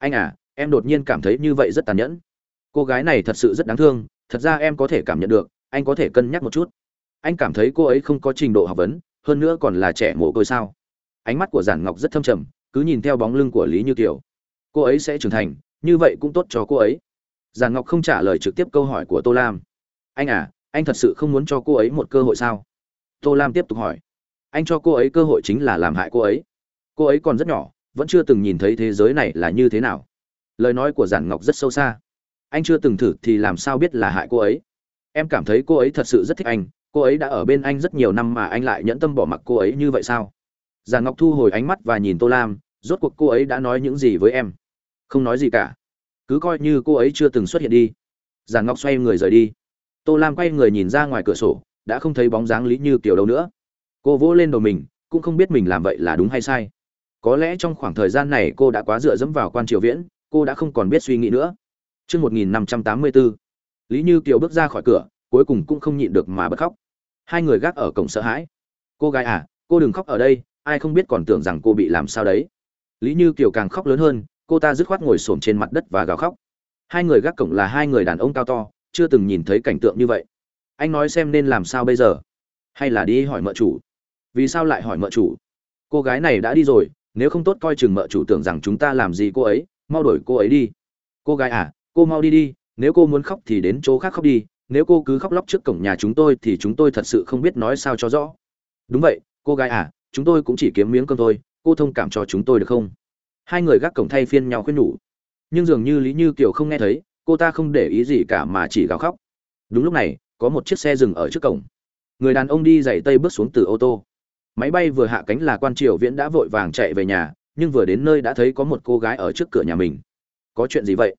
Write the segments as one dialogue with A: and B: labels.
A: anh à em đột nhiên cảm thấy như vậy rất tàn nhẫn. Cô gái này thật sự rất đáng thương, thật ra em có thể cảm nhận được, anh có thể cân nhắc một chút. Anh cảm thấy cô ấy không có trình độ học vấn, hơn nữa còn là trẻ mồ côi sao. Ánh mắt của giản ngọc rất thâm trầm, cứ nhìn theo bóng lưng của lý như kiều. Cô ấy sẽ trưởng thành, như vậy cũng tốt cho cô ấy. Giản ngọc không trả lời trực tiếp câu hỏi của tô lam. Anh à anh thật sự không muốn cho cô ấy một cơ hội sao? Tô lam tiếp tục hỏi. Anh cho cô ấy cơ hội chính là làm hại cô ấy. Cô ấy còn rất nhỏ vẫn chưa từng nhìn thấy thế giới này là như thế nào. Lời nói của giản ngọc rất sâu xa. Anh chưa từng thử thì làm sao biết là hại cô ấy? Em cảm thấy cô ấy thật sự rất thích anh, cô ấy đã ở bên anh rất nhiều năm mà anh lại nhẫn tâm bỏ mặc cô ấy như vậy sao? Giản ngọc thu hồi ánh mắt và nhìn tô lam, rốt cuộc cô ấy đã nói những gì với em? Không nói gì cả. Cứ coi như cô ấy chưa từng xuất hiện đi. Giản ngọc xoay người rời đi. Tô lam quay người nhìn ra ngoài cửa sổ, đã không thấy bóng dáng lý như kiểu đâu nữa. Cô vỗ lên đầu mình, cũng không biết mình làm vậy là đúng hay sai có lẽ trong khoảng thời gian này cô đã quá dựa dẫm vào quan triều viễn cô đã không còn biết suy nghĩ nữa chương 1584, Lý Như Kiều bước ra khỏi cửa, cuối cùng cũng không nhịn được mà bật khóc. Hai người gác ở cổng sợ hãi. "Cô gái à, cô đừng khóc ở đây, ai không biết còn tưởng rằng cô bị làm sao đấy." Lý Như Kiều càng khóc lớn hơn, cô ta dứt khoát ngồi xổm trên mặt đất và gào khóc. Hai người gác cổng là hai người đàn ông cao to, chưa từng nhìn thấy cảnh tượng như vậy. Anh nói xem nên làm sao bây giờ? Hay là đi hỏi mợ chủ? Vì sao lại hỏi mợ chủ? Cô gái này đã đi rồi, nếu không tốt coi chừng mợ chủ tưởng rằng chúng ta làm gì cô ấy, mau đổi cô ấy đi. Cô gái à, cô mau đi đi nếu cô muốn khóc thì đến chỗ khác khóc đi nếu cô cứ khóc lóc trước cổng nhà chúng tôi thì chúng tôi thật sự không biết nói sao cho rõ. Đúng vậy cô gái à chúng tôi cũng chỉ kiếm miếng cơm thôi cô thông cảm cho chúng tôi được không? Hai người gác cổng thay phiên nhau khuyên nhủ. Nhưng dường như lý như kiều không nghe thấy cô ta không để ý gì cả mà chỉ gào khóc. Đúng lúc này có một chiếc xe dừng ở trước cổng. Người đàn ông đi giày tây bước xuống từ ô tô máy bay vừa hạ cánh là quan triều viễn đã vội vàng chạy về nhà, nhưng vừa đến nơi đã thấy có một cô gái ở trước cửa nhà mình. Có chuyện gì vậy?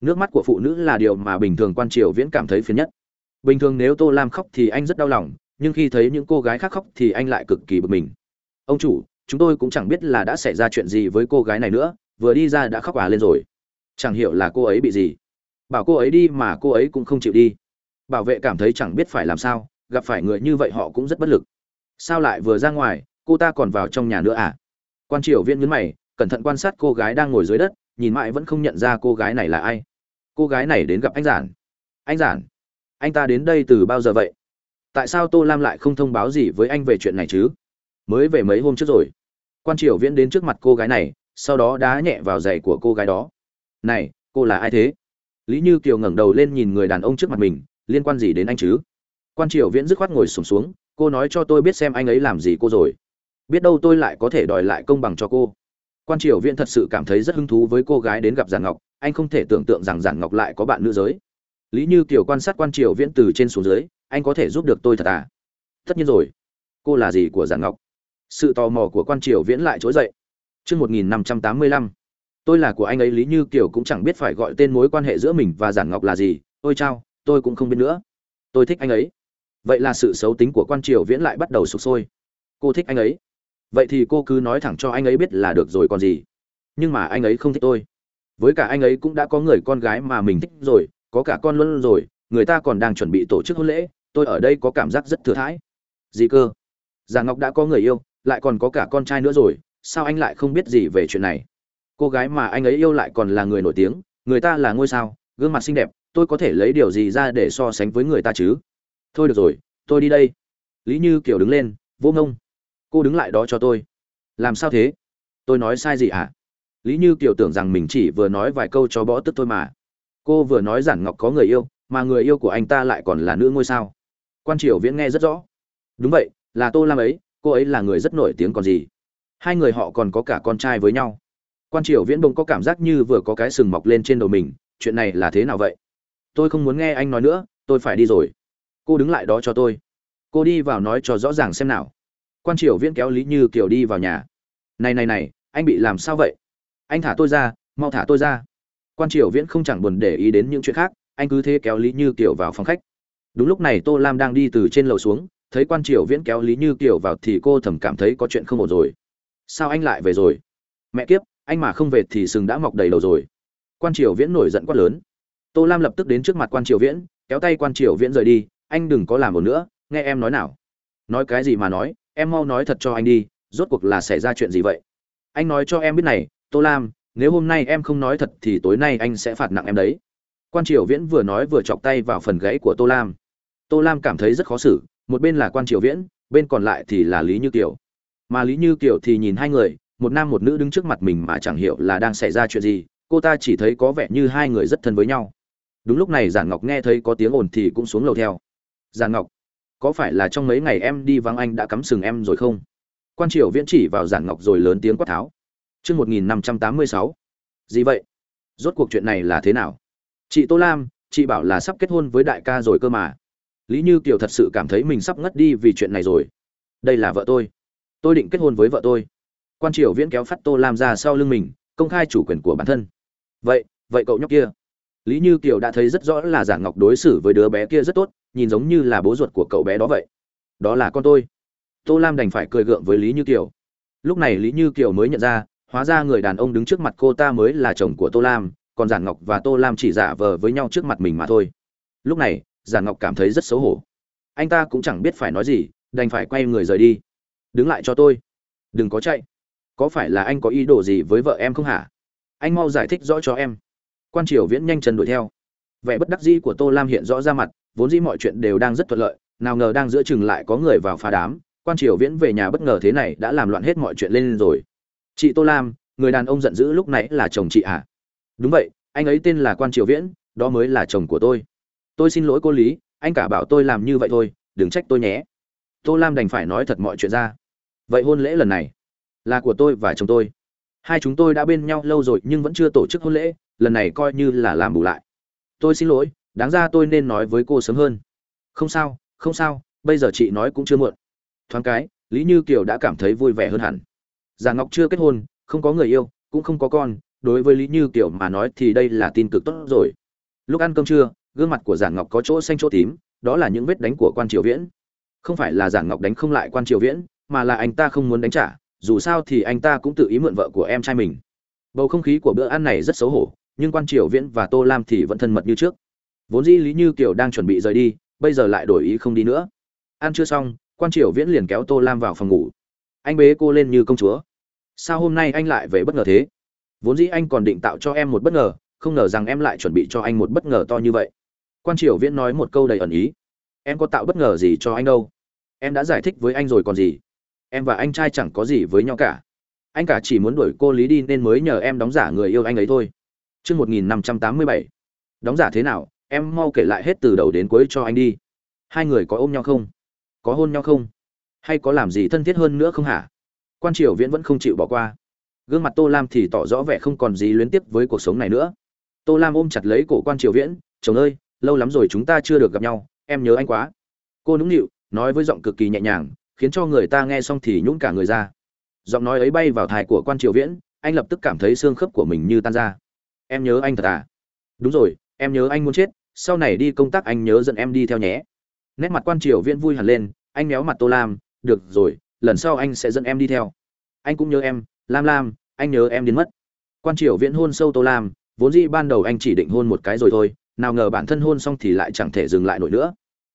A: Nước mắt của phụ nữ là điều mà bình thường quan triều viễn cảm thấy phiền nhất. Bình thường nếu tô lam khóc thì anh rất đau lòng, nhưng khi thấy những cô gái khác khóc thì anh lại cực kỳ bực mình. Ông chủ, chúng tôi cũng chẳng biết là đã xảy ra chuyện gì với cô gái này nữa, vừa đi ra đã khóc à lên rồi. Chẳng hiểu là cô ấy bị gì. Bảo cô ấy đi mà cô ấy cũng không chịu đi. Bảo vệ cảm thấy chẳng biết phải làm sao, gặp phải người như vậy họ cũng rất bất lực sao lại vừa ra ngoài cô ta còn vào trong nhà nữa à? Quan triều viên nhấn mày cẩn thận quan sát cô gái đang ngồi dưới đất nhìn mãi vẫn không nhận ra cô gái này là ai. Cô gái này đến gặp anh giản. Anh giản anh ta đến đây từ bao giờ vậy? Tại sao tô lam lại không thông báo gì với anh về chuyện này chứ? Mới về mấy hôm trước rồi. Quan triều viễn đến trước mặt cô gái này sau đó đá nhẹ vào giày của cô gái đó. Này cô là ai thế? Lý như kiều ngẩng đầu lên nhìn người đàn ông trước mặt mình liên quan gì đến anh chứ? Quan triều viễn dứt khoát ngồi sùng xuống, xuống cô nói cho tôi biết xem anh ấy làm gì cô rồi. Biết đâu tôi lại có thể đòi lại công bằng cho cô. Quan triều viễn thật sự cảm thấy rất hứng thú với cô gái đến gặp giản ngọc. Anh không thể tưởng tượng rằng giản ngọc lại có bạn nữ giới. Lý như kiều quan sát quan triều viễn từ trên xuống dưới anh có thể giúp được tôi thật à? Tất nhiên rồi. Cô là gì của giản ngọc? Sự tò mò của quan triều viễn lại trỗi dậy. Trước 1585, tôi là của anh ấy Lý Như Kiều cũng chẳng biết phải gọi tên mối quan hệ giữa mình và Giản Ngọc là gì. Ôi chao, tôi cũng không biết nữa. Tôi thích anh ấy. Vậy là sự xấu tính của quan triều viễn lại bắt đầu sụp sôi. Cô thích anh ấy. Vậy thì cô cứ nói thẳng cho anh ấy biết là được rồi còn gì. Nhưng mà anh ấy không thích tôi với cả anh ấy cũng đã có người con gái mà mình thích rồi, có cả con luôn rồi, người ta còn đang chuẩn bị tổ chức hôn lễ, tôi ở đây có cảm giác rất thừa thãi gì cơ già ngọc đã có người yêu, lại còn có cả con trai nữa rồi, sao anh lại không biết gì về chuyện này cô gái mà anh ấy yêu lại còn là người nổi tiếng, người ta là ngôi sao, gương mặt xinh đẹp, tôi có thể lấy điều gì ra để so sánh với người ta chứ thôi được rồi, tôi đi đây. Lý như kiểu đứng lên, vô ngông. Cô đứng lại đó cho tôi. Làm sao thế? Tôi nói sai gì ạ? À? lý như kiều tưởng rằng mình chỉ vừa nói vài câu cho bõ tức thôi mà. Cô vừa nói giản ngọc có người yêu, mà người yêu của anh ta lại còn là nữ ngôi sao. Quan triều viễn nghe rất rõ. Đúng vậy, là tô lam ấy, cô ấy là người rất nổi tiếng còn gì. Hai người họ còn có cả con trai với nhau. Quan triều viễn bỗng có cảm giác như vừa có cái sừng mọc lên trên đầu mình, chuyện này là thế nào vậy? Tôi không muốn nghe anh nói nữa, tôi phải đi rồi cô đứng lại đó cho tôi. Cô đi vào nói cho rõ ràng xem nào. Quan triều viễn kéo lý như kiều đi vào nhà. Này này này, anh bị làm sao vậy? Anh thả tôi ra, mau thả tôi ra. Quan triều viễn không chẳng buồn để ý đến những chuyện khác, anh cứ thế kéo lý như kiều vào phòng khách. Đúng lúc này tô lam đang đi từ trên lầu xuống, thấy quan triều viễn kéo lý như kiều vào thì cô thầm cảm thấy có chuyện không ổn rồi. Sao anh lại về rồi? Mẹ kiếp, anh mà không về thì sừng đã mọc đầy đầu rồi. Quan triều viễn nổi giận quát lớn. Tô lam lập tức đến trước mặt quan triều viễn, kéo tay quan triều viễn rời đi anh đừng có làm một nữa, nghe em nói nào. Nói cái gì mà nói, em mau nói thật cho anh đi, rốt cuộc là xảy ra chuyện gì vậy? Anh nói cho em biết này, tô lam, nếu hôm nay em không nói thật thì tối nay anh sẽ phạt nặng em đấy. Quan triều viễn vừa nói vừa chọc tay vào phần gãy của tô lam. Tô lam cảm thấy rất khó xử, một bên là quan triều viễn, bên còn lại thì là lý như kiều. Mà lý như kiều thì nhìn hai người, một nam một nữ đứng trước mặt mình mà chẳng hiểu là đang xảy ra chuyện gì, cô ta chỉ thấy có vẻ như hai người rất thân với nhau. Đúng lúc này giản ngọc nghe thấy có tiếng ồn thì cũng xuống lầu theo giản ngọc có phải là trong mấy ngày em đi vắng anh đã cắm sừng em rồi không quan triều viễn chỉ vào giản ngọc rồi lớn tiếng quát tháo Chương 1586. Gì vậy? Rốt cuộc chuyện này là thế nào? Chị Tô Lam, chị bảo là sắp kết hôn với đại ca rồi cơ mà. Lý Như Kiều thật sự cảm thấy mình sắp ngất đi vì chuyện này rồi. Đây là vợ tôi. Tôi định kết hôn với vợ tôi. Quan Triều Viễn kéo phát Tô Lam ra sau lưng mình, công khai chủ quyền của bản thân. Vậy, vậy cậu nhóc kia. Lý Như Kiều đã thấy rất rõ là Giản Ngọc đối xử với đứa bé kia rất tốt, nhìn giống như là bố ruột của cậu bé đó vậy. Đó là con tôi. Tô Lam đành phải cười gượng với Lý Như Kiều. Lúc này Lý Như Kiều mới nhận ra, hóa ra người đàn ông đứng trước mặt cô ta mới là chồng của tô lam còn giản ngọc và tô lam chỉ giả vờ với nhau trước mặt mình mà thôi. Lúc này giản ngọc cảm thấy rất xấu hổ. Anh ta cũng chẳng biết phải nói gì đành phải quay người rời đi. Đứng lại cho tôi. Đừng có chạy. Có phải là anh có ý đồ gì với vợ em không hả? Anh mau giải thích rõ cho em quan triều viễn nhanh chân đuổi theo. Vẻ bất đắc dĩ của tô lam hiện rõ ra mặt, vốn dĩ mọi chuyện đều đang rất thuận lợi, nào ngờ đang giữa chừng lại có người vào phá đám, quan triều viễn về nhà bất ngờ thế này đã làm loạn hết mọi chuyện lên rồi. Chị tô lam, người đàn ông giận dữ lúc nãy là chồng chị à? Đúng vậy, anh ấy tên là quan triều viễn, đó mới là chồng của tôi. Tôi xin lỗi cô lý, anh cả bảo tôi làm như vậy thôi, đừng trách tôi nhé. Tô lam đành phải nói thật mọi chuyện ra. Vậy hôn lễ lần này là của tôi và chồng tôi hai chúng tôi đã bên nhau lâu rồi nhưng vẫn chưa tổ chức hôn lễ lần này coi như là làm bù lại. Tôi xin lỗi đáng ra tôi nên nói với cô sớm hơn. Không sao không sao bây giờ chị nói cũng chưa muộn. Thoáng cái lý như kiều đã cảm thấy vui vẻ hơn hẳn. Già Ngọc chưa kết hôn, không có người yêu, cũng không có con, đối với Lý Như Kiều mà nói thì đây là tin cực tốt rồi. Lúc ăn cơm trưa, gương mặt của Giản Ngọc có chỗ xanh chỗ tím, đó là những vết đánh của Quan Triều Viễn. Không phải là Giản Ngọc đánh không lại Quan Triều Viễn, mà là anh ta không muốn đánh trả, dù sao thì anh ta cũng tự ý mượn vợ của em trai mình. Bầu không khí của bữa ăn này rất xấu hổ, nhưng Quan Triều Viễn và Tô Lam thì vẫn thân mật như trước. Vốn dĩ Lý Như Kiều đang chuẩn bị rời đi, bây giờ lại đổi ý không đi nữa. Ăn chưa xong, Quan Triều Viễn liền kéo Tô Lam vào phòng ngủ. Anh bế cô lên như công chúa sao hôm nay anh lại về bất ngờ thế vốn dĩ anh còn định tạo cho em một bất ngờ không ngờ rằng em lại chuẩn bị cho anh một bất ngờ to như vậy quan triều viễn nói một câu đầy ẩn ý em có tạo bất ngờ gì cho anh đâu em đã giải thích với anh rồi còn gì em và anh trai chẳng có gì với nhau cả anh cả chỉ muốn đuổi cô lý đi nên mới nhờ em đóng giả người yêu anh ấy thôi Trưa một nghìn năm trăm tám mươi bảy. đóng giả thế nào, em mau kể lại hết từ đầu đến cuối cho anh đi. Hai người có ôm nhau không? Có hôn nhau không? Hay có làm gì thân thiết hơn nữa không hả? quan triều viễn vẫn không chịu bỏ qua gương mặt tô lam thì tỏ rõ vẻ không còn gì luyến tiếp với cuộc sống này nữa tô lam ôm chặt lấy cổ quan triều viễn chồng ơi lâu lắm rồi chúng ta chưa được gặp nhau em nhớ anh quá cô nũng nịu nói với giọng cực kỳ nhẹ nhàng khiến cho người ta nghe xong thì nhũng cả người ra. Giọng nói ấy bay vào thai của quan triều viễn, anh lập tức cảm thấy xương khớp của mình như tan ra. Em nhớ anh thật à? Đúng rồi, em nhớ anh muốn chết, sau này đi công tác anh nhớ dẫn em đi theo nhé. Nét mặt quan triều viễn vui hẳn lên, anh méo mặt tô lam, được rồi, lần sau anh sẽ dẫn em đi theo. Anh cũng nhớ em, lam lam, anh nhớ em đến mất. Quan triều viễn hôn sâu tô lam, vốn dĩ ban đầu anh chỉ định hôn một cái rồi thôi, nào ngờ bản thân hôn xong thì lại chẳng thể dừng lại nổi nữa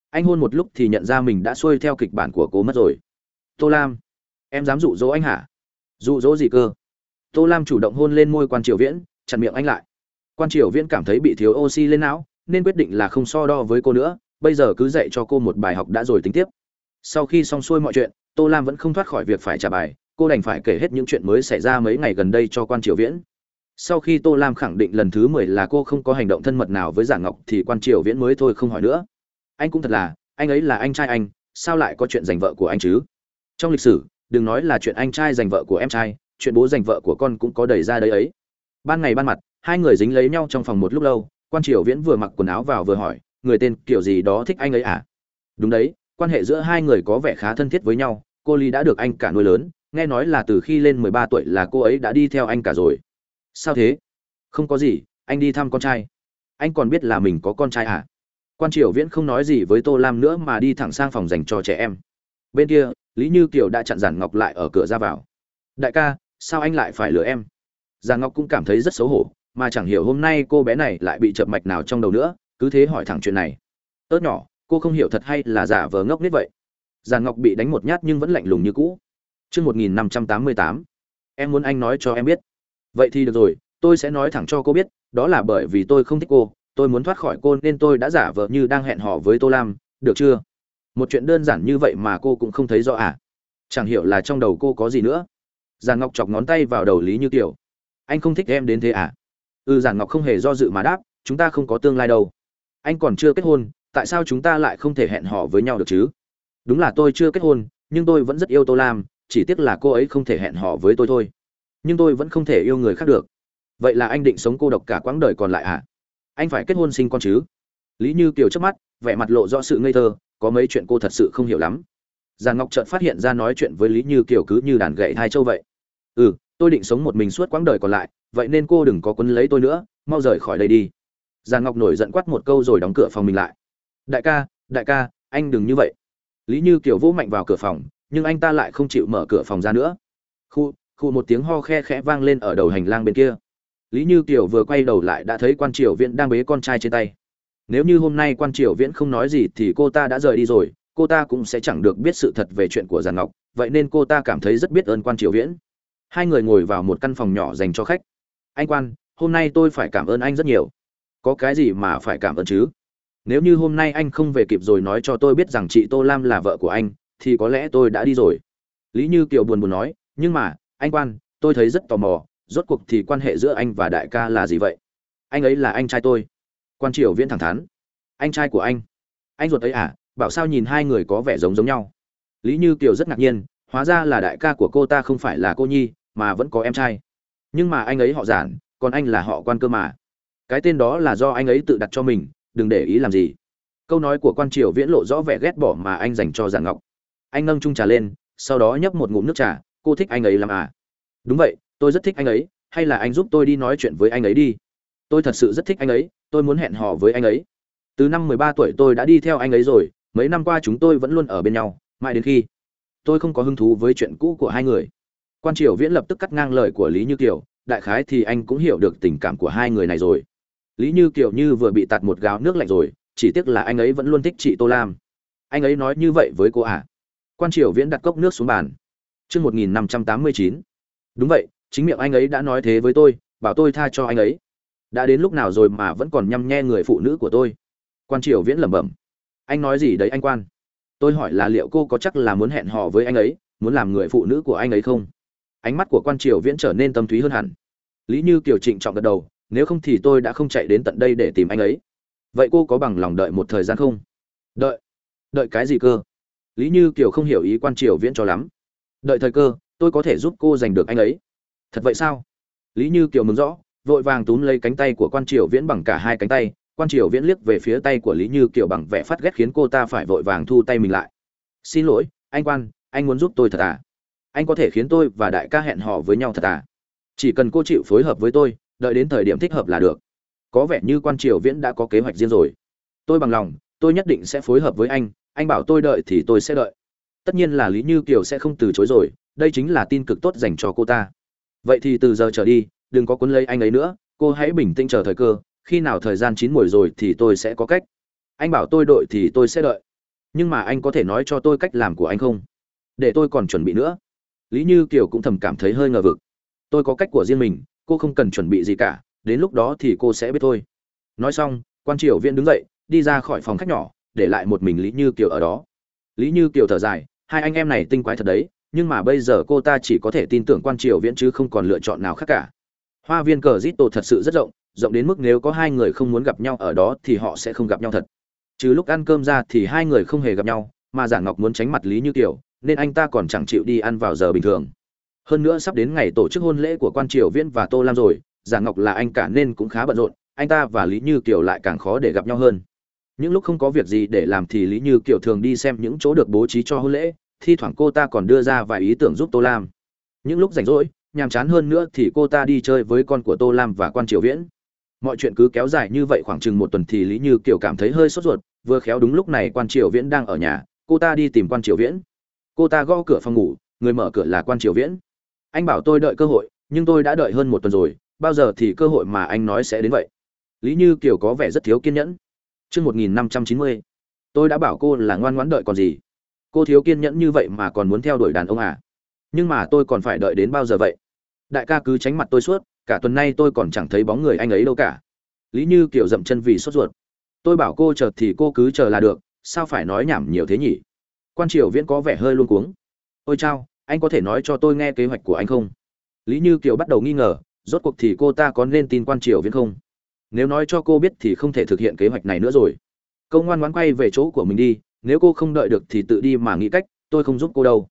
A: anh hôn một lúc thì nhận ra mình đã xuôi theo kịch bản của cô mất rồi. Tô lam, em dám dụ dỗ anh hả? Dụ dỗ gì cơ? Tô lam chủ động hôn lên môi quan triều viễn, chặn miệng anh lại. Quan triều viễn cảm thấy bị thiếu oxy lên não, nên quyết định là không so đo với cô nữa, bây giờ cứ dạy cho cô một bài học đã rồi tính tiếp. Sau khi xong xuôi mọi chuyện, tô lam vẫn không thoát khỏi việc phải trả bài, cô đành phải kể hết những chuyện mới xảy ra mấy ngày gần đây cho quan triều viễn. Sau khi tô lam khẳng định lần thứ mười là cô không có hành động thân mật nào với giả ngọc thì quan triều viễn mới thôi không hỏi nữa anh cũng thật là, anh ấy là anh trai anh, sao lại có chuyện giành vợ của anh chứ? Trong lịch sử, đừng nói là chuyện anh trai giành vợ của em trai, chuyện bố giành vợ của con cũng có đầy ra đấy ấy. Ban ngày ban mặt, hai người dính lấy nhau trong phòng một lúc lâu, quan triều viễn vừa mặc quần áo vào vừa hỏi, người tên kiểu gì đó thích anh ấy à? Đúng đấy, quan hệ giữa hai người có vẻ khá thân thiết với nhau, cô ly đã được anh cả nuôi lớn, nghe nói là từ khi lên mười ba tuổi là cô ấy đã đi theo anh cả rồi. Sao thế? Không có gì, anh đi thăm con trai. Anh còn biết là mình có con trai à? Quan triều viễn không nói gì với tô lam nữa mà đi thẳng sang phòng dành cho trẻ em. Bên kia, lý như kiều đã chặn giản ngọc lại ở cửa ra vào. Đại ca, sao anh lại phải lừa em? Giản ngọc cũng cảm thấy rất xấu hổ, mà chẳng hiểu hôm nay cô bé này lại bị chập mạch nào trong đầu nữa, cứ thế hỏi thẳng chuyện này. Ớt nhỏ, cô không hiểu thật hay là giả vờ ngốc nít vậy? Giản ngọc bị đánh một nhát nhưng vẫn lạnh lùng như cũ. Chương một nghìn năm trăm tám mươi tám. Em muốn anh nói cho em biết. Vậy thì được rồi, tôi sẽ nói thẳng cho cô biết, đó là bởi vì tôi không thích cô tôi muốn thoát khỏi cô nên tôi đã giả vờ như đang hẹn hò với tô lam, được chưa? Một chuyện đơn giản như vậy mà cô cũng không thấy rõ à? Chẳng hiểu là trong đầu cô có gì nữa. Giàn ngọc chọc ngón tay vào đầu lý như kiều. Anh không thích em đến thế à? Ừ giàn ngọc không hề do dự mà đáp, chúng ta không có tương lai đâu. Anh còn chưa kết hôn, tại sao chúng ta lại không thể hẹn hò với nhau được chứ? Đúng là tôi chưa kết hôn, nhưng tôi vẫn rất yêu tô lam, chỉ tiếc là cô ấy không thể hẹn hò với tôi thôi. Nhưng tôi vẫn không thể yêu người khác được. Vậy là anh định sống cô độc cả quãng đời còn lại à? Anh phải kết hôn sinh con chứ? Lý như kiều trước mắt, vẻ mặt lộ rõ sự ngây thơ, có mấy chuyện cô thật sự không hiểu lắm. Giàn ngọc trợt phát hiện ra nói chuyện với lý như kiều cứ như đàn gậy hai châu vậy. Ừ tôi định sống một mình suốt quãng đời còn lại, vậy nên cô đừng có quấn lấy tôi nữa, mau rời khỏi đây đi. Giàn ngọc nổi giận quát một câu rồi đóng cửa phòng mình lại. Đại ca đại ca, anh đừng như vậy. Lý như kiều vỗ mạnh vào cửa phòng, nhưng anh ta lại không chịu mở cửa phòng ra nữa. Khu khu một tiếng ho khe khẽ vang lên ở đầu hành lang bên kia lý như kiều vừa quay đầu lại đã thấy quan triều viễn đang bế con trai trên tay. Nếu như hôm nay quan triều viễn không nói gì thì cô ta đã rời đi rồi, cô ta cũng sẽ chẳng được biết sự thật về chuyện của giàn ngọc, vậy nên cô ta cảm thấy rất biết ơn quan triều viễn. Hai người ngồi vào một căn phòng nhỏ dành cho khách. Anh quan, hôm nay tôi phải cảm ơn anh rất nhiều. Có cái gì mà phải cảm ơn chứ? Nếu như hôm nay anh không về kịp rồi nói cho tôi biết rằng chị tô lam là vợ của anh, thì có lẽ tôi đã đi rồi. Lý như kiều buồn buồn nói, nhưng mà, anh quan, tôi thấy rất tò mò rốt cuộc thì quan hệ giữa anh và đại ca là gì vậy? Anh ấy là anh trai tôi. Quan triều viễn thẳng thắn. Anh trai của anh. Anh ruột ấy à bảo sao nhìn hai người có vẻ giống giống nhau. Lý như kiều rất ngạc nhiên, hóa ra là đại ca của cô ta không phải là cô nhi, mà vẫn có em trai. Nhưng mà anh ấy họ giản, còn anh là họ quan cơ mà. Cái tên đó là do anh ấy tự đặt cho mình, đừng để ý làm gì. Câu nói của quan triều viễn lộ rõ vẻ ghét bỏ mà anh dành cho giản ngọc. Anh nâng chung trà lên, sau đó nhấp một ngụm nước trà, cô thích anh ấy làm à? Đúng vậy tôi rất thích anh ấy hay là anh giúp tôi đi nói chuyện với anh ấy đi? Tôi thật sự rất thích anh ấy tôi muốn hẹn hò với anh ấy. Từ năm mười ba tuổi tôi đã đi theo anh ấy rồi mấy năm qua chúng tôi vẫn luôn ở bên nhau mãi đến khi tôi không có hứng thú với chuyện cũ của hai người. Quan triều viễn lập tức cắt ngang lời của lý như kiều đại khái thì anh cũng hiểu được tình cảm của hai người này rồi. Lý như kiều như vừa bị tạt một gáo nước lạnh rồi chỉ tiếc là anh ấy vẫn luôn thích chị tô lam. Anh ấy nói như vậy với cô à? Quan triều viễn đặt cốc nước xuống bàn. Chương 1589. Đúng vậy, chính miệng anh ấy đã nói thế với tôi, bảo tôi tha cho anh ấy. Đã đến lúc nào rồi mà vẫn còn nhăm nhe người phụ nữ của tôi. Quan Triều Viễn lẩm bẩm. Anh nói gì đấy anh quan? Tôi hỏi là liệu cô có chắc là muốn hẹn hò với anh ấy, muốn làm người phụ nữ của anh ấy không? Ánh mắt của Quan Triều Viễn trở nên tâm thúy hơn hẳn. Lý Như Kiều trịnh trọng gật đầu, nếu không thì tôi đã không chạy đến tận đây để tìm anh ấy. Vậy cô có bằng lòng đợi một thời gian không? Đợi? Đợi cái gì cơ? Lý Như Kiều không hiểu ý Quan Triều Viễn cho lắm đợi thời cơ tôi có thể giúp cô giành được anh ấy thật vậy sao? Lý như kiều mừng rõ, vội vàng túm lấy cánh tay của quan triều viễn bằng cả hai cánh tay. Quan triều viễn liếc về phía tay của lý như kiều bằng vẻ phát ghét khiến cô ta phải vội vàng thu tay mình lại. Xin lỗi, anh quan, anh muốn giúp tôi thật à? Anh có thể khiến tôi và đại ca hẹn hò với nhau thật à? Chỉ cần cô chịu phối hợp với tôi, đợi đến thời điểm thích hợp là được. Có vẻ như quan triều viễn đã có kế hoạch riêng rồi. Tôi bằng lòng, tôi nhất định sẽ phối hợp với anh anh bảo tôi đợi thì tôi sẽ đợi. Tất nhiên là lý như kiều sẽ không từ chối rồi, đây chính là tin cực tốt dành cho cô ta vậy thì từ giờ trở đi, đừng có cuốn lấy anh ấy nữa, cô hãy bình tĩnh chờ thời cơ, khi nào thời gian chín muồi rồi thì tôi sẽ có cách. Anh bảo tôi đội thì tôi sẽ đợi. Nhưng mà anh có thể nói cho tôi cách làm của anh không? Để tôi còn chuẩn bị nữa. Lý như kiều cũng thầm cảm thấy hơi ngờ vực. Tôi có cách của riêng mình, cô không cần chuẩn bị gì cả, đến lúc đó thì cô sẽ biết thôi. Nói xong, quan triều viên đứng dậy, đi ra khỏi phòng khách nhỏ, để lại một mình lý như kiều ở đó. Lý như kiều thở dài, hai anh em này tinh quái thật đấy nhưng mà bây giờ cô ta chỉ có thể tin tưởng quan triều viễn chứ không còn lựa chọn nào khác cả. Hoa viên cờ rít tổ thật sự rất rộng rộng đến mức nếu có hai người không muốn gặp nhau ở đó thì họ sẽ không gặp nhau thật. Trừ lúc ăn cơm ra thì hai người không hề gặp nhau, mà giản ngọc muốn tránh mặt lý như kiều, nên anh ta còn chẳng chịu đi ăn vào giờ bình thường. Hơn nữa sắp đến ngày tổ chức hôn lễ của quan triều viễn và tô lam rồi giản ngọc là anh cả nên cũng khá bận rộn, anh ta và lý như kiều lại càng khó để gặp nhau hơn. Những lúc không có việc gì để làm thì lý như kiều thường đi xem những chỗ được bố trí cho hôn lễ thi thoảng cô ta còn đưa ra vài ý tưởng giúp tô lam. Những lúc rảnh rỗi, nhàm chán hơn nữa thì cô ta đi chơi với con của tô lam và quan triều viễn. Mọi chuyện cứ kéo dài như vậy khoảng chừng một tuần thì lý như kiều cảm thấy hơi sốt ruột, vừa khéo đúng lúc này quan triều viễn đang ở nhà, cô ta đi tìm quan triều viễn. Cô ta gõ cửa phòng ngủ, người mở cửa là quan triều viễn. Anh bảo tôi đợi cơ hội, nhưng tôi đã đợi hơn một tuần rồi, bao giờ thì cơ hội mà anh nói sẽ đến vậy? Lý như kiều có vẻ rất thiếu kiên nhẫn. Chương 1590. Tôi đã bảo cô là ngoan ngoãn đợi còn gì. Cô thiếu kiên nhẫn như vậy mà còn muốn theo đuổi đàn ông à? Nhưng mà tôi còn phải đợi đến bao giờ vậy? Đại ca cứ tránh mặt tôi suốt, cả tuần nay tôi còn chẳng thấy bóng người anh ấy đâu cả. Lý như kiểu dậm chân vì sốt ruột. Tôi bảo cô chờ thì cô cứ chờ là được sao phải nói nhảm nhiều thế nhỉ? Quan triều viễn có vẻ hơi luôn cuống. Ôi chao anh có thể nói cho tôi nghe kế hoạch của anh không? Lý như kiều bắt đầu nghi ngờ rốt cuộc thì cô ta có nên tin quan triều viễn không? Nếu nói cho cô biết thì không thể thực hiện kế hoạch này nữa rồi. Câu ngoan ngoãn quay về chỗ của mình đi nếu cô không đợi được thì tự đi mà nghĩ cách, tôi không giúp cô đâu.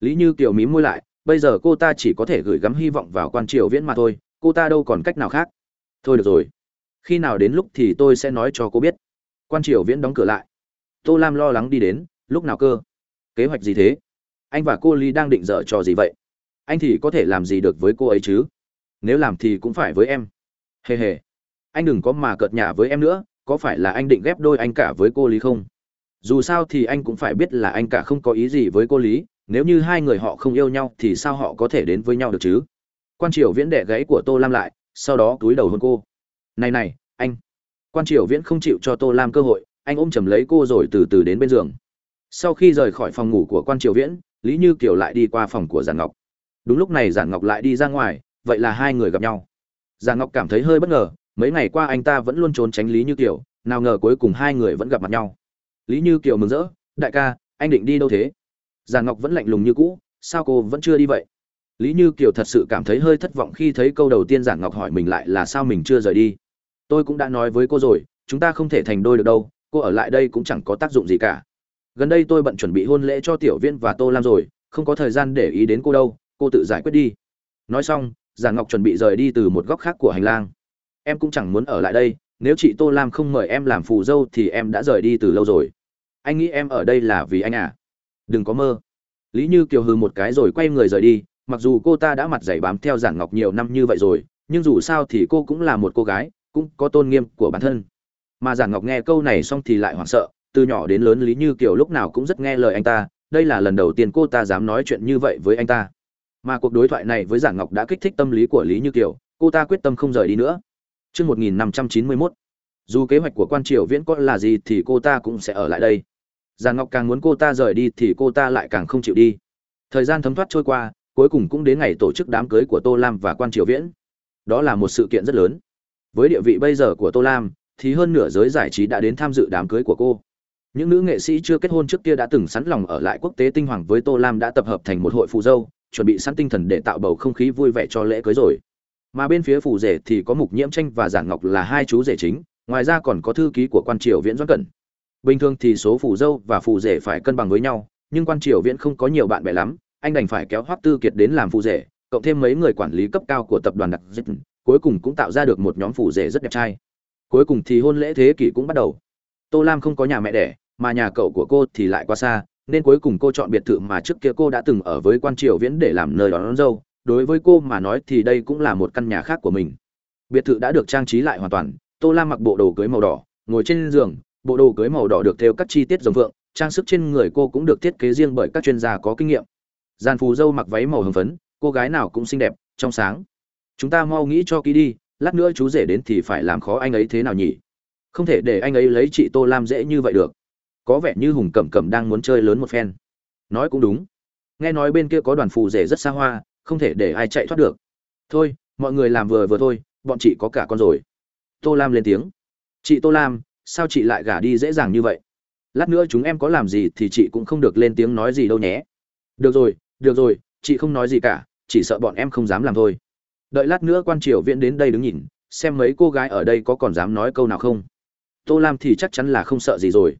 A: Lý như kiều mím môi lại, bây giờ cô ta chỉ có thể gửi gắm hy vọng vào quan triều viễn mà thôi, cô ta đâu còn cách nào khác. Thôi được rồi. Khi nào đến lúc thì tôi sẽ nói cho cô biết. Quan triều viễn đóng cửa lại. Tô lam lo lắng đi đến, lúc nào cơ? Kế hoạch gì thế? Anh và cô ly đang định dở trò gì vậy? Anh thì có thể làm gì được với cô ấy chứ? Nếu làm thì cũng phải với em. Hề hề. Anh đừng có mà cợt nhả với em nữa, có phải là anh định ghép đôi anh cả với cô lý không? Dù sao thì anh cũng phải biết là anh cả không có ý gì với cô lý, nếu như hai người họ không yêu nhau thì sao họ có thể đến với nhau được chứ? Quan triều viễn đẻ gãy của tô lam lại, sau đó túi đầu hôn cô. Này này, anh. Quan triều viễn không chịu cho tô lam cơ hội, anh ôm chầm lấy cô rồi từ từ đến bên giường. Sau khi rời khỏi phòng ngủ của quan triều viễn, lý như kiều lại đi qua phòng của giản ngọc. Đúng lúc này giản ngọc lại đi ra ngoài, vậy là hai người gặp nhau. Giản ngọc cảm thấy hơi bất ngờ, mấy ngày qua anh ta vẫn luôn trốn tránh lý như kiều, nào ngờ cuối cùng hai người vẫn gặp mặt nhau lý như kiều mừng rỡ, đại ca, anh định đi đâu thế? Giản ngọc vẫn lạnh lùng như cũ, sao cô vẫn chưa đi vậy? Lý như kiều thật sự cảm thấy hơi thất vọng khi thấy câu đầu tiên giản ngọc hỏi mình lại là sao mình chưa rời đi? Tôi cũng đã nói với cô rồi, chúng ta không thể thành đôi được đâu, cô ở lại đây cũng chẳng có tác dụng gì cả. Gần đây tôi bận chuẩn bị hôn lễ cho tiểu viên và tô lam rồi, không có thời gian để ý đến cô đâu, cô tự giải quyết đi. Nói xong, giản ngọc chuẩn bị rời đi từ một góc khác của hành lang. Em cũng chẳng muốn ở lại đây, nếu chị tô lam không mời em làm phù dâu thì em đã rời đi từ lâu rồi anh nghĩ em ở đây là vì anh à? Đừng có mơ. Lý như kiều hừ một cái rồi quay người rời đi mặc dù cô ta đã mặt dày bám theo giản ngọc nhiều năm như vậy rồi nhưng dù sao thì cô cũng là một cô gái cũng có tôn nghiêm của bản thân. Mà giản ngọc nghe câu này xong thì lại hoảng sợ từ nhỏ đến lớn lý như kiều lúc nào cũng rất nghe lời anh ta đây là lần đầu tiên cô ta dám nói chuyện như vậy với anh ta. Mà cuộc đối thoại này với giản ngọc đã kích thích tâm lý của lý như kiều cô ta quyết tâm không rời đi nữa. Trước 1591, dù kế hoạch của quan triều viễn có là gì thì cô ta cũng sẽ ở lại đây giàn ngọc càng muốn cô ta rời đi thì cô ta lại càng không chịu đi. Thời gian thấm thoát trôi qua, cuối cùng cũng đến ngày tổ chức đám cưới của tô lam và quan triều viễn. Đó là một sự kiện rất lớn. Với địa vị bây giờ của tô lam, thì hơn nửa giới giải trí đã đến tham dự đám cưới của cô. Những nữ nghệ sĩ chưa kết hôn trước kia đã từng sẵn lòng ở lại quốc tế tinh hoàng với tô lam đã tập hợp thành một hội phù dâu, chuẩn bị sẵn tinh thần để tạo bầu không khí vui vẻ cho lễ cưới rồi. Mà bên phía phù rể thì có mục nhiễm tranh và giản ngọc là hai chú rể chính, ngoài ra còn có thư ký của quan triều viễn doãn cẩn bình thường thì số phù dâu và phù rể phải cân bằng với nhau nhưng quan triều viễn không có nhiều bạn bè lắm anh đành phải kéo hoắc tư kiệt đến làm phù rể cộng thêm mấy người quản lý cấp cao của tập đoàn đặc dịch cuối cùng cũng tạo ra được một nhóm phù rể rất đẹp trai. Cuối cùng thì hôn lễ thế kỷ cũng bắt đầu. Tô lam không có nhà mẹ đẻ mà nhà cậu của cô thì lại quá xa nên cuối cùng cô chọn biệt thự mà trước kia cô đã từng ở với quan triều viễn để làm nơi đón, đón dâu. Đối với cô mà nói thì đây cũng là một căn nhà khác của mình. Biệt thự đã được trang trí lại hoàn toàn tô lam mặc bộ đồ cưới màu đỏ ngồi trên giường bộ đồ cưới màu đỏ được theo các chi tiết rồng vượng, trang sức trên người cô cũng được thiết kế riêng bởi các chuyên gia có kinh nghiệm. Giàn phù dâu mặc váy màu hồng phấn, cô gái nào cũng xinh đẹp, trong sáng. Chúng ta mau nghĩ cho kỹ đi, lát nữa chú rể đến thì phải làm khó anh ấy thế nào nhỉ? Không thể để anh ấy lấy chị tô lam dễ như vậy được. Có vẻ như hùng cẩm cẩm đang muốn chơi lớn một phen. Nói cũng đúng. Nghe nói bên kia có đoàn phù rể rất xa hoa, không thể để ai chạy thoát được. Thôi, mọi người làm vừa vừa thôi, bọn chị có cả con rồi. Tô lam lên tiếng. Chị tô lam sao chị lại gả đi dễ dàng như vậy? Lát nữa chúng em có làm gì thì chị cũng không được lên tiếng nói gì đâu nhé. Được rồi được rồi, chị không nói gì cả, chỉ sợ bọn em không dám làm thôi. Đợi lát nữa quan triều viễn đến đây đứng nhìn, xem mấy cô gái ở đây có còn dám nói câu nào không. Tô lam thì chắc chắn là không sợ gì rồi.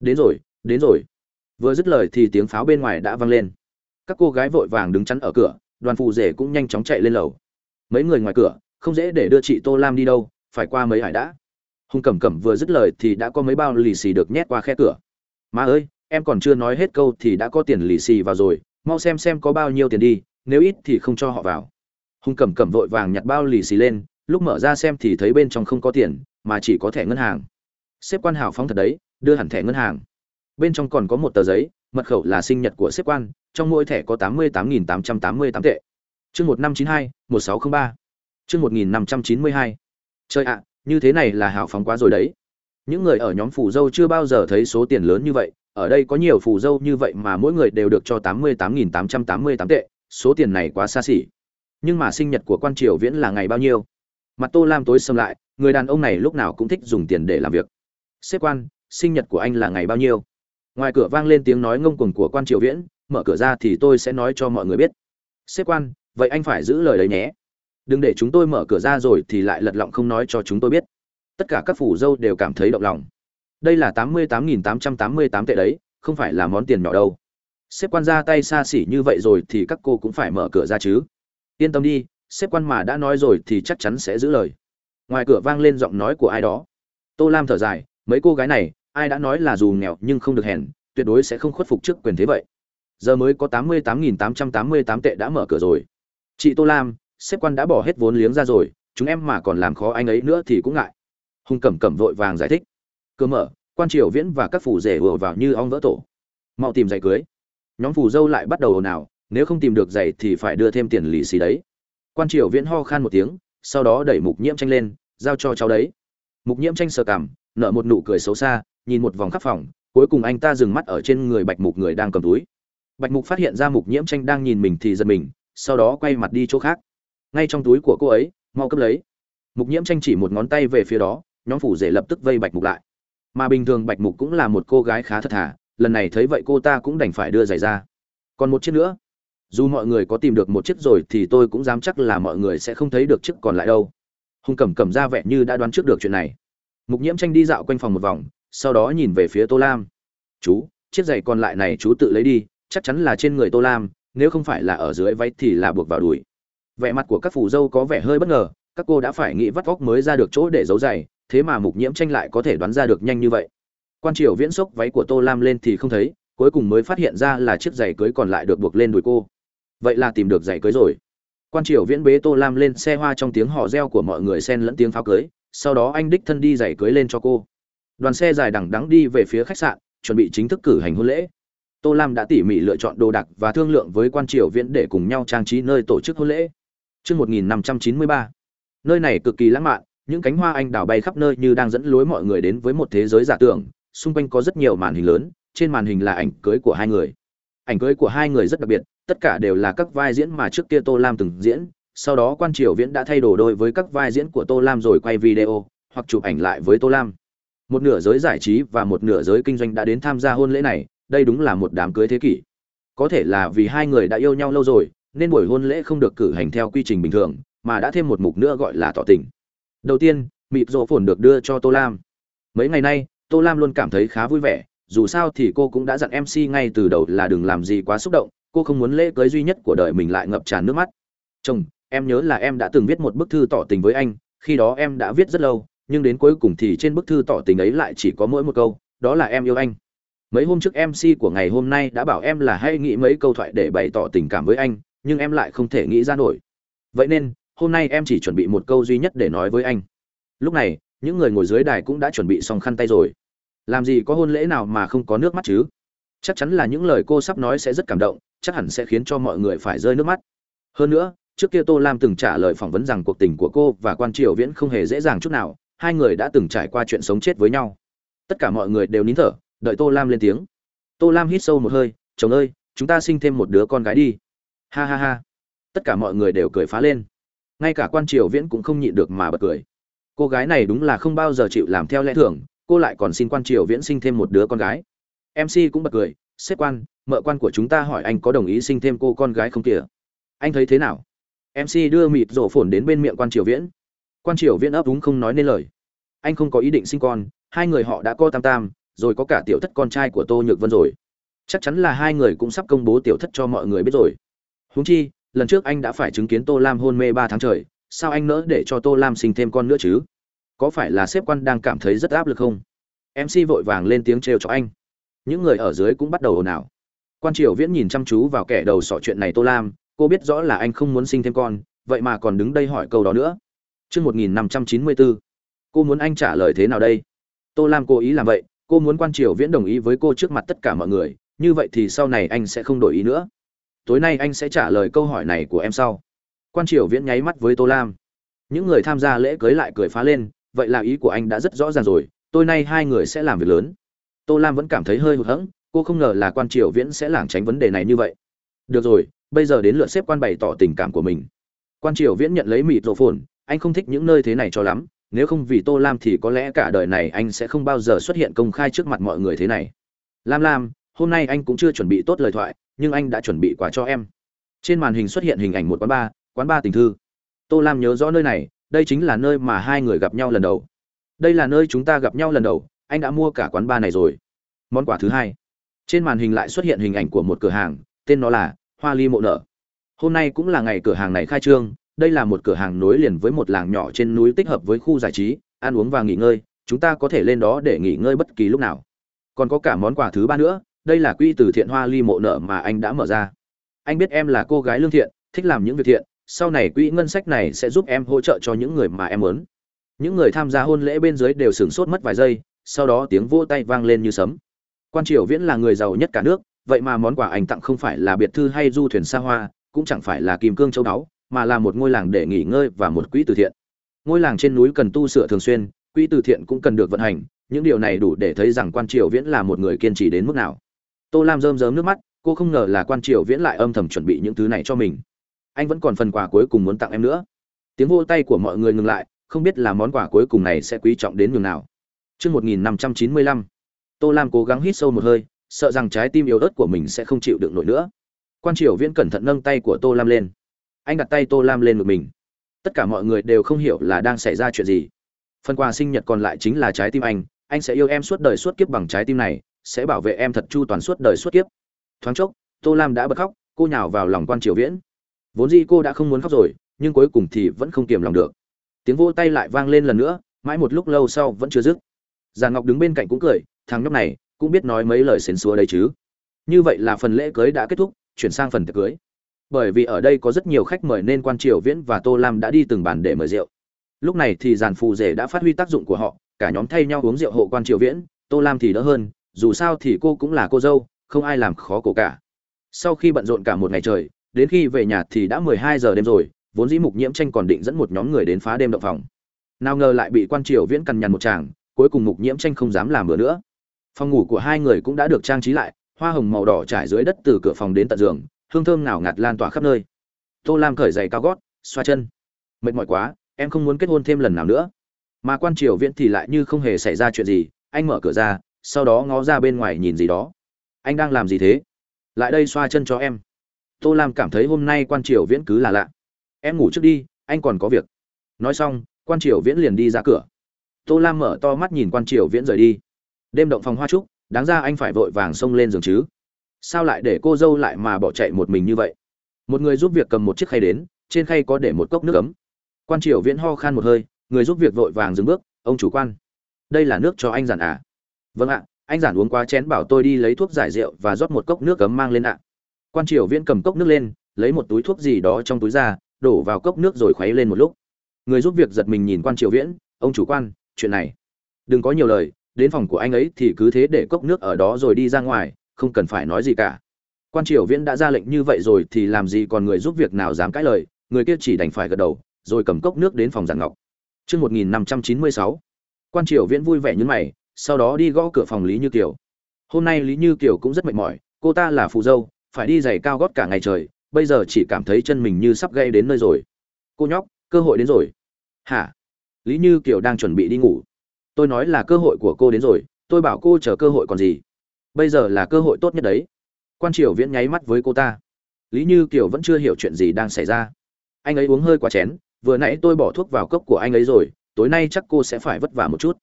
A: Đến rồi đến rồi. Vừa dứt lời thì tiếng pháo bên ngoài đã vang lên. Các cô gái vội vàng đứng chắn ở cửa, đoàn phù rể cũng nhanh chóng chạy lên lầu. Mấy người ngoài cửa, không dễ để đưa chị tô lam đi đâu, phải qua mấy hải đã hùng cẩm cẩm vừa dứt lời thì đã có mấy bao lì xì được nhét qua khe cửa. Má ơi, em còn chưa nói hết câu thì đã có tiền lì xì vào rồi, mau xem xem có bao nhiêu tiền đi, nếu ít thì không cho họ vào. Hùng cẩm cẩm vội vàng nhặt bao lì xì lên, lúc mở ra xem thì thấy bên trong không có tiền, mà chỉ có thẻ ngân hàng. Sếp quan hào phóng thật đấy, đưa hẳn thẻ ngân hàng. Bên trong còn có một tờ giấy, mật khẩu là sinh nhật của sếp quan, trong mỗi thẻ có tám mươi tám nghìn tám trăm tám mươi tám tệ. Chương một năm chín hai, một sáu không ba. Chương một nghìn năm trăm chín mươi hai. Chơi ạ như thế này là hào phóng quá rồi đấy. Những người ở nhóm phù dâu chưa bao giờ thấy số tiền lớn như vậy, ở đây có nhiều phù dâu như vậy mà mỗi người đều được cho tám mươi tám nghìn tám trăm tám mươi tám tệ, số tiền này quá xa xỉ. Nhưng mà sinh nhật của quan triều viễn là ngày bao nhiêu? Mặt tô lam tối xâm lại, người đàn ông này lúc nào cũng thích dùng tiền để làm việc. Xếp quan, sinh nhật của anh là ngày bao nhiêu? Ngoài cửa vang lên tiếng nói ngông cuồng của quan triều viễn, mở cửa ra thì tôi sẽ nói cho mọi người biết. Xếp quan, vậy anh phải giữ lời đấy nhé đừng để chúng tôi mở cửa ra rồi thì lại lật lọng không nói cho chúng tôi biết. Tất cả các phủ dâu đều cảm thấy động lòng. Đây là tám mươi tám nghìn tám trăm tám mươi tám tệ đấy, không phải là món tiền nhỏ đâu. Xếp quan ra tay xa xỉ như vậy rồi thì các cô cũng phải mở cửa ra chứ. Yên tâm đi, xếp quan mà đã nói rồi thì chắc chắn sẽ giữ lời. Ngoài cửa vang lên giọng nói của ai đó. Tô lam thở dài, mấy cô gái này, ai đã nói là dù nghèo nhưng không được hèn, tuyệt đối sẽ không khuất phục trước quyền thế vậy. Giờ mới có tám mươi tám nghìn tám trăm tám mươi tám tệ đã mở cửa rồi. Chị tô lam xếp quan đã bỏ hết vốn liếng ra rồi, chúng em mà còn làm khó anh ấy nữa thì cũng ngại. Hùng cẩm cẩm vội vàng giải thích. Cơ mở, quan triều viễn và các phủ rể ùa vào như ong vỡ tổ. Mau tìm giày cưới. Nhóm phù dâu lại bắt đầu ồn ào, nếu không tìm được giày thì phải đưa thêm tiền lì xì đấy. Quan triều viễn ho khan một tiếng, sau đó đẩy mục nhiễm tranh lên, giao cho cháu đấy. Mục nhiễm tranh sờ cảm nở một nụ cười xấu xa, nhìn một vòng khắp phòng, cuối cùng anh ta dừng mắt ở trên người bạch mục người đang cầm túi. Bạch mục phát hiện ra mục nhiễm tranh đang nhìn mình thì giật mình, sau đó quay mặt đi chỗ khác ngay trong túi của cô ấy, mau cấp lấy. Mục nhiễm tranh chỉ một ngón tay về phía đó, nhóm phủ rể lập tức vây bạch mục lại. Mà bình thường bạch mục cũng là một cô gái khá thật thà, lần này thấy vậy cô ta cũng đành phải đưa giày ra. Còn một chiếc nữa. Dù mọi người có tìm được một chiếc rồi thì tôi cũng dám chắc là mọi người sẽ không thấy được chiếc còn lại đâu. Hùng cẩm cẩm ra vẻ như đã đoán trước được chuyện này. Mục nhiễm tranh đi dạo quanh phòng một vòng, sau đó nhìn về phía tô lam. Chú, chiếc giày còn lại này chú tự lấy đi, chắc chắn là trên người tô lam, nếu không phải là ở dưới váy thì là buộc vào đùi vẻ mặt của các phù dâu có vẻ hơi bất ngờ, các cô đã phải nghĩ vắt vóc mới ra được chỗ để giấu giày, thế mà mục nhiễm tranh lại có thể đoán ra được nhanh như vậy. Quan triều viễn xốc váy của tô lam lên thì không thấy, cuối cùng mới phát hiện ra là chiếc giày cưới còn lại được buộc lên đùi cô. Vậy là tìm được giày cưới rồi. Quan triều viễn bế tô lam lên xe hoa trong tiếng họ reo của mọi người xen lẫn tiếng pháo cưới, sau đó anh đích thân đi giày cưới lên cho cô. Đoàn xe dài đằng đắng đi về phía khách sạn, chuẩn bị chính thức cử hành hôn lễ. Tô lam đã tỉ mỉ lựa chọn đồ đạc và thương lượng với quan triều viễn để cùng nhau trang trí nơi tổ chức hôn lễ. Chương 1593. Nơi này cực kỳ lãng mạn, những cánh hoa anh đào bay khắp nơi như đang dẫn lối mọi người đến với một thế giới giả tưởng, xung quanh có rất nhiều màn hình lớn, trên màn hình là ảnh cưới của hai người. Ảnh cưới của hai người rất đặc biệt, tất cả đều là các vai diễn mà trước kia Tô Lam từng diễn, sau đó quan triều viễn đã thay đổi đôi với các vai diễn của Tô Lam rồi quay video hoặc chụp ảnh lại với Tô Lam. Một nửa giới giải trí và một nửa giới kinh doanh đã đến tham gia hôn lễ này, đây đúng là một đám cưới thế kỷ. Có thể là vì hai người đã yêu nhau lâu rồi, nên buổi hôn lễ không được cử hành theo quy trình bình thường, mà đã thêm một mục nữa gọi là tỏ tình. Đầu tiên, mịp rộ phồn được đưa cho Tô Lam. Mấy ngày nay, Tô Lam luôn cảm thấy khá vui vẻ, dù sao thì cô cũng đã dặn MC ngay từ đầu là đừng làm gì quá xúc động, cô không muốn lễ cưới duy nhất của đời mình lại ngập tràn nước mắt. Chồng, em nhớ là em đã từng viết một bức thư tỏ tình với anh, khi đó em đã viết rất lâu, nhưng đến cuối cùng thì trên bức thư tỏ tình ấy lại chỉ có mỗi một câu, đó là em yêu anh. Mấy hôm trước MC của ngày hôm nay đã bảo em là hãy nghĩ mấy câu thoại để bày tỏ tình cảm với anh, nhưng em lại không thể nghĩ ra nổi. Vậy nên, hôm nay em chỉ chuẩn bị một câu duy nhất để nói với anh. Lúc này, những người ngồi dưới đài cũng đã chuẩn bị xong khăn tay rồi. Làm gì có hôn lễ nào mà không có nước mắt chứ? Chắc chắn là những lời cô sắp nói sẽ rất cảm động, chắc hẳn sẽ khiến cho mọi người phải rơi nước mắt. Hơn nữa, trước kia tô lam từng trả lời phỏng vấn rằng cuộc tình của cô và quan triều viễn không hề dễ dàng chút nào, hai người đã từng trải qua chuyện sống chết với nhau. Tất cả mọi người đều nín thở, đợi tô lam lên tiếng. Tô lam hít sâu một hơi, chồng ơi, chúng ta sinh thêm một đứa con gái đi ha ha ha. Tất cả mọi người đều cười phá lên. Ngay cả quan triều viễn cũng không nhịn được mà bật cười. Cô gái này đúng là không bao giờ chịu làm theo lẽ thường, cô lại còn xin quan triều viễn sinh thêm một đứa con gái. Mc cũng bật cười xếp quan, mợ quan của chúng ta hỏi anh có đồng ý sinh thêm cô con gái không kìa? Anh thấy thế nào? Mc đưa mịt rổ phồn đến bên miệng quan triều viễn. Quan triều viễn ấp úng không nói nên lời. Anh không có ý định sinh con, hai người họ đã co tam tam, rồi có cả tiểu thất con trai của tô nhược vân rồi. Chắc chắn là hai người cũng sắp công bố tiểu thất cho mọi người biết rồi. Huống chi, lần trước anh đã phải chứng kiến Tô Lam hôn mê ba tháng trời, sao anh nỡ để cho Tô Lam sinh thêm con nữa chứ? Có phải là sếp quan đang cảm thấy rất áp lực không? MC vội vàng lên tiếng trêu cho anh. Những người ở dưới cũng bắt đầu ồn ào. Quan Triều Viễn nhìn chăm chú vào kẻ đầu sỏ chuyện này Tô Lam, cô biết rõ là anh không muốn sinh thêm con, vậy mà còn đứng đây hỏi câu đó nữa. Chương 1594. Cô muốn anh trả lời thế nào đây? Tô Lam cố ý làm vậy, cô muốn Quan Triều Viễn đồng ý với cô trước mặt tất cả mọi người, như vậy thì sau này anh sẽ không đổi ý nữa tối nay anh sẽ trả lời câu hỏi này của em sau. Quan triều viễn nháy mắt với tô lam. Những người tham gia lễ cưới lại cười phá lên, vậy là ý của anh đã rất rõ ràng rồi, tối nay hai người sẽ làm việc lớn. Tô lam vẫn cảm thấy hơi hụt hẫng, cô không ngờ là quan triều viễn sẽ lảng tránh vấn đề này như vậy. Được rồi, bây giờ đến lượt xếp quan bày tỏ tình cảm của mình. Quan triều viễn nhận lấy mịt rộ phồn, anh không thích những nơi thế này cho lắm, nếu không vì tô lam thì có lẽ cả đời này anh sẽ không bao giờ xuất hiện công khai trước mặt mọi người thế này. Lam lam, hôm nay anh cũng chưa chuẩn bị tốt lời thoại nhưng anh đã chuẩn bị quà cho em. Trên màn hình xuất hiện hình ảnh một quán bar quán bar tình thư. Tô lam nhớ rõ nơi này, đây chính là nơi mà hai người gặp nhau lần đầu. Đây là nơi chúng ta gặp nhau lần đầu, anh đã mua cả quán bar này rồi. Món quà thứ hai. Trên màn hình lại xuất hiện hình ảnh của một cửa hàng, tên nó là hoa ly mộ nở hôm nay cũng là ngày cửa hàng này khai trương, đây là một cửa hàng nối liền với một làng nhỏ trên núi tích hợp với khu giải trí, ăn uống và nghỉ ngơi, chúng ta có thể lên đó để nghỉ ngơi bất kỳ lúc nào. Còn có cả món quà thứ ba nữa đây là quỹ từ thiện hoa ly mộ nợ mà anh đã mở ra. Anh biết em là cô gái lương thiện, thích làm những việc thiện, sau này quỹ ngân sách này sẽ giúp em hỗ trợ cho những người mà em muốn. Những người tham gia hôn lễ bên dưới đều sửng sốt mất vài giây, sau đó tiếng vỗ tay vang lên như sấm. Quan triều viễn là người giàu nhất cả nước, vậy mà món quà anh tặng không phải là biệt thư hay du thuyền xa hoa, cũng chẳng phải là kim cương châu đáo mà là một ngôi làng để nghỉ ngơi và một quỹ từ thiện. Ngôi làng trên núi cần tu sửa thường xuyên, quỹ từ thiện cũng cần được vận hành, những điều này đủ để thấy rằng quan triều viễn là một người kiên trì đến mức nào tô lam rơm rớm nước mắt cô không ngờ là quan triều viễn lại âm thầm chuẩn bị những thứ này cho mình anh vẫn còn phần quà cuối cùng muốn tặng em nữa tiếng vô tay của mọi người ngừng lại không biết là món quà cuối cùng này sẽ quý trọng đến nhường nào Trước 1595, Tô Lam cố gắng hít sâu một hơi, sợ rằng trái tim yếu ớt của mình sẽ không chịu đựng nổi nữa. Quan Triều Viễn cẩn thận nâng tay của Tô Lam lên. Anh đặt tay Tô Lam lên ngực mình. Tất cả mọi người đều không hiểu là đang xảy ra chuyện gì. Phần quà sinh nhật còn lại chính là trái tim anh, anh sẽ yêu em suốt đời suốt kiếp bằng trái tim này, sẽ bảo vệ em thật chu toàn suốt đời suốt kiếp. Thoáng chốc, Tô Lam đã bật khóc, cô nhào vào lòng Quan Triều Viễn. Vốn dĩ cô đã không muốn khóc rồi, nhưng cuối cùng thì vẫn không kiềm lòng được. Tiếng vỗ tay lại vang lên lần nữa, mãi một lúc lâu sau vẫn chưa dứt. già Ngọc đứng bên cạnh cũng cười, thằng nhóc này cũng biết nói mấy lời xến xúa đấy chứ. Như vậy là phần lễ cưới đã kết thúc, chuyển sang phần tiệc cưới. Bởi vì ở đây có rất nhiều khách mời nên quan triều Viễn và Tô Lam đã đi từng bàn để mời rượu. Lúc này thì giàn phù rể đã phát huy tác dụng của họ, cả nhóm thay nhau uống rượu hộ quan triều Viễn, Tô Lam thì đỡ hơn, dù sao thì cô cũng là cô dâu, không ai làm khó cổ cả. Sau khi bận rộn cả một ngày trời, đến khi về nhà thì đã 12 giờ đêm rồi, vốn dĩ mục nhiễm tranh còn định dẫn một nhóm người đến phá đêm động phòng. Nào ngờ lại bị quan triều Viễn cằn nhằn một chàng, cuối cùng mục nhiễm tranh không dám làm bữa nữa phòng ngủ của hai người cũng đã được trang trí lại hoa hồng màu đỏ trải dưới đất từ cửa phòng đến tận giường hương thơm nào ngạt lan tỏa khắp nơi tô lam cởi giày cao gót xoa chân mệt mỏi quá em không muốn kết hôn thêm lần nào nữa mà quan triều viễn thì lại như không hề xảy ra chuyện gì anh mở cửa ra sau đó ngó ra bên ngoài nhìn gì đó. Anh đang làm gì thế? Lại đây xoa chân cho em. Tô lam cảm thấy hôm nay quan triều viễn cứ là lạ. Em ngủ trước đi, anh còn có việc. Nói xong, quan triều viễn liền đi ra cửa. Tô lam mở to mắt nhìn quan triều viễn rời đi. Đêm động phòng hoa trúc, đáng ra anh phải vội vàng xông lên giường chứ. Sao lại để cô dâu lại mà bỏ chạy một mình như vậy? Một người giúp việc cầm một chiếc khay đến, trên khay có để một cốc nước ấm. Quan triều viễn ho khan một hơi, người giúp việc vội vàng dừng bước, ông chủ quan, đây là nước cho anh giản à? Vâng ạ anh giản uống quá chén bảo tôi đi lấy thuốc giải rượu và rót một cốc nước cấm mang lên ạ. Quan triều viễn cầm cốc nước lên lấy một túi thuốc gì đó trong túi ra đổ vào cốc nước rồi khuấy lên một lúc. Người giúp việc giật mình nhìn quan triều viễn ông chủ quan chuyện này đừng có nhiều lời đến phòng của anh ấy thì cứ thế để cốc nước ở đó rồi đi ra ngoài không cần phải nói gì cả. Quan triều viễn đã ra lệnh như vậy rồi thì làm gì còn người giúp việc nào dám cãi lời người kia chỉ đành phải gật đầu rồi cầm cốc nước đến phòng giản ngọc. Trước 1596, quan triều viễn vui vẻ như mày sau đó đi gõ cửa phòng lý như kiều. Hôm nay lý như kiều cũng rất mệt mỏi, cô ta là phù dâu, phải đi giày cao gót cả ngày trời, bây giờ chỉ cảm thấy chân mình như sắp gây đến nơi rồi. Cô nhóc, cơ hội đến rồi. Hả? Lý như kiều đang chuẩn bị đi ngủ. Tôi nói là cơ hội của cô đến rồi, tôi bảo cô chờ cơ hội còn gì. Bây giờ là cơ hội tốt nhất đấy. Quan triều viễn nháy mắt với cô ta. Lý như kiều vẫn chưa hiểu chuyện gì đang xảy ra. Anh ấy uống hơi quá chén, vừa nãy tôi bỏ thuốc vào cốc của anh ấy rồi, tối nay chắc cô sẽ phải vất vả một chút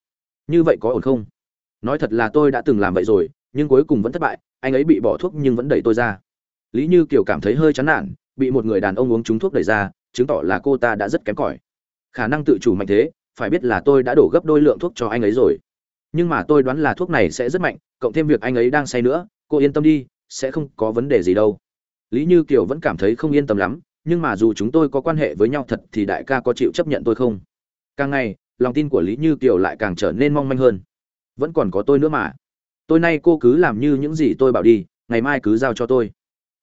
A: như vậy có ổn không? Nói thật là tôi đã từng làm vậy rồi, nhưng cuối cùng vẫn thất bại, anh ấy bị bỏ thuốc nhưng vẫn đẩy tôi ra. Lý như kiều cảm thấy hơi chán nản, bị một người đàn ông uống trúng thuốc đẩy ra, chứng tỏ là cô ta đã rất kém cỏi. Khả năng tự chủ mạnh thế, phải biết là tôi đã đổ gấp đôi lượng thuốc cho anh ấy rồi. Nhưng mà tôi đoán là thuốc này sẽ rất mạnh, cộng thêm việc anh ấy đang say nữa, cô yên tâm đi, sẽ không có vấn đề gì đâu. Lý như kiều vẫn cảm thấy không yên tâm lắm, nhưng mà dù chúng tôi có quan hệ với nhau thật thì đại ca có chịu chấp nhận tôi không? Càng ngày lòng tin của lý như kiều lại càng trở nên mong manh hơn. Vẫn còn có tôi nữa mà. Tôi nay cô cứ làm như những gì tôi bảo đi, ngày mai cứ giao cho tôi.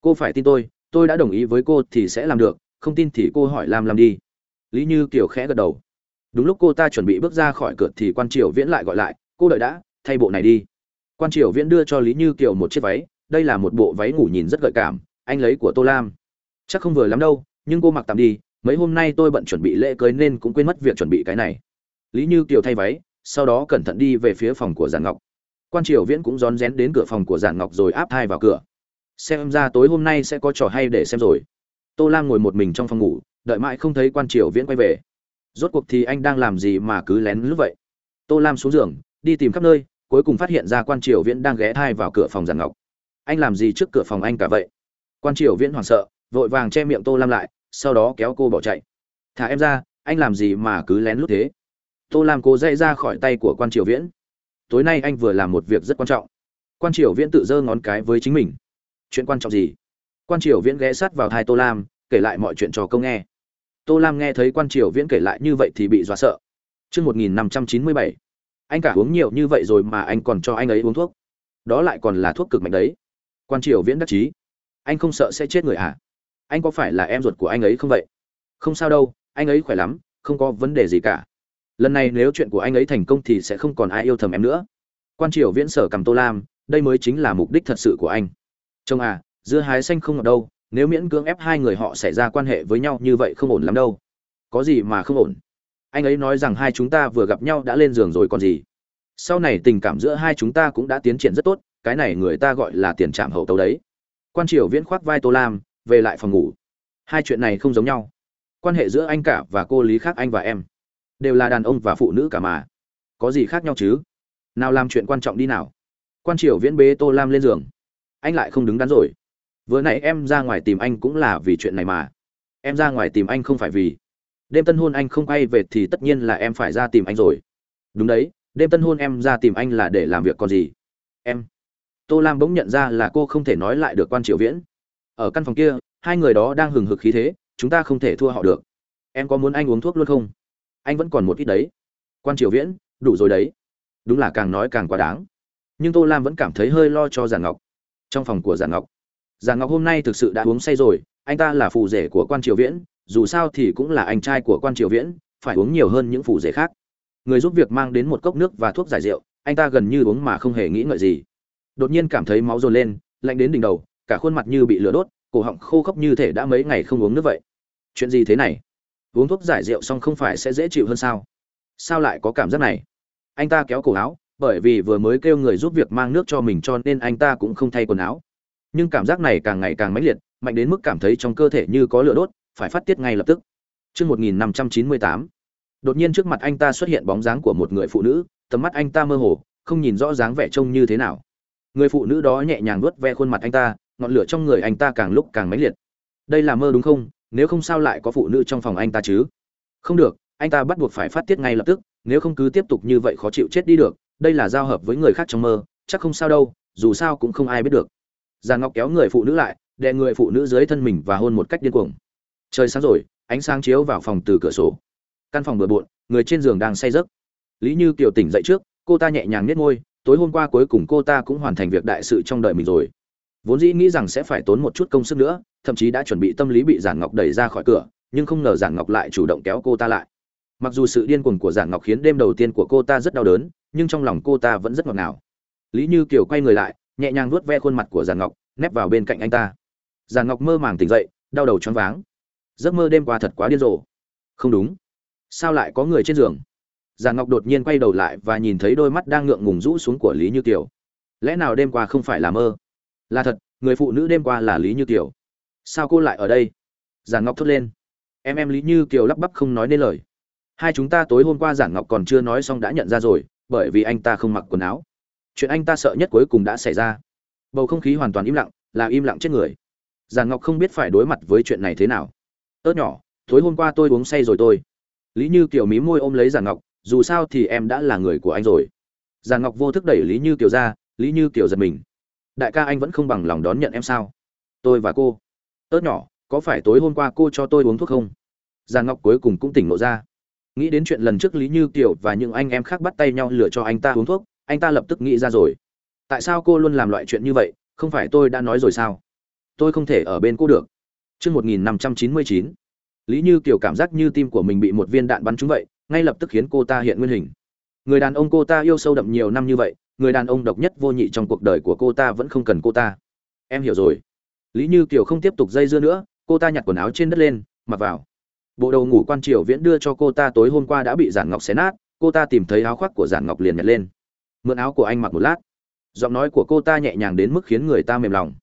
A: Cô phải tin tôi tôi đã đồng ý với cô thì sẽ làm được, không tin thì cô hỏi làm làm đi. Lý như kiều khẽ gật đầu. Đúng lúc cô ta chuẩn bị bước ra khỏi cửa thì quan triều viễn lại gọi lại, cô đợi đã, thay bộ này đi. Quan triều viễn đưa cho lý như kiều một chiếc váy, đây là một bộ váy ngủ nhìn rất gợi cảm, anh lấy của tô lam. Chắc không vừa lắm đâu, nhưng cô mặc tạm đi, mấy hôm nay tôi bận chuẩn bị lễ cưới nên cũng quên mất việc chuẩn bị cái này lý như kiều thay váy, sau đó cẩn thận đi về phía phòng của giản ngọc. Quan triều viễn cũng rón rén đến cửa phòng của giản ngọc rồi áp thai vào cửa. Xem ra tối hôm nay sẽ có trò hay để xem rồi. Tô lam ngồi một mình trong phòng ngủ, đợi mãi không thấy quan triều viễn quay về. Rốt cuộc thì anh đang làm gì mà cứ lén lúc vậy? Tô lam xuống giường, đi tìm khắp nơi, cuối cùng phát hiện ra quan triều viễn đang ghé thai vào cửa phòng giản ngọc. Anh làm gì trước cửa phòng anh cả vậy? Quan triều viễn hoảng sợ, vội vàng che miệng tô lam lại, sau đó kéo cô bỏ chạy. Thả em ra, anh làm gì mà cứ lén lút thế? Tô lam cố dậy ra khỏi tay của quan triều viễn. Tối nay anh vừa làm một việc rất quan trọng. Quan triều viễn tự giơ ngón cái với chính mình. Chuyện quan trọng gì? Quan triều viễn ghé sát vào thai tô lam kể lại mọi chuyện cho câu nghe. Tô lam nghe thấy quan triều viễn kể lại như vậy thì bị dọa sợ. Trước 1597, anh cả uống nhiều như vậy rồi mà anh còn cho anh ấy uống thuốc. Đó lại còn là thuốc cực mạnh đấy. Quan triều viễn đắc chí. Anh không sợ sẽ chết người à? Anh có phải là em ruột của anh ấy không vậy? Không sao đâu anh ấy khỏe lắm không có vấn đề gì cả lần này nếu chuyện của anh ấy thành công thì sẽ không còn ai yêu thầm em nữa. Quan triều viễn sở cầm tô lam, đây mới chính là mục đích thật sự của anh. Chồng à dưa hái xanh không ngọt đâu, nếu miễn cưỡng ép hai người họ xảy ra quan hệ với nhau như vậy không ổn lắm đâu. Có gì mà không ổn? Anh ấy nói rằng hai chúng ta vừa gặp nhau đã lên giường rồi còn gì? Sau này tình cảm giữa hai chúng ta cũng đã tiến triển rất tốt, cái này người ta gọi là tiền trạm hậu tấu đấy. Quan triều viễn khoác vai tô lam, về lại phòng ngủ. Hai chuyện này không giống nhau. Quan hệ giữa anh cả và cô lý khác anh và em đều là đàn ông và phụ nữ cả mà. Có gì khác nhau chứ? Nào làm chuyện quan trọng đi nào. Quan triều viễn bế tô lam lên giường. Anh lại không đứng đắn rồi. Vừa nãy em ra ngoài tìm anh cũng là vì chuyện này mà. Em ra ngoài tìm anh không phải vì. Đêm tân hôn anh không quay về thì tất nhiên là em phải ra tìm anh rồi. Đúng đấy, đêm tân hôn em ra tìm anh là để làm việc còn gì? Em. Tô lam bỗng nhận ra là cô không thể nói lại được quan triều viễn. Ở căn phòng kia, hai người đó đang hừng hực khí thế, chúng ta không thể thua họ được. Em có muốn anh uống thuốc luôn không? Anh vẫn còn một ít đấy. Quan triều viễn, đủ rồi đấy. Đúng là càng nói càng quá đáng. Nhưng tô lam vẫn cảm thấy hơi lo cho giản ngọc. Trong phòng của giản ngọc giản ngọc hôm nay thực sự đã uống say rồi. Anh ta là phù rể của quan triều viễn, dù sao thì cũng là anh trai của quan triều viễn, phải uống nhiều hơn những phù rể khác. Người giúp việc mang đến một cốc nước và thuốc giải rượu, anh ta gần như uống mà không hề nghĩ ngợi gì. Đột nhiên cảm thấy máu dồn lên, lạnh đến đỉnh đầu, cả khuôn mặt như bị lửa đốt, cổ họng khô khốc như thể đã mấy ngày không uống nước vậy. Chuyện gì thế này? Uống thuốc giải rượu xong không phải sẽ dễ chịu hơn sao? Sao lại có cảm giác này? Anh ta kéo cổ áo bởi vì vừa mới kêu người giúp việc mang nước cho mình cho nên anh ta cũng không thay quần áo. Nhưng cảm giác này càng ngày càng mãnh liệt mạnh đến mức cảm thấy trong cơ thể như có lửa đốt phải phát tiết ngay lập tức. Trước 1598, đột nhiên trước mặt anh ta xuất hiện bóng dáng của một người phụ nữ tầm mắt anh ta mơ hồ không nhìn rõ dáng vẻ trông như thế nào. Người phụ nữ đó nhẹ nhàng vuốt ve khuôn mặt anh ta ngọn lửa trong người anh ta càng lúc càng mãnh liệt. Đây là mơ đúng không? Nếu không sao lại có phụ nữ trong phòng anh ta chứ? Không được, anh ta bắt buộc phải phát tiết ngay lập tức, nếu không cứ tiếp tục như vậy khó chịu chết đi được, đây là giao hợp với người khác trong mơ, chắc không sao đâu, dù sao cũng không ai biết được. Giàn ngọc kéo người phụ nữ lại, đè người phụ nữ dưới thân mình và hôn một cách điên cuồng. Trời sáng rồi, ánh sáng chiếu vào phòng từ cửa sổ. Căn phòng bừa bộn, người trên giường đang say giấc. Lý như kiều tỉnh dậy trước, cô ta nhẹ nhàng nhét môi, tối hôm qua cuối cùng cô ta cũng hoàn thành việc đại sự trong đời mình rồi vốn dĩ nghĩ rằng sẽ phải tốn một chút công sức nữa, thậm chí đã chuẩn bị tâm lý bị giản ngọc đẩy ra khỏi cửa, nhưng không ngờ giản ngọc lại chủ động kéo cô ta lại. Mặc dù sự điên cuồng của giản ngọc khiến đêm đầu tiên của cô ta rất đau đớn, nhưng trong lòng cô ta vẫn rất ngọt ngào. Lý như kiều quay người lại, nhẹ nhàng vuốt ve khuôn mặt của giản ngọc, nép vào bên cạnh anh ta. Giản ngọc mơ màng tỉnh dậy, đau đầu choáng váng. Giấc mơ đêm qua thật quá điên rồ. Không đúng. Sao lại có người trên giường? Giản ngọc đột nhiên quay đầu lại và nhìn thấy đôi mắt đang ngượng ngùng rũ xuống của lý như kiều. Lẽ nào đêm qua không phải là mơ? Là thật, người phụ nữ đêm qua là lý như kiều. Sao cô lại ở đây? Giản ngọc thốt lên. Em em lý như kiều lắp bắp không nói nên lời. Hai chúng ta tối hôm qua giản ngọc còn chưa nói xong đã nhận ra rồi, bởi vì anh ta không mặc quần áo. Chuyện anh ta sợ nhất cuối cùng đã xảy ra. Bầu không khí hoàn toàn im lặng, là im lặng chết người. Giản ngọc không biết phải đối mặt với chuyện này thế nào. Ớt nhỏ, tối hôm qua tôi uống say rồi tôi. Lý như kiều mí môi ôm lấy giản ngọc, dù sao thì em đã là người của anh rồi. Giản ngọc vô thức đẩy lý như kiều ra, lý như kiều giật mình đại ca anh vẫn không bằng lòng đón nhận em sao? Tôi và cô. Ớt nhỏ có phải tối hôm qua cô cho tôi uống thuốc không? Giàn ngọc cuối cùng cũng tỉnh lộ ra. Nghĩ đến chuyện lần trước lý như kiều và những anh em khác bắt tay nhau lựa cho anh ta uống thuốc anh ta lập tức nghĩ ra rồi. Tại sao cô luôn làm loại chuyện như vậy? Không phải tôi đã nói rồi sao? Tôi không thể ở bên cô được. Trước 1599. Lý Như Kiều cảm giác như tim của mình bị một viên đạn bắn trúng vậy, ngay lập tức khiến cô ta hiện nguyên hình. Người đàn ông cô ta yêu sâu đậm nhiều năm như vậy, người đàn ông độc nhất vô nhị trong cuộc đời của cô ta vẫn không cần cô ta. Em hiểu rồi. Lý như kiều không tiếp tục dây dưa nữa, cô ta nhặt quần áo trên đất lên, mặc vào. Bộ đầu ngủ quan triều viễn đưa cho cô ta tối hôm qua đã bị giản ngọc xé nát, cô ta tìm thấy áo khoác của giản ngọc liền nhặt lên. Mượn áo của anh mặc một lát. Giọng nói của cô ta nhẹ nhàng đến mức khiến người ta mềm lòng.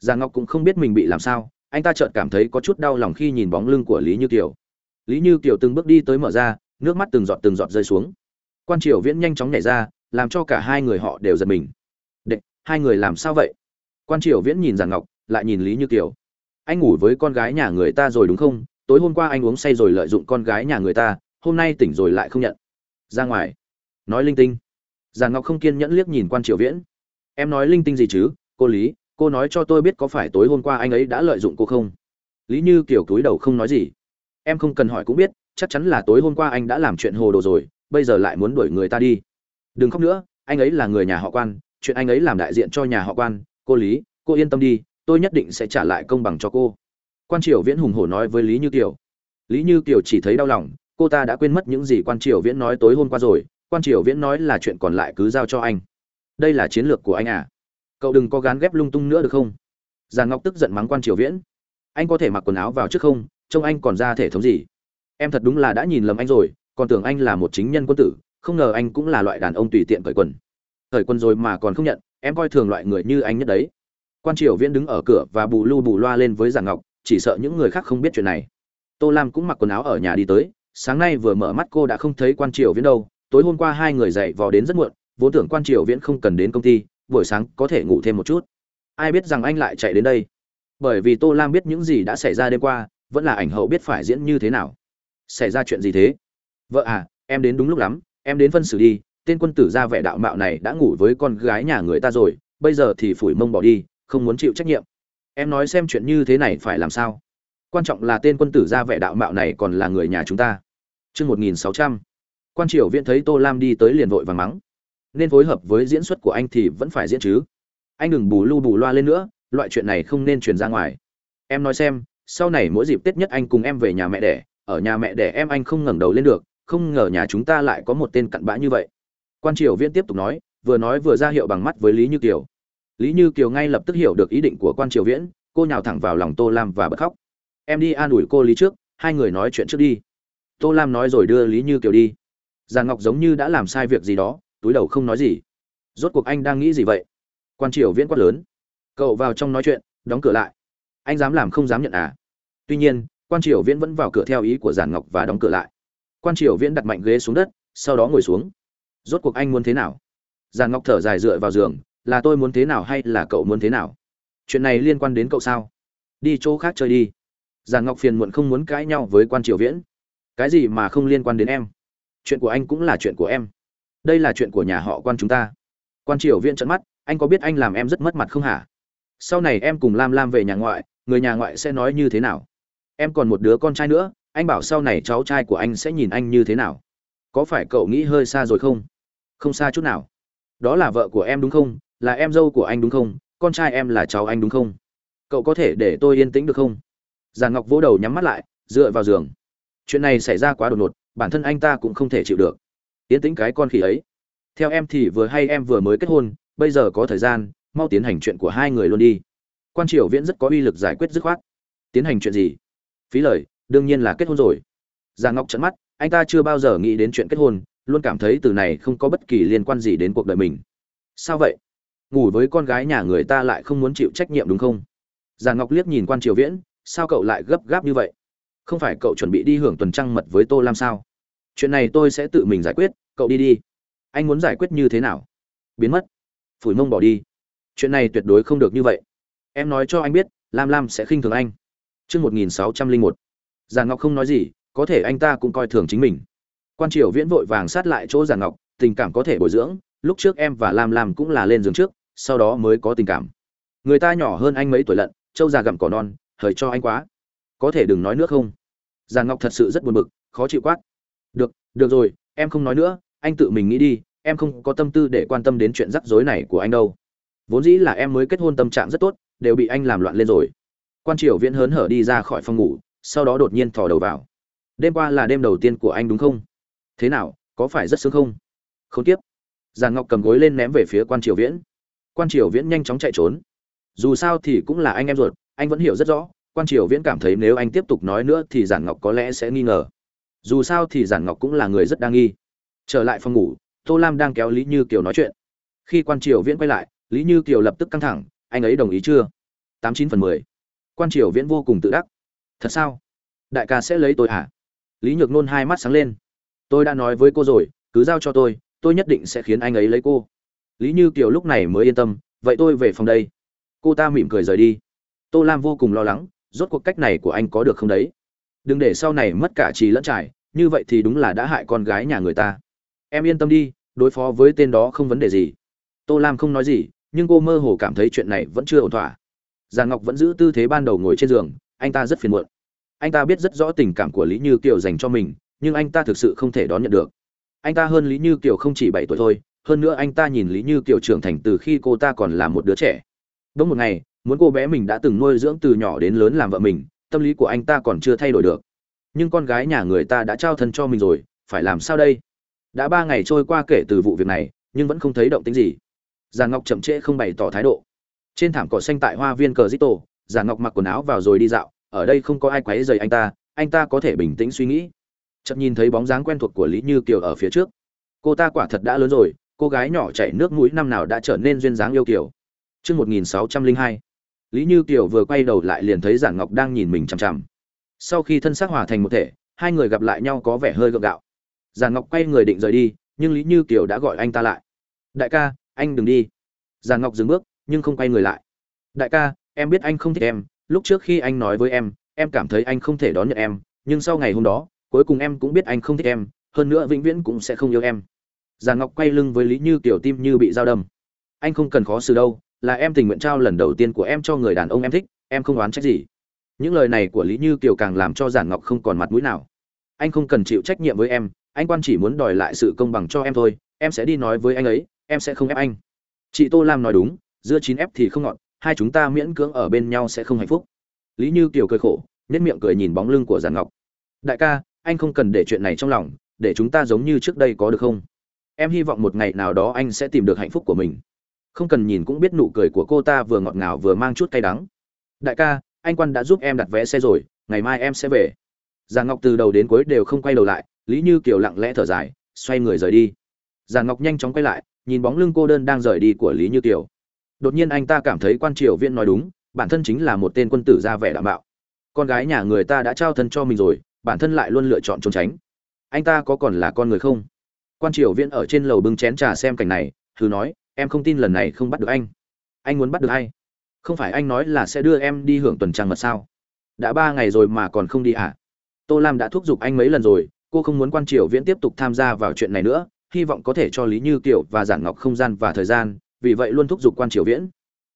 A: Giản ngọc cũng không biết mình bị làm sao, anh ta chợt cảm thấy có chút đau lòng khi nhìn bóng lưng của lý như kiều. Lý như kiều từng bước đi tới mở ra, nước mắt từng giọt từng giọt rơi xuống. Quan triều viễn nhanh chóng nhảy ra làm cho cả hai người họ đều giật mình. Đệ, hai người làm sao vậy? Quan triều viễn nhìn giản ngọc, lại nhìn lý như kiều. Anh ngủ với con gái nhà người ta rồi đúng không? Tối hôm qua anh uống say rồi lợi dụng con gái nhà người ta, hôm nay tỉnh rồi lại không nhận. Ra ngoài. Nói linh tinh. Giản ngọc không kiên nhẫn liếc nhìn quan triều viễn. Em nói linh tinh gì chứ? Cô lý, cô nói cho tôi biết có phải tối hôm qua anh ấy đã lợi dụng cô không? Lý như Kiều cúi đầu không nói gì. Em không cần hỏi cũng biết, chắc chắn là tối hôm qua anh đã làm chuyện hồ đồ rồi, bây giờ lại muốn đuổi người ta đi đừng khóc nữa, anh ấy là người nhà họ quan, chuyện anh ấy làm đại diện cho nhà họ quan, cô lý, cô yên tâm đi, tôi nhất định sẽ trả lại công bằng cho cô. Quan triều viễn hùng hổ nói với lý như kiều. Lý như kiều chỉ thấy đau lòng, cô ta đã quên mất những gì quan triều viễn nói tối hôm qua rồi, quan triều viễn nói là chuyện còn lại cứ giao cho anh. Đây là chiến lược của anh à? Cậu đừng có gán ghép lung tung nữa được không? Giàn ngọc tức giận mắng quan triều viễn. Anh có thể mặc quần áo vào trước không? Trông anh còn ra thể thống gì? Em thật đúng là đã nhìn lầm anh rồi, còn tưởng anh là một chính nhân quân tử không ngờ anh cũng là loại đàn ông tùy tiện cởi quần. Cởi quần rồi mà còn không nhận, em coi thường loại người như anh nhất đấy. Quan triều viễn đứng ở cửa và bù lu bù loa lên với giàn ngọc, chỉ sợ những người khác không biết chuyện này. Tô lam cũng mặc quần áo ở nhà đi tới, sáng nay vừa mở mắt cô đã không thấy quan triều viễn đâu. Tối hôm qua hai người dậy vò đến rất muộn, vốn tưởng quan triều viễn không cần đến công ty, buổi sáng có thể ngủ thêm một chút. Ai biết rằng anh lại chạy đến đây? Bởi vì tô lam biết những gì đã xảy ra đêm qua, vẫn là ảnh hậu biết phải diễn như thế nào. Xảy ra chuyện gì thế? Vợ à em đến đúng lúc lắm em đến phân xử đi, tên quân tử ra vẻ đạo mạo này đã ngủ với con gái nhà người ta rồi, bây giờ thì phủi mông bỏ đi, không muốn chịu trách nhiệm. Em nói xem chuyện như thế này phải làm sao? Quan trọng là tên quân tử ra vẻ đạo mạo này còn là người nhà chúng ta. Chương một nghìn sáu trăm. Quan triều viễn thấy tô lam đi tới liền vội và mắng. Nên phối hợp với diễn xuất của anh thì vẫn phải diễn chứ. Anh đừng bù lu bù loa lên nữa, loại chuyện này không nên truyền ra ngoài. Em nói xem, sau này mỗi dịp tết nhất anh cùng em về nhà mẹ đẻ, ở nhà mẹ đẻ em anh không ngẩng đầu lên được không ngờ nhà chúng ta lại có một tên cặn bã như vậy. Quan triều viễn tiếp tục nói, vừa nói vừa ra hiệu bằng mắt với lý như kiều. Lý như kiều ngay lập tức hiểu được ý định của quan triều viễn, cô nhào thẳng vào lòng tô lam và bật khóc. Em đi an ủi cô lý trước, hai người nói chuyện trước đi. Tô lam nói rồi đưa lý như kiều đi. Giàn ngọc giống như đã làm sai việc gì đó, túi đầu không nói gì. Rốt cuộc anh đang nghĩ gì vậy? Quan triều viễn quát lớn. Cậu vào trong nói chuyện, đóng cửa lại. Anh dám làm không dám nhận à? Tuy nhiên, quan triều viễn vẫn vào cửa theo ý của giản ngọc và đóng cửa lại quan triều viễn đặt mạnh ghế xuống đất, sau đó ngồi xuống. Rốt cuộc anh muốn thế nào? Giàn ngọc thở dài dựa vào giường, là tôi muốn thế nào hay là cậu muốn thế nào? Chuyện này liên quan đến cậu sao? Đi chỗ khác chơi đi. Giàn ngọc phiền muộn không muốn cãi nhau với quan triều viễn. Cái gì mà không liên quan đến em? Chuyện của anh cũng là chuyện của em. Đây là chuyện của nhà họ quan chúng ta. Quan triều viễn trận mắt, anh có biết anh làm em rất mất mặt không hả? Sau này em cùng lam lam về nhà ngoại, người nhà ngoại sẽ nói như thế nào? Em còn một đứa con trai nữa anh bảo sau này cháu trai của anh sẽ nhìn anh như thế nào? Có phải cậu nghĩ hơi xa rồi không? Không xa chút nào. Đó là vợ của em đúng không? Là em dâu của anh đúng không? Con trai em là cháu anh đúng không? Cậu có thể để tôi yên tĩnh được không? Giàn ngọc vỗ đầu nhắm mắt lại, dựa vào giường. Chuyện này xảy ra quá đột ngột, bản thân anh ta cũng không thể chịu được. Yên tĩnh cái con khỉ ấy. Theo em thì vừa hay em vừa mới kết hôn, bây giờ có thời gian, mau tiến hành chuyện của hai người luôn đi. Quan triều viễn rất có uy lực giải quyết dứt khoát. Tiến hành chuyện gì? Phí lời đương nhiên là kết hôn rồi. Giang ngọc trận mắt, anh ta chưa bao giờ nghĩ đến chuyện kết hôn, luôn cảm thấy từ này không có bất kỳ liên quan gì đến cuộc đời mình. Sao vậy? Ngủ với con gái nhà người ta lại không muốn chịu trách nhiệm đúng không? Giang ngọc liếc nhìn quan triều viễn, sao cậu lại gấp gáp như vậy? Không phải cậu chuẩn bị đi hưởng tuần trăng mật với tô lam sao? Chuyện này tôi sẽ tự mình giải quyết, cậu đi đi. Anh muốn giải quyết như thế nào? Biến mất. Phủi mông bỏ đi. Chuyện này tuyệt đối không được như vậy. Em nói cho anh biết, lam lam sẽ khinh thường anh. Chương một nghìn sáu trăm linh một giàn ngọc không nói gì, có thể anh ta cũng coi thường chính mình. Quan triều viễn vội vàng sát lại chỗ giàn ngọc, tình cảm có thể bồi dưỡng, lúc trước em và lam lam cũng là lên giường trước, sau đó mới có tình cảm. Người ta nhỏ hơn anh mấy tuổi lận, trâu già gặm cỏ non, hời cho anh quá. Có thể đừng nói nữa không? Giàn ngọc thật sự rất buồn bực, khó chịu quát. Được được rồi, em không nói nữa, anh tự mình nghĩ đi, em không có tâm tư để quan tâm đến chuyện rắc rối này của anh đâu. Vốn dĩ là em mới kết hôn tâm trạng rất tốt, đều bị anh làm loạn lên rồi. Quan triều viễn hớn hở đi ra khỏi phòng ngủ sau đó đột nhiên thò đầu vào. Đêm qua là đêm đầu tiên của anh đúng không? Thế nào, có phải rất sướng không? Không tiếp. Giàn ngọc cầm gối lên ném về phía quan triều viễn. Quan triều viễn nhanh chóng chạy trốn. Dù sao thì cũng là anh em ruột, anh vẫn hiểu rất rõ, quan triều viễn cảm thấy nếu anh tiếp tục nói nữa thì giản ngọc có lẽ sẽ nghi ngờ. Dù sao thì giản ngọc cũng là người rất đa nghi. Trở lại phòng ngủ, tô lam đang kéo lý như kiều nói chuyện. Khi quan triều viễn quay lại, lý như kiều lập tức căng thẳng, anh ấy đồng ý chưa? Tám chín phần mười. Quan triều viễn vô cùng tự đắc thật sao? Đại ca sẽ lấy tôi à lý nhược nôn hai mắt sáng lên. Tôi đã nói với cô rồi, cứ giao cho tôi tôi nhất định sẽ khiến anh ấy lấy cô. Lý như kiều lúc này mới yên tâm, vậy tôi về phòng đây. Cô ta mỉm cười rời đi. Tô lam vô cùng lo lắng, rốt cuộc cách này của anh có được không đấy? Đừng để sau này mất cả trì lẫn trải, như vậy thì đúng là đã hại con gái nhà người ta. Em yên tâm đi, đối phó với tên đó không vấn đề gì. Tô lam không nói gì, nhưng cô mơ hồ cảm thấy chuyện này vẫn chưa ổn thỏa. Giàn ngọc vẫn giữ tư thế ban đầu ngồi trên giường anh ta rất phiền muộn. Anh ta biết rất rõ tình cảm của lý như kiều dành cho mình, nhưng anh ta thực sự không thể đón nhận được. Anh ta hơn lý như kiều không chỉ bảy tuổi thôi, hơn nữa anh ta nhìn lý như kiều trưởng thành từ khi cô ta còn là một đứa trẻ. Đúng một ngày, muốn cô bé mình đã từng nuôi dưỡng từ nhỏ đến lớn làm vợ mình, tâm lý của anh ta còn chưa thay đổi được. Nhưng con gái nhà người ta đã trao thân cho mình rồi, phải làm sao đây? Đã ba ngày trôi qua kể từ vụ việc này, nhưng vẫn không thấy động tính gì. Giàn ngọc chậm trễ không bày tỏ thái độ. Trên thảm cỏ xanh tại hoa viên cờ dít tổ giả ngọc mặc quần áo vào rồi đi dạo ở đây không có ai quấy rầy anh ta anh ta có thể bình tĩnh suy nghĩ Chậm nhìn thấy bóng dáng quen thuộc của lý như kiều ở phía trước cô ta quả thật đã lớn rồi cô gái nhỏ chảy nước mũi năm nào đã trở nên duyên dáng yêu kiều Trước 1602, Lý Như Kiều vừa quay đầu lại liền thấy Giản Ngọc đang nhìn mình chằm chằm. Sau khi thân xác hòa thành một thể, hai người gặp lại nhau có vẻ hơi gượng gạo. Giản Ngọc quay người định rời đi, nhưng Lý Như Kiều đã gọi anh ta lại. "Đại ca, anh đừng đi." Giản Ngọc dừng bước, nhưng không quay người lại. "Đại ca, em biết anh không thích em, lúc trước khi anh nói với em, em cảm thấy anh không thể đón nhận em, nhưng sau ngày hôm đó, cuối cùng em cũng biết anh không thích em, hơn nữa vĩnh viễn cũng sẽ không yêu em." Giản Ngọc quay lưng với Lý Như Kiều tim như bị dao đâm. "Anh không cần khó xử đâu, là em tình nguyện trao lần đầu tiên của em cho người đàn ông em thích em không oán trách gì những lời này của lý như kiều càng làm cho giản ngọc không còn mặt mũi nào anh không cần chịu trách nhiệm với em anh quan chỉ muốn đòi lại sự công bằng cho em thôi em sẽ đi nói với anh ấy em sẽ không ép anh chị tô lam nói đúng giữa chín ép thì không ngọt hai chúng ta miễn cưỡng ở bên nhau sẽ không hạnh phúc. Lý như kiều cười khổ nhất miệng cười nhìn bóng lưng của giản ngọc. Đại ca, anh không cần để chuyện này trong lòng, để chúng ta giống như trước đây có được không? Em hy vọng một ngày nào đó anh sẽ tìm được hạnh phúc của mình. Không cần nhìn cũng biết nụ cười của cô ta vừa ngọt ngào vừa mang chút cay đắng. Đại ca, anh quan đã giúp em đặt vé xe rồi, ngày mai em sẽ về. Giàn ngọc từ đầu đến cuối đều không quay đầu lại, lý như kiều lặng lẽ thở dài, xoay người rời đi. Giàn ngọc nhanh chóng quay lại, nhìn bóng lưng cô đơn đang rời đi của lý như kiều đột nhiên anh ta cảm thấy quan triều viên nói đúng, bản thân chính là một tên quân tử ra vẻ đảm bảo con gái nhà người ta đã trao thân cho mình rồi, bản thân lại luôn lựa chọn trốn tránh. Anh ta có còn là con người không? Quan triều viên ở trên lầu bưng chén trà xem cảnh này, thử nói, em không tin lần này không bắt được anh. Anh muốn bắt được ai? Không phải anh nói là sẽ đưa em đi hưởng tuần trăng mật sao? Đã ba ngày rồi mà còn không đi à? Tô lam đã thúc giục anh mấy lần rồi, cô không muốn quan triều viễn tiếp tục tham gia vào chuyện này nữa, hy vọng có thể cho lý như kiều và giản ngọc không gian và thời gian vì vậy luôn thúc giục quan triều viễn.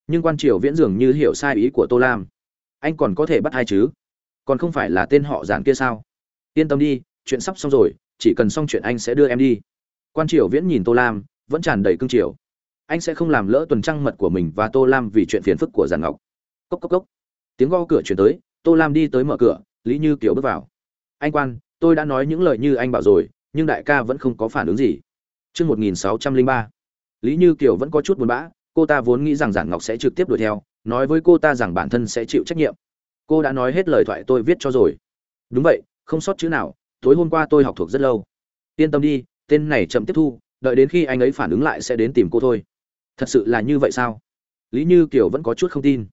A: Nhưng quan triều viễn dường như hiểu sai ý của tô lam. Anh còn có thể bắt ai chứ? Còn không phải là tên họ giản kia sao? Yên tâm đi chuyện sắp xong rồi chỉ cần xong chuyện anh sẽ đưa em đi. Quan triều viễn nhìn tô lam vẫn tràn đầy cương triều anh sẽ không làm lỡ tuần trăng mật của mình và tô lam vì chuyện phiền phức của giản ngọc. Cốc cốc cốc. Tiếng gõ cửa chuyển tới tô lam đi tới mở cửa lý như kiều bước vào. Anh quan tôi đã nói những lời như anh bảo rồi nhưng đại ca vẫn không có phản ứng gì. Trước 1603, lý như kiều vẫn có chút buồn bã, cô ta vốn nghĩ rằng giản ngọc sẽ trực tiếp đuổi theo, nói với cô ta rằng bản thân sẽ chịu trách nhiệm. Cô đã nói hết lời thoại tôi viết cho rồi. Đúng vậy, không sót chữ nào, tối hôm qua tôi học thuộc rất lâu. Yên tâm đi, tên này chậm tiếp thu, đợi đến khi anh ấy phản ứng lại sẽ đến tìm cô thôi. Thật sự là như vậy sao? Lý như kiều vẫn có chút không tin.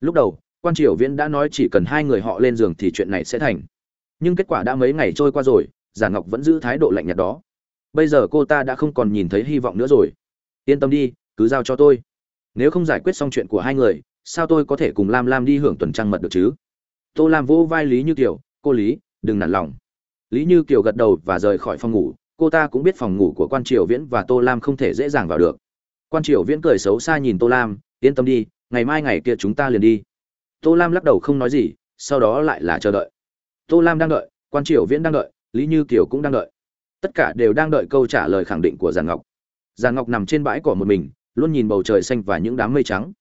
A: Lúc đầu, quan triều viễn đã nói chỉ cần hai người họ lên giường thì chuyện này sẽ thành. Nhưng kết quả đã mấy ngày trôi qua rồi giả ngọc vẫn giữ thái độ lạnh nhạt đó. Bây giờ cô ta đã không còn nhìn thấy hy vọng nữa rồi yên tâm đi, cứ giao cho tôi. Nếu không giải quyết xong chuyện của hai người, sao tôi có thể cùng lam lam đi hưởng tuần trăng mật được chứ? Tô lam vô vai lý như kiều, cô lý, đừng nản lòng. Lý như kiều gật đầu và rời khỏi phòng ngủ. Cô ta cũng biết phòng ngủ của quan triều viễn và tô lam không thể dễ dàng vào được. Quan triều viễn cười xấu xa nhìn tô lam, yên tâm đi, ngày mai ngày kia chúng ta liền đi. Tô lam lắc đầu không nói gì, sau đó lại là chờ đợi. Tô lam đang đợi, quan triều viễn đang đợi, lý như kiều cũng đang đợi. Tất cả đều đang đợi câu trả lời khẳng định của giàn ngọc giàn ngọc nằm trên bãi cỏ một mình, luôn nhìn bầu trời xanh và những đám mây trắng.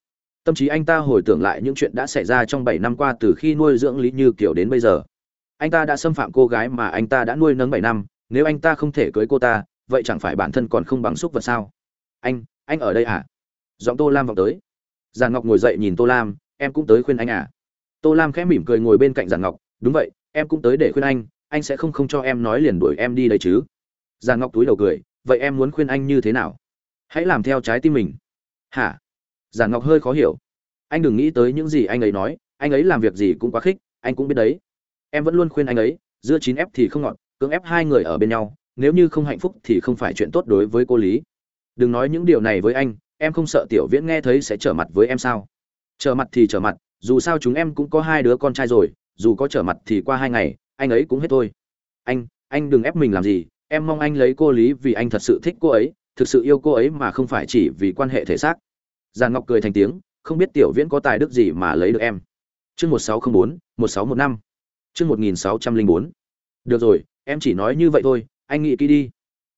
A: Tâm trí anh ta hồi tưởng lại những chuyện đã xảy ra trong bảy năm qua từ khi nuôi dưỡng lý như kiều đến bây giờ. Anh ta đã xâm phạm cô gái mà anh ta đã nuôi nấng bảy năm, nếu anh ta không thể cưới cô ta, vậy chẳng phải bản thân còn không bằng xúc vật sao? Anh anh ở đây à? Giọng tô lam vọng tới. Giàn ngọc ngồi dậy nhìn tô lam, em cũng tới khuyên anh à? Tô lam khẽ mỉm cười ngồi bên cạnh giàn ngọc, đúng vậy, em cũng tới để khuyên anh anh sẽ không không cho em nói liền đuổi em đi đấy chứ? Giàn ngọc túi đầu cười vậy em muốn khuyên anh như thế nào? Hãy làm theo trái tim mình. Hả? Giản ngọc hơi khó hiểu. Anh đừng nghĩ tới những gì anh ấy nói, anh ấy làm việc gì cũng quá khích, anh cũng biết đấy. Em vẫn luôn khuyên anh ấy, giữa chín ép thì không ngọt, cưỡng ép hai người ở bên nhau, nếu như không hạnh phúc thì không phải chuyện tốt đối với cô lý. Đừng nói những điều này với anh, em không sợ tiểu viễn nghe thấy sẽ trở mặt với em sao? Trở mặt thì trở mặt, dù sao chúng em cũng có hai đứa con trai rồi, dù có trở mặt thì qua hai ngày, anh ấy cũng hết thôi. Anh anh đừng ép mình làm gì em mong anh lấy cô lý vì anh thật sự thích cô ấy, thực sự yêu cô ấy mà không phải chỉ vì quan hệ thể xác. Giàn ngọc cười thành tiếng, không biết tiểu viễn có tài đức gì mà lấy được em. Chương một sáu không bốn, một sáu một năm. Chương một nghìn sáu trăm linh bốn. Được rồi, em chỉ nói như vậy thôi, anh nghĩ kỹ đi.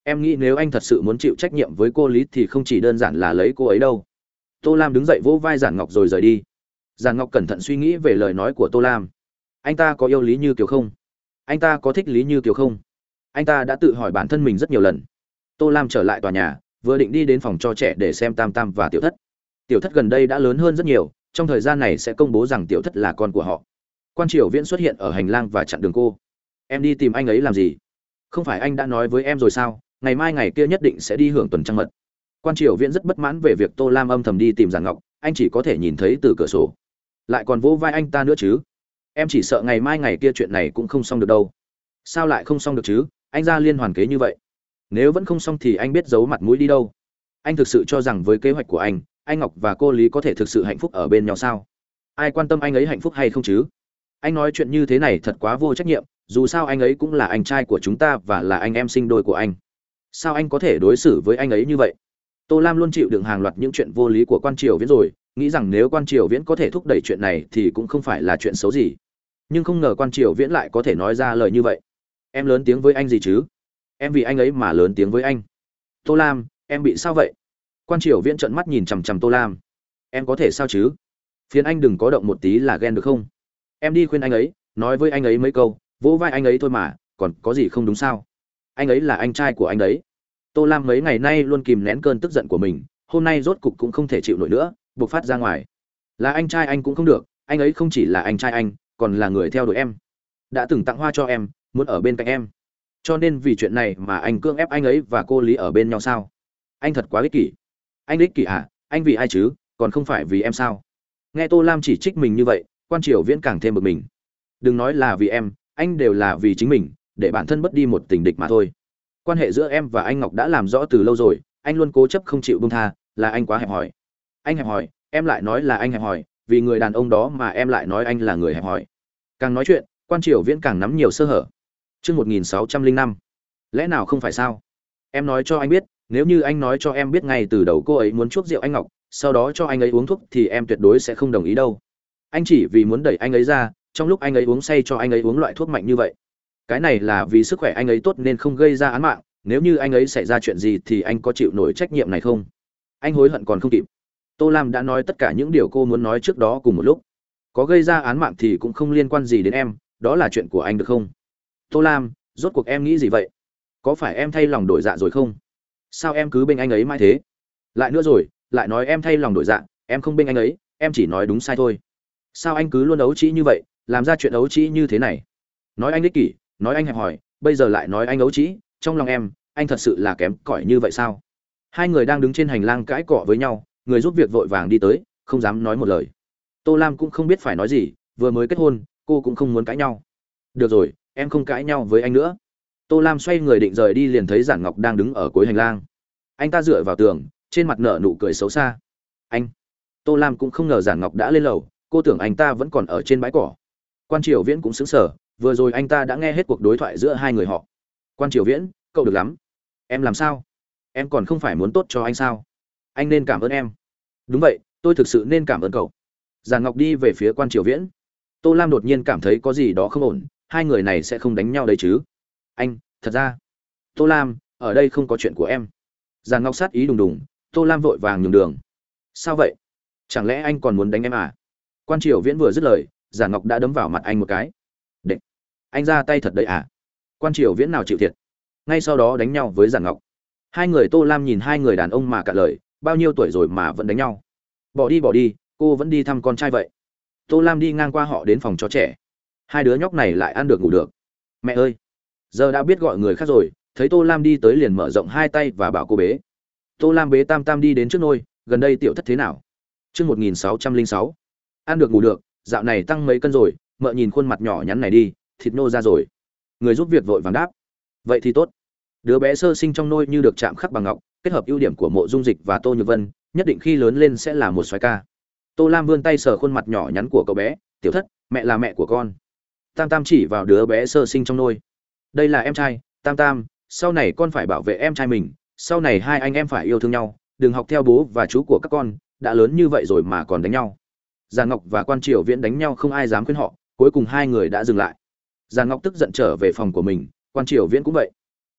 A: Em nghĩ nếu anh thật sự muốn chịu trách nhiệm với cô lý thì không chỉ đơn giản là lấy cô ấy đâu. Tô lam đứng dậy vỗ vai giản ngọc rồi rời đi. Giản ngọc cẩn thận suy nghĩ về lời nói của tô lam. Anh ta có yêu lý như kiều không? Anh ta có thích lý như kiều không? Anh ta đã tự hỏi bản thân mình rất nhiều lần. Tô lam trở lại tòa nhà, vừa định đi đến phòng cho trẻ để xem tam tam và tiểu thất. Tiểu thất gần đây đã lớn hơn rất nhiều, trong thời gian này sẽ công bố rằng tiểu thất là con của họ. Quan triều viễn xuất hiện ở hành lang và chặn đường cô. Em đi tìm anh ấy làm gì? Không phải anh đã nói với em rồi sao? Ngày mai ngày kia nhất định sẽ đi hưởng tuần trăng mật. Quan triều viễn rất bất mãn về việc tô lam âm thầm đi tìm giàn ngọc, anh chỉ có thể nhìn thấy từ cửa sổ. Lại còn vỗ vai anh ta nữa chứ? Em chỉ sợ ngày mai ngày kia chuyện này cũng không xong được đâu. Sao lại không xong được chứ? Anh ra liên hoàn kế như vậy. Nếu vẫn không xong thì anh biết giấu mặt mũi đi đâu. Anh thực sự cho rằng với kế hoạch của anh anh ngọc và cô lý có thể thực sự hạnh phúc ở bên nhau sao? Ai quan tâm anh ấy hạnh phúc hay không chứ? Anh nói chuyện như thế này thật quá vô trách nhiệm, dù sao anh ấy cũng là anh trai của chúng ta và là anh em sinh đôi của anh. Sao anh có thể đối xử với anh ấy như vậy? Tô lam luôn chịu đựng hàng loạt những chuyện vô lý của quan triều viễn rồi, nghĩ rằng nếu quan triều viễn có thể thúc đẩy chuyện này thì cũng không phải là chuyện xấu gì. Nhưng không ngờ quan triều viễn lại có thể nói ra lời như vậy em lớn tiếng với anh gì chứ? Em vì anh ấy mà lớn tiếng với anh. Tô lam, em bị sao vậy? Quan triều viễn trợn mắt nhìn chằm chằm tô lam. Em có thể sao chứ? Phiền anh đừng có động một tí là ghen được không? Em đi khuyên anh ấy, nói với anh ấy mấy câu, vỗ vai anh ấy thôi mà, còn có gì không đúng sao? Anh ấy là anh trai của anh đấy. Tô lam mấy ngày nay luôn kìm nén cơn tức giận của mình, hôm nay rốt cục cũng không thể chịu nổi nữa, buộc phát ra ngoài. Là anh trai anh cũng không được, anh ấy không chỉ là anh trai anh, còn là người theo đuổi em. Đã từng tặng hoa cho em muốn ở bên cạnh em. Cho nên vì chuyện này mà anh cưỡng ép anh ấy và cô lý ở bên nhau sao? Anh thật quá ích kỷ. Anh ích kỷ à? Anh vì ai chứ? Còn không phải vì em sao? Nghe tô lam chỉ trích mình như vậy, quan triều viễn càng thêm bực mình. Đừng nói là vì em, anh đều là vì chính mình, để bản thân mất đi một tình địch mà thôi. Quan hệ giữa em và anh ngọc đã làm rõ từ lâu rồi, anh luôn cố chấp không chịu bông tha, là anh quá hẹp hòi. Anh hẹp hòi, em lại nói là anh hẹp hòi, vì người đàn ông đó mà em lại nói anh là người hẹp hòi. Càng nói chuyện, quan triều viễn càng nắm nhiều sơ hở. Chương 1605. Lẽ nào không phải sao? Em nói cho anh biết, nếu như anh nói cho em biết ngay từ đầu cô ấy muốn chuốc rượu anh Ngọc, sau đó cho anh ấy uống thuốc thì em tuyệt đối sẽ không đồng ý đâu. Anh chỉ vì muốn đẩy anh ấy ra, trong lúc anh ấy uống say cho anh ấy uống loại thuốc mạnh như vậy. Cái này là vì sức khỏe anh ấy tốt nên không gây ra án mạng, nếu như anh ấy xảy ra chuyện gì thì anh có chịu nổi trách nhiệm này không? Anh hối hận còn không kịp. Tô Lam đã nói tất cả những điều cô muốn nói trước đó cùng một lúc. Có gây ra án mạng thì cũng không liên quan gì đến em, đó là chuyện của anh được không? Tô lam, rốt cuộc em nghĩ gì vậy? Có phải em thay lòng đổi dạ rồi không? Sao em cứ bên anh ấy mãi thế? Lại nữa rồi, lại nói em thay lòng đổi dạ em không bên anh ấy, em chỉ nói đúng sai thôi. Sao anh cứ luôn ấu trĩ như vậy, làm ra chuyện ấu trĩ như thế này? Nói anh ích kỷ, nói anh hẹp hòi, bây giờ lại nói anh ấu trĩ, trong lòng em, anh thật sự là kém cỏi như vậy sao? Hai người đang đứng trên hành lang cãi cọ với nhau, người giúp việc vội vàng đi tới, không dám nói một lời. Tô lam cũng không biết phải nói gì, vừa mới kết hôn, cô cũng không muốn cãi nhau. Được rồi em không cãi nhau với anh nữa. Tô lam xoay người định rời đi liền thấy giản ngọc đang đứng ở cuối hành lang. Anh ta dựa vào tường, trên mặt nở nụ cười xấu xa. Anh. Tô lam cũng không ngờ giản ngọc đã lên lầu, cô tưởng anh ta vẫn còn ở trên bãi cỏ. Quan triều viễn cũng xứng sở vừa rồi anh ta đã nghe hết cuộc đối thoại giữa hai người họ. Quan triều viễn, cậu được lắm. Em làm sao? Em còn không phải muốn tốt cho anh sao? Anh nên cảm ơn em. Đúng vậy, tôi thực sự nên cảm ơn cậu. Giản ngọc đi về phía quan triều viễn. Tô lam đột nhiên cảm thấy có gì đó không ổn hai người này sẽ không đánh nhau đấy chứ. Anh, thật ra, tô lam, ở đây không có chuyện của em. Giàn ngọc sát ý đùng đùng, tô lam vội vàng nhường đường. Sao vậy? Chẳng lẽ anh còn muốn đánh em à? Quan triều viễn vừa dứt lời, giàn ngọc đã đấm vào mặt anh một cái. Định anh ra tay thật đấy à? Quan triều viễn nào chịu thiệt? Ngay sau đó đánh nhau với giàn ngọc. Hai người tô lam nhìn hai người đàn ông mà cả lời, bao nhiêu tuổi rồi mà vẫn đánh nhau? Bỏ đi bỏ đi, cô vẫn đi thăm con trai vậy. Tô lam đi ngang qua họ đến phòng cho trẻ hai đứa nhóc này lại ăn được ngủ được. Mẹ ơi, giờ đã biết gọi người khác rồi, thấy tô lam đi tới liền mở rộng hai tay và bảo cô bế tô lam bế tam tam đi đến trước nôi, gần đây tiểu thất thế nào? Chương một nghìn sáu trăm linh sáu. Ăn được ngủ được, dạo này tăng mấy cân rồi, mợ nhìn khuôn mặt nhỏ nhắn này đi, thịt nô ra rồi. Người giúp việc vội vàng đáp. Vậy thì tốt. Đứa bé sơ sinh trong nôi như được chạm khắc bằng ngọc, kết hợp ưu điểm của mộ dung dịch và tô nhược vân, nhất định khi lớn lên sẽ là một xoài ca. Tô lam vươn tay sờ khuôn mặt nhỏ nhắn của cậu bé. Tiểu thất, mẹ là mẹ của con tam tam chỉ vào đứa bé sơ sinh trong nôi. Đây là em trai, tam tam, sau này con phải bảo vệ em trai mình, sau này hai anh em phải yêu thương nhau, đừng học theo bố và chú của các con, đã lớn như vậy rồi mà còn đánh nhau. Giàn ngọc và quan triều viễn đánh nhau không ai dám khuyên họ, cuối cùng hai người đã dừng lại. Giàn ngọc tức giận trở về phòng của mình, quan triều viễn cũng vậy.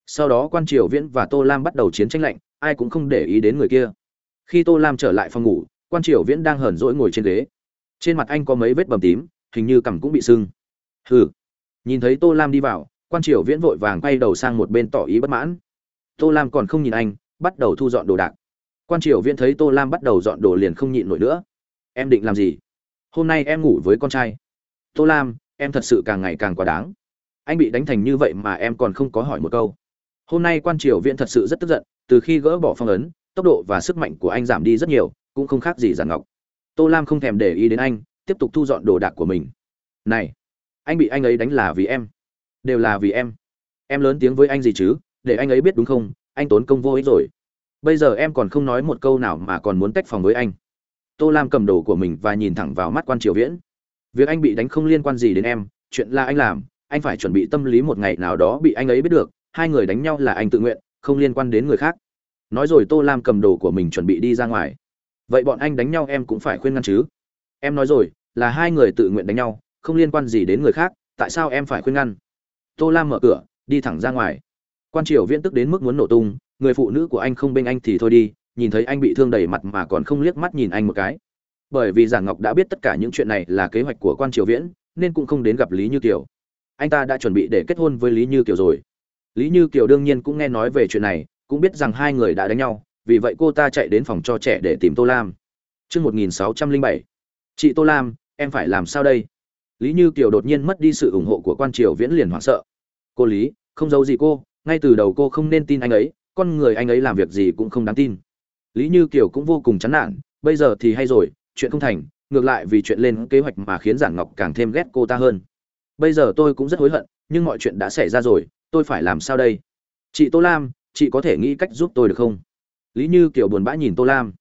A: Sau đó quan triều viễn và tô lam bắt đầu chiến tranh lạnh, ai cũng không để ý đến người kia. Khi tô lam trở lại phòng ngủ, quan triều viễn đang hờn dỗi ngồi trên ghế. Trên mặt anh có mấy vết bầm tím, hình như cằm cũng bị sưng hừ. Nhìn thấy tô lam đi vào, quan triều viễn vội vàng quay đầu sang một bên tỏ ý bất mãn. Tô lam còn không nhìn anh, bắt đầu thu dọn đồ đạc. Quan triều viễn thấy tô lam bắt đầu dọn đồ liền không nhịn nổi nữa. Em định làm gì? Hôm nay em ngủ với con trai. Tô lam, em thật sự càng ngày càng quá đáng. Anh bị đánh thành như vậy mà em còn không có hỏi một câu. Hôm nay quan triều viễn thật sự rất tức giận, từ khi gỡ bỏ phong ấn, tốc độ và sức mạnh của anh giảm đi rất nhiều, cũng không khác gì giản ngọc. Tô lam không thèm để ý đến anh, tiếp tục thu dọn đồ đạc của mình. Này! Anh bị anh ấy đánh là vì em. Đều là vì em. Em lớn tiếng với anh gì chứ? Để anh ấy biết đúng không? Anh tốn công vô ích rồi. Bây giờ em còn không nói một câu nào mà còn muốn tách phòng với anh. Tô lam cầm đồ của mình và nhìn thẳng vào mắt quan triều viễn. Việc anh bị đánh không liên quan gì đến em, chuyện là anh làm, anh phải chuẩn bị tâm lý một ngày nào đó bị anh ấy biết được, hai người đánh nhau là anh tự nguyện, không liên quan đến người khác. Nói rồi tô lam cầm đồ của mình chuẩn bị đi ra ngoài. Vậy bọn anh đánh nhau em cũng phải khuyên ngăn chứ? Em nói rồi, là hai người tự nguyện đánh nhau không liên quan gì đến người khác tại sao em phải khuyên ngăn? Tô lam mở cửa đi thẳng ra ngoài. Quan triều viễn tức đến mức muốn nổ tung người phụ nữ của anh không bên anh thì thôi đi nhìn thấy anh bị thương đầy mặt mà còn không liếc mắt nhìn anh một cái. Bởi vì giản ngọc đã biết tất cả những chuyện này là kế hoạch của quan triều viễn nên cũng không đến gặp lý như kiều. Anh ta đã chuẩn bị để kết hôn với lý như kiều rồi. Lý như kiều đương nhiên cũng nghe nói về chuyện này cũng biết rằng hai người đã đánh nhau vì vậy cô ta chạy đến phòng cho trẻ để tìm tô lam. Trước 1607, chị tô lam em phải làm sao đây? Lý như kiều đột nhiên mất đi sự ủng hộ của quan triều viễn liền hoảng sợ. Cô lý, không giấu gì cô, ngay từ đầu cô không nên tin anh ấy, con người anh ấy làm việc gì cũng không đáng tin. Lý như kiều cũng vô cùng chán nản, bây giờ thì hay rồi, chuyện không thành, ngược lại vì chuyện lên kế hoạch mà khiến giản ngọc càng thêm ghét cô ta hơn. Bây giờ tôi cũng rất hối hận, nhưng mọi chuyện đã xảy ra rồi, tôi phải làm sao đây? Chị tô lam, chị có thể nghĩ cách giúp tôi được không? Lý như Kiều buồn bã nhìn tô lam.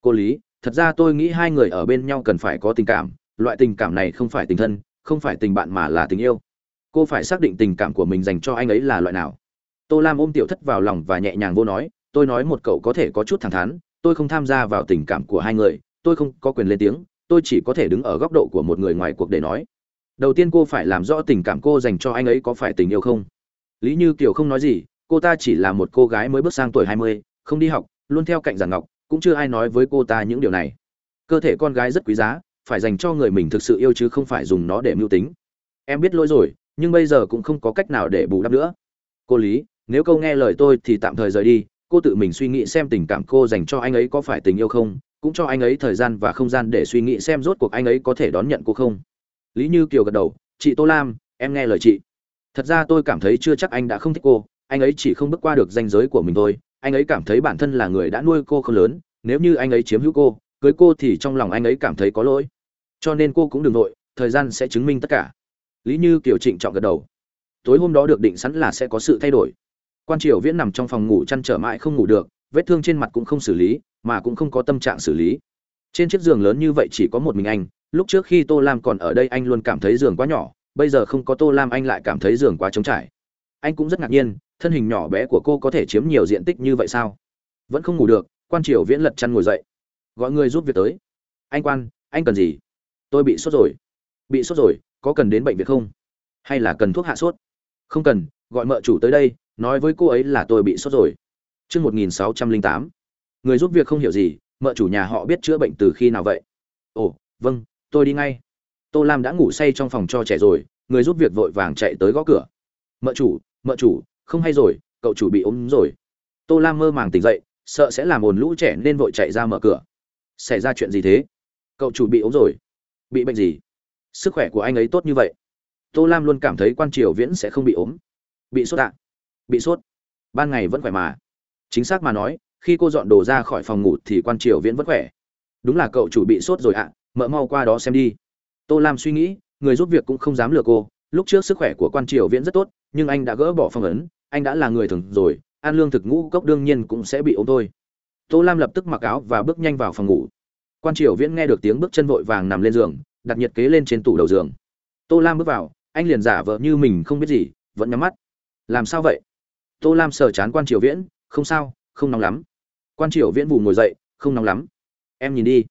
A: Cô lý, thật ra tôi nghĩ hai người ở bên nhau cần phải có tình cảm loại tình cảm này không phải tình thân, không phải tình bạn mà là tình yêu. Cô phải xác định tình cảm của mình dành cho anh ấy là loại nào. Tô lam ôm tiểu thất vào lòng và nhẹ nhàng vô nói, tôi nói một cậu có thể có chút thẳng thắn, tôi không tham gia vào tình cảm của hai người, tôi không có quyền lên tiếng, tôi chỉ có thể đứng ở góc độ của một người ngoài cuộc để nói. Đầu tiên cô phải làm rõ tình cảm cô dành cho anh ấy có phải tình yêu không. Lý như kiều không nói gì, cô ta chỉ là một cô gái mới bước sang tuổi hai mươi, không đi học, luôn theo cạnh giản ngọc, cũng chưa ai nói với cô ta những điều này. Cơ thể con gái rất quý giá phải dành cho người mình thực sự yêu chứ không phải dùng nó để mưu tính. Em biết lỗi rồi, nhưng bây giờ cũng không có cách nào để bù đắp nữa. Cô lý, nếu câu nghe lời tôi thì tạm thời rời đi. Cô tự mình suy nghĩ xem tình cảm cô dành cho anh ấy có phải tình yêu không, cũng cho anh ấy thời gian và không gian để suy nghĩ xem rốt cuộc anh ấy có thể đón nhận cô không. Lý như kiều gật đầu, chị tô lam, em nghe lời chị. Thật ra tôi cảm thấy chưa chắc anh đã không thích cô, anh ấy chỉ không bước qua được ranh giới của mình thôi. Anh ấy cảm thấy bản thân là người đã nuôi cô không lớn, nếu như anh ấy chiếm hữu cô, cưới cô thì trong lòng anh ấy cảm thấy có lỗi cho nên cô cũng đừng nội, thời gian sẽ chứng minh tất cả. Lý như kiều trịnh trọng gật đầu. Tối hôm đó được định sẵn là sẽ có sự thay đổi. Quan triều viễn nằm trong phòng ngủ chăn trở mãi không ngủ được, vết thương trên mặt cũng không xử lý, mà cũng không có tâm trạng xử lý. Trên chiếc giường lớn như vậy chỉ có một mình anh, lúc trước khi tô lam còn ở đây anh luôn cảm thấy giường quá nhỏ, bây giờ không có tô lam anh lại cảm thấy giường quá trống trải. Anh cũng rất ngạc nhiên, thân hình nhỏ bé của cô có thể chiếm nhiều diện tích như vậy sao? Vẫn không ngủ được, quan triều viễn lật chăn ngồi dậy. Gọi người giúp việc tới. Anh quan, anh cần gì? Tôi bị sốt rồi bị sốt rồi có cần đến bệnh viện không hay là cần thuốc hạ sốt không cần gọi mợ chủ tới đây nói với cô ấy là tôi bị sốt rồi Trước 1608, người giúp việc không hiểu gì, mợ chủ nhà họ biết chữa bệnh từ khi nào vậy? Ồ, vâng, tôi đi ngay. Tô Lam đã ngủ say trong phòng cho trẻ rồi, người giúp việc vội vàng chạy tới gõ cửa. Mợ chủ, mợ chủ, không hay rồi, cậu chủ bị ốm rồi. Tô Lam mơ màng tỉnh dậy, sợ sẽ làm ồn lũ trẻ nên vội chạy ra mở cửa. Xảy ra chuyện gì thế? Cậu chủ bị ốm rồi. Bị bệnh gì? sức khỏe của anh ấy tốt như vậy. Tô lam luôn cảm thấy quan triều viễn sẽ không bị ốm. Bị sốt ạ. Bị sốt. Ban ngày vẫn khỏe mà. Chính xác mà nói, khi cô dọn đồ ra khỏi phòng ngủ thì quan triều viễn vẫn khỏe. Đúng là cậu chủ bị sốt rồi ạ. Mợ mau qua đó xem đi. Tô lam suy nghĩ, người giúp việc cũng không dám lừa cô. Lúc trước sức khỏe của quan triều viễn rất tốt, nhưng anh đã gỡ bỏ phong ấn. Anh đã là người thường rồi. Ăn lương thực ngũ cốc đương nhiên cũng sẽ bị ốm thôi. Tô lam lập tức mặc áo và bước nhanh vào phòng ngủ quan triều viễn nghe được tiếng bước chân vội vàng nằm lên giường, đặt nhiệt kế lên trên tủ đầu giường. Tô lam bước vào, anh liền giả vờ như mình không biết gì, vẫn nhắm mắt. Làm sao vậy? Tô lam sờ chán quan triều viễn, không sao, không nóng lắm. Quan triều viễn vù ngồi dậy, không nóng lắm. Em nhìn đi.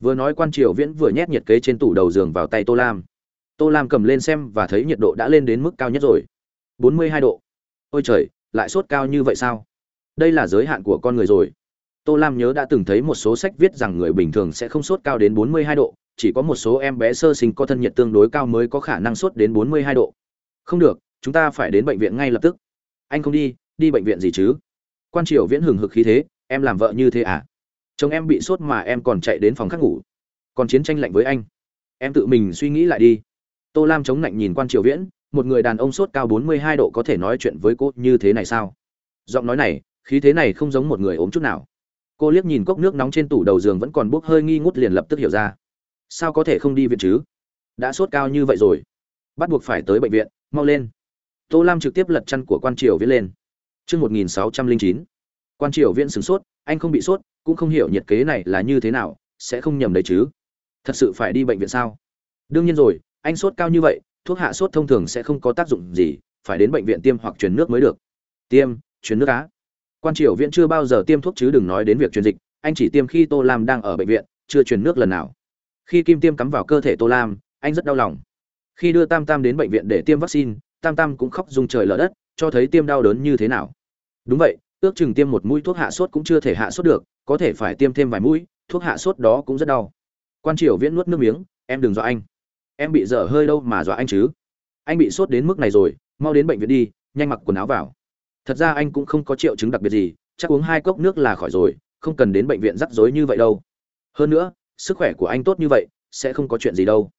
A: Vừa nói quan triều viễn vừa nhét nhiệt kế trên tủ đầu giường vào tay tô lam. Tô lam cầm lên xem và thấy nhiệt độ đã lên đến mức cao nhất rồi. Bốn mươi hai độ. Ôi trời, lại sốt cao như vậy sao? Đây là giới hạn của con người rồi tô lam nhớ đã từng thấy một số sách viết rằng người bình thường sẽ không sốt cao đến bốn mươi hai độ, chỉ có một số em bé sơ sinh có thân nhiệt tương đối cao mới có khả năng sốt đến bốn mươi hai độ. Không được, chúng ta phải đến bệnh viện ngay lập tức. Anh không đi đi bệnh viện gì chứ? Quan triều viễn hừng hực khí thế, em làm vợ như thế à? Chồng em bị sốt mà em còn chạy đến phòng khác ngủ. Còn chiến tranh lạnh với anh. Em tự mình suy nghĩ lại đi. Tô lam chống lạnh nhìn quan triều viễn, một người đàn ông sốt cao bốn mươi hai độ có thể nói chuyện với cô như thế này sao? Giọng nói này, khí thế này không giống một người ốm chút nào cô liếc nhìn cốc nước nóng trên tủ đầu giường vẫn còn bốc hơi nghi ngút liền lập tức hiểu ra. Sao có thể không đi viện chứ? Đã sốt cao như vậy rồi. Bắt buộc phải tới bệnh viện, mau lên. Tô lam trực tiếp lật chăn của quan triều viết lên. Chương một nghìn sáu trăm linh chín. Quan triều viễn sửng sốt, anh không bị sốt, cũng không hiểu nhiệt kế này là như thế nào, sẽ không nhầm đấy chứ? Thật sự phải đi bệnh viện sao? Đương nhiên rồi, anh sốt cao như vậy, thuốc hạ sốt thông thường sẽ không có tác dụng gì, phải đến bệnh viện tiêm hoặc truyền nước mới được. Tiêm, truyền nước á? Quan triều viễn chưa bao giờ tiêm thuốc chứ đừng nói đến việc truyền dịch, anh chỉ tiêm khi tô lam đang ở bệnh viện, chưa truyền nước lần nào. Khi kim tiêm cắm vào cơ thể tô lam, anh rất đau lòng. Khi đưa tam tam đến bệnh viện để tiêm vaccine, tam tam cũng khóc dùng trời lở đất, cho thấy tiêm đau đớn như thế nào. Đúng vậy, ước chừng tiêm một mũi thuốc hạ sốt cũng chưa thể hạ sốt được, có thể phải tiêm thêm vài mũi, thuốc hạ sốt đó cũng rất đau. Quan triều viễn nuốt nước miếng, em đừng dọa anh. Em bị dở hơi đâu mà dọa anh chứ. Anh bị sốt đến mức này rồi, mau đến bệnh viện đi, nhanh mặc quần áo vào thật ra anh cũng không có triệu chứng đặc biệt gì, chắc uống hai cốc nước là khỏi rồi, không cần đến bệnh viện rắc rối như vậy đâu. Hơn nữa, sức khỏe của anh tốt như vậy, sẽ không có chuyện gì đâu.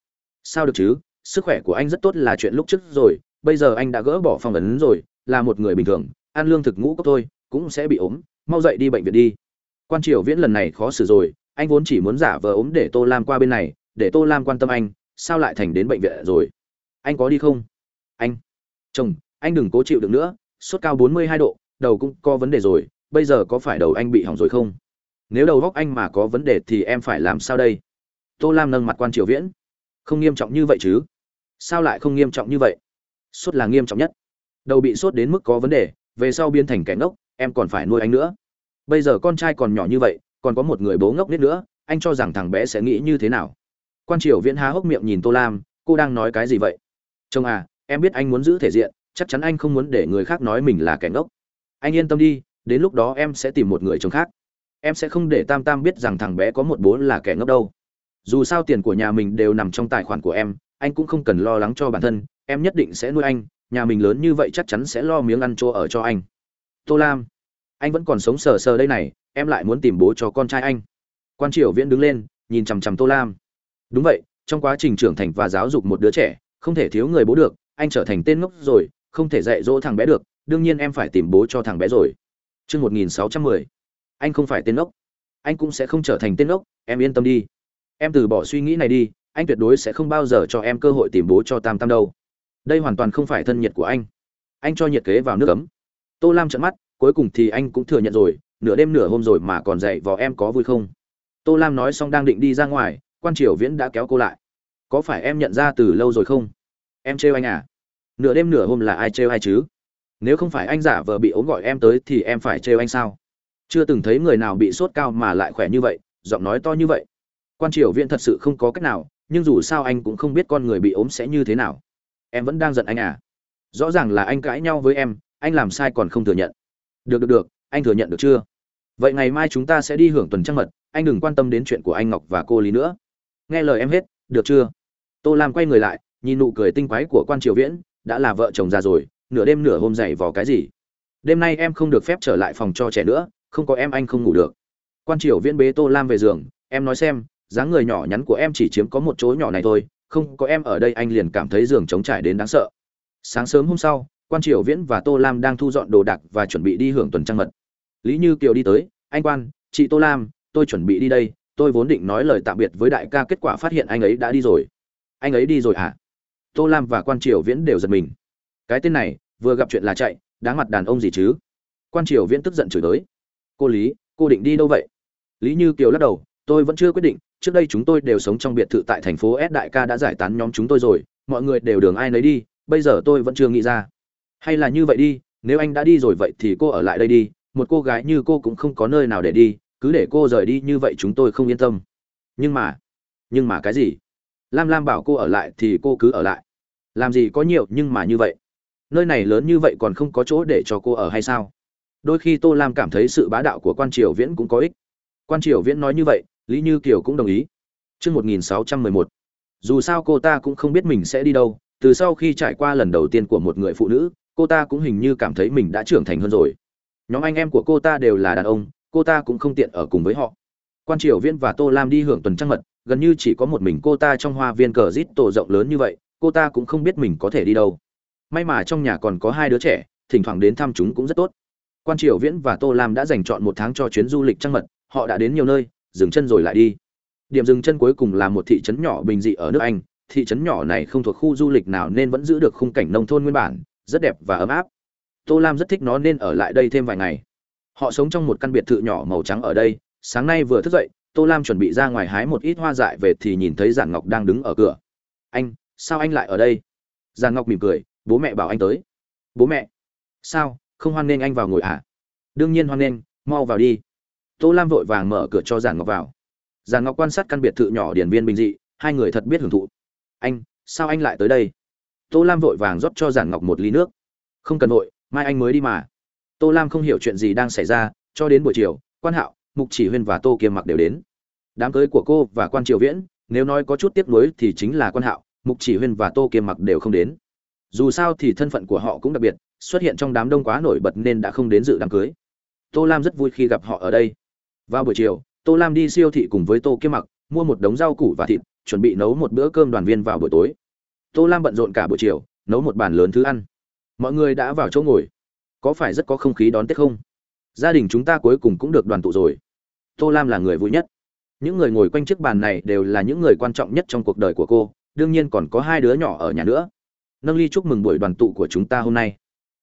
A: Sao được chứ? Sức khỏe của anh rất tốt là chuyện lúc trước rồi, bây giờ anh đã gỡ bỏ phong ấn rồi, là một người bình thường, ăn lương thực ngũ cốc thôi, cũng sẽ bị ốm, mau dậy đi bệnh viện đi. Quan triều viễn lần này khó xử rồi, anh vốn chỉ muốn giả vờ ốm để tô lam qua bên này, để tô lam quan tâm anh, sao lại thành đến bệnh viện rồi? Anh có đi không? Anh. Chồng, anh đừng cố chịu được nữa sốt cao bốn mươi hai độ, đầu cũng có vấn đề rồi, bây giờ có phải đầu anh bị hỏng rồi không? Nếu đầu góc anh mà có vấn đề thì em phải làm sao đây? Tô lam nâng mặt quan triều viễn. Không nghiêm trọng như vậy chứ? Sao lại không nghiêm trọng như vậy? Sốt là nghiêm trọng nhất. Đầu bị sốt đến mức có vấn đề, về sau biến thành kẻ ngốc, em còn phải nuôi anh nữa. Bây giờ con trai còn nhỏ như vậy, còn có một người bố ngốc nết nữa, anh cho rằng thằng bé sẽ nghĩ như thế nào? Quan triều viễn há hốc miệng nhìn tô lam, cô đang nói cái gì vậy? Chồng à em biết anh muốn giữ thể diện chắc chắn anh không muốn để người khác nói mình là kẻ ngốc. Anh yên tâm đi, đến lúc đó em sẽ tìm một người chồng khác. Em sẽ không để tam tam biết rằng thằng bé có một bố là kẻ ngốc đâu. Dù sao tiền của nhà mình đều nằm trong tài khoản của em, anh cũng không cần lo lắng cho bản thân, em nhất định sẽ nuôi anh, nhà mình lớn như vậy chắc chắn sẽ lo miếng ăn chỗ ở cho anh. Tô lam, anh vẫn còn sống sờ sờ đây này, em lại muốn tìm bố cho con trai anh. Quan triều viễn đứng lên, nhìn chằm chằm tô lam. Đúng vậy, trong quá trình trưởng thành và giáo dục một đứa trẻ, không thể thiếu người bố được, anh trở thành tên ngốc rồi không thể dạy dỗ thằng bé được, đương nhiên em phải tìm bố cho thằng bé rồi. Chương một nghìn sáu trăm mười. Anh không phải tên ốc anh cũng sẽ không trở thành tên ốc em yên tâm đi. Em từ bỏ suy nghĩ này đi, anh tuyệt đối sẽ không bao giờ cho em cơ hội tìm bố cho tam tam đâu. Đây hoàn toàn không phải thân nhiệt của anh. Anh cho nhiệt kế vào nước ấm. Tô lam trợn mắt, cuối cùng thì anh cũng thừa nhận rồi, nửa đêm nửa hôm rồi mà còn dậy vò em có vui không? Tô lam nói xong đang định đi ra ngoài, quan triều viễn đã kéo cô lại. Có phải em nhận ra từ lâu rồi không? Em trêu anh à? Nửa đêm nửa hôm là ai trêu ai chứ? Nếu không phải anh giả vờ bị ốm gọi em tới thì em phải trêu anh sao? Chưa từng thấy người nào bị sốt cao mà lại khỏe như vậy, giọng nói to như vậy. Quan triều viễn thật sự không có cách nào, nhưng dù sao anh cũng không biết con người bị ốm sẽ như thế nào. Em vẫn đang giận anh à? Rõ ràng là anh cãi nhau với em, anh làm sai còn không thừa nhận. Được được được, anh thừa nhận được chưa? Vậy ngày mai chúng ta sẽ đi hưởng tuần trăng mật, anh đừng quan tâm đến chuyện của anh ngọc và cô lý nữa. Nghe lời em hết, được chưa? Tô lam quay người lại, nhìn nụ cười tinh quái của quan triều viễn đã là vợ chồng già rồi, nửa đêm nửa hôm dậy vò cái gì? Đêm nay em không được phép trở lại phòng cho trẻ nữa, không có em anh không ngủ được. Quan triều viễn bế tô lam về giường, em nói xem, dáng người nhỏ nhắn của em chỉ chiếm có một chỗ nhỏ này thôi, không có em ở đây anh liền cảm thấy giường trống trải đến đáng sợ. Sáng sớm hôm sau, quan triều viễn và tô lam đang thu dọn đồ đạc và chuẩn bị đi hưởng tuần trăng mật. Lý như kiều đi tới, anh quan, chị tô lam, tôi chuẩn bị đi đây, tôi vốn định nói lời tạm biệt với đại ca, kết quả phát hiện anh ấy đã đi rồi. Anh ấy đi rồi à tô lam và quan triều viễn đều giật mình. Cái tên này, vừa gặp chuyện là chạy, đáng mặt đàn ông gì chứ? Quan triều viễn tức giận chửi tới. Cô lý, cô định đi đâu vậy? Lý như kiều lắc đầu, tôi vẫn chưa quyết định, trước đây chúng tôi đều sống trong biệt thự tại thành phố s đại ca đã giải tán nhóm chúng tôi rồi, mọi người đều đường ai nấy đi, bây giờ tôi vẫn chưa nghĩ ra. Hay là như vậy đi, nếu anh đã đi rồi vậy thì cô ở lại đây đi, một cô gái như cô cũng không có nơi nào để đi, cứ để cô rời đi như vậy chúng tôi không yên tâm. Nhưng mà nhưng mà cái gì? Lam lam bảo cô ở lại thì cô cứ ở lại làm gì có nhiều nhưng mà như vậy. Nơi này lớn như vậy còn không có chỗ để cho cô ở hay sao? Đôi khi tô lam cảm thấy sự bá đạo của quan triều viễn cũng có ích. Quan triều viễn nói như vậy lý như kiều cũng đồng ý. Trước 1611, dù sao cô ta cũng không biết mình sẽ đi đâu từ sau khi trải qua lần đầu tiên của một người phụ nữ cô ta cũng hình như cảm thấy mình đã trưởng thành hơn rồi. Nhóm anh em của cô ta đều là đàn ông cô ta cũng không tiện ở cùng với họ. Quan triều viễn và tô lam đi hưởng tuần trăng mật gần như chỉ có một mình cô ta trong hoa viên cờ rít tổ rộng lớn như vậy cô ta cũng không biết mình có thể đi đâu. May mà trong nhà còn có hai đứa trẻ, thỉnh thoảng đến thăm chúng cũng rất tốt. Quan triều viễn và tô lam đã dành chọn một tháng cho chuyến du lịch trăng mật, họ đã đến nhiều nơi, dừng chân rồi lại đi. Điểm dừng chân cuối cùng là một thị trấn nhỏ bình dị ở nước anh, thị trấn nhỏ này không thuộc khu du lịch nào nên vẫn giữ được khung cảnh nông thôn nguyên bản, rất đẹp và ấm áp. Tô lam rất thích nó nên ở lại đây thêm vài ngày. Họ sống trong một căn biệt thự nhỏ màu trắng ở đây, sáng nay vừa thức dậy, tô lam chuẩn bị ra ngoài hái một ít hoa dại về thì nhìn thấy giản ngọc đang đứng ở cửa. Anh sao anh lại ở đây? Giản ngọc mỉm cười, bố mẹ bảo anh tới. Bố mẹ, sao, không hoan nghênh anh vào ngồi à? Đương nhiên hoan nghênh, mau vào đi. Tô lam vội vàng mở cửa cho giản ngọc vào. Giản ngọc quan sát căn biệt thự nhỏ điển viên bình dị, hai người thật biết hưởng thụ. Anh, sao anh lại tới đây? Tô lam vội vàng rót cho giản ngọc một ly nước. Không cần vội, mai anh mới đi mà. Tô lam không hiểu chuyện gì đang xảy ra, cho đến buổi chiều, quan hạo, mục chỉ huyên và tô kiềm mặc đều đến. Đám cưới của cô và quan triều viễn, nếu nói có chút tiếp nối thì chính là quan hạo mục chỉ huyên và tô kiềm mặc đều không đến. Dù sao thì thân phận của họ cũng đặc biệt, xuất hiện trong đám đông quá nổi bật nên đã không đến dự đám cưới. Tô lam rất vui khi gặp họ ở đây. Vào buổi chiều, tô lam đi siêu thị cùng với tô kiêm mặc, mua một đống rau củ và thịt, chuẩn bị nấu một bữa cơm đoàn viên vào buổi tối. Tô lam bận rộn cả buổi chiều, nấu một bàn lớn thứ ăn. Mọi người đã vào chỗ ngồi. Có phải rất có không khí đón tết không? Gia đình chúng ta cuối cùng cũng được đoàn tụ rồi. Tô lam là người vui nhất. Những người ngồi quanh chiếc bàn này đều là những người quan trọng nhất trong cuộc đời của cô đương nhiên còn có hai đứa nhỏ ở nhà nữa nâng ly chúc mừng buổi đoàn tụ của chúng ta hôm nay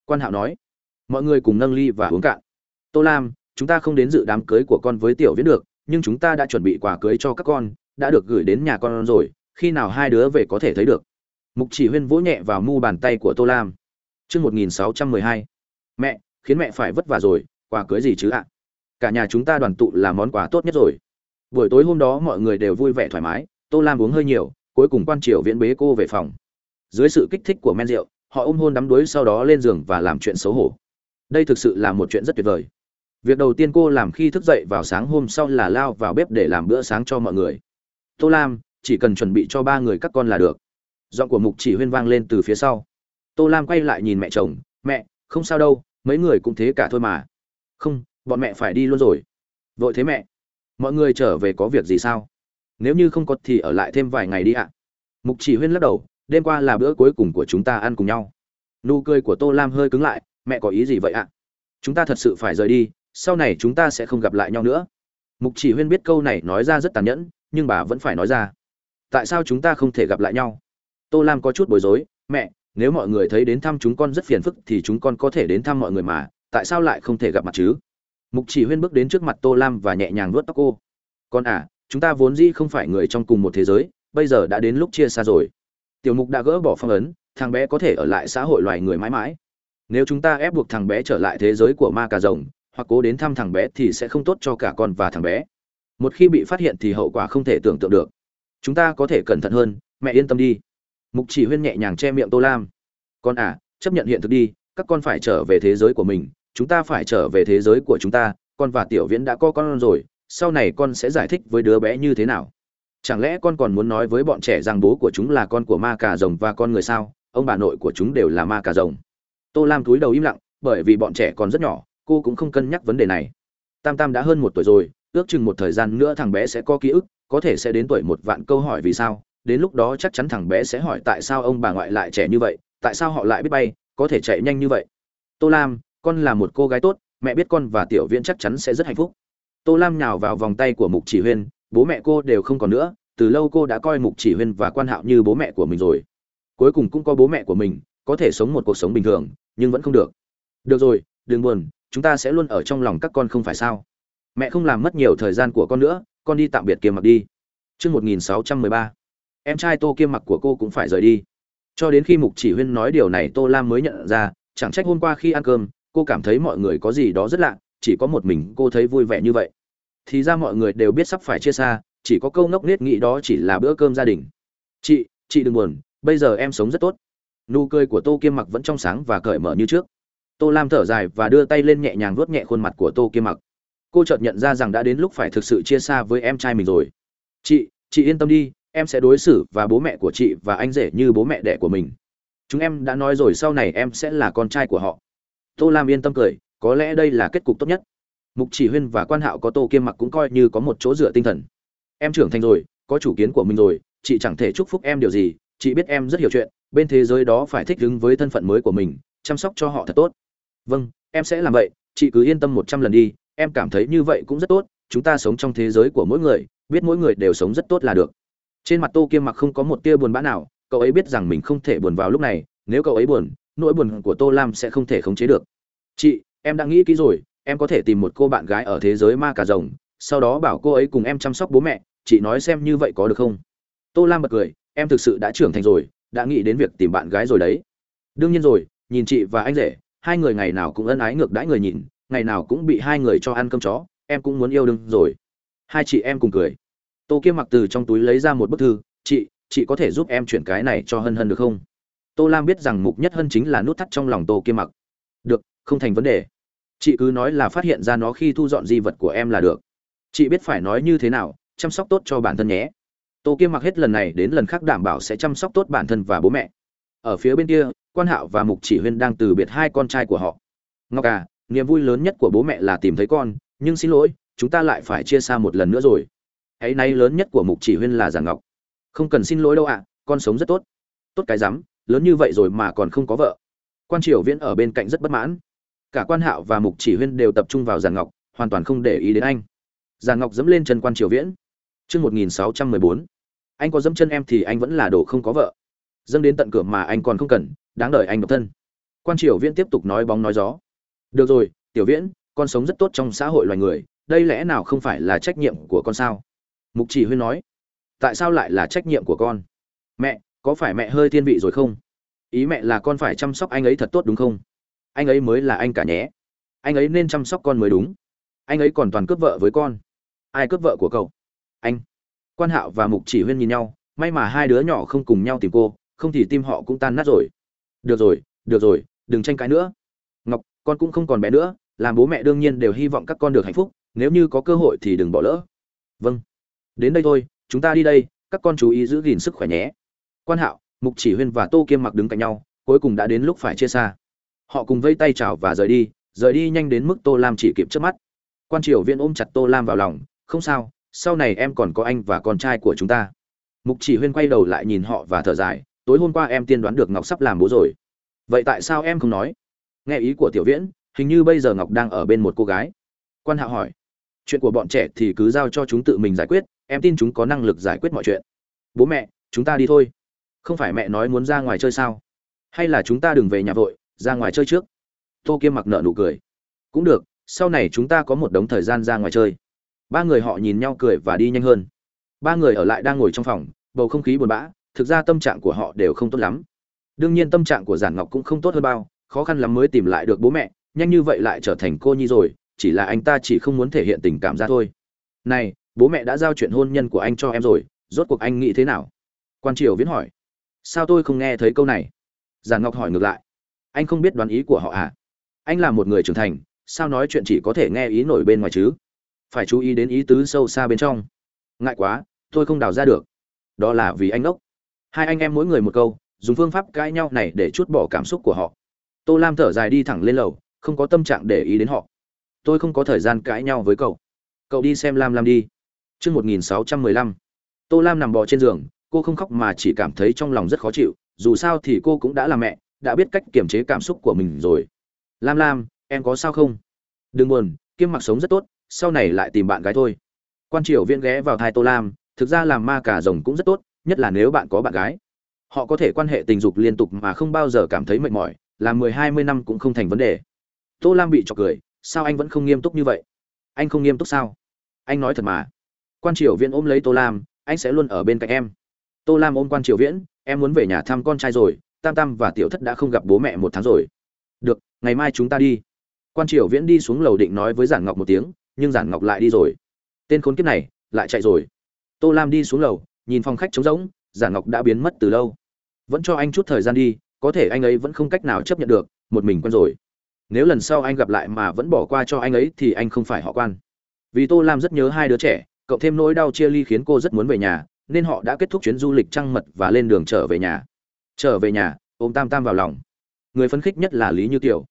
A: quan hạo nói mọi người cùng nâng ly và uống cạn tô lam chúng ta không đến dự đám cưới của con với tiểu viễn được nhưng chúng ta đã chuẩn bị quà cưới cho các con đã được gửi đến nhà con rồi khi nào hai đứa về có thể thấy được mục chỉ huyên vỗ nhẹ vào mu bàn tay của tô lam Chương 1612. Mẹ, khiến mẹ phải vất vả rồi, quà cưới gì chứ ạ? Cả nhà chúng ta đoàn tụ là món quà tốt nhất rồi. Buổi tối hôm đó mọi người đều vui vẻ thoải mái, Tô Lam uống hơi nhiều, cuối cùng quan triều viễn bế cô về phòng. Dưới sự kích thích của men rượu, họ ôm hôn đắm đuối sau đó lên giường và làm chuyện xấu hổ. Đây thực sự là một chuyện rất tuyệt vời. Việc đầu tiên cô làm khi thức dậy vào sáng hôm sau là lao vào bếp để làm bữa sáng cho mọi người. Tô Lam, chỉ cần chuẩn bị cho ba người các con là được. Giọng của Mục Chỉ Huyên vang lên từ phía sau tô lam quay lại nhìn mẹ chồng mẹ không sao đâu mấy người cũng thế cả thôi mà không bọn mẹ phải đi luôn rồi vội thế mẹ mọi người trở về có việc gì sao nếu như không có thì ở lại thêm vài ngày đi ạ. Mục chỉ huyên lắc đầu, đêm qua là bữa cuối cùng của chúng ta ăn cùng nhau. Nụ cười của tô lam hơi cứng lại, mẹ có ý gì vậy ạ? Chúng ta thật sự phải rời đi, sau này chúng ta sẽ không gặp lại nhau nữa. Mục chỉ huyên biết câu này nói ra rất tàn nhẫn, nhưng bà vẫn phải nói ra. Tại sao chúng ta không thể gặp lại nhau? Tô lam có chút bối rối, mẹ, nếu mọi người thấy đến thăm chúng con rất phiền phức thì chúng con có thể đến thăm mọi người mà, tại sao lại không thể gặp mặt chứ? Mục chỉ huyên bước đến trước mặt tô lam và nhẹ nhàng vuốt tóc cô. Con à chúng ta vốn dĩ không phải người trong cùng một thế giới, bây giờ đã đến lúc chia xa rồi. Tiểu mục đã gỡ bỏ phong ấn, thằng bé có thể ở lại xã hội loài người mãi mãi. Nếu chúng ta ép buộc thằng bé trở lại thế giới của ma cà rồng, hoặc cố đến thăm thằng bé thì sẽ không tốt cho cả con và thằng bé. Một khi bị phát hiện thì hậu quả không thể tưởng tượng được. Chúng ta có thể cẩn thận hơn, mẹ yên tâm đi. Mục chỉ huyên nhẹ nhàng che miệng tô lam. Con à chấp nhận hiện thực đi, các con phải trở về thế giới của mình, chúng ta phải trở về thế giới của chúng ta, con và tiểu viễn đã có con rồi sau này con sẽ giải thích với đứa bé như thế nào? Chẳng lẽ con còn muốn nói với bọn trẻ rằng bố của chúng là con của ma cà rồng và con người sao? Ông bà nội của chúng đều là ma cà rồng. Tô lam túi đầu im lặng, bởi vì bọn trẻ còn rất nhỏ, cô cũng không cân nhắc vấn đề này. Tam tam đã hơn một tuổi rồi, ước chừng một thời gian nữa thằng bé sẽ có ký ức, có thể sẽ đến tuổi một vạn câu hỏi vì sao. Đến lúc đó chắc chắn thằng bé sẽ hỏi tại sao ông bà ngoại lại trẻ như vậy, tại sao họ lại biết bay, có thể chạy nhanh như vậy. Tô lam, con là một cô gái tốt, mẹ biết con và tiểu viễn chắc chắn sẽ rất hạnh phúc tô lam nhào vào vòng tay của mục chỉ huyên bố mẹ cô đều không còn nữa từ lâu cô đã coi mục chỉ huyên và quan hạo như bố mẹ của mình rồi. Cuối cùng cũng có bố mẹ của mình có thể sống một cuộc sống bình thường nhưng vẫn không được. Được rồi đừng buồn chúng ta sẽ luôn ở trong lòng các con không phải sao? Mẹ không làm mất nhiều thời gian của con nữa con đi tạm biệt kiêm mặc đi. Trước 1613, em trai tô kiêm mặc của cô cũng phải rời đi. Cho đến khi mục chỉ huyên nói điều này tô lam mới nhận ra chẳng trách hôm qua khi ăn cơm cô cảm thấy mọi người có gì đó rất lạ chỉ có một mình cô thấy vui vẻ như vậy thì ra mọi người đều biết sắp phải chia xa, chỉ có câu ngốc nết nghĩ đó chỉ là bữa cơm gia đình. Chị chị đừng buồn, bây giờ em sống rất tốt. Nụ cười của tô kiêm mặc vẫn trong sáng và cởi mở như trước. Tô lam thở dài và đưa tay lên nhẹ nhàng vuốt nhẹ khuôn mặt của tô kiêm mặc. Cô chợt nhận ra rằng đã đến lúc phải thực sự chia xa với em trai mình rồi. Chị chị yên tâm đi, em sẽ đối xử và bố mẹ của chị và anh rể như bố mẹ đẻ của mình. Chúng em đã nói rồi sau này em sẽ là con trai của họ. Tô lam yên tâm cười, có lẽ đây là kết cục tốt nhất mục chỉ huyên và quan hạo có tô kiêm mặc cũng coi như có một chỗ dựa tinh thần. Em trưởng thành rồi, có chủ kiến của mình rồi, chị chẳng thể chúc phúc em điều gì, chị biết em rất hiểu chuyện, bên thế giới đó phải thích ứng với thân phận mới của mình, chăm sóc cho họ thật tốt. Vâng em sẽ làm vậy, chị cứ yên tâm một trăm lần đi, em cảm thấy như vậy cũng rất tốt, chúng ta sống trong thế giới của mỗi người, biết mỗi người đều sống rất tốt là được. Trên mặt tô kiêm mặc không có một tia buồn bã nào, cậu ấy biết rằng mình không thể buồn vào lúc này, nếu cậu ấy buồn, nỗi buồn của tô lam sẽ không thể khống chế được. Chị, em đã nghĩ kỹ rồi em có thể tìm một cô bạn gái ở thế giới ma cà rồng, sau đó bảo cô ấy cùng em chăm sóc bố mẹ, chị nói xem như vậy có được không? Tô lam bật cười, em thực sự đã trưởng thành rồi, đã nghĩ đến việc tìm bạn gái rồi đấy. Đương nhiên rồi, nhìn chị và anh rể, hai người ngày nào cũng ân ái ngược đãi người nhìn, ngày nào cũng bị hai người cho ăn cơm chó, em cũng muốn yêu đương rồi. Hai chị em cùng cười. Tô kiêm mặc từ trong túi lấy ra một bức thư, chị chị có thể giúp em chuyển cái này cho hân hân được không? Tô lam biết rằng mục nhất hân chính là nút thắt trong lòng tô kiêm mặc. Được, không thành vấn đề chị cứ nói là phát hiện ra nó khi thu dọn di vật của em là được. Chị biết phải nói như thế nào, chăm sóc tốt cho bản thân nhé. Tô kiêm mặc hết lần này đến lần khác đảm bảo sẽ chăm sóc tốt bản thân và bố mẹ. Ở phía bên kia, quan hạo và mục chỉ huyên đang từ biệt hai con trai của họ. Ngọc à niềm vui lớn nhất của bố mẹ là tìm thấy con, nhưng xin lỗi, chúng ta lại phải chia xa một lần nữa rồi. Hãy nay lớn nhất của mục chỉ huyên là giản ngọc. Không cần xin lỗi đâu ạ, con sống rất tốt. Tốt cái rắm, lớn như vậy rồi mà còn không có vợ. Quan triều viễn ở bên cạnh rất bất mãn cả quan hạo và mục chỉ huyên đều tập trung vào giản ngọc hoàn toàn không để ý đến anh giản ngọc dẫm lên chân quan triều viễn Chương 1614. Anh có dẫm chân em thì anh vẫn là đồ không có vợ. Dâng đến tận cửa mà anh còn không cần, đáng đời anh độc thân. Quan Triều Viễn tiếp tục nói bóng nói gió. Được rồi, Tiểu Viễn, con sống rất tốt trong xã hội loài người, đây lẽ nào không phải là trách nhiệm của con sao? Mục Chỉ Huyên nói. Tại sao lại là trách nhiệm của con? Mẹ, có phải mẹ hơi thiên vị rồi không? Ý mẹ là con phải chăm sóc anh ấy thật tốt đúng không? Anh ấy mới là anh cả nhé. Anh ấy nên chăm sóc con mới đúng. Anh ấy còn toàn cướp vợ với con. Ai cướp vợ của cậu? anh quan hạo và mục chỉ huyên nhìn nhau, may mà hai đứa nhỏ không cùng nhau tìm cô, không thì tim họ cũng tan nát rồi được rồi được rồi, đừng tranh cãi nữa ngọc, con cũng không còn bé nữa, làm bố mẹ đương nhiên đều hy vọng các con được hạnh phúc, nếu như có cơ hội thì đừng bỏ lỡ vâng đến đây thôi, chúng ta đi đây, các con chú ý giữ gìn sức khỏe nhé quan hạo, mục chỉ huyên và tô kiêm mặc đứng cạnh nhau, cuối cùng đã đến lúc phải chia xa họ cùng vây tay chào và rời đi rời đi nhanh đến mức tô lam chỉ kịp trước mắt. Quan triều viên ôm chặt tô lam vào lòng, không sao, sau này em còn có anh và con trai của chúng ta. Mục chỉ huyên quay đầu lại nhìn họ và thở dài, tối hôm qua em tiên đoán được ngọc sắp làm bố rồi. Vậy tại sao em không nói? Nghe ý của tiểu viễn, hình như bây giờ ngọc đang ở bên một cô gái. Quan hạ hỏi, chuyện của bọn trẻ thì cứ giao cho chúng tự mình giải quyết, em tin chúng có năng lực giải quyết mọi chuyện. Bố mẹ, chúng ta đi thôi. Không phải mẹ nói muốn ra ngoài chơi sao? Hay là chúng ta đừng về nhà vội ra ngoài chơi trước. Tô kiêm mặc nợ nụ cười. Cũng được, sau này chúng ta có một đống thời gian ra ngoài chơi. Ba người họ nhìn nhau cười và đi nhanh hơn. Ba người ở lại đang ngồi trong phòng, bầu không khí buồn bã, thực ra tâm trạng của họ đều không tốt lắm. Đương nhiên tâm trạng của giản ngọc cũng không tốt hơn bao, khó khăn lắm mới tìm lại được bố mẹ, nhanh như vậy lại trở thành cô nhi rồi, chỉ là anh ta chỉ không muốn thể hiện tình cảm ra thôi. Này, bố mẹ đã giao chuyện hôn nhân của anh cho em rồi, rốt cuộc anh nghĩ thế nào? Quan triều viễn hỏi. Sao tôi không nghe thấy câu này? Giản ngọc hỏi ngược lại anh không biết đoán ý của họ à? Anh là một người trưởng thành, sao nói chuyện chỉ có thể nghe ý nổi bên ngoài chứ? Phải chú ý đến ý tứ sâu xa bên trong. Ngại quá, tôi không đào ra được. Đó là vì anh ốc hai anh em mỗi người một câu, dùng phương pháp cãi nhau này để chút bỏ cảm xúc của họ. Tô lam thở dài đi thẳng lên lầu, không có tâm trạng để ý đến họ. Tôi không có thời gian cãi nhau với cậu. Cậu đi xem lam lam đi. Chương một nghìn sáu trăm mười lăm. Tô lam nằm bò trên giường, cô không khóc mà chỉ cảm thấy trong lòng rất khó chịu, dù sao thì cô cũng đã là mẹ đã biết cách kiềm chế cảm xúc của mình rồi. Lam lam, em có sao không? Đừng buồn, kiêm mặc sống rất tốt, sau này lại tìm bạn gái thôi. Quan triều viễn ghé vào thai tô lam, thực ra làm ma cả rồng cũng rất tốt, nhất là nếu bạn có bạn gái. Họ có thể quan hệ tình dục liên tục mà không bao giờ cảm thấy mệt mỏi làm mười, hai mươi năm cũng không thành vấn đề. Tô lam bị chọc cười, sao anh vẫn không nghiêm túc như vậy? Anh không nghiêm túc sao? Anh nói thật mà. Quan triều viễn ôm lấy tô lam, anh sẽ luôn ở bên cạnh em. Tô lam ôm quan triều viễn, em muốn về nhà thăm con trai rồi tam tam và tiểu thất đã không gặp bố mẹ một tháng rồi. Được, ngày mai chúng ta đi. Quan triều viễn đi xuống lầu định nói với giản ngọc một tiếng, nhưng giản ngọc lại đi rồi. Tên khốn kiếp này, lại chạy rồi. Tô lam đi xuống lầu, nhìn phòng khách trống rỗng, giản ngọc đã biến mất từ lâu. Vẫn cho anh chút thời gian đi, có thể anh ấy vẫn không cách nào chấp nhận được, một mình quen rồi. Nếu lần sau anh gặp lại mà vẫn bỏ qua cho anh ấy thì anh không phải họ quan. Vì tô lam rất nhớ hai đứa trẻ cộng thêm nỗi đau chia ly khiến cô rất muốn về nhà, nên họ đã kết thúc chuyến du lịch trăng mật và lên đường trở về nhà trở về nhà, ôm tam tam vào lòng. Người phấn khích nhất là lý như kiều.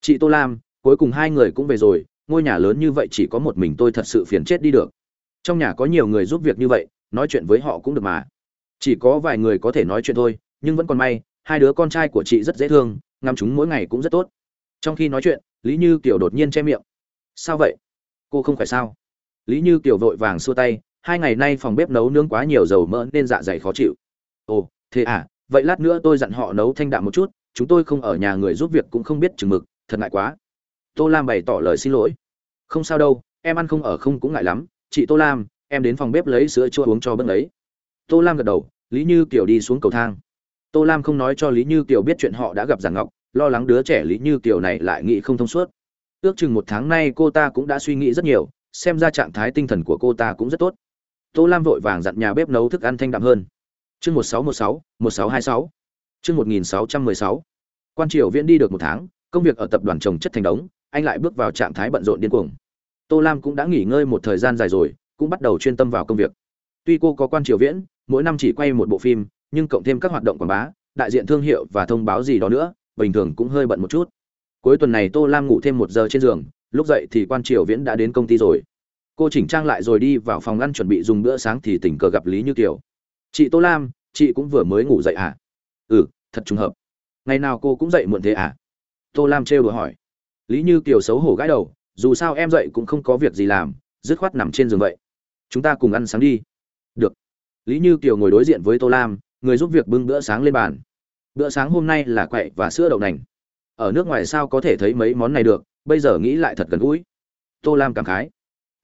A: Chị tô lam, cuối cùng hai người cũng về rồi, ngôi nhà lớn như vậy chỉ có một mình tôi thật sự phiền chết đi được. Trong nhà có nhiều người giúp việc như vậy, nói chuyện với họ cũng được mà. Chỉ có vài người có thể nói chuyện thôi, nhưng vẫn còn may, hai đứa con trai của chị rất dễ thương, ngắm chúng mỗi ngày cũng rất tốt. Trong khi nói chuyện, lý như kiều đột nhiên che miệng. Sao vậy? Cô không phải sao? Lý như kiều vội vàng xua tay, hai ngày nay phòng bếp nấu nướng quá nhiều dầu mỡ nên dạ dày khó chịu. Ồ, thế à? Vậy lát nữa tôi dặn họ nấu thanh đạm một chút, chúng tôi không ở nhà người giúp việc cũng không biết chừng mực, thật ngại quá. Tô lam bày tỏ lời xin lỗi. Không sao đâu, em ăn không ở không cũng ngại lắm. Chị tô lam, em đến phòng bếp lấy sữa chua uống cho bớt ấy. Tô lam gật đầu, lý như kiều đi xuống cầu thang. Tô lam không nói cho lý như kiều biết chuyện họ đã gặp giảng ngọc, lo lắng đứa trẻ lý như kiều này lại nghĩ không thông suốt. Ước chừng một tháng nay cô ta cũng đã suy nghĩ rất nhiều, xem ra trạng thái tinh thần của cô ta cũng rất tốt. Tô lam vội vàng dặn nhà bếp nấu thức ăn thanh đạm hơn chương một sáu một sáu một sáu hai sáu. Chương một nghìn sáu trăm mười sáu. Quan triều viễn đi được một tháng, công việc ở tập đoàn trồng chất thành đống, anh lại bước vào trạng thái bận rộn điên cuồng. Tô lam cũng đã nghỉ ngơi một thời gian dài rồi, cũng bắt đầu chuyên tâm vào công việc. Tuy cô có quan triều viễn, mỗi năm chỉ quay một bộ phim, nhưng cộng thêm các hoạt động quảng bá, đại diện thương hiệu và thông báo gì đó nữa, bình thường cũng hơi bận một chút. Cuối tuần này tô lam ngủ thêm một giờ trên giường, lúc dậy thì quan triều viễn đã đến công ty rồi. Cô chỉnh trang lại rồi đi vào phòng ăn chuẩn bị dùng bữa sáng thì tình cờ gặp lý như kiều chị tô lam, chị cũng vừa mới ngủ dậy à? Ừ thật trùng hợp. Ngày nào cô cũng dậy muộn thế à? Tô lam trêu đùa hỏi. Lý như kiều xấu hổ gãi đầu, dù sao em dậy cũng không có việc gì làm, dứt khoát nằm trên giường vậy. Chúng ta cùng ăn sáng đi. Được. Lý như kiều ngồi đối diện với tô lam, người giúp việc bưng bữa sáng lên bàn. Bữa sáng hôm nay là quậy và sữa đậu nành. Ở nước ngoài sao có thể thấy mấy món này được, bây giờ nghĩ lại thật gần gũi. Tô lam cảm khái.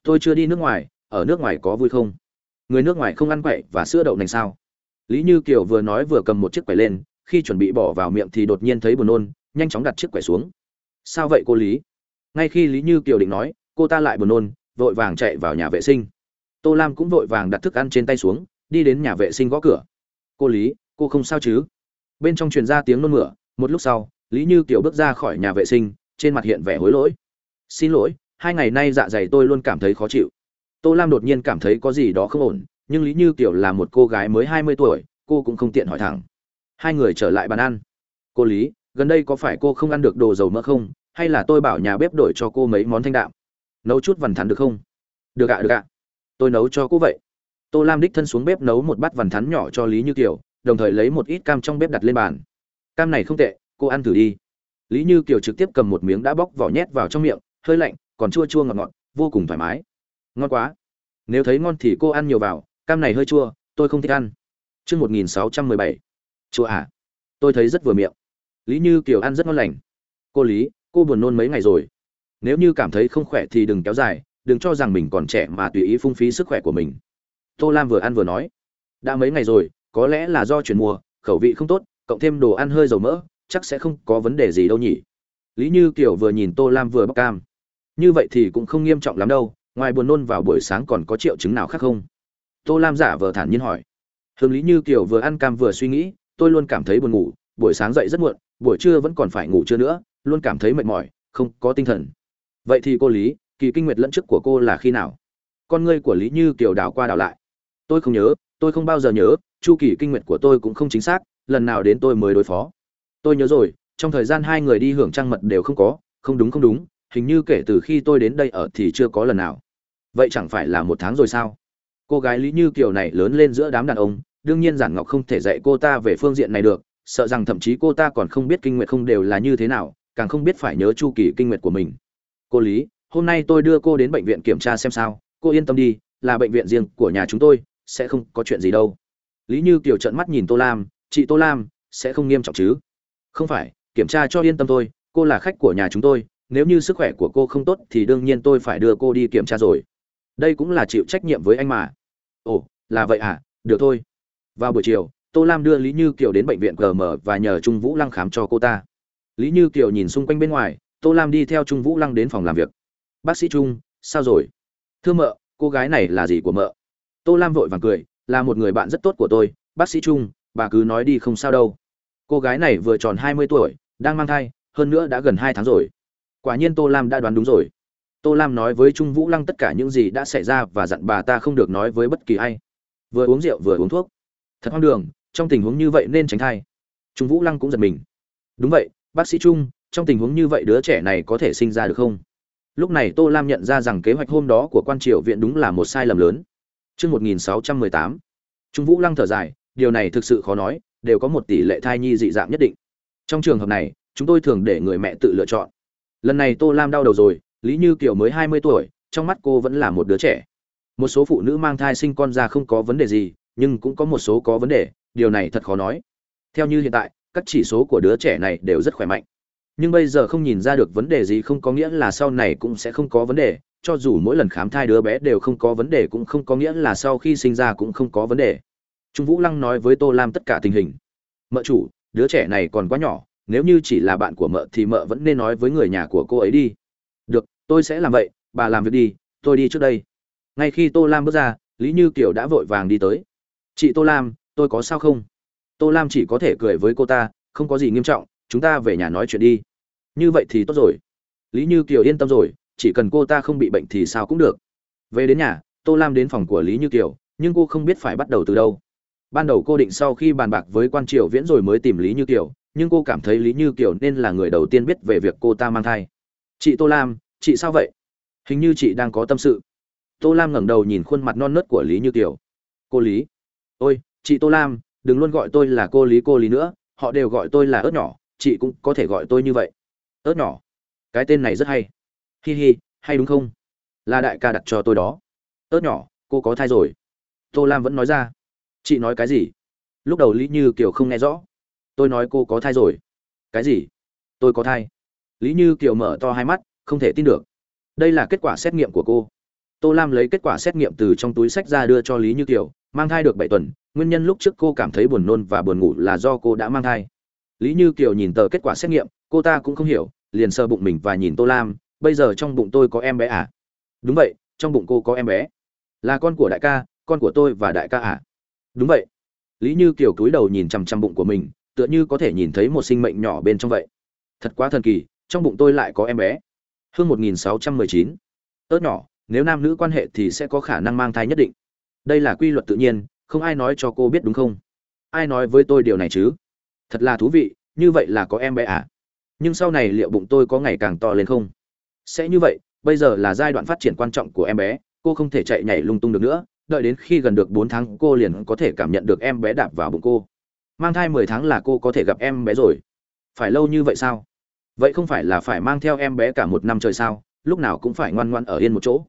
A: Tôi chưa đi nước ngoài, ở nước ngoài có vui không? Người nước ngoài không ăn quậy và sữa đậu nành sao? Lý như kiều vừa nói vừa cầm một chiếc quẩy lên, khi chuẩn bị bỏ vào miệng thì đột nhiên thấy buồn nôn, nhanh chóng đặt chiếc quẩy xuống. Sao vậy cô lý? Ngay khi lý như kiều định nói, cô ta lại buồn nôn, vội vàng chạy vào nhà vệ sinh. Tô lam cũng vội vàng đặt thức ăn trên tay xuống, đi đến nhà vệ sinh gõ cửa. Cô lý, cô không sao chứ? Bên trong truyền ra tiếng nôn mửa, một lúc sau, lý như kiều bước ra khỏi nhà vệ sinh, trên mặt hiện vẻ hối lỗi. Xin lỗi, hai ngày nay dạ dày tôi luôn cảm thấy khó chịu tô lam đột nhiên cảm thấy có gì đó không ổn, nhưng lý như kiểu là một cô gái mới hai mươi tuổi, cô cũng không tiện hỏi thẳng. Hai người trở lại bàn ăn. Cô lý, gần đây có phải cô không ăn được đồ dầu mỡ không? Hay là tôi bảo nhà bếp đổi cho cô mấy món thanh đạm? Nấu chút vằn thắn được không? Được ạ được ạ. Tôi nấu cho cô vậy. Tô lam đích thân xuống bếp nấu một bát vằn thắn nhỏ cho lý như kiều, đồng thời lấy một ít cam trong bếp đặt lên bàn. Cam này không tệ, cô ăn thử đi. Lý như kiều trực tiếp cầm một miếng đã bóc vỏ nhét vào trong miệng, hơi lạnh, còn chua chua ngọt ngọt, vô cùng thoải mái ngon quá. Nếu thấy ngon thì cô ăn nhiều vào, cam này hơi chua, tôi không thích ăn. Chương một nghìn sáu trăm mười bảy. Chua à? Tôi thấy rất vừa miệng. Lý như kiều ăn rất ngon lành. Cô lý, cô buồn nôn mấy ngày rồi. Nếu như cảm thấy không khỏe thì đừng kéo dài, đừng cho rằng mình còn trẻ mà tùy ý phung phí sức khỏe của mình. Tô lam vừa ăn vừa nói. Đã mấy ngày rồi, có lẽ là do chuyển mùa, khẩu vị không tốt, cộng thêm đồ ăn hơi dầu mỡ, chắc sẽ không có vấn đề gì đâu nhỉ. Lý như Kiều vừa nhìn tô lam vừa bóc cam. Như vậy thì cũng không nghiêm trọng lắm đâu ngoài buồn nôn vào buổi sáng còn có triệu chứng nào khác không? Tô lam giả vờ thản nhiên hỏi. Hương lý như kiều vừa ăn cam vừa suy nghĩ, tôi luôn cảm thấy buồn ngủ, buổi sáng dậy rất muộn, buổi trưa vẫn còn phải ngủ trưa nữa, luôn cảm thấy mệt mỏi, không có tinh thần. Vậy thì cô lý, kỳ kinh nguyệt lẫn trước của cô là khi nào? Con ngươi của lý như kiều đảo qua đảo lại. Tôi không nhớ, tôi không bao giờ nhớ, chu kỳ kinh nguyệt của tôi cũng không chính xác, lần nào đến tôi mới đối phó. Tôi nhớ rồi, trong thời gian hai người đi hưởng trăng mật đều không có, không đúng không đúng, hình như kể từ khi tôi đến đây ở thì chưa có lần nào vậy chẳng phải là một tháng rồi sao? Cô gái lý như kiều này lớn lên giữa đám đàn ông, đương nhiên giản ngọc không thể dạy cô ta về phương diện này được, sợ rằng thậm chí cô ta còn không biết kinh nguyệt không đều là như thế nào, càng không biết phải nhớ chu kỳ kinh nguyệt của mình. Cô lý, hôm nay tôi đưa cô đến bệnh viện kiểm tra xem sao, cô yên tâm đi, là bệnh viện riêng của nhà chúng tôi, sẽ không có chuyện gì đâu. Lý như kiều trợn mắt nhìn tô lam, chị tô lam, sẽ không nghiêm trọng chứ? Không phải, kiểm tra cho yên tâm tôi cô là khách của nhà chúng tôi, nếu như sức khỏe của cô không tốt thì đương nhiên tôi phải đưa cô đi kiểm tra rồi đây cũng là chịu trách nhiệm với anh mà. Ồ, là vậy à? Được thôi. Vào buổi chiều, tô lam đưa lý như kiều đến bệnh viện gm và nhờ trung vũ lăng khám cho cô ta. Lý như kiều nhìn xung quanh bên ngoài, tô lam đi theo trung vũ lăng đến phòng làm việc. Bác sĩ trung, sao rồi? Thưa mợ, cô gái này là gì của mợ? Tô lam vội vàng cười, là một người bạn rất tốt của tôi, bác sĩ trung, bà cứ nói đi không sao đâu. Cô gái này vừa tròn hai mươi tuổi, đang mang thai, hơn nữa đã gần hai tháng rồi. Quả nhiên tô lam đã đoán đúng rồi tô lam nói với trung vũ lăng tất cả những gì đã xảy ra và dặn bà ta không được nói với bất kỳ ai. Vừa uống rượu vừa uống thuốc. Thật hoang đường trong tình huống như vậy nên tránh thai. Trung vũ lăng cũng giật mình. Đúng vậy bác sĩ trung trong tình huống như vậy đứa trẻ này có thể sinh ra được không? Lúc này tô lam nhận ra rằng kế hoạch hôm đó của quan triều viện đúng là một sai lầm lớn. Trước 1618, Trung Vũ Lăng thở dài, điều này thực sự khó nói, đều có một tỷ lệ thai nhi dị dạng nhất định. Trong trường hợp này, chúng tôi thường để người mẹ tự lựa chọn. Lần này Tô Lam đau đầu rồi, Lý Như Kiều mới 20 tuổi, trong mắt cô vẫn là một đứa trẻ. Một số phụ nữ mang thai sinh con ra không có vấn đề gì, nhưng cũng có một số có vấn đề, điều này thật khó nói. Theo như hiện tại, các chỉ số của đứa trẻ này đều rất khỏe mạnh. Nhưng bây giờ không nhìn ra được vấn đề gì không có nghĩa là sau này cũng sẽ không có vấn đề, cho dù mỗi lần khám thai đứa bé đều không có vấn đề cũng không có nghĩa là sau khi sinh ra cũng không có vấn đề trung vũ lăng nói với tô lam tất cả tình hình mợ chủ đứa trẻ này còn quá nhỏ nếu như chỉ là bạn của mợ thì mợ vẫn nên nói với người nhà của cô ấy đi được tôi sẽ làm vậy, bà làm việc đi, tôi đi trước đây. Ngay khi tô lam bước ra, lý như kiều đã vội vàng đi tới. Chị tô lam, tôi có sao không? Tô lam chỉ có thể cười với cô ta, không có gì nghiêm trọng, chúng ta về nhà nói chuyện đi. Như vậy thì tốt rồi. Lý như kiều yên tâm rồi, chỉ cần cô ta không bị bệnh thì sao cũng được. Về đến nhà, tô lam đến phòng của lý như kiều, nhưng cô không biết phải bắt đầu từ đâu. Ban đầu cô định sau khi bàn bạc với quan triều viễn rồi mới tìm lý như kiều, nhưng cô cảm thấy lý như kiều nên là người đầu tiên biết về việc cô ta mang thai. Chị tô lam chị sao vậy? Hình như chị đang có tâm sự. Tô lam ngẩng đầu nhìn khuôn mặt non nớt của lý như kiều. Cô lý. Ôi, chị tô lam, đừng luôn gọi tôi là cô lý cô lý nữa, họ đều gọi tôi là ớt nhỏ, chị cũng có thể gọi tôi như vậy. Ớt nhỏ? Cái tên này rất hay. Hi hi, hay đúng không? Là đại ca đặt cho tôi đó. Ớt nhỏ, cô có thai rồi. Tô lam vẫn nói ra. Chị nói cái gì? Lúc đầu lý như kiều không nghe rõ. Tôi nói cô có thai rồi. Cái gì? Tôi có thai. Lý như kiều mở to hai mắt không thể tin được. Đây là kết quả xét nghiệm của cô. Tô lam lấy kết quả xét nghiệm từ trong túi sách ra đưa cho lý như kiều, mang thai được bảy tuần, nguyên nhân lúc trước cô cảm thấy buồn nôn và buồn ngủ là do cô đã mang thai. Lý như kiều nhìn tờ kết quả xét nghiệm, cô ta cũng không hiểu, liền sờ bụng mình và nhìn tô lam, bây giờ trong bụng tôi có em bé à? Đúng vậy, trong bụng cô có em bé. Là con của đại ca, con của tôi và đại ca à? Đúng vậy. Lý như kiều cúi đầu nhìn chằm chằm bụng của mình, tựa như có thể nhìn thấy một sinh mệnh nhỏ bên trong vậy. Thật quá thần kỳ, trong bụng tôi lại có em bé hương một nghìn sáu trăm mười chín. Ớt nhỏ, nếu nam nữ quan hệ thì sẽ có khả năng mang thai nhất định. Đây là quy luật tự nhiên, không ai nói cho cô biết đúng không? Ai nói với tôi điều này chứ? Thật là thú vị, như vậy là có em bé à? Nhưng sau này liệu bụng tôi có ngày càng to lên không? Sẽ như vậy, bây giờ là giai đoạn phát triển quan trọng của em bé, cô không thể chạy nhảy lung tung được nữa, đợi đến khi gần được bốn tháng cô liền có thể cảm nhận được em bé đạp vào bụng cô. Mang thai mười tháng là cô có thể gặp em bé rồi. Phải lâu như vậy sao? Vậy không phải là phải mang theo em bé cả một năm trời sao? Lúc nào cũng phải ngoan ngoan ở yên một chỗ.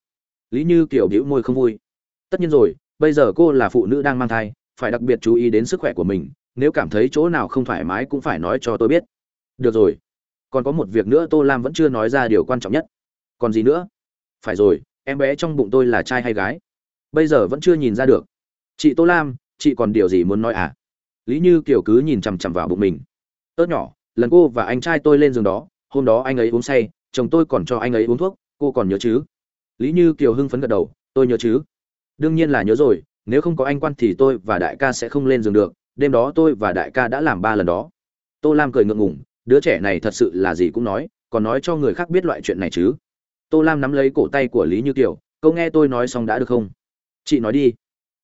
A: Lý như kiểu bĩu môi không vui. Tất nhiên rồi, bây giờ cô là phụ nữ đang mang thai, phải đặc biệt chú ý đến sức khỏe của mình, nếu cảm thấy chỗ nào không thoải mái cũng phải nói cho tôi biết. Được rồi. Còn có một việc nữa tô lam vẫn chưa nói ra điều quan trọng nhất. Còn gì nữa? Phải rồi, em bé trong bụng tôi là trai hay gái? Bây giờ vẫn chưa nhìn ra được. Chị tô lam, chị còn điều gì muốn nói à? Lý như kiểu cứ nhìn chằm chằm vào bụng mình. Ớt nhỏ lần cô và anh trai tôi lên giường đó, hôm đó anh ấy uống say, chồng tôi còn cho anh ấy uống thuốc, cô còn nhớ chứ? Lý như kiều hưng phấn gật đầu, tôi nhớ chứ? Đương nhiên là nhớ rồi, nếu không có anh quan thì tôi và đại ca sẽ không lên giường được, đêm đó tôi và đại ca đã làm ba lần đó. Tô lam cười ngượng ngủng đứa trẻ này thật sự là gì cũng nói, còn nói cho người khác biết loại chuyện này chứ? Tô lam nắm lấy cổ tay của lý như kiều câu nghe tôi nói xong đã được không? Chị nói đi.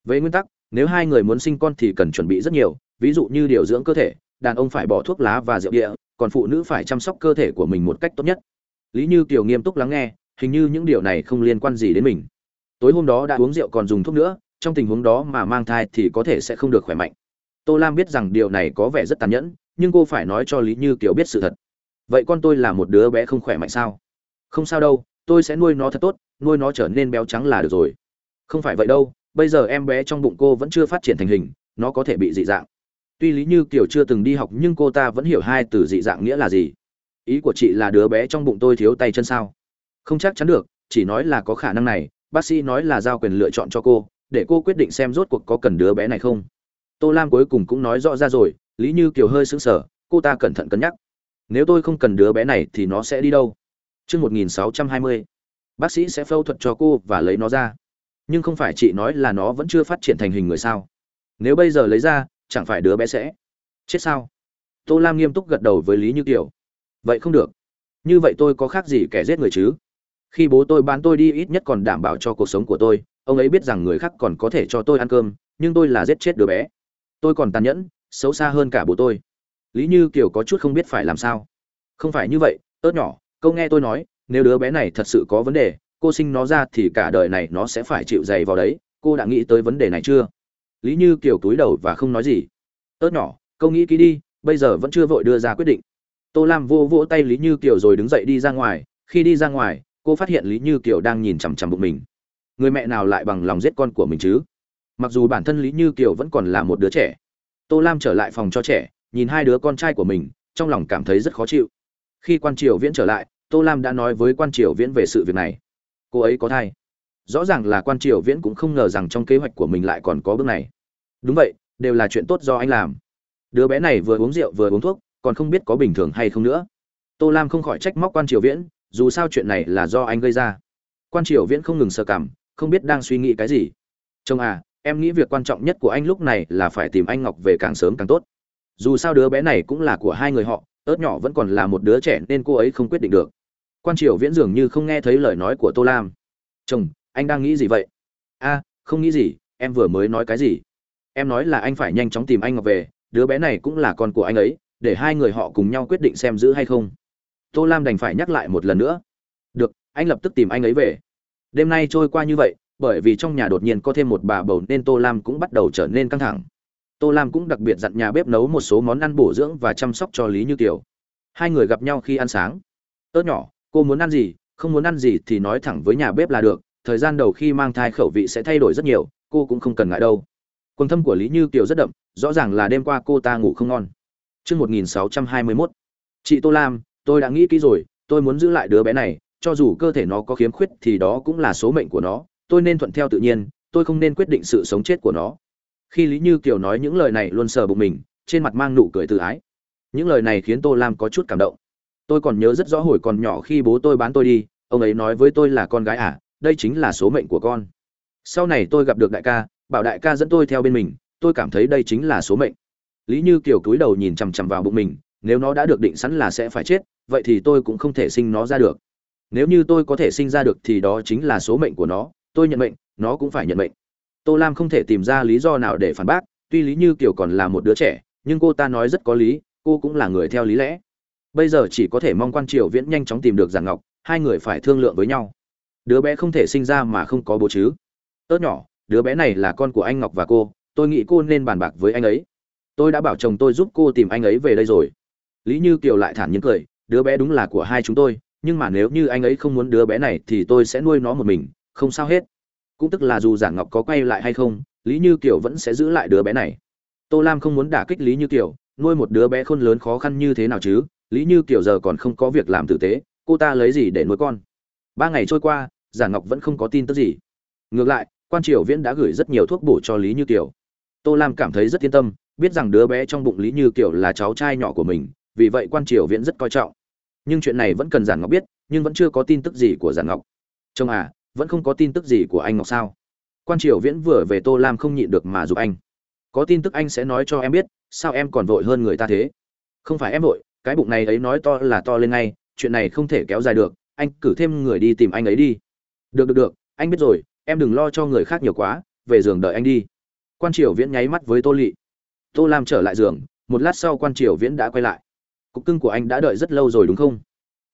A: Về nguyên tắc, nếu hai người muốn sinh con thì cần chuẩn bị rất nhiều, ví dụ như điều dưỡng cơ thể đàn ông phải bỏ thuốc lá và rượu địa, còn phụ nữ phải chăm sóc cơ thể của mình một cách tốt nhất. Lý như kiều nghiêm túc lắng nghe, hình như những điều này không liên quan gì đến mình. Tối hôm đó đã uống rượu còn dùng thuốc nữa, trong tình huống đó mà mang thai thì có thể sẽ không được khỏe mạnh. Tô lam biết rằng điều này có vẻ rất tàn nhẫn, nhưng cô phải nói cho lý như kiều biết sự thật. Vậy con tôi là một đứa bé không khỏe mạnh sao? Không sao đâu, tôi sẽ nuôi nó thật tốt, nuôi nó trở nên béo trắng là được rồi. Không phải vậy đâu, bây giờ em bé trong bụng cô vẫn chưa phát triển thành hình, nó có thể bị dị dạng tuy lý như kiều chưa từng đi học nhưng cô ta vẫn hiểu hai từ dị dạng nghĩa là gì. Ý của chị là đứa bé trong bụng tôi thiếu tay chân sao? Không chắc chắn được chỉ nói là có khả năng này bác sĩ nói là giao quyền lựa chọn cho cô để cô quyết định xem rốt cuộc có cần đứa bé này không. Tô lam cuối cùng cũng nói rõ ra rồi lý như kiều hơi sững sờ cô ta cẩn thận cân nhắc. Nếu tôi không cần đứa bé này thì nó sẽ đi đâu? Trước 1620, bác sĩ sẽ phẫu thuật cho cô và lấy nó ra. Nhưng không phải chị nói là nó vẫn chưa phát triển thành hình người sao? Nếu bây giờ lấy ra chẳng phải đứa bé sẽ chết sao? Tô lam nghiêm túc gật đầu với lý như kiều. Vậy không được. Như vậy tôi có khác gì kẻ giết người chứ? Khi bố tôi bán tôi đi ít nhất còn đảm bảo cho cuộc sống của tôi. Ông ấy biết rằng người khác còn có thể cho tôi ăn cơm, nhưng tôi là giết chết đứa bé. Tôi còn tàn nhẫn, xấu xa hơn cả bố tôi. Lý như kiều có chút không biết phải làm sao. Không phải như vậy, ớt nhỏ, câu nghe tôi nói, nếu đứa bé này thật sự có vấn đề, cô sinh nó ra thì cả đời này nó sẽ phải chịu dày vào đấy. Cô đã nghĩ tới vấn đề này chưa? Lý như kiều túi đầu và không nói gì. Ớt nhỏ câu nghĩ kỹ đi, bây giờ vẫn chưa vội đưa ra quyết định. Tô lam vô vỗ tay lý như kiều rồi đứng dậy đi ra ngoài. Khi đi ra ngoài, cô phát hiện lý như kiều đang nhìn chằm chằm bụng mình. Người mẹ nào lại bằng lòng giết con của mình chứ? Mặc dù bản thân lý như kiều vẫn còn là một đứa trẻ, tô lam trở lại phòng cho trẻ, nhìn hai đứa con trai của mình, trong lòng cảm thấy rất khó chịu. Khi quan triều viễn trở lại, tô lam đã nói với quan triều viễn về sự việc này. Cô ấy có thai rõ ràng là quan triều viễn cũng không ngờ rằng trong kế hoạch của mình lại còn có bước này. Đúng vậy, đều là chuyện tốt do anh làm. Đứa bé này vừa uống rượu vừa uống thuốc, còn không biết có bình thường hay không nữa. Tô lam không khỏi trách móc quan triều viễn, dù sao chuyện này là do anh gây ra. Quan triều viễn không ngừng sơ cảm không biết đang suy nghĩ cái gì. Chồng à em nghĩ việc quan trọng nhất của anh lúc này là phải tìm anh ngọc về càng sớm càng tốt. Dù sao đứa bé này cũng là của hai người họ, ớt nhỏ vẫn còn là một đứa trẻ nên cô ấy không quyết định được. Quan triều viễn dường như không nghe thấy lời nói của tô lam. Chồng anh đang nghĩ gì vậy? A, không nghĩ gì, em vừa mới nói cái gì? Em nói là anh phải nhanh chóng tìm anh ngọc về, đứa bé này cũng là con của anh ấy, để hai người họ cùng nhau quyết định xem giữ hay không. Tô lam đành phải nhắc lại một lần nữa. Được, anh lập tức tìm anh ấy về. Đêm nay trôi qua như vậy, bởi vì trong nhà đột nhiên có thêm một bà bầu nên tô lam cũng bắt đầu trở nên căng thẳng. Tô lam cũng đặc biệt dặn nhà bếp nấu một số món ăn bổ dưỡng và chăm sóc cho lý như kiều. Hai người gặp nhau khi ăn sáng. Ớt nhỏ, cô muốn ăn gì, không muốn ăn gì thì nói thẳng với nhà bếp là được thời gian đầu khi mang thai khẩu vị sẽ thay đổi rất nhiều cô cũng không cần ngại đâu quần thâm của lý như kiều rất đậm rõ ràng là đêm qua cô ta ngủ không ngon Trước 1621, chị Tô Lam, tôi đã nghĩ kỹ rồi, tôi muốn giữ lại đứa bé này, cho dù cơ thể nó có khiếm khuyết thì đó cũng là số mệnh của nó, tôi nên thuận theo tự nhiên, tôi không nên quyết định sự sống chết của nó. Khi Lý Như Kiều nói những lời này luôn sờ bụng mình, trên mặt mang nụ cười từ ái. Những lời này khiến Tô Lam có chút cảm động. Tôi còn nhớ rất rõ hồi còn nhỏ khi bố tôi bán tôi đi, ông ấy nói với tôi là con gái à, đây chính là số mệnh của con. Sau này tôi gặp được đại ca, bảo đại ca dẫn tôi theo bên mình, tôi cảm thấy đây chính là số mệnh. Lý như kiều cúi đầu nhìn chằm chằm vào bụng mình nếu nó đã được định sẵn là sẽ phải chết vậy thì tôi cũng không thể sinh nó ra được. Nếu như tôi có thể sinh ra được thì đó chính là số mệnh của nó tôi nhận mệnh nó cũng phải nhận mệnh. Tô lam không thể tìm ra lý do nào để phản bác tuy lý như kiều còn là một đứa trẻ nhưng cô ta nói rất có lý cô cũng là người theo lý lẽ. Bây giờ chỉ có thể mong quan triều viễn nhanh chóng tìm được Giản ngọc hai người phải thương lượng với nhau đứa bé không thể sinh ra mà không có bố chứ. Ớt nhỏ, đứa bé này là con của anh ngọc và cô, tôi nghĩ cô nên bàn bạc với anh ấy. Tôi đã bảo chồng tôi giúp cô tìm anh ấy về đây rồi. Lý như kiều lại thản nhiên cười, đứa bé đúng là của hai chúng tôi, nhưng mà nếu như anh ấy không muốn đứa bé này thì tôi sẽ nuôi nó một mình, không sao hết. Cũng tức là dù giản ngọc có quay lại hay không, lý như kiều vẫn sẽ giữ lại đứa bé này. Tô lam không muốn đả kích lý như kiều, nuôi một đứa bé khôn lớn khó khăn như thế nào chứ? Lý như kiều giờ còn không có việc làm tử tế, cô ta lấy gì để nuôi con? Ba ngày trôi qua giản ngọc vẫn không có tin tức gì. Ngược lại, quan triều viễn đã gửi rất nhiều thuốc bổ cho lý như kiều. Tô lam cảm thấy rất yên tâm, biết rằng đứa bé trong bụng lý như kiều là cháu trai nhỏ của mình, vì vậy quan triều viễn rất coi trọng. Nhưng chuyện này vẫn cần giản ngọc biết, nhưng vẫn chưa có tin tức gì của giản ngọc. Chồng à vẫn không có tin tức gì của anh ngọc sao? Quan triều viễn vừa về tô lam không nhịn được mà giục anh. Có tin tức anh sẽ nói cho em biết, sao em còn vội hơn người ta thế? Không phải em vội, cái bụng này ấy nói to là to lên ngay, chuyện này không thể kéo dài được anh cử thêm người đi tìm anh ấy đi. Được được được, anh biết rồi, em đừng lo cho người khác nhiều quá, về giường đợi anh đi. Quan triều viễn nháy mắt với tô lỵ tô lam trở lại giường, một lát sau quan triều viễn đã quay lại. Cục cưng của anh đã đợi rất lâu rồi đúng không?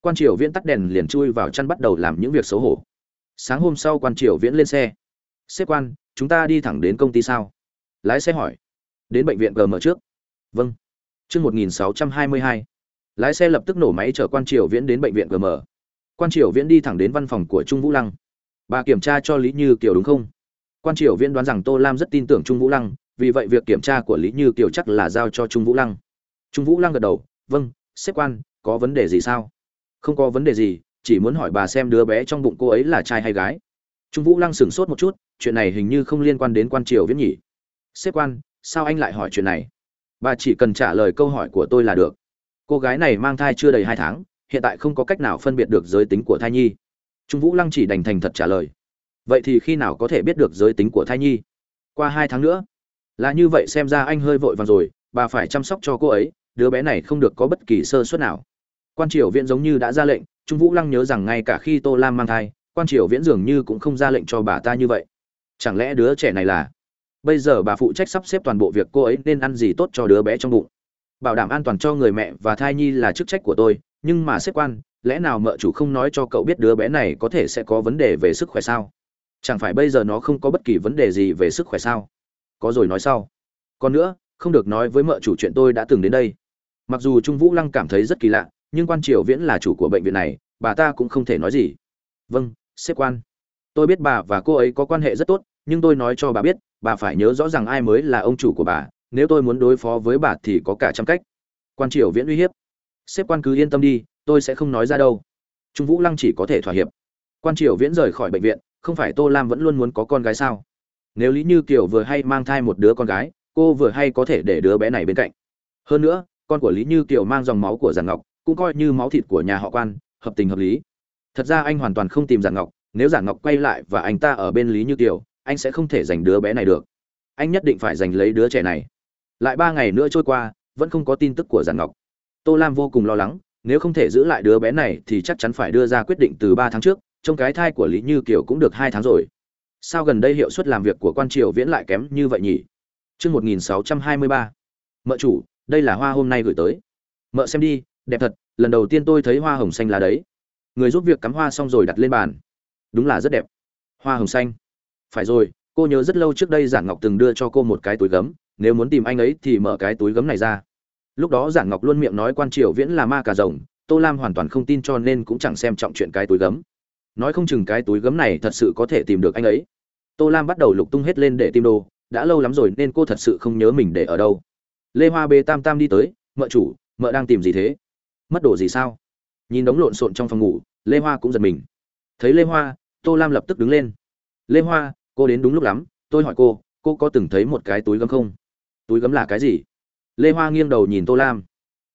A: Quan triều viễn tắt đèn liền chui vào chăn bắt đầu làm những việc xấu hổ. Sáng hôm sau quan triều viễn lên xe. Xếp quan, chúng ta đi thẳng đến công ty sao? Lái xe hỏi. Đến bệnh viện gm trước. Vâng. Chương một nghìn sáu trăm hai mươi hai. Lái xe lập tức nổ máy chở quan triều viễn đến bệnh viện gm quan triều viễn đi thẳng đến văn phòng của trung vũ lăng. Bà kiểm tra cho lý như kiều đúng không? Quan triều viễn đoán rằng tô lam rất tin tưởng trung vũ lăng, vì vậy việc kiểm tra của lý như kiều chắc là giao cho trung vũ lăng. Trung vũ lăng gật đầu vâng xếp quan, có vấn đề gì sao? Không có vấn đề gì, chỉ muốn hỏi bà xem đứa bé trong bụng cô ấy là trai hay gái. Trung vũ lăng sửng sốt một chút, chuyện này hình như không liên quan đến quan triều viễn nhỉ? Xếp quan, sao anh lại hỏi chuyện này? Bà chỉ cần trả lời câu hỏi của tôi là được. Cô gái này mang thai chưa đầy hai tháng hiện tại không có cách nào phân biệt được giới tính của thai nhi. Trung vũ lăng chỉ đành thành thật trả lời. Vậy thì khi nào có thể biết được giới tính của thai nhi? Qua hai tháng nữa. Là như vậy xem ra anh hơi vội vàng rồi, bà phải chăm sóc cho cô ấy, đứa bé này không được có bất kỳ sơ suất nào. Quan triều viễn giống như đã ra lệnh, trung vũ lăng nhớ rằng ngay cả khi tô lam mang thai, quan triều viễn dường như cũng không ra lệnh cho bà ta như vậy. Chẳng lẽ đứa trẻ này là? Bây giờ bà phụ trách sắp xếp toàn bộ việc cô ấy nên ăn gì tốt cho đứa bé trong bụng? Bảo đảm an toàn cho người mẹ và thai nhi là chức trách của tôi nhưng mà xếp quan, lẽ nào mợ chủ không nói cho cậu biết đứa bé này có thể sẽ có vấn đề về sức khỏe sao? Chẳng phải bây giờ nó không có bất kỳ vấn đề gì về sức khỏe sao? Có rồi nói sau. Còn nữa, không được nói với mợ chủ chuyện tôi đã từng đến đây. Mặc dù trung vũ lăng cảm thấy rất kỳ lạ, nhưng quan triều viễn là chủ của bệnh viện này, bà ta cũng không thể nói gì. Vâng xếp quan. Tôi biết bà và cô ấy có quan hệ rất tốt, nhưng tôi nói cho bà biết, bà phải nhớ rõ rằng ai mới là ông chủ của bà, nếu tôi muốn đối phó với bà thì có cả trăm cách. Quan triều viễn uy hiếp xếp quan cứ yên tâm đi, tôi sẽ không nói ra đâu. Trung vũ lăng chỉ có thể thỏa hiệp. Quan triều viễn rời khỏi bệnh viện, không phải tô lam vẫn luôn muốn có con gái sao? Nếu lý như kiều vừa hay mang thai một đứa con gái, cô vừa hay có thể để đứa bé này bên cạnh. Hơn nữa, con của lý như kiều mang dòng máu của giản ngọc, cũng coi như máu thịt của nhà họ quan, hợp tình hợp lý. Thật ra anh hoàn toàn không tìm giản ngọc, nếu giản ngọc quay lại và anh ta ở bên lý như kiều, anh sẽ không thể giành đứa bé này được. Anh nhất định phải giành lấy đứa trẻ này. Lại ba ngày nữa trôi qua, vẫn không có tin tức của giản ngọc tô lam vô cùng lo lắng nếu không thể giữ lại đứa bé này thì chắc chắn phải đưa ra quyết định từ ba tháng trước trong cái thai của lý như kiều cũng được hai tháng rồi sao gần đây hiệu suất làm việc của quan triều viễn lại kém như vậy nhỉ Chương 1623. Mợ chủ, đây là hoa hôm nay gửi tới. Mợ xem đi, đẹp thật, lần đầu tiên tôi thấy hoa hồng xanh lá đấy. Người giúp việc cắm hoa xong rồi đặt lên bàn. Đúng là rất đẹp. Hoa hồng xanh. Phải rồi, cô nhớ rất lâu trước đây Giản Ngọc từng đưa cho cô một cái túi gấm, nếu muốn tìm anh ấy thì mở cái túi gấm này ra. Lúc đó Giản Ngọc luôn miệng nói quan triều viễn là ma cà rồng, Tô Lam hoàn toàn không tin cho nên cũng chẳng xem trọng chuyện cái túi gấm. Nói không chừng cái túi gấm này thật sự có thể tìm được anh ấy. Tô Lam bắt đầu lục tung hết lên để tìm đồ, đã lâu lắm rồi nên cô thật sự không nhớ mình để ở đâu. Lê hoa bê tam tam đi tới mợ chủ mợ đang tìm gì thế? Mất đồ gì sao? Nhìn đống lộn xộn trong phòng ngủ lê hoa cũng giật mình. Thấy lê hoa tô lam lập tức đứng lên. Lê hoa cô đến đúng lúc lắm tôi hỏi cô cô có từng thấy một cái túi gấm không? Túi gấm là cái gì? Lê hoa nghiêng đầu nhìn tô lam.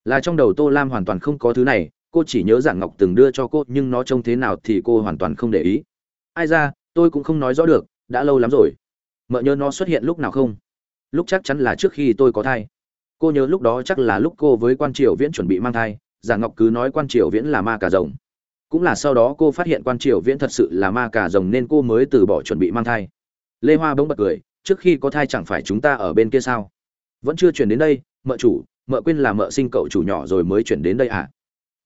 A: Là trong đầu tô lam hoàn toàn không có thứ này, cô chỉ nhớ giản ngọc từng đưa cho cô, nhưng nó trông thế nào thì cô hoàn toàn không để ý. Ai ra, tôi cũng không nói rõ được, đã lâu lắm rồi. Mợ nhớ nó xuất hiện lúc nào không? Lúc chắc chắn là trước khi tôi có thai. Cô nhớ lúc đó chắc là lúc cô với quan triều viễn chuẩn bị mang thai giả ngọc cứ nói quan triều viễn là ma cà rồng. Cũng là sau đó cô phát hiện quan triều viễn thật sự là ma cà rồng nên cô mới từ bỏ chuẩn bị mang thai. Lê hoa bỗng bật cười, trước khi có thai chẳng phải chúng ta ở bên kia sao? Vẫn chưa chuyển đến đây, mợ chủ, mợ quên là mợ sinh cậu chủ nhỏ rồi mới chuyển đến đây à?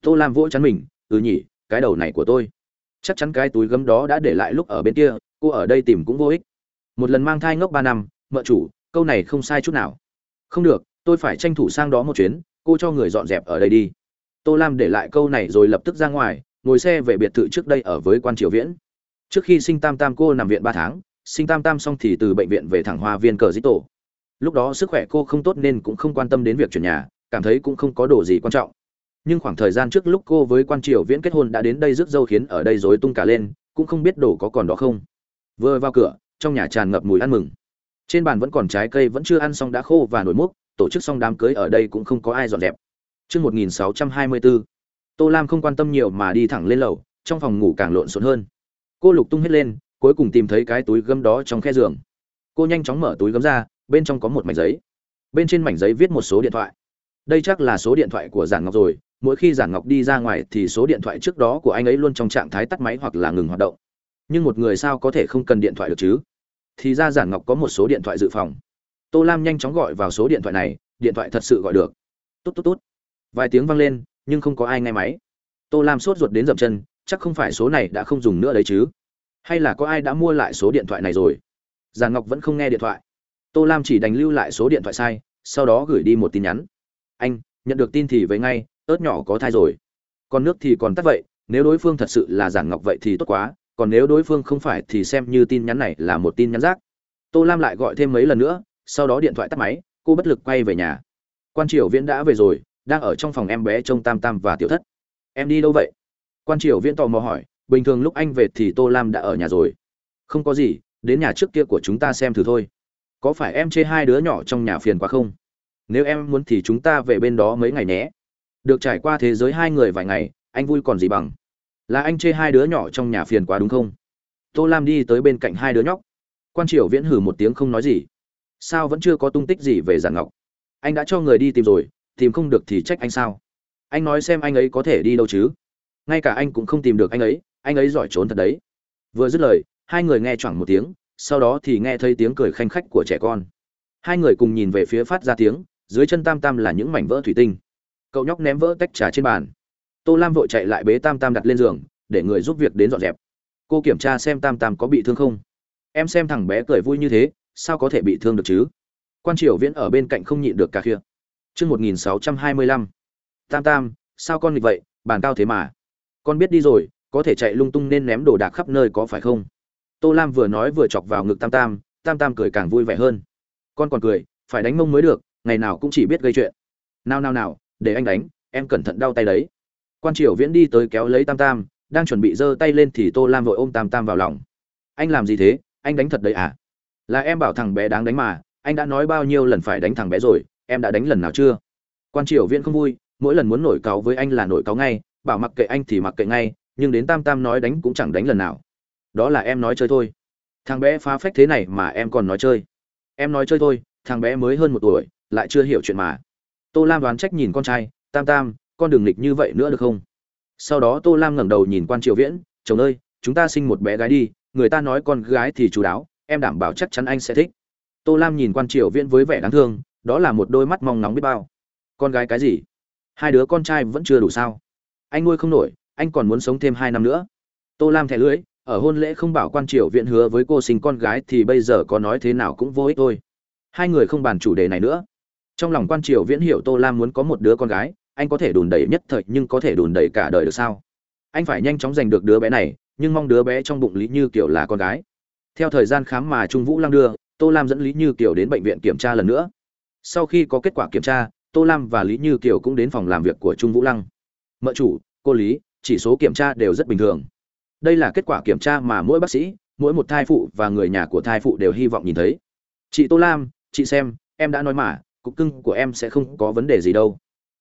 A: Tô lam vỗ chắn mình ừ nhỉ, cái đầu này của tôi. Chắc chắn cái túi gấm đó đã để lại lúc ở bên kia, cô ở đây tìm cũng vô ích. Một lần mang thai ngốc ba năm, mợ chủ, câu này không sai chút nào. Không được, tôi phải tranh thủ sang đó một chuyến, cô cho người dọn dẹp ở đây đi. Tô lam để lại câu này rồi lập tức ra ngoài, ngồi xe về biệt thự trước đây ở với quan triều viễn. Trước khi sinh tam tam cô nằm viện ba tháng, sinh tam tam xong thì từ bệnh viện về thẳng hoa viên cờ dĩ tổ lúc đó sức khỏe cô không tốt nên cũng không quan tâm đến việc chuyển nhà cảm thấy cũng không có đồ gì quan trọng nhưng khoảng thời gian trước lúc cô với quan triều viễn kết hôn đã đến đây rước dâu khiến ở đây rối tung cả lên cũng không biết đồ có còn đó không vừa vào cửa trong nhà tràn ngập mùi ăn mừng trên bàn vẫn còn trái cây vẫn chưa ăn xong đã khô và nổi mốc tổ chức xong đám cưới ở đây cũng không có ai dọn dẹp Trước 1624, Tô Lam không quan tâm nhiều mà đi thẳng lên lầu, trong phòng ngủ càng lộn xộn hơn. Cô lục tung hết lên, cuối cùng tìm thấy cái túi gấm đó trong khe giường. Cô nhanh chóng mở túi gấm ra, bên trong có một mảnh giấy. Bên trên mảnh giấy viết một số điện thoại. Đây chắc là số điện thoại của Giản Ngọc rồi, mỗi khi Giản Ngọc đi ra ngoài thì số điện thoại trước đó của anh ấy luôn trong trạng thái tắt máy hoặc là ngừng hoạt động. Nhưng một người sao có thể không cần điện thoại được chứ? thì ra giản ngọc có một số điện thoại dự phòng tô lam nhanh chóng gọi vào số điện thoại này điện thoại thật sự gọi được tốt tốt tốt vài tiếng vang lên nhưng không có ai nghe máy tô lam sốt ruột đến dậm chân chắc không phải số này đã không dùng nữa đấy chứ hay là có ai đã mua lại số điện thoại này rồi giàn ngọc vẫn không nghe điện thoại tô lam chỉ đành lưu lại số điện thoại sai, sau đó gửi đi một tin nhắn. Anh, nhận được tin thì về ngay, ớt nhỏ có thai rồi. Còn nước thì còn tắt vậy, nếu đối phương thật sự là giản ngọc vậy thì tốt quá, còn nếu đối phương không phải thì xem như tin nhắn này là một tin nhắn rác. Tô lam lại gọi thêm mấy lần nữa, sau đó điện thoại tắt máy, cô bất lực quay về nhà. Quan triều viễn đã về rồi, đang ở trong phòng em bé trông tam tam và tiểu thất. Em đi đâu vậy? Quan triều viễn tò mò hỏi, bình thường lúc anh về thì tô lam đã ở nhà rồi. Không có gì, đến nhà trước kia của chúng ta xem thử thôi có phải em chê hai đứa nhỏ trong nhà phiền quá không? Nếu em muốn thì chúng ta về bên đó mấy ngày nhé. Được trải qua thế giới hai người vài ngày, anh vui còn gì bằng? Là anh chê hai đứa nhỏ trong nhà phiền quá đúng không? Tô lam đi tới bên cạnh hai đứa nhóc. Quan triều viễn hử một tiếng không nói gì. Sao vẫn chưa có tung tích gì về giản ngọc? Anh đã cho người đi tìm rồi, tìm không được thì trách anh sao? Anh nói xem anh ấy có thể đi đâu chứ? Ngay cả anh cũng không tìm được anh ấy anh ấy giỏi trốn thật đấy. Vừa dứt lời, hai người nghe choảng một tiếng sau đó thì nghe thấy tiếng cười khanh khách của trẻ con. Hai người cùng nhìn về phía phát ra tiếng, dưới chân tam tam là những mảnh vỡ thủy tinh. Cậu nhóc ném vỡ tách trà trên bàn. Tô lam vội chạy lại bế tam tam đặt lên giường, để người giúp việc đến dọn dẹp. Cô kiểm tra xem tam tam có bị thương không. Em xem thằng bé cười vui như thế, sao có thể bị thương được chứ? Quan triều viễn ở bên cạnh không nhịn được cả kia chương một nghìn sáu trăm hai mươi lăm. Tam tam, sao con nghịch vậy? Bàn cao thế mà. Con biết đi rồi, có thể chạy lung tung nên ném đồ đạc khắp nơi có phải không? Tô lam vừa nói vừa chọc vào ngực tam tam tam tam cười càng vui vẻ hơn. Con còn cười, phải đánh mông mới được, ngày nào cũng chỉ biết gây chuyện. Nào nào nào, để anh đánh, em cẩn thận đau tay đấy. Quan triều viễn đi tới kéo lấy tam tam, đang chuẩn bị giơ tay lên thì tô lam vội ôm tam tam vào lòng. Anh làm gì thế? Anh đánh thật đấy à? Là em bảo thằng bé đáng đánh mà, anh đã nói bao nhiêu lần phải đánh thằng bé rồi, em đã đánh lần nào chưa? Quan triều viễn không vui, mỗi lần muốn nổi cáu với anh là nổi cáu ngay, bảo mặc kệ anh thì mặc kệ ngay, nhưng đến tam tam nói đánh cũng chẳng đánh lần nào đó là em nói chơi thôi. Thằng bé phá phách thế này mà em còn nói chơi. Em nói chơi thôi, thằng bé mới hơn một tuổi, lại chưa hiểu chuyện mà. Tô lam đoán trách nhìn con trai, tam tam, con đường nghịch như vậy nữa được không? Sau đó tô lam ngẩng đầu nhìn quan triệu viễn, chồng ơi, chúng ta sinh một bé gái đi, người ta nói con gái thì chú đáo, em đảm bảo chắc chắn anh sẽ thích. Tô lam nhìn quan triệu viễn với vẻ đáng thương, đó là một đôi mắt mong nóng biết bao. Con gái cái gì? Hai đứa con trai vẫn chưa đủ sao? Anh nuôi không nổi, anh còn muốn sống thêm hai năm nữa. Tô lam thẻ lưỡi ở hôn lễ không bảo quan triều viện hứa với cô sinh con gái thì bây giờ có nói thế nào cũng vô ích thôi. Hai người không bàn chủ đề này nữa. Trong lòng quan triều viễn hiểu tô lam muốn có một đứa con gái, anh có thể đùn đẩy nhất thời nhưng có thể đùn đẩy cả đời được sao? Anh phải nhanh chóng giành được đứa bé này, nhưng mong đứa bé trong bụng lý như kiểu là con gái. Theo thời gian khám mà trung vũ lăng đưa, tô lam dẫn lý như kiểu đến bệnh viện kiểm tra lần nữa. Sau khi có kết quả kiểm tra, tô lam và lý như kiểu cũng đến phòng làm việc của trung vũ lăng mợ chủ, cô lý, chỉ số kiểm tra đều rất bình thường đây là kết quả kiểm tra mà mỗi bác sĩ, mỗi một thai phụ và người nhà của thai phụ đều hy vọng nhìn thấy. Chị tô lam, chị xem, em đã nói mà, cục cưng của em sẽ không có vấn đề gì đâu.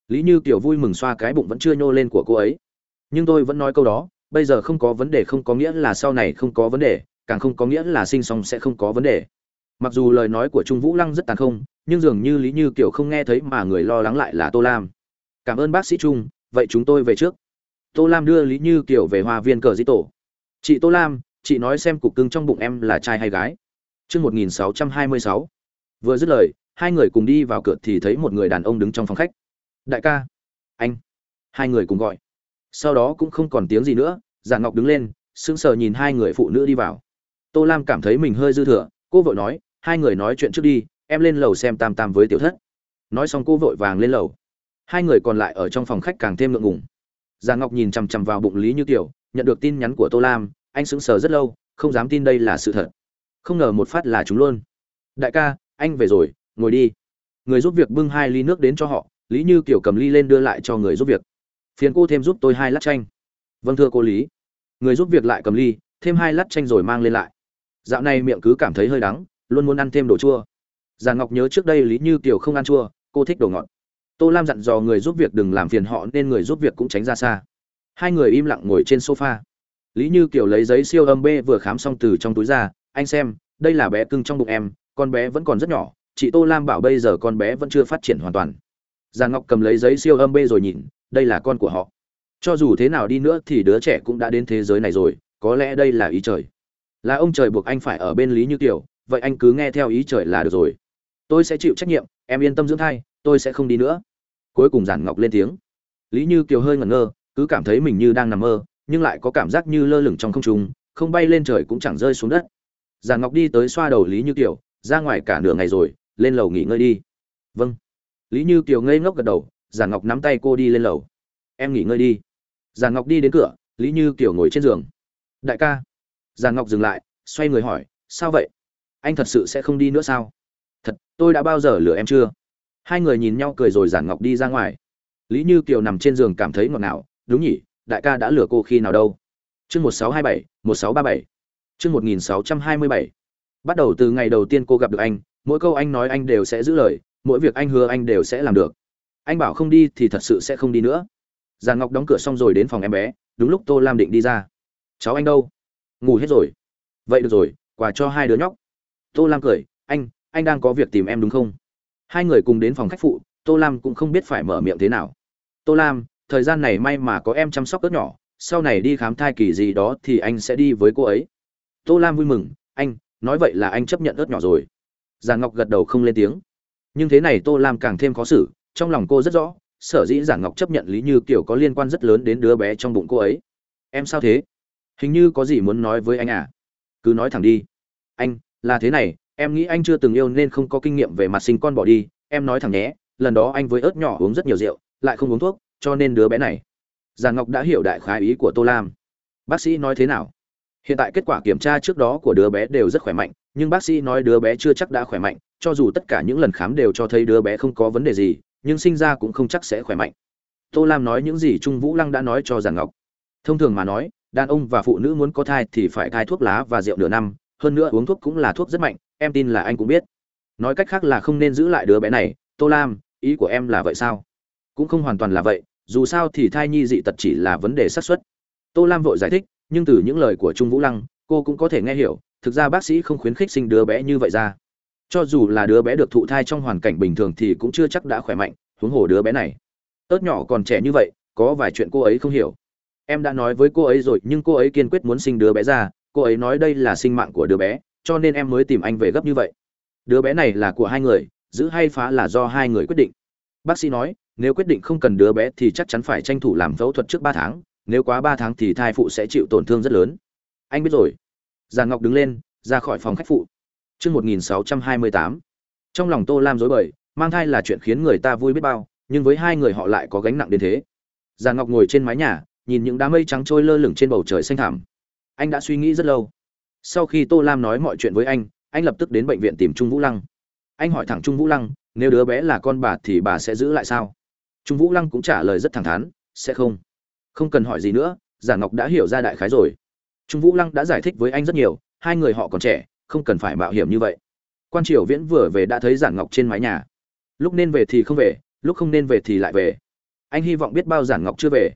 A: Lý như kiểu vui mừng xoa cái bụng vẫn chưa nhô lên của cô ấy. Nhưng tôi vẫn nói câu đó, bây giờ không có vấn đề không có nghĩa là sau này không có vấn đề, càng không có nghĩa là sinh xong sẽ không có vấn đề. Mặc dù lời nói của trung vũ lăng rất tàn không nhưng dường như lý như kiểu không nghe thấy mà người lo lắng lại là tô lam. Cảm ơn bác sĩ trung, vậy chúng tôi về trước tô lam đưa lý như kiểu về hoa viên cờ di tổ. Chị tô lam, chị nói xem cục cưng trong bụng em là trai hay gái. Chương một nghìn sáu trăm hai mươi sáu. Vừa dứt lời, hai người cùng đi vào cửa thì thấy một người đàn ông đứng trong phòng khách. Đại ca. Anh. Hai người cùng gọi. Sau đó cũng không còn tiếng gì nữa giản ngọc đứng lên, sững sờ nhìn hai người phụ nữ đi vào. Tô lam cảm thấy mình hơi dư thừa, cô vội nói, hai người nói chuyện trước đi, em lên lầu xem tam tam với tiểu thất. Nói xong cô vội vàng lên lầu. Hai người còn lại ở trong phòng khách càng thêm ngượng ngùng già ngọc nhìn chằm chằm vào bụng lý như tiểu nhận được tin nhắn của tô lam, anh sững sờ rất lâu, không dám tin đây là sự thật. Không ngờ một phát là chúng luôn. Đại ca, anh về rồi, ngồi đi. Người giúp việc bưng hai ly nước đến cho họ, lý như kiểu cầm ly lên đưa lại cho người giúp việc. Phiền cô thêm giúp tôi hai lát chanh. Vâng thưa cô lý. Người giúp việc lại cầm ly, thêm hai lát chanh rồi mang lên lại. Dạo này miệng cứ cảm thấy hơi đắng, luôn muốn ăn thêm đồ chua. Già ngọc nhớ trước đây lý như kiểu không ăn chua, cô thích đồ ngọt tô lam dặn dò người giúp việc đừng làm phiền họ nên người giúp việc cũng tránh ra xa. Hai người im lặng ngồi trên sofa. Lý như Kiều lấy giấy siêu âm b vừa khám xong từ trong túi ra anh xem đây là bé cưng trong bụng em con bé vẫn còn rất nhỏ chị tô lam bảo bây giờ con bé vẫn chưa phát triển hoàn toàn. Già ngọc cầm lấy giấy siêu âm b rồi nhìn đây là con của họ. Cho dù thế nào đi nữa thì đứa trẻ cũng đã đến thế giới này rồi có lẽ đây là ý trời. Là ông trời buộc anh phải ở bên lý như Kiều, vậy anh cứ nghe theo ý trời là được rồi. Tôi sẽ chịu trách nhiệm em yên tâm dưỡng thai tôi sẽ không đi nữa cuối cùng giản ngọc lên tiếng. Lý như kiều hơi ngẩn ngơ, cứ cảm thấy mình như đang nằm mơ, nhưng lại có cảm giác như lơ lửng trong không trung, không bay lên trời cũng chẳng rơi xuống đất. Giản ngọc đi tới xoa đầu lý như kiều, ra ngoài cả nửa ngày rồi, lên lầu nghỉ ngơi đi. Vâng. Lý như kiều ngây ngốc gật đầu, giản ngọc nắm tay cô đi lên lầu. Em nghỉ ngơi đi. Giản ngọc đi đến cửa, lý như kiều ngồi trên giường. Đại ca. Giản ngọc dừng lại, xoay người hỏi, sao vậy? Anh thật sự sẽ không đi nữa sao? Thật, tôi đã bao giờ lừa em chưa? Hai người nhìn nhau cười rồi giản ngọc đi ra ngoài. Lý như kiều nằm trên giường cảm thấy ngọt ngào, đúng nhỉ, đại ca đã lừa cô khi nào đâu? Chương một sáu hai bảy, một sáu ba bảy. Chương một nghìn sáu trăm hai mươi bảy. Bắt đầu từ ngày đầu tiên cô gặp được anh, mỗi câu anh nói anh đều sẽ giữ lời, mỗi việc anh hứa anh đều sẽ làm được. Anh bảo không đi thì thật sự sẽ không đi nữa. Giàn ngọc đóng cửa xong rồi đến phòng em bé, đúng lúc tô lam định đi ra. Cháu anh đâu? Ngủ hết rồi. Vậy được rồi, quà cho hai đứa nhóc. Tô lam cười, anh anh đang có việc tìm em đúng không? Hai người cùng đến phòng khách phụ, tô lam cũng không biết phải mở miệng thế nào. Tô lam, thời gian này may mà có em chăm sóc cất nhỏ, sau này đi khám thai kỳ gì đó thì anh sẽ đi với cô ấy. Tô lam vui mừng, anh, nói vậy là anh chấp nhận ớt nhỏ rồi. Giản ngọc gật đầu không lên tiếng. Nhưng thế này tô lam càng thêm khó xử, trong lòng cô rất rõ, sở dĩ giản ngọc chấp nhận lý như kiểu có liên quan rất lớn đến đứa bé trong bụng cô ấy. Em sao thế? Hình như có gì muốn nói với anh à? Cứ nói thẳng đi. Anh, là thế này em nghĩ anh chưa từng yêu nên không có kinh nghiệm về mặt sinh con bỏ đi. Em nói thẳng nhé, lần đó anh với ớt nhỏ uống rất nhiều rượu, lại không uống thuốc, cho nên đứa bé này. Giàn ngọc đã hiểu đại khái ý của tô lam. Bác sĩ nói thế nào? Hiện tại kết quả kiểm tra trước đó của đứa bé đều rất khỏe mạnh, nhưng bác sĩ nói đứa bé chưa chắc đã khỏe mạnh, cho dù tất cả những lần khám đều cho thấy đứa bé không có vấn đề gì, nhưng sinh ra cũng không chắc sẽ khỏe mạnh. Tô lam nói những gì trung vũ lăng đã nói cho giàn ngọc. Thông thường mà nói, đàn ông và phụ nữ muốn có thai thì phải thai thuốc lá và rượu nửa năm, hơn nữa uống thuốc cũng là thuốc rất mạnh em tin là anh cũng biết. Nói cách khác là không nên giữ lại đứa bé này. Tô lam, ý của em là vậy sao? Cũng không hoàn toàn là vậy, dù sao thì thai nhi dị tật chỉ là vấn đề xác suất. Tô lam vội giải thích, nhưng từ những lời của trung vũ lăng, cô cũng có thể nghe hiểu, thực ra bác sĩ không khuyến khích sinh đứa bé như vậy ra. Cho dù là đứa bé được thụ thai trong hoàn cảnh bình thường thì cũng chưa chắc đã khỏe mạnh, huống hồ đứa bé này. Ớt nhỏ còn trẻ như vậy, có vài chuyện cô ấy không hiểu. Em đã nói với cô ấy rồi, nhưng cô ấy kiên quyết muốn sinh đứa bé ra. Cô ấy nói đây là sinh mạng của đứa bé cho nên em mới tìm anh về gấp như vậy. Đứa bé này là của hai người giữ hay phá là do hai người quyết định. Bác sĩ nói nếu quyết định không cần đứa bé thì chắc chắn phải tranh thủ làm phẫu thuật trước ba tháng nếu quá ba tháng thì thai phụ sẽ chịu tổn thương rất lớn. Anh biết rồi. Giàn ngọc đứng lên ra khỏi phòng khách phụ. Trước 1628, trong lòng tô lam dối bời mang thai là chuyện khiến người ta vui biết bao nhưng với hai người họ lại có gánh nặng đến thế. Giàn ngọc ngồi trên mái nhà nhìn những đám mây trắng trôi lơ lửng trên bầu trời xanh thẳm. Anh đã suy nghĩ rất lâu sau khi tô lam nói mọi chuyện với anh anh lập tức đến bệnh viện tìm trung vũ lăng. Anh hỏi thẳng trung vũ lăng, nếu đứa bé là con bà thì bà sẽ giữ lại sao? Trung vũ lăng cũng trả lời rất thẳng thắn, sẽ không. Không cần hỏi gì nữa, giả ngọc đã hiểu ra đại khái rồi. Trung vũ lăng đã giải thích với anh rất nhiều, hai người họ còn trẻ, không cần phải mạo hiểm như vậy. Quan triều viễn vừa về đã thấy giản ngọc trên mái nhà. Lúc nên về thì không về, lúc không nên về thì lại về. Anh hy vọng biết bao giản ngọc chưa về.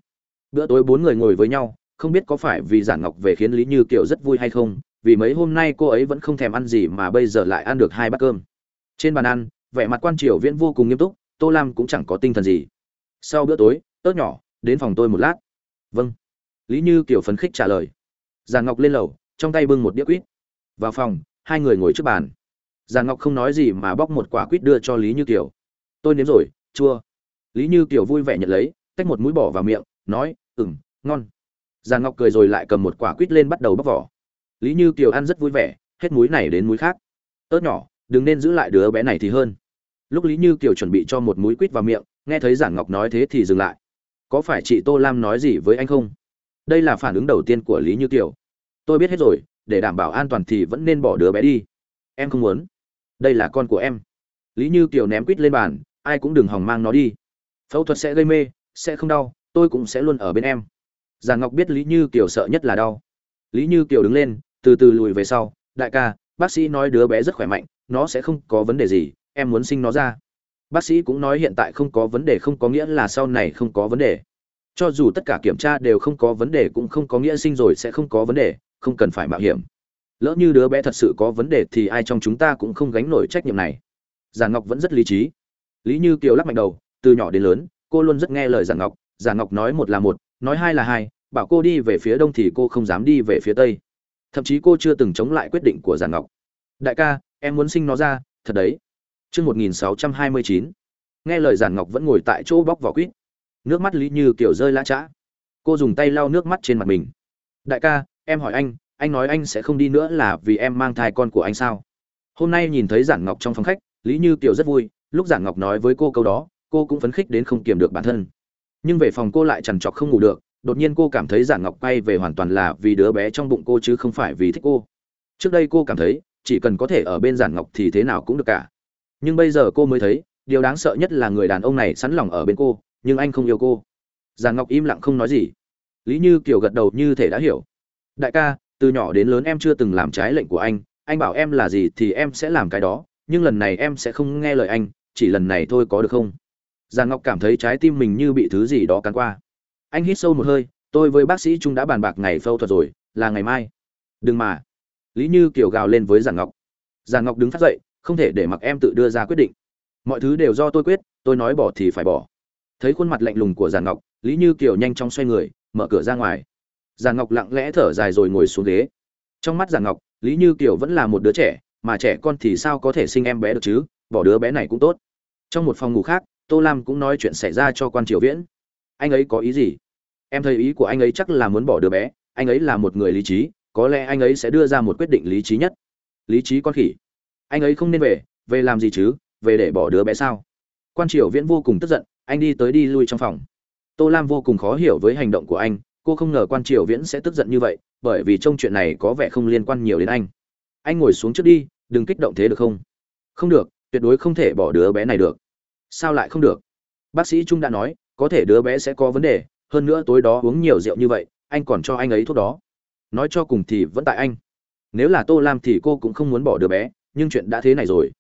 A: Bữa tối bốn người ngồi với nhau, không biết có phải vì giản ngọc về khiến lý như kiều rất vui hay không vì mấy hôm nay cô ấy vẫn không thèm ăn gì mà bây giờ lại ăn được hai bát cơm. Trên bàn ăn, vẻ mặt quan triều viễn vô cùng nghiêm túc, tô lam cũng chẳng có tinh thần gì. Sau bữa tối ớt nhỏ, đến phòng tôi một lát. Vâng. Lý như kiểu phấn khích trả lời. Giàn ngọc lên lầu, trong tay bưng một đĩa quýt. Vào phòng, hai người ngồi trước bàn. Giàn ngọc không nói gì mà bóc một quả quýt đưa cho lý như kiểu tôi nếm rồi, chua. Lý như kiểu vui vẻ nhận lấy, tách một mũi bỏ vào miệng, nói ừng ngon. Giàn ngọc cười rồi lại cầm một quả quýt lên bắt đầu bóc vỏ lý như kiều ăn rất vui vẻ, hết múi này đến múi khác. Ớt nhỏ, đừng nên giữ lại đứa bé này thì hơn. Lúc lý như kiều chuẩn bị cho một múi quýt vào miệng, nghe thấy giản ngọc nói thế thì dừng lại. Có phải chị tô lam nói gì với anh không? Đây là phản ứng đầu tiên của lý như kiều. Tôi biết hết rồi, để đảm bảo an toàn thì vẫn nên bỏ đứa bé đi. Em không muốn. Đây là con của em. Lý như kiều ném quýt lên bàn, ai cũng đừng hòng mang nó đi. Phẫu thuật sẽ gây mê, sẽ không đau, tôi cũng sẽ luôn ở bên em. Giàn ngọc biết lý như kiều sợ nhất là đau. Lý như kiều đứng lên từ từ lùi về sau, đại ca, bác sĩ nói đứa bé rất khỏe mạnh, nó sẽ không có vấn đề gì, em muốn sinh nó ra. Bác sĩ cũng nói hiện tại không có vấn đề không có nghĩa là sau này không có vấn đề. Cho dù tất cả kiểm tra đều không có vấn đề cũng không có nghĩa sinh rồi sẽ không có vấn đề, không cần phải mạo hiểm. Lỡ như đứa bé thật sự có vấn đề thì ai trong chúng ta cũng không gánh nổi trách nhiệm này. Giản ngọc vẫn rất lý trí. Lý như kiều lắc mạnh đầu, từ nhỏ đến lớn, cô luôn rất nghe lời giản ngọc. Giản ngọc nói một là một, nói hai là hai, bảo cô đi về phía đông thì cô không dám đi về phía tây thậm chí cô chưa từng chống lại quyết định của giản ngọc. Đại ca, em muốn sinh nó ra, thật đấy. Chương một nghìn sáu trăm hai mươi chín. Nghe lời giản ngọc vẫn ngồi tại chỗ bóc vỏ quýt. Nước mắt lý như kiểu rơi lã chã cô dùng tay lau nước mắt trên mặt mình. Đại ca, em hỏi anh anh nói anh sẽ không đi nữa là vì em mang thai con của anh sao? Hôm nay nhìn thấy giản ngọc trong phòng khách, lý như kiểu rất vui. Lúc giản ngọc nói với cô câu đó, cô cũng phấn khích đến không kiềm được bản thân. Nhưng về phòng cô lại trằn trọc không ngủ được đột nhiên cô cảm thấy giản ngọc quay về hoàn toàn là vì đứa bé trong bụng cô chứ không phải vì thích cô. Trước đây cô cảm thấy, chỉ cần có thể ở bên giản ngọc thì thế nào cũng được cả. Nhưng bây giờ cô mới thấy, điều đáng sợ nhất là người đàn ông này sẵn lòng ở bên cô, nhưng anh không yêu cô. Giản ngọc im lặng không nói gì. Lý như kiều gật đầu như thể đã hiểu. Đại ca, từ nhỏ đến lớn em chưa từng làm trái lệnh của anh anh bảo em là gì thì em sẽ làm cái đó, nhưng lần này em sẽ không nghe lời anh, chỉ lần này thôi có được không? Giàn ngọc cảm thấy trái tim mình như bị thứ gì đó cắn qua anh hít sâu một hơi, tôi với bác sĩ trung đã bàn bạc ngày phẫu thuật rồi, là ngày mai. Đừng mà. Lý như Kiều gào lên với giàn ngọc. Giàn ngọc đứng phát dậy, không thể để mặc em tự đưa ra quyết định. Mọi thứ đều do tôi quyết, tôi nói bỏ thì phải bỏ. Thấy khuôn mặt lạnh lùng của giàn ngọc, lý như kiều nhanh chóng xoay người, mở cửa ra ngoài. Giàn ngọc lặng lẽ thở dài rồi ngồi xuống ghế. Trong mắt giàn ngọc, lý như kiều vẫn là một đứa trẻ, mà trẻ con thì sao có thể sinh em bé được chứ, bỏ đứa bé này cũng tốt. Trong một phòng ngủ khác, tô lam cũng nói chuyện xảy ra cho quan triều viễn. Anh ấy có ý gì? Em thấy ý của anh ấy chắc là muốn bỏ đứa bé. Anh ấy là một người lý trí, có lẽ anh ấy sẽ đưa ra một quyết định lý trí nhất. Lý trí con khỉ. Anh ấy không nên về về làm gì chứ, về để bỏ đứa bé sao? Quan triều viễn vô cùng tức giận, anh đi tới đi lui trong phòng. Tô lam vô cùng khó hiểu với hành động của anh, cô không ngờ quan triều viễn sẽ tức giận như vậy, bởi vì trong chuyện này có vẻ không liên quan nhiều đến anh. Anh ngồi xuống trước đi, đừng kích động thế được không? Không được, tuyệt đối không thể bỏ đứa bé này được. Sao lại không được? Bác sĩ trung đã nói, có thể đứa bé sẽ có vấn đề hơn nữa tối đó uống nhiều rượu như vậy, anh còn cho anh ấy thuốc đó. Nói cho cùng thì vẫn tại anh. Nếu là tô lam thì cô cũng không muốn bỏ đứa bé, nhưng chuyện đã thế này rồi.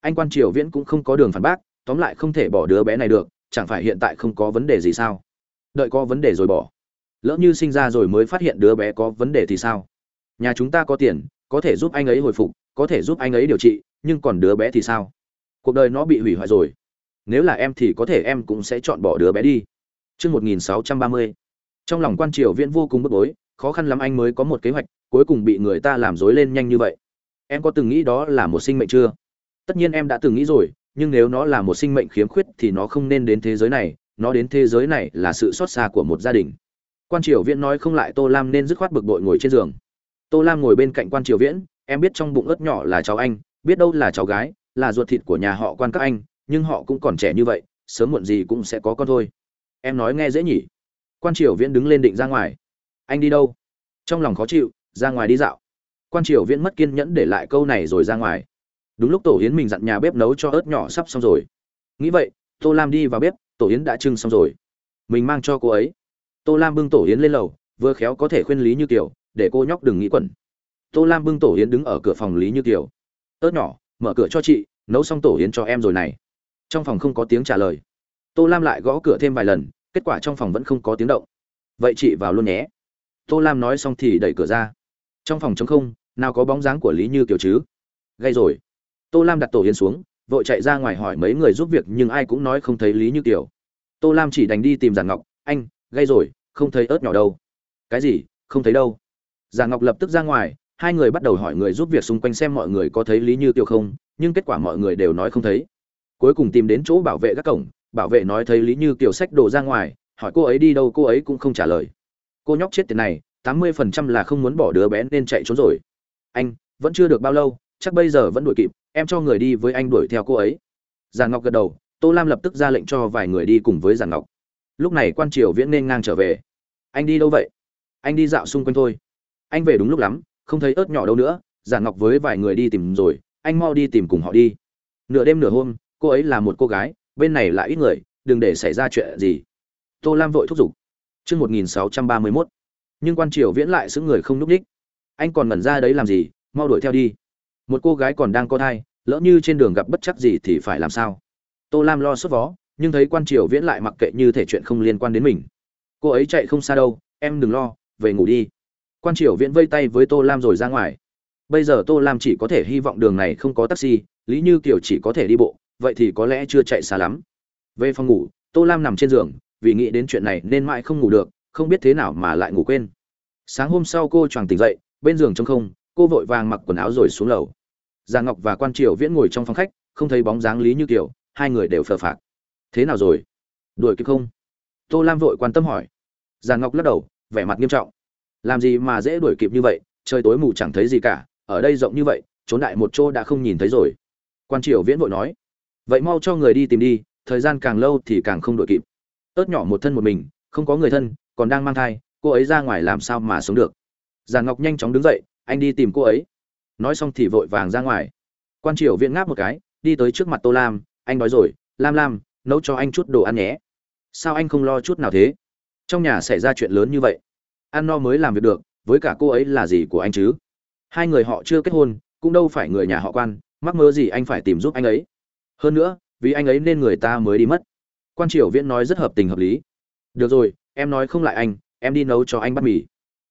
A: Anh quan triều viễn cũng không có đường phản bác, tóm lại không thể bỏ đứa bé này được, chẳng phải hiện tại không có vấn đề gì sao? Đợi có vấn đề rồi bỏ. Lỡ như sinh ra rồi mới phát hiện đứa bé có vấn đề thì sao? Nhà chúng ta có tiền, có thể giúp anh ấy hồi phục, có thể giúp anh ấy điều trị, nhưng còn đứa bé thì sao? Cuộc đời nó bị hủy hoại rồi. Nếu là em thì có thể em cũng sẽ chọn bỏ đứa bé đi. Chương 1630. Trong lòng quan triều viễn vô cùng bức bối, khó khăn lắm anh mới có một kế hoạch, cuối cùng bị người ta làm rối lên nhanh như vậy. Em có từng nghĩ đó là một sinh mệnh chưa? Tất nhiên em đã từng nghĩ rồi, nhưng nếu nó là một sinh mệnh khiếm khuyết thì nó không nên đến thế giới này, nó đến thế giới này là sự xót xa của một gia đình. Quan Triều Viễn nói không lại Tô Lam nên dứt khoát bực bội ngồi trên giường. Tô Lam ngồi bên cạnh Quan Triều Viễn, em biết trong bụng ớt nhỏ là cháu anh, biết đâu là cháu gái, là ruột thịt của nhà họ Quan các anh, nhưng họ cũng còn trẻ như vậy, sớm muộn gì cũng sẽ có con thôi em nói nghe dễ nhỉ. Quan triều viễn đứng lên định ra ngoài. Anh đi đâu? Trong lòng khó chịu, ra ngoài đi dạo. Quan triều viễn mất kiên nhẫn để lại câu này rồi ra ngoài. Đúng lúc tổ yến mình dặn nhà bếp nấu cho ớt nhỏ sắp xong rồi. Nghĩ vậy, tô lam đi vào bếp, tổ yến đã trưng xong rồi. Mình mang cho cô ấy. Tô lam bưng tổ yến lên lầu, vừa khéo có thể khuyên lý như kiều, để cô nhóc đừng nghĩ quẩn. Tô lam bưng tổ yến đứng ở cửa phòng lý như kiều. Ớt nhỏ, mở cửa cho chị, nấu xong tổ yến cho em rồi này. Trong phòng không có tiếng trả lời tô lam lại gõ cửa thêm vài lần, kết quả trong phòng vẫn không có tiếng động. Vậy chị vào luôn nhé. Tô lam nói xong thì đẩy cửa ra. Trong phòng trống không, nào có bóng dáng của lý như kiều chứ? Gây rồi. Tô lam đặt tổ hiến xuống, vội chạy ra ngoài hỏi mấy người giúp việc nhưng ai cũng nói không thấy lý như kiều. Tô lam chỉ đành đi tìm giàn ngọc, anh, gây rồi, không thấy ớt nhỏ đâu. Cái gì, không thấy đâu? Giàn ngọc lập tức ra ngoài, hai người bắt đầu hỏi người giúp việc xung quanh xem mọi người có thấy lý như kiều không, nhưng kết quả mọi người đều nói không thấy. Cuối cùng tìm đến chỗ bảo vệ các cổng bảo vệ nói thấy lý như kiểu sách đồ ra ngoài, hỏi cô ấy đi đâu, cô ấy cũng không trả lời. Cô nhóc chết tiền này, tám mươi phần trăm là không muốn bỏ đứa bé nên chạy trốn rồi. Anh, vẫn chưa được bao lâu, chắc bây giờ vẫn đuổi kịp, em cho người đi với anh đuổi theo cô ấy. Giàn ngọc gật đầu, tô lam lập tức ra lệnh cho vài người đi cùng với giàn ngọc. Lúc này quan triều viễn nên ngang trở về. Anh đi đâu vậy? Anh đi dạo xung quanh thôi. Anh về đúng lúc lắm, không thấy ớt nhỏ đâu nữa Giản ngọc với vài người đi tìm rồi, anh mau đi tìm cùng họ đi. Nửa đêm nửa hôm, cô ấy là một cô gái bên này lại ít người, đừng để xảy ra chuyện gì. Tô lam vội thúc giục. Chương một nghìn sáu trăm ba mươi mốt. Nhưng quan triều viễn lại xứng người không n ú c ních anh còn ngẩn ra đấy làm gì, mau đuổi theo đi. Một cô gái còn đang có thai, lỡ như trên đường gặp bất chắc gì thì phải làm sao? Tô lam lo sốt vó, nhưng thấy quan triều viễn lại mặc kệ như thể chuyện không liên quan đến mình. Cô ấy chạy không xa đâu, em đừng lo, về ngủ đi. Quan triều viễn vây tay với tô lam rồi ra ngoài. Bây giờ tô lam chỉ có thể hy vọng đường này không có taxi, lý như kiều chỉ có thể đi bộ vậy thì có lẽ chưa chạy xa lắm. Về phòng ngủ, tô lam nằm trên giường, vì nghĩ đến chuyện này nên mãi không ngủ được, không biết thế nào mà lại ngủ quên. Sáng hôm sau cô choàng tỉnh dậy, bên giường trống không, cô vội vàng mặc quần áo rồi xuống lầu. Giang ngọc và quan triều viễn ngồi trong phòng khách, không thấy bóng dáng lý như kiều, hai người đều phờ phạc. Thế nào rồi? Đuổi kịp không? Tô lam vội quan tâm hỏi. Giang ngọc lắc đầu, vẻ mặt nghiêm trọng. Làm gì mà dễ đuổi kịp như vậy, trời tối mù chẳng thấy gì cả, ở đây rộng như vậy, trốn đại một chỗ đã không nhìn thấy rồi. Quan triều viễn vội nói vậy mau cho người đi tìm đi, thời gian càng lâu thì càng không đội kịp. Ớt nhỏ một thân một mình, không có người thân, còn đang mang thai, cô ấy ra ngoài làm sao mà sống được? Giàn ngọc nhanh chóng đứng dậy, anh đi tìm cô ấy. Nói xong thì vội vàng ra ngoài. Quan triều viễn ngáp một cái, đi tới trước mặt tô lam, anh nói rồi, lam lam, nấu cho anh chút đồ ăn nhé. Sao anh không lo chút nào thế? Trong nhà xảy ra chuyện lớn như vậy, ăn no mới làm việc được, với cả cô ấy là gì của anh chứ? Hai người họ chưa kết hôn, cũng đâu phải người nhà họ quan, mắc mơ gì anh phải tìm giúp anh ấy? Hơn nữa, vì anh ấy nên người ta mới đi mất. Quan triều viễn nói rất hợp tình hợp lý. Được rồi, em nói không lại anh, em đi nấu cho anh bắt mì.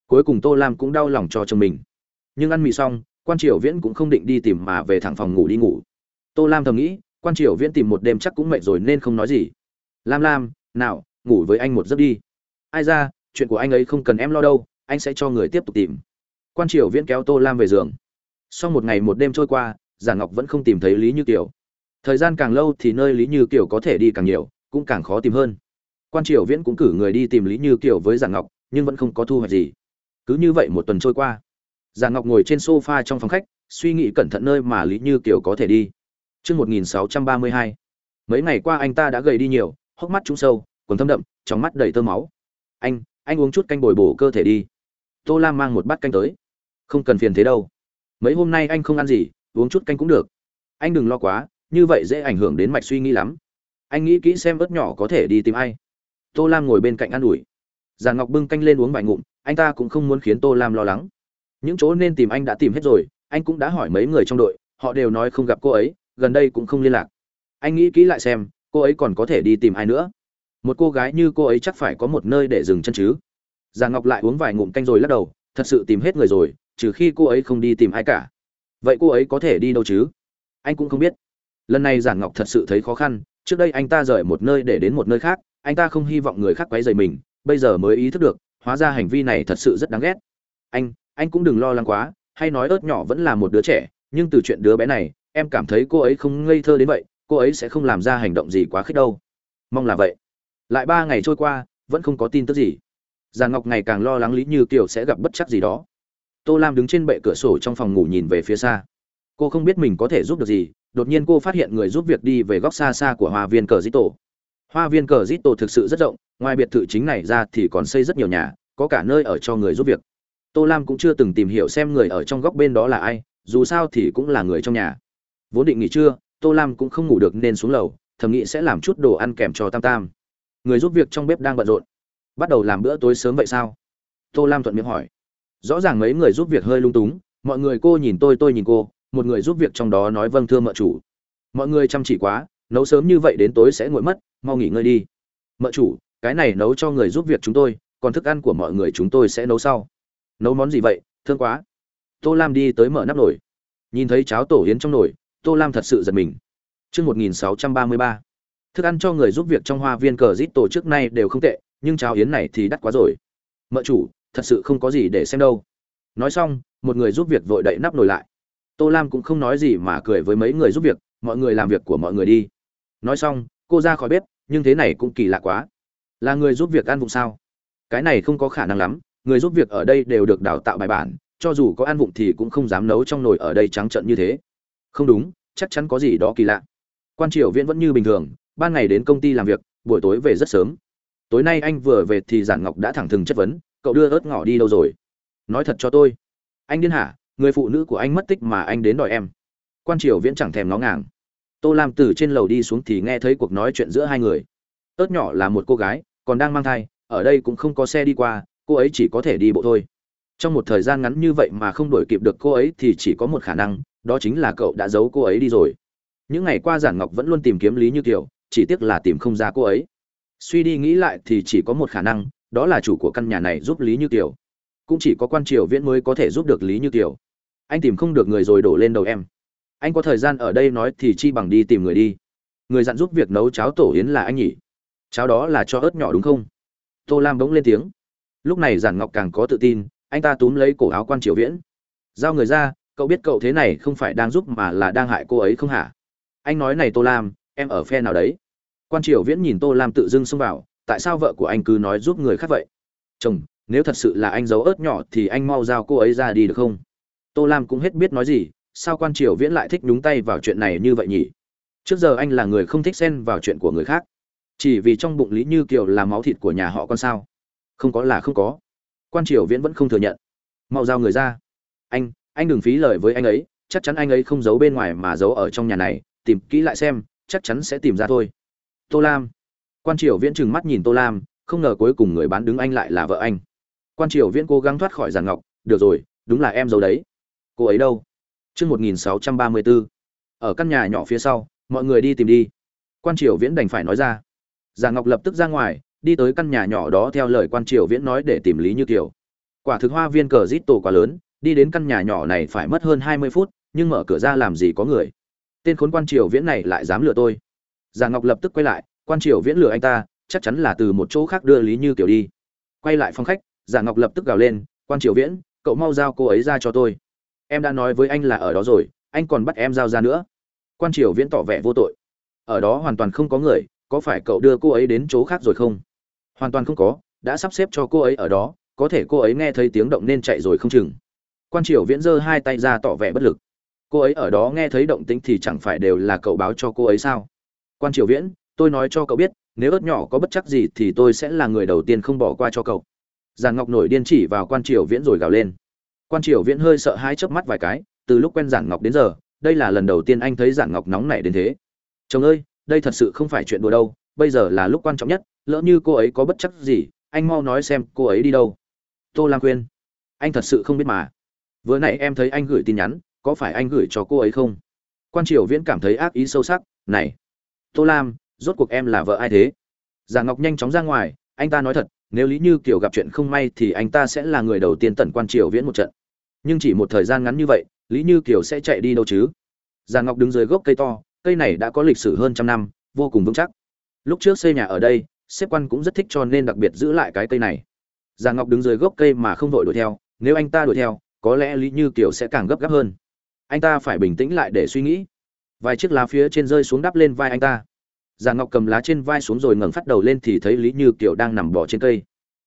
A: Cuối cùng tô lam cũng đau lòng cho chồng mình. Nhưng ăn mì xong, quan triều viễn cũng không định đi tìm mà về thẳng phòng ngủ đi ngủ. Tô lam thầm nghĩ, quan triều viễn tìm một đêm chắc cũng mệt rồi nên không nói gì. Lam lam, nào, ngủ với anh một giấc đi. Ai ra, chuyện của anh ấy không cần em lo đâu, anh sẽ cho người tiếp tục tìm. Quan triều viễn kéo tô lam về giường. Sau một ngày một đêm trôi qua giả ngọc vẫn không tìm thấy lý như kiều thời gian càng lâu thì nơi lý như kiều có thể đi càng nhiều cũng càng khó tìm hơn. Quan triều viễn cũng cử người đi tìm lý như kiều với giả ngọc nhưng vẫn không có thu hoạch gì. Cứ như vậy một tuần trôi qua. Giả ngọc ngồi trên sofa trong phòng khách suy nghĩ cẩn thận nơi mà lý như kiều có thể đi. Trước 1632, mấy ngày qua anh ta đã gầy đi nhiều hốc mắt trũng sâu quần thâm đậm trong mắt đầy tơ máu. Anh anh uống chút canh bồi bổ cơ thể đi. Tô lam mang một bát canh tới. Không cần phiền thế đâu. Mấy hôm nay anh không ăn gì uống chút canh cũng được. Anh đừng lo quá như vậy dễ ảnh hưởng đến mạch suy nghĩ lắm. Anh nghĩ kỹ xem ớt nhỏ có thể đi tìm ai. Tô lam ngồi bên cạnh ă n ủi. Giàn ngọc bưng canh lên uống vài ngụm, anh ta cũng không muốn khiến tô lam lo lắng. Những chỗ nên tìm anh đã tìm hết rồi, anh cũng đã hỏi mấy người trong đội, họ đều nói không gặp cô ấy, gần đây cũng không liên lạc. Anh nghĩ kỹ lại xem, cô ấy còn có thể đi tìm ai nữa? Một cô gái như cô ấy chắc phải có một nơi để dừng chân chứ. Giàn ngọc lại uống vài ngụm canh rồi lắc đầu, thật sự tìm hết người rồi, trừ khi cô ấy không đi tìm ai cả. Vậy cô ấy có thể đi đâu chứ? Anh cũng không biết lần này giản ngọc thật sự thấy khó khăn, trước đây anh ta rời một nơi để đến một nơi khác, anh ta không hy vọng người khác quấy rầy mình, bây giờ mới ý thức được, hóa ra hành vi này thật sự rất đáng ghét. Anh anh cũng đừng lo lắng quá, hay nói ớt nhỏ vẫn là một đứa trẻ, nhưng từ chuyện đứa bé này, em cảm thấy cô ấy không ngây thơ đến vậy, cô ấy sẽ không làm ra hành động gì quá khích đâu. Mong là vậy. Lại ba ngày trôi qua, vẫn không có tin tức gì. Giàn ngọc ngày càng lo lắng lý như kiều sẽ gặp bất chắc gì đó. Tô lam đứng trên bệ cửa sổ trong phòng ngủ nhìn về phía xa cô không biết mình có thể giúp được gì, đột nhiên cô phát hiện người giúp việc đi về góc xa xa của hoa viên cờ dít tổ. Hoa viên cờ dít tổ thực sự rất rộng, ngoài biệt thự chính này ra thì còn xây rất nhiều nhà, có cả nơi ở cho người giúp việc. Tô lam cũng chưa từng tìm hiểu xem người ở trong góc bên đó là ai, dù sao thì cũng là người trong nhà. Vốn định nghỉ trưa, tô lam cũng không ngủ được nên xuống lầu, thầm nghĩ sẽ làm chút đồ ăn kèm cho tam tam. Người giúp việc trong bếp đang bận rộn. Bắt đầu làm bữa tối sớm vậy sao? Tô lam thuận miệng hỏi. Rõ ràng mấy người giúp việc hơi lung túng, mọi người cô nhìn tôi tôi nhìn cô một người giúp việc trong đó nói vâng thưa mợ chủ. Mọi người chăm chỉ quá nấu sớm như vậy đến tối sẽ nguội mất mau nghỉ ngơi đi. Mợ chủ cái này nấu cho người giúp việc chúng tôi còn thức ăn của mọi người chúng tôi sẽ nấu sau. Nấu món gì vậy thương quá. Tô lam đi tới mở nắp nồi. Nhìn thấy cháo tổ yến trong nồi tô lam thật sự giật mình. Trước 1633, thức ăn cho người giúp việc trong hoa viên cờ rít tổ trước nay đều không tệ nhưng cháo yến này thì đắt quá rồi. Mợ chủ thật sự không có gì để xem đâu. Nói xong một người giúp việc vội đậy nắp nồi lại tô lam cũng không nói gì mà cười với mấy người giúp việc, mọi người làm việc của mọi người đi. Nói xong, cô ra khỏi bếp, nhưng thế này cũng kỳ lạ quá. Là người giúp việc ăn vụng sao? Cái này không có khả năng lắm, người giúp việc ở đây đều được đào tạo bài bản, cho dù có ăn vụng thì cũng không dám nấu trong nồi ở đây trắng trận như thế. Không đúng, chắc chắn có gì đó kỳ lạ. Quan triều viễn vẫn như bình thường, ban ngày đến công ty làm việc, buổi tối về rất sớm. Tối nay anh vừa về thì giản ngọc đã thẳng thừng chất vấn, cậu đưa ớt ngỏ đi đâu rồi? Nói thật cho tôi. Anh điên hả? Người phụ nữ của anh mất tích mà anh đến đòi em. Quan triều viễn chẳng thèm ngó ngàng. Tô lam từ trên lầu đi xuống thì nghe thấy cuộc nói chuyện giữa hai người. Ớt nhỏ là một cô gái, còn đang mang thai, ở đây cũng không có xe đi qua, cô ấy chỉ có thể đi bộ thôi. Trong một thời gian ngắn như vậy mà không đuổi kịp được cô ấy thì chỉ có một khả năng, đó chính là cậu đã giấu cô ấy đi rồi. Những ngày qua giản ngọc vẫn luôn tìm kiếm lý như kiều chỉ tiếc là tìm không ra cô ấy. Suy đi nghĩ lại thì chỉ có một khả năng, đó là chủ của căn nhà này giúp lý như kiều cũng chỉ có quan triều viễn mới có thể giúp được lý như kiều anh tìm không được người rồi đổ lên đầu em. Anh có thời gian ở đây nói thì chi bằng đi tìm người đi. Người dặn giúp việc nấu cháo tổ yến là anh nhỉ? Cháo đó là cho ớt nhỏ đúng không? Tô lam bỗng lên tiếng. Lúc này giản ngọc càng có tự tin, anh ta túm lấy cổ áo quan triều viễn. Giao người ra, cậu biết cậu thế này không phải đang giúp mà là đang hại cô ấy không hả? Anh nói này tô lam, em ở phe nào đấy? Quan triều viễn nhìn tô lam tự dưng xông vào, tại sao vợ của anh cứ nói giúp người khác vậy? Chồng, nếu thật sự là anh giấu ớt nhỏ thì anh mau giao cô ấy ra đi được không? Tô lam cũng hết biết nói gì, sao quan triều viễn lại thích nhúng tay vào chuyện này như vậy nhỉ? Trước giờ anh là người không thích xen vào chuyện của người khác. Chỉ vì trong bụng lý như kiều là máu thịt của nhà họ con sao? Không có là không có. Quan triều viễn vẫn không thừa nhận. Mau giao người ra. Anh anh đừng phí lời với anh ấy, chắc chắn anh ấy không giấu bên ngoài mà giấu ở trong nhà này, tìm kỹ lại xem, chắc chắn sẽ tìm ra thôi. Tô lam. Quan triều viễn trừng mắt nhìn tô lam, không ngờ cuối cùng người bán đứng anh lại là vợ anh. Quan triều viễn cố gắng thoát khỏi giàn ngọc, được rồi, đúng là em giấu đấy cô ấy đâu? Chương một nghìn sáu trăm ba mươi bốn ở căn nhà nhỏ phía sau, mọi người đi tìm đi. Quan triều viễn đành phải nói ra. Già ngọc lập tức ra ngoài, đi tới căn nhà nhỏ đó theo lời quan triều viễn nói để tìm lý như kiều. Quả thực hoa viên cờ rít tổ quá lớn, đi đến căn nhà nhỏ này phải mất hơn hai mươi phút, nhưng mở cửa ra làm gì có người. Tên khốn quan triều viễn này lại dám lừa tôi. Già ngọc lập tức quay lại, quan triều viễn lừa anh ta, chắc chắn là từ một chỗ khác đưa lý như kiều đi. Quay lại phòng khách giả ngọc lập tức gào lên, quan triều viễn, cậu mau giao cô ấy ra cho tôi em đã nói với anh là ở đó rồi, anh còn bắt em giao ra nữa. Quan triều viễn tỏ vẻ vô tội. Ở đó hoàn toàn không có người, có phải cậu đưa cô ấy đến chỗ khác rồi không? Hoàn toàn không có, đã sắp xếp cho cô ấy ở đó, có thể cô ấy nghe thấy tiếng động nên chạy rồi không chừng. Quan triều viễn giơ hai tay ra tỏ vẻ bất lực. Cô ấy ở đó nghe thấy động tĩnh thì chẳng phải đều là cậu báo cho cô ấy sao? Quan triều viễn, tôi nói cho cậu biết, nếu ớt nhỏ có bất chắc gì thì tôi sẽ là người đầu tiên không bỏ qua cho cậu. Giàn ngọc nổi điên chỉ vào quan triều viễn rồi gào lên quan triều viễn hơi sợ hai chớp mắt vài cái, từ lúc quen giản ngọc đến giờ, đây là lần đầu tiên anh thấy giản ngọc nóng nảy đến thế. Chồng ơi, đây thật sự không phải chuyện đùa đâu, bây giờ là lúc quan trọng nhất, lỡ như cô ấy có bất chắc gì, anh mau nói xem cô ấy đi đâu. Tô lan khuyên anh thật sự không biết mà. Vừa nãy em thấy anh gửi tin nhắn, có phải anh gửi cho cô ấy không? Quan triều viễn cảm thấy ác ý sâu sắc, này, tô lam, rốt cuộc em là vợ ai thế? Giả ngọc nhanh chóng ra ngoài, anh ta nói thật nếu lý như Kiều gặp chuyện không may thì anh ta sẽ là người đầu tiên tẩn quan triều viễn một trận. Nhưng chỉ một thời gian ngắn như vậy, lý như kiều sẽ chạy đi đâu chứ? Già ngọc đứng dưới gốc cây to, cây này đã có lịch sử hơn trăm năm, vô cùng vững chắc. Lúc trước xây nhà ở đây, xếp quan cũng rất thích cho nên đặc biệt giữ lại cái cây này. Già ngọc đứng dưới gốc cây mà không vội đuổi theo, nếu anh ta đuổi theo, có lẽ lý như kiều sẽ càng gấp gáp hơn. Anh ta phải bình tĩnh lại để suy nghĩ. Vài chiếc lá phía trên rơi xuống đắp lên vai anh ta già ngọc cầm lá trên vai xuống rồi ngẩng phát đầu lên thì thấy lý như kiều đang nằm bò trên cây.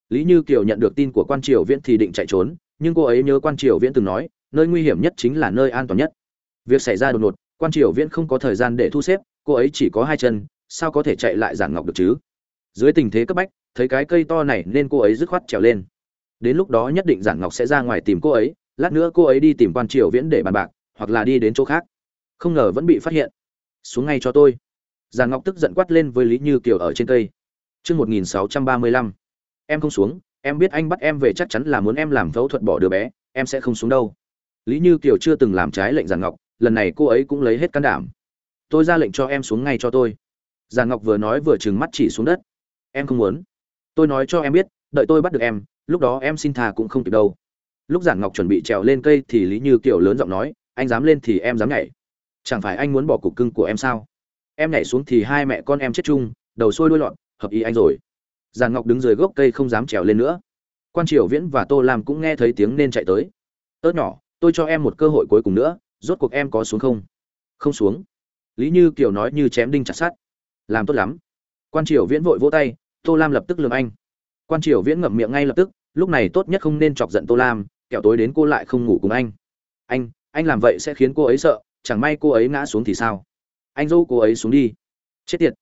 A: Lý như kiều nhận được tin của quan triều viễn thì định chạy trốn, nhưng cô ấy nhớ quan triều viễn từng nói, nơi nguy hiểm nhất chính là nơi an toàn nhất. Việc xảy ra đột ngột, quan triều viễn không có thời gian để thu xếp, cô ấy chỉ có hai chân, sao có thể chạy lại giản ngọc được chứ? Dưới tình thế cấp bách, thấy cái cây to này nên cô ấy dứt khoát trèo lên. Đến lúc đó nhất định giản ngọc sẽ ra ngoài tìm cô ấy, lát nữa cô ấy đi tìm quan triều viễn để bàn bạc, hoặc là đi đến chỗ khác. Không ngờ vẫn bị phát hiện. Xuống ngay cho tôi giàn ngọc tức giận quát lên với lý như kiều ở trên cây. Chương một nghìn sáu trăm ba mươi lăm. Em không xuống, em biết anh bắt em về chắc chắn là muốn em làm phẫu thuật bỏ đứa bé, em sẽ không xuống đâu. Lý như kiều chưa từng làm trái lệnh giàn ngọc, lần này cô ấy cũng lấy hết can đảm. Tôi ra lệnh cho em xuống ngay cho tôi. Giàn ngọc vừa nói vừa trừng mắt chỉ xuống đất. Em không muốn. Tôi nói cho em biết, đợi tôi bắt được em, lúc đó em xin thà cũng không kịp đâu. Lúc giản ngọc chuẩn bị trèo lên cây thì lý như kiều lớn giọng nói, anh dám lên thì em dám nhảy. Chẳng phải anh muốn bỏ cục cưng của em sao? Em nhảy xuống thì hai mẹ con em chết chung, đầu sôi đuôi lọn, hợp ý anh rồi. Giàn ngọc đứng dưới gốc cây không dám trèo lên nữa. Quan triều viễn và tô lam cũng nghe thấy tiếng nên chạy tới. Ớt nhỏ, tôi cho em một cơ hội cuối cùng nữa, rốt cuộc em có xuống không? Không xuống. Lý như kiều nói như chém đinh chặt sát làm tốt lắm. Quan triều viễn vội vỗ tay, tô lam lập tức lường anh. Quan triều viễn ngậm miệng ngay lập tức, lúc này tốt nhất không nên chọc giận tô lam Kẹo tối đến cô lại không ngủ cùng anh. Anh anh làm vậy sẽ khiến cô ấy sợ, chẳng may cô ấy ngã xuống thì sao? Anh dâu cô ấy xuống đi. Chết tiệt.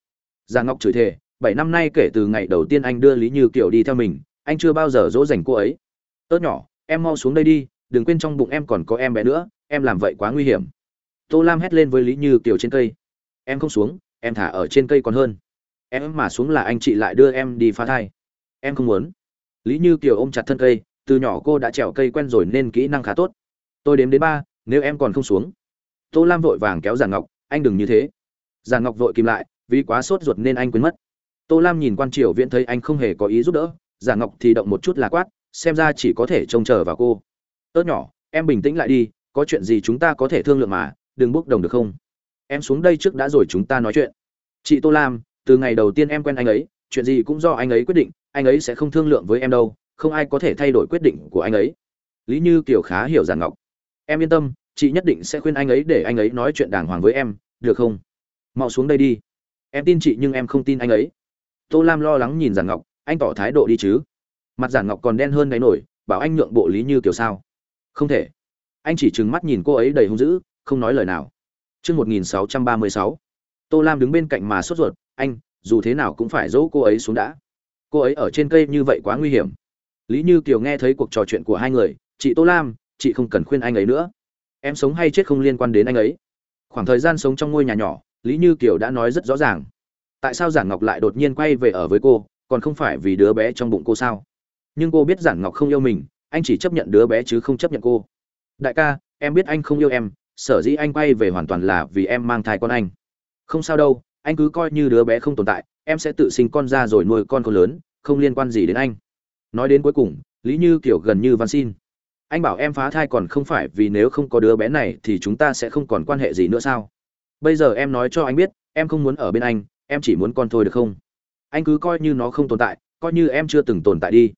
A: Giang ngọc chửi thề, bảy năm nay kể từ ngày đầu tiên anh đưa lý như kiểu đi theo mình, anh chưa bao giờ dỗ dành cô ấy. Ớt nhỏ, em mau xuống đây đi, đừng quên trong bụng em còn có em bé nữa, em làm vậy quá nguy hiểm. Tô lam hét lên với lý như kiểu trên cây. Em không xuống, em thả ở trên cây còn hơn. Em mà xuống là anh chị lại đưa em đi phá thai. Em không muốn. Lý như kiều ôm chặt thân cây, từ nhỏ cô đã trèo cây quen rồi nên kỹ năng khá tốt. Tôi đếm đến ba, nếu em còn không xuống. Tô lam vội vàng kéo giàn ngọc anh đừng như thế. Giàn ngọc vội kìm lại, vì quá sốt ruột nên anh quên mất. Tô lam nhìn quan triều viễn thấy anh không hề có ý giúp đỡ giàn ngọc thì động một chút là quát, xem ra chỉ có thể trông chờ vào cô. Tớt nhỏ, em bình tĩnh lại đi, có chuyện gì chúng ta có thể thương lượng mà, đừng bốc đồng được không? Em xuống đây trước đã rồi chúng ta nói chuyện. Chị tô lam, từ ngày đầu tiên em quen anh ấy, chuyện gì cũng do anh ấy quyết định, anh ấy sẽ không thương lượng với em đâu, không ai có thể thay đổi quyết định của anh ấy. Lý như kiều khá hiểu giản ngọc. Em yên tâm chị nhất định sẽ khuyên anh ấy để anh ấy nói chuyện đàng hoàng với em được không? Mau xuống đây đi. Em tin chị nhưng em không tin anh ấy. Tô lam lo lắng nhìn giản ngọc anh tỏ thái độ đi chứ. Mặt giản ngọc còn đen hơn ngáy nổi bảo anh nhượng bộ lý như kiểu sao? Không thể. Anh chỉ trừng mắt nhìn cô ấy đầy hung dữ không nói lời nào. Trước 1636, Tô Lam đứng bên cạnh mà sốt ruột, anh, dù thế nào cũng phải dỗ cô ấy xuống đã. Cô ấy ở trên cây như vậy quá nguy hiểm. Lý Như Kiều nghe thấy cuộc trò chuyện của hai người, chị Tô Lam, chị không cần khuyên anh ấy nữa. Em sống hay chết không liên quan đến anh ấy. Khoảng thời gian sống trong ngôi nhà nhỏ, Lý Như Kiều đã nói rất rõ ràng. Tại sao Giản Ngọc lại đột nhiên quay về ở với cô, còn không phải vì đứa bé trong bụng cô sao? Nhưng cô biết Giản Ngọc không yêu mình, anh chỉ chấp nhận đứa bé chứ không chấp nhận cô. Đại ca, em biết anh không yêu em, sở dĩ anh quay về hoàn toàn là vì em mang thai con anh không sao đâu anh cứ coi như đứa bé không tồn tại em sẽ tự sinh con ra rồi nuôi con con lớn không liên quan gì đến anh nói đến cuối cùng lý như kiểu gần như van xin anh bảo em phá thai còn không phải vì nếu không có đứa bé này thì chúng ta sẽ không còn quan hệ gì nữa sao? Bây giờ em nói cho anh biết, em không muốn ở bên anh, em chỉ muốn con thôi được không? Anh cứ coi như nó không tồn tại, coi như em chưa từng tồn tại đi.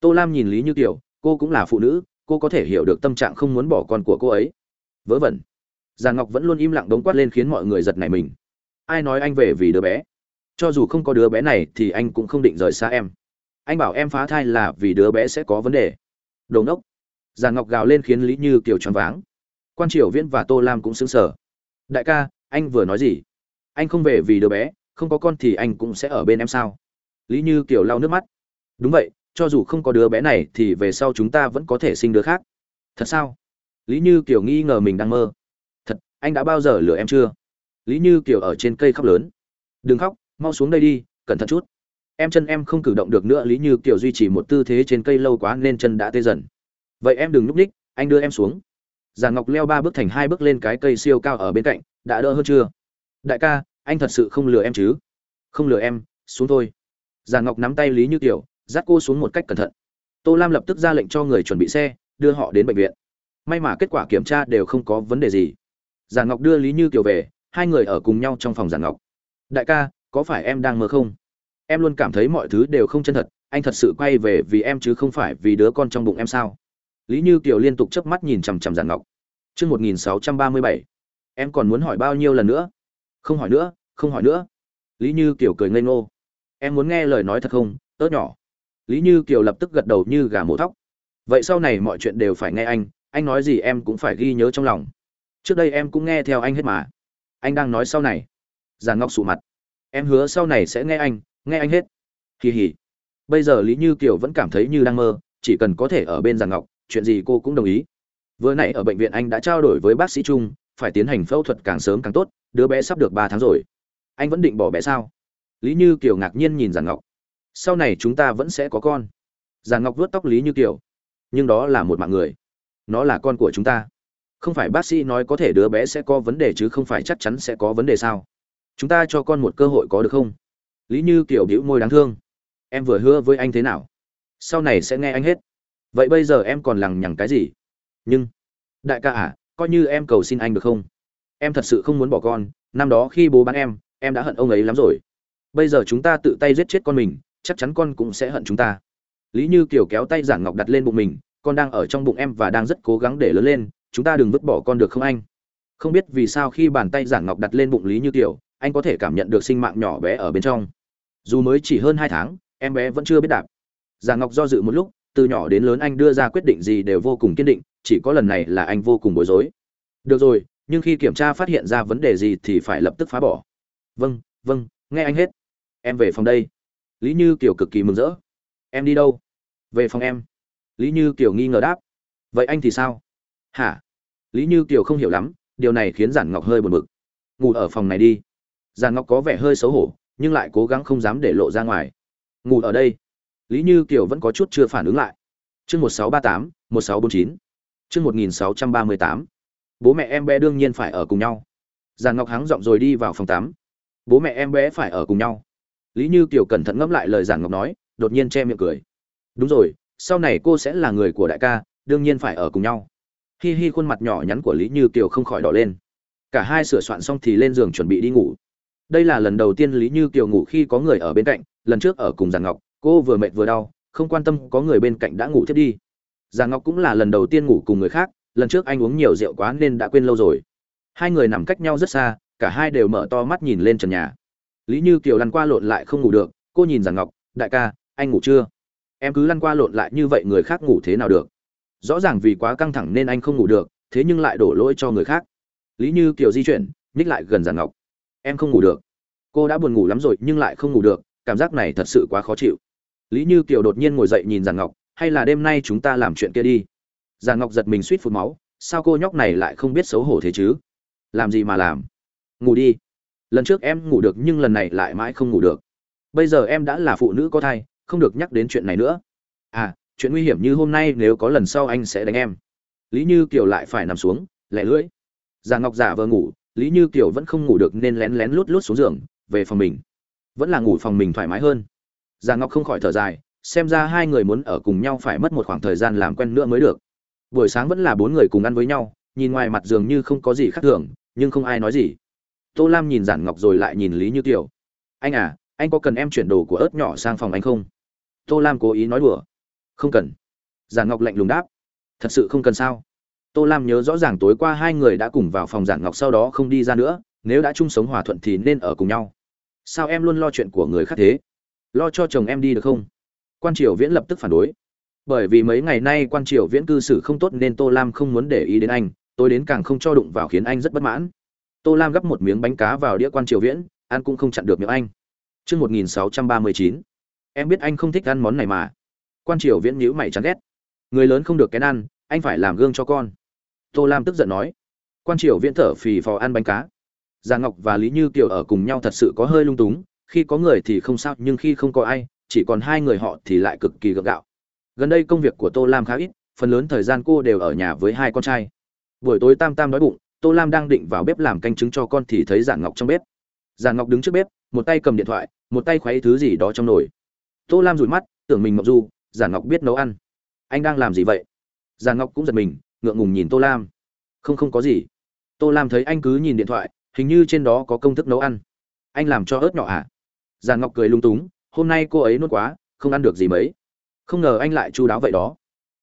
A: Tô lam nhìn lý như kiểu cô cũng là phụ nữ, cô có thể hiểu được tâm trạng không muốn bỏ con của cô ấy. Vớ vẩn. Giàn ngọc vẫn luôn im lặng đống quát lên khiến mọi người giật nảy mình. Ai nói anh về vì đứa bé? Cho dù không có đứa bé này thì anh cũng không định rời xa em. Anh bảo em phá thai là vì đứa bé sẽ có vấn đề. Đồ ngốc giàn ngọc gào lên khiến lý như kiều choáng váng. Quan triều viễn và tô lam cũng xứng sở đại ca, anh vừa nói gì? Anh không về vì đứa bé, không có con thì anh cũng sẽ ở bên em sao? Lý như kiều lau nước mắt. Đúng vậy, cho dù không có đứa bé này thì về sau chúng ta vẫn có thể sinh đứa khác. Thật sao? Lý như kiều nghi ngờ mình đang mơ. Thật, anh đã bao giờ lừa em chưa? Lý như kiều ở trên cây khóc lớn. Đừng khóc, mau xuống đây đi, cẩn thận chút. Em chân em không cử động được nữa, lý như kiều duy trì một tư thế trên cây lâu quá nên chân đã tê dần vậy em đừng núp ních, anh đưa em xuống. Giàn ngọc leo ba bước thành hai bước lên cái cây siêu cao ở bên cạnh, đã đỡ hơn chưa? Đại ca, anh thật sự không lừa em chứ? Không lừa em, xuống thôi. Giàn ngọc nắm tay lý như tiểu dắt cô xuống một cách cẩn thận. Tô lam lập tức ra lệnh cho người chuẩn bị xe, đưa họ đến bệnh viện. May mà kết quả kiểm tra đều không có vấn đề gì. Giàn ngọc đưa lý như kiều về, hai người ở cùng nhau trong phòng giàn ngọc. Đại ca, có phải em đang mơ không? Em luôn cảm thấy mọi thứ đều không chân thật, anh thật sự quay về vì em chứ không phải vì đứa con trong bụng em sao? Lý như kiều liên tục chớp mắt nhìn chằm chằm giản ngọc. Chương một nghìn sáu trăm ba mươi bảy. Em còn muốn hỏi bao nhiêu lần nữa? Không hỏi nữa, không hỏi nữa. Lý như kiều cười ngây ngô. Em muốn nghe lời nói thật không? Tớ nhỏ. Lý như kiều lập tức gật đầu như gà mổ thóc. Vậy sau này mọi chuyện đều phải nghe anh. Anh nói gì em cũng phải ghi nhớ trong lòng. Trước đây em cũng nghe theo anh hết mà. Anh đang nói sau này. Giản ngọc sụ mặt. Em hứa sau này sẽ nghe anh nghe anh hết. Kỳ hỉ bây giờ lý như kiều vẫn cảm thấy như đang mơ, chỉ cần có thể ở bên Giản ngọc chuyện gì cô cũng đồng ý. Vừa nãy ở bệnh viện anh đã trao đổi với bác sĩ trung, phải tiến hành phẫu thuật càng sớm càng tốt, đứa bé sắp được ba tháng rồi. Anh vẫn định bỏ bé sao? Lý như kiều ngạc nhiên nhìn giản ngọc. Sau này chúng ta vẫn sẽ có con. Giản ngọc vuốt tóc lý như kiều. Nhưng đó là một mạng người. Nó là con của chúng ta. Không phải bác sĩ nói có thể đứa bé sẽ có vấn đề chứ không phải chắc chắn sẽ có vấn đề sao? Chúng ta cho con một cơ hội có được không? Lý như kiểu bĩu môi đáng thương. Em vừa hứa với anh thế nào? Sau này sẽ nghe anh hết vậy bây giờ em còn lằng nhằng cái gì? Nhưng đại ca à coi như em cầu xin anh được không? Em thật sự không muốn bỏ con năm đó khi bố bán em em đã hận ông ấy lắm rồi. Bây giờ chúng ta tự tay giết chết con mình chắc chắn con cũng sẽ hận chúng ta. Lý như Kiều kéo tay giản ngọc đặt lên bụng mình con đang ở trong bụng em và đang rất cố gắng để lớn lên chúng ta đừng vứt bỏ con được không anh? Không biết vì sao khi bàn tay giản ngọc đặt lên bụng lý như Kiều, anh có thể cảm nhận được sinh mạng nhỏ bé ở bên trong. Dù mới chỉ hơn hai tháng em bé vẫn chưa biết đạp. Giản ngọc do dự một lúc từ nhỏ đến lớn anh đưa ra quyết định gì đều vô cùng kiên định, chỉ có lần này là anh vô cùng bối rối. Được rồi, nhưng khi kiểm tra phát hiện ra vấn đề gì thì phải lập tức phá bỏ. Vâng vâng nghe anh hết. Em về phòng đây. Lý như kiều cực kỳ mừng rỡ. Em đi đâu? Về phòng em. Lý như kiều nghi ngờ đáp. Vậy anh thì sao? Hả? Lý như kiều không hiểu lắm, điều này khiến giản ngọc hơi buồn bực. Ngủ ở phòng này đi. Giản ngọc có vẻ hơi xấu hổ, nhưng lại cố gắng không dám để lộ ra ngoài. Ngủ ở đây lý như kiều vẫn có chút chưa phản ứng lại. Chương một sáu ba tám, một sáu bốn chín. Chương một nghìn sáu trăm ba mươi tám. Bố mẹ em bé đương nhiên phải ở cùng nhau. Giàn ngọc hắng giọng rồi đi vào phòng tắm. Bố mẹ em bé phải ở cùng nhau. Lý như kiều cẩn thận ngẫm lại lời giản ngọc nói, đột nhiên che miệng cười. Đúng rồi, sau này cô sẽ là người của đại ca, đương nhiên phải ở cùng nhau. Hi hi khuôn mặt nhỏ nhắn của lý như kiều không khỏi đỏ lên. Cả hai sửa soạn xong thì lên giường chuẩn bị đi ngủ. Đây là lần đầu tiên lý như kiều ngủ khi có người ở bên cạnh, lần trước ở cùng giàn ngọc cô vừa mệt vừa đau, không quan tâm có người bên cạnh đã ngủ thiết đi. Già ngọc cũng là lần đầu tiên ngủ cùng người khác, lần trước anh uống nhiều rượu quá nên đã quên lâu rồi. Hai người nằm cách nhau rất xa, cả hai đều mở to mắt nhìn lên trần nhà. Lý như kiều lăn qua lộn lại không ngủ được, cô nhìn già ngọc, đại ca, anh ngủ chưa? Em cứ lăn qua lộn lại như vậy người khác ngủ thế nào được? Rõ ràng vì quá căng thẳng nên anh không ngủ được, thế nhưng lại đổ lỗi cho người khác. Lý như Kiều di chuyển, nhích lại gần giàn ngọc, em không ngủ được. Cô đã buồn ngủ lắm rồi nhưng lại không ngủ được, cảm giác này thật sự quá khó chịu lý như kiều đột nhiên ngồi dậy nhìn giàn ngọc, hay là đêm nay chúng ta làm chuyện kia đi? Giàn ngọc giật mình suýt phụt máu, sao cô nhóc này lại không biết xấu hổ thế chứ? Làm gì mà làm? Ngủ đi. Lần trước em ngủ được nhưng lần này lại mãi không ngủ được. Bây giờ em đã là phụ nữ có thai, không được nhắc đến chuyện này nữa. À chuyện nguy hiểm như hôm nay nếu có lần sau anh sẽ đánh em. Lý như kiều lại phải nằm xuống, lẻ lưỡi. Già ngọc giả vờ ngủ, lý như kiều vẫn không ngủ được nên lén lén lút lút xuống giường, về phòng mình. Vẫn là ngủ phòng mình thoải mái hơn già ngọc không khỏi thở dài, xem ra hai người muốn ở cùng nhau phải mất một khoảng thời gian làm quen nữa mới được. Buổi sáng vẫn là bốn người cùng ăn với nhau, nhìn ngoài mặt dường như không có gì khác thường, nhưng không ai nói gì. Tô lam nhìn giản ngọc rồi lại nhìn lý như kiều. Anh à anh có cần em chuyển đồ của ớt nhỏ sang phòng anh không? Tô lam cố ý nói đùa. Không cần. Giản ngọc lạnh lùng đáp. Thật sự không cần sao? Tô lam nhớ rõ ràng tối qua hai người đã cùng vào phòng giản ngọc sau đó không đi ra nữa, nếu đã chung sống hòa thuận thì nên ở cùng nhau. Sao em luôn lo chuyện của người khác thế? Lo cho chồng em đi được không quan triều viễn lập tức phản đối bởi vì mấy ngày nay quan triều viễn cư xử không tốt nên tô lam không muốn để ý đến anh tôi đến càng không cho đụng vào khiến anh rất bất mãn tô lam gắp một miếng bánh cá vào đĩa quan triều viễn ăn cũng không chặn được miệng anh Chương 1639. Em biết anh không thích ăn món này mà. Quan Triều Viễn nhíu mày chán ghét. Người lớn không được kén ăn, anh phải làm gương cho con. Tô Lam tức giận nói. Quan Triều Viễn thở phì phò ăn bánh cá. Giang Ngọc và Lý Như Kiều ở cùng nhau thật sự có hơi lung túng, khi có người thì không sao, nhưng khi không có ai, chỉ còn hai người họ thì lại cực kỳ gượng gạo. Gần đây công việc của Tô Lam khá ít, phần lớn thời gian cô đều ở nhà với hai con trai. Buổi tối Tam Tam đói bụng, Tô Lam đang định vào bếp làm canh trứng cho con thì thấy Giản Ngọc trong bếp. Giản Ngọc đứng trước bếp, một tay cầm điện thoại, một tay khuấy thứ gì đó trong nồi. Tô lam rủi mắt tưởng mình ngọc du giản ngọc biết nấu ăn. Anh đang làm gì vậy? Giản ngọc cũng giật mình ngượng ngùng nhìn tô lam. Không không có gì. Tô lam thấy anh cứ nhìn điện thoại hình như trên đó có công thức nấu ăn. Anh làm cho ớt nhỏ à? Giản ngọc cười lung túng, hôm nay cô ấy nuốt quá, không ăn được gì mấy. Không ngờ anh lại chu đáo vậy đó.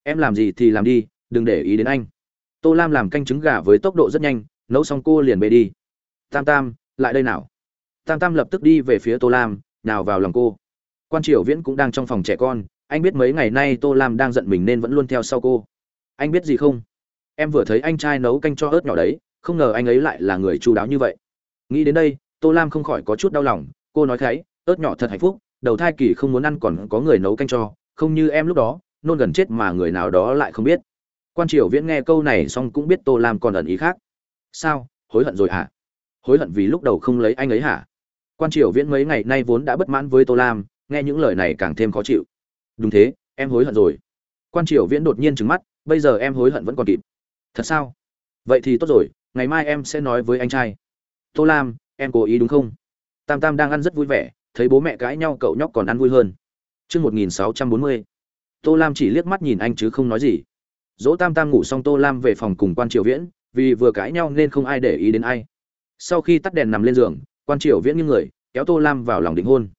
A: Em làm gì thì làm đi, đừng để ý đến anh. Tô lam làm canh trứng gà với tốc độ rất nhanh, nấu xong cô liền bê đi. Tam tam, lại đây nào. Tam tam lập tức đi về phía tô lam nào vào lòng cô. Quan triều viễn cũng đang trong phòng trẻ con, anh biết mấy ngày nay tô lam đang giận mình nên vẫn luôn theo sau cô. Anh biết gì không? Em vừa thấy anh trai nấu canh cho ớt nhỏ đấy, không ngờ anh ấy lại là người chu đáo như vậy. Nghĩ đến đây, tô lam không khỏi có chút đau lòng cô nói thấy ớt nhỏ thật hạnh phúc, đầu thai kỳ không muốn ăn còn có người nấu canh cho, không như em lúc đó, nôn gần chết mà người nào đó lại không biết. Quan triều viễn nghe câu này xong cũng biết tô lam còn ẩn ý khác. Sao? Hối hận rồi hả? Hối hận vì lúc đầu không lấy anh ấy hả? Quan triều viễn mấy ngày nay vốn đã bất mãn với tô lam, nghe những lời này càng thêm khó chịu. Đúng thế, em hối hận rồi. Quan triều viễn đột nhiên trừng mắt, bây giờ em hối hận vẫn còn kịp. Thật sao? Vậy thì tốt rồi, ngày mai em sẽ nói với anh trai. Tô lam, em cố ý đúng không? Tam tam đang ăn rất vui vẻ, thấy bố mẹ cãi nhau, cậu nhóc còn ăn vui hơn. Chương một nghìn sáu trăm bốn mươi. Tô lam chỉ liếc mắt nhìn anh chứ không nói gì. Dỗ tam tam ngủ xong, tô lam về phòng cùng quan triều viễn, vì vừa cãi nhau nên không ai để ý đến ai. Sau khi tắt đèn nằm lên giường, quan triều viễn nghiêng người, kéo tô lam vào lòng định hôn.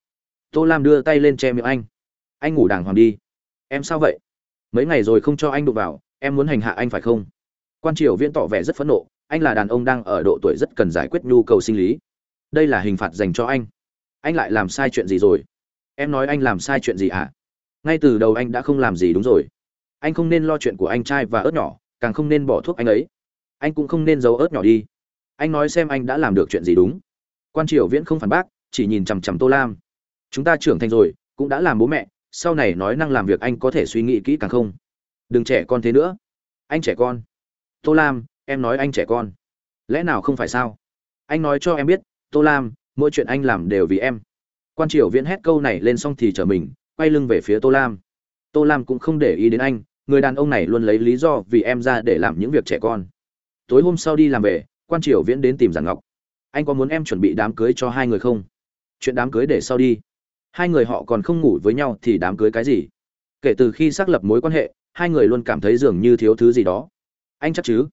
A: Tô lam đưa tay lên che miệng anh. Anh ngủ đàng hoàng đi. Em sao vậy? Mấy ngày rồi không cho anh đụng vào, em muốn hành hạ anh phải không? Quan triều viễn tỏ vẻ rất phẫn nộ. Anh là đàn ông đang ở độ tuổi rất cần giải quyết nhu cầu sinh lý đây là hình phạt dành cho anh. Anh lại làm sai chuyện gì rồi? Em nói anh làm sai chuyện gì à? ngay từ đầu anh đã không làm gì đúng rồi. Anh không nên lo chuyện của anh trai và ớt nhỏ, càng không nên bỏ thuốc anh ấy. Anh cũng không nên giấu ớt nhỏ đi. Anh nói xem anh đã làm được chuyện gì đúng. Quan triều viễn không phản bác, chỉ nhìn chằm chằm tô lam. Chúng ta trưởng thành rồi, cũng đã làm bố mẹ, sau này nói năng làm việc anh có thể suy nghĩ kỹ càng không? Đừng trẻ con thế nữa. Anh trẻ con. Tô lam, em nói anh trẻ con. Lẽ nào không phải sao? Anh nói cho em biết tô lam, mỗi chuyện anh làm đều vì em. Quan triều viễn hét câu này lên xong thì trở mình, quay lưng về phía tô lam. Tô lam cũng không để ý đến anh, người đàn ông này luôn lấy lý do vì em ra để làm những việc trẻ con. Tối hôm sau đi làm về, quan triều viễn đến tìm giản ngọc. Anh có muốn em chuẩn bị đám cưới cho hai người không? Chuyện đám cưới để sau đi. Hai người họ còn không ngủ với nhau thì đám cưới cái gì? Kể từ khi xác lập mối quan hệ, hai người luôn cảm thấy dường như thiếu thứ gì đó. Anh chắc chứ?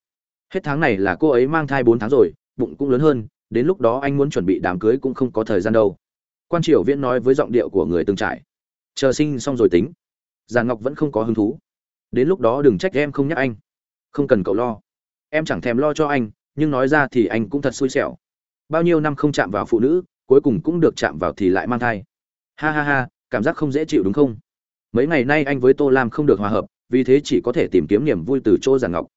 A: Hết tháng này là cô ấy mang thai bốn tháng rồi, bụng cũng lớn hơn đến lúc đó anh muốn chuẩn bị đám cưới cũng không có thời gian đâu. Quan triều viễn nói với giọng điệu của người từng trải. Chờ sinh xong rồi tính. Giàn ngọc vẫn không có hứng thú. Đến lúc đó đừng trách em không nhắc anh. Không cần cậu lo. Em chẳng thèm lo cho anh, nhưng nói ra thì anh cũng thật xui xẻo. Bao nhiêu năm không chạm vào phụ nữ, cuối cùng cũng được chạm vào thì lại mang thai. Ha ha ha, cảm giác không dễ chịu đúng không? Mấy ngày nay anh với tô lam không được hòa hợp, vì thế chỉ có thể tìm kiếm niềm vui từ chỗ giàn ngọc.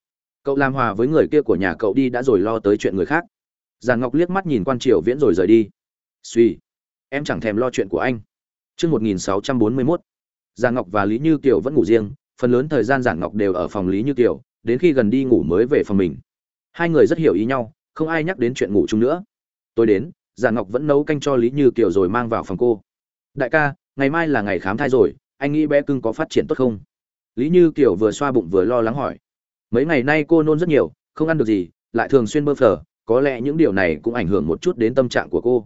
A: Cậu làm hòa với người kia của nhà cậu đi đã rồi lo tới chuyện người khác giàn ngọc liếc mắt nhìn quan triều viễn rồi rời đi suy em chẳng thèm lo chuyện của anh Trước 1641, giàn Ngọc và Lý Như Kiều vẫn ngủ riêng, phần lớn thời gian Giản Ngọc đều ở phòng Lý Như Kiều, đến khi gần đi ngủ mới về phòng mình. Hai người rất hiểu ý nhau, không ai nhắc đến chuyện ngủ chung nữa. Tối đến, Giản Ngọc vẫn nấu canh cho Lý Như Kiều rồi mang vào phòng cô. "Đại ca, ngày mai là ngày khám thai rồi, anh nghĩ bé cưng có phát triển tốt không?" Lý Như Kiều vừa xoa bụng vừa lo lắng hỏi. Mấy ngày nay cô nôn rất nhiều, không ăn được gì, lại thường xuyên bơ phờ, có lẽ những điều này cũng ảnh hưởng một chút đến tâm trạng của cô.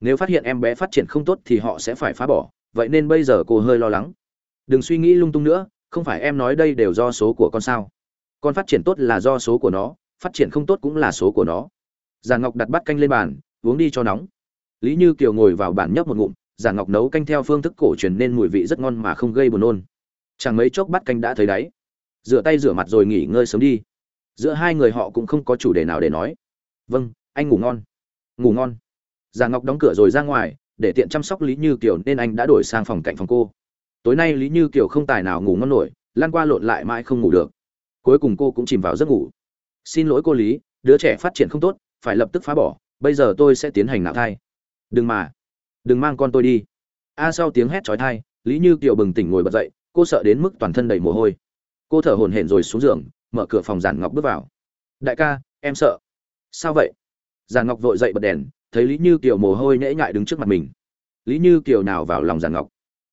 A: Nếu phát hiện em bé phát triển không tốt thì họ sẽ phải phá bỏ, vậy nên bây giờ cô hơi lo lắng. Đừng suy nghĩ lung tung nữa, không phải em nói đây đều do số của con sao? Con phát triển tốt là do số của nó, phát triển không tốt cũng là số của nó. Già ngọc đặt bát canh lên bàn, uống đi cho nóng. Lý như kiều ngồi vào bàn nhấp một ngụm, già ngọc nấu canh theo phương thức cổ truyền nên mùi vị rất ngon mà không gây buồn nôn. Chẳng mấy chốc bát canh đã thấy đáy. Rửa tay rửa mặt rồi nghỉ ngơi sớm đi. Giữa hai người họ cũng không có chủ đề nào để nói vâng anh ngủ ngon. Ngủ ngon. Già ngọc đóng cửa rồi ra ngoài, để tiện chăm sóc lý như kiều nên anh đã đổi sang phòng cạnh phòng cô. Tối nay lý như kiều không tài nào ngủ ngon nổi lan qua lộn lại mãi không ngủ được. Cuối cùng cô cũng chìm vào giấc ngủ. Xin lỗi cô lý, đứa trẻ phát triển không tốt, phải lập tức phá bỏ, bây giờ tôi sẽ tiến hành nạo thai. Đừng mà. Đừng mang con tôi đi. A à, sau tiếng hét trói thai lý như kiều bừng tỉnh ngồi bật dậy, cô sợ đến mức toàn thân đầy mồ hôi. Cô thở hổn hển rồi xuống giường, mở cửa phòng giản ngọc bước vào. Đại ca, em sợ sao vậy? Giản ngọc vội dậy bật đèn, thấy lý như kiều mồ hôi nhễ nhại đứng trước mặt mình. Lý như kiều nào vào lòng giàn ngọc?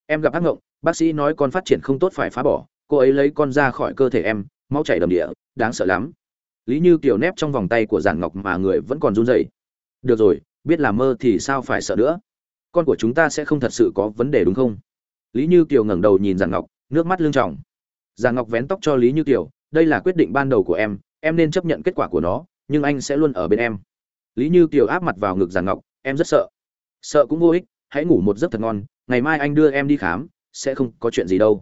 A: Em gặp ác ngộng, bác sĩ nói con phát triển không tốt phải phá bỏ, cô ấy lấy con ra khỏi cơ thể em, máu chảy đầm địa, đáng sợ lắm. Lý như kiều nép trong vòng tay của giản ngọc mà người vẫn còn run rẩy. Được rồi, biết là mơ thì sao phải sợ nữa? Con của chúng ta sẽ không thật sự có vấn đề đúng không? Lý như kiều ngẩng đầu nhìn giản ngọc, nước mắt lưng tròng. Giản ngọc vén tóc cho lý như kiều, đây là quyết định ban đầu của em em nên chấp nhận kết quả của nó nhưng anh sẽ luôn ở bên em lý như kiều áp mặt vào ngực giàn ngọc em rất sợ sợ cũng vô ích hãy ngủ một giấc thật ngon ngày mai anh đưa em đi khám sẽ không có chuyện gì đâu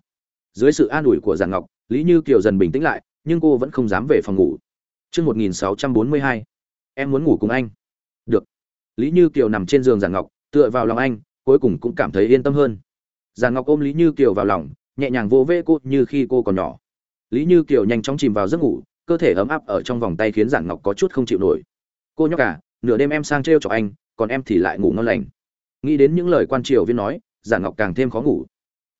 A: dưới sự an ủi của giàn ngọc lý như kiều dần bình tĩnh lại nhưng cô vẫn không dám về phòng ngủ Trước 1642, em muốn ngủ cùng anh. Được. Lý Như Kiều nằm trên giường Giàn Ngọc, tựa vào lòng anh, cuối cùng cũng cảm thấy yên tâm hơn. Giàn Ngọc ôm Lý Như Kiều vào lòng, nhẹ nhàng vô vê cô như khi cô còn nhỏ. Lý Như Kiều nhanh chóng chìm vào giấc ngủ, cơ thể ấm áp ở trong vòng tay khiến Giản Ngọc có chút không chịu nổi. Cô nhóc cả nửa đêm em sang trêu cho anh, còn em thì lại ngủ ngon lành. Nghĩ đến những lời quan triều viên nói, giản ngọc càng thêm khó ngủ.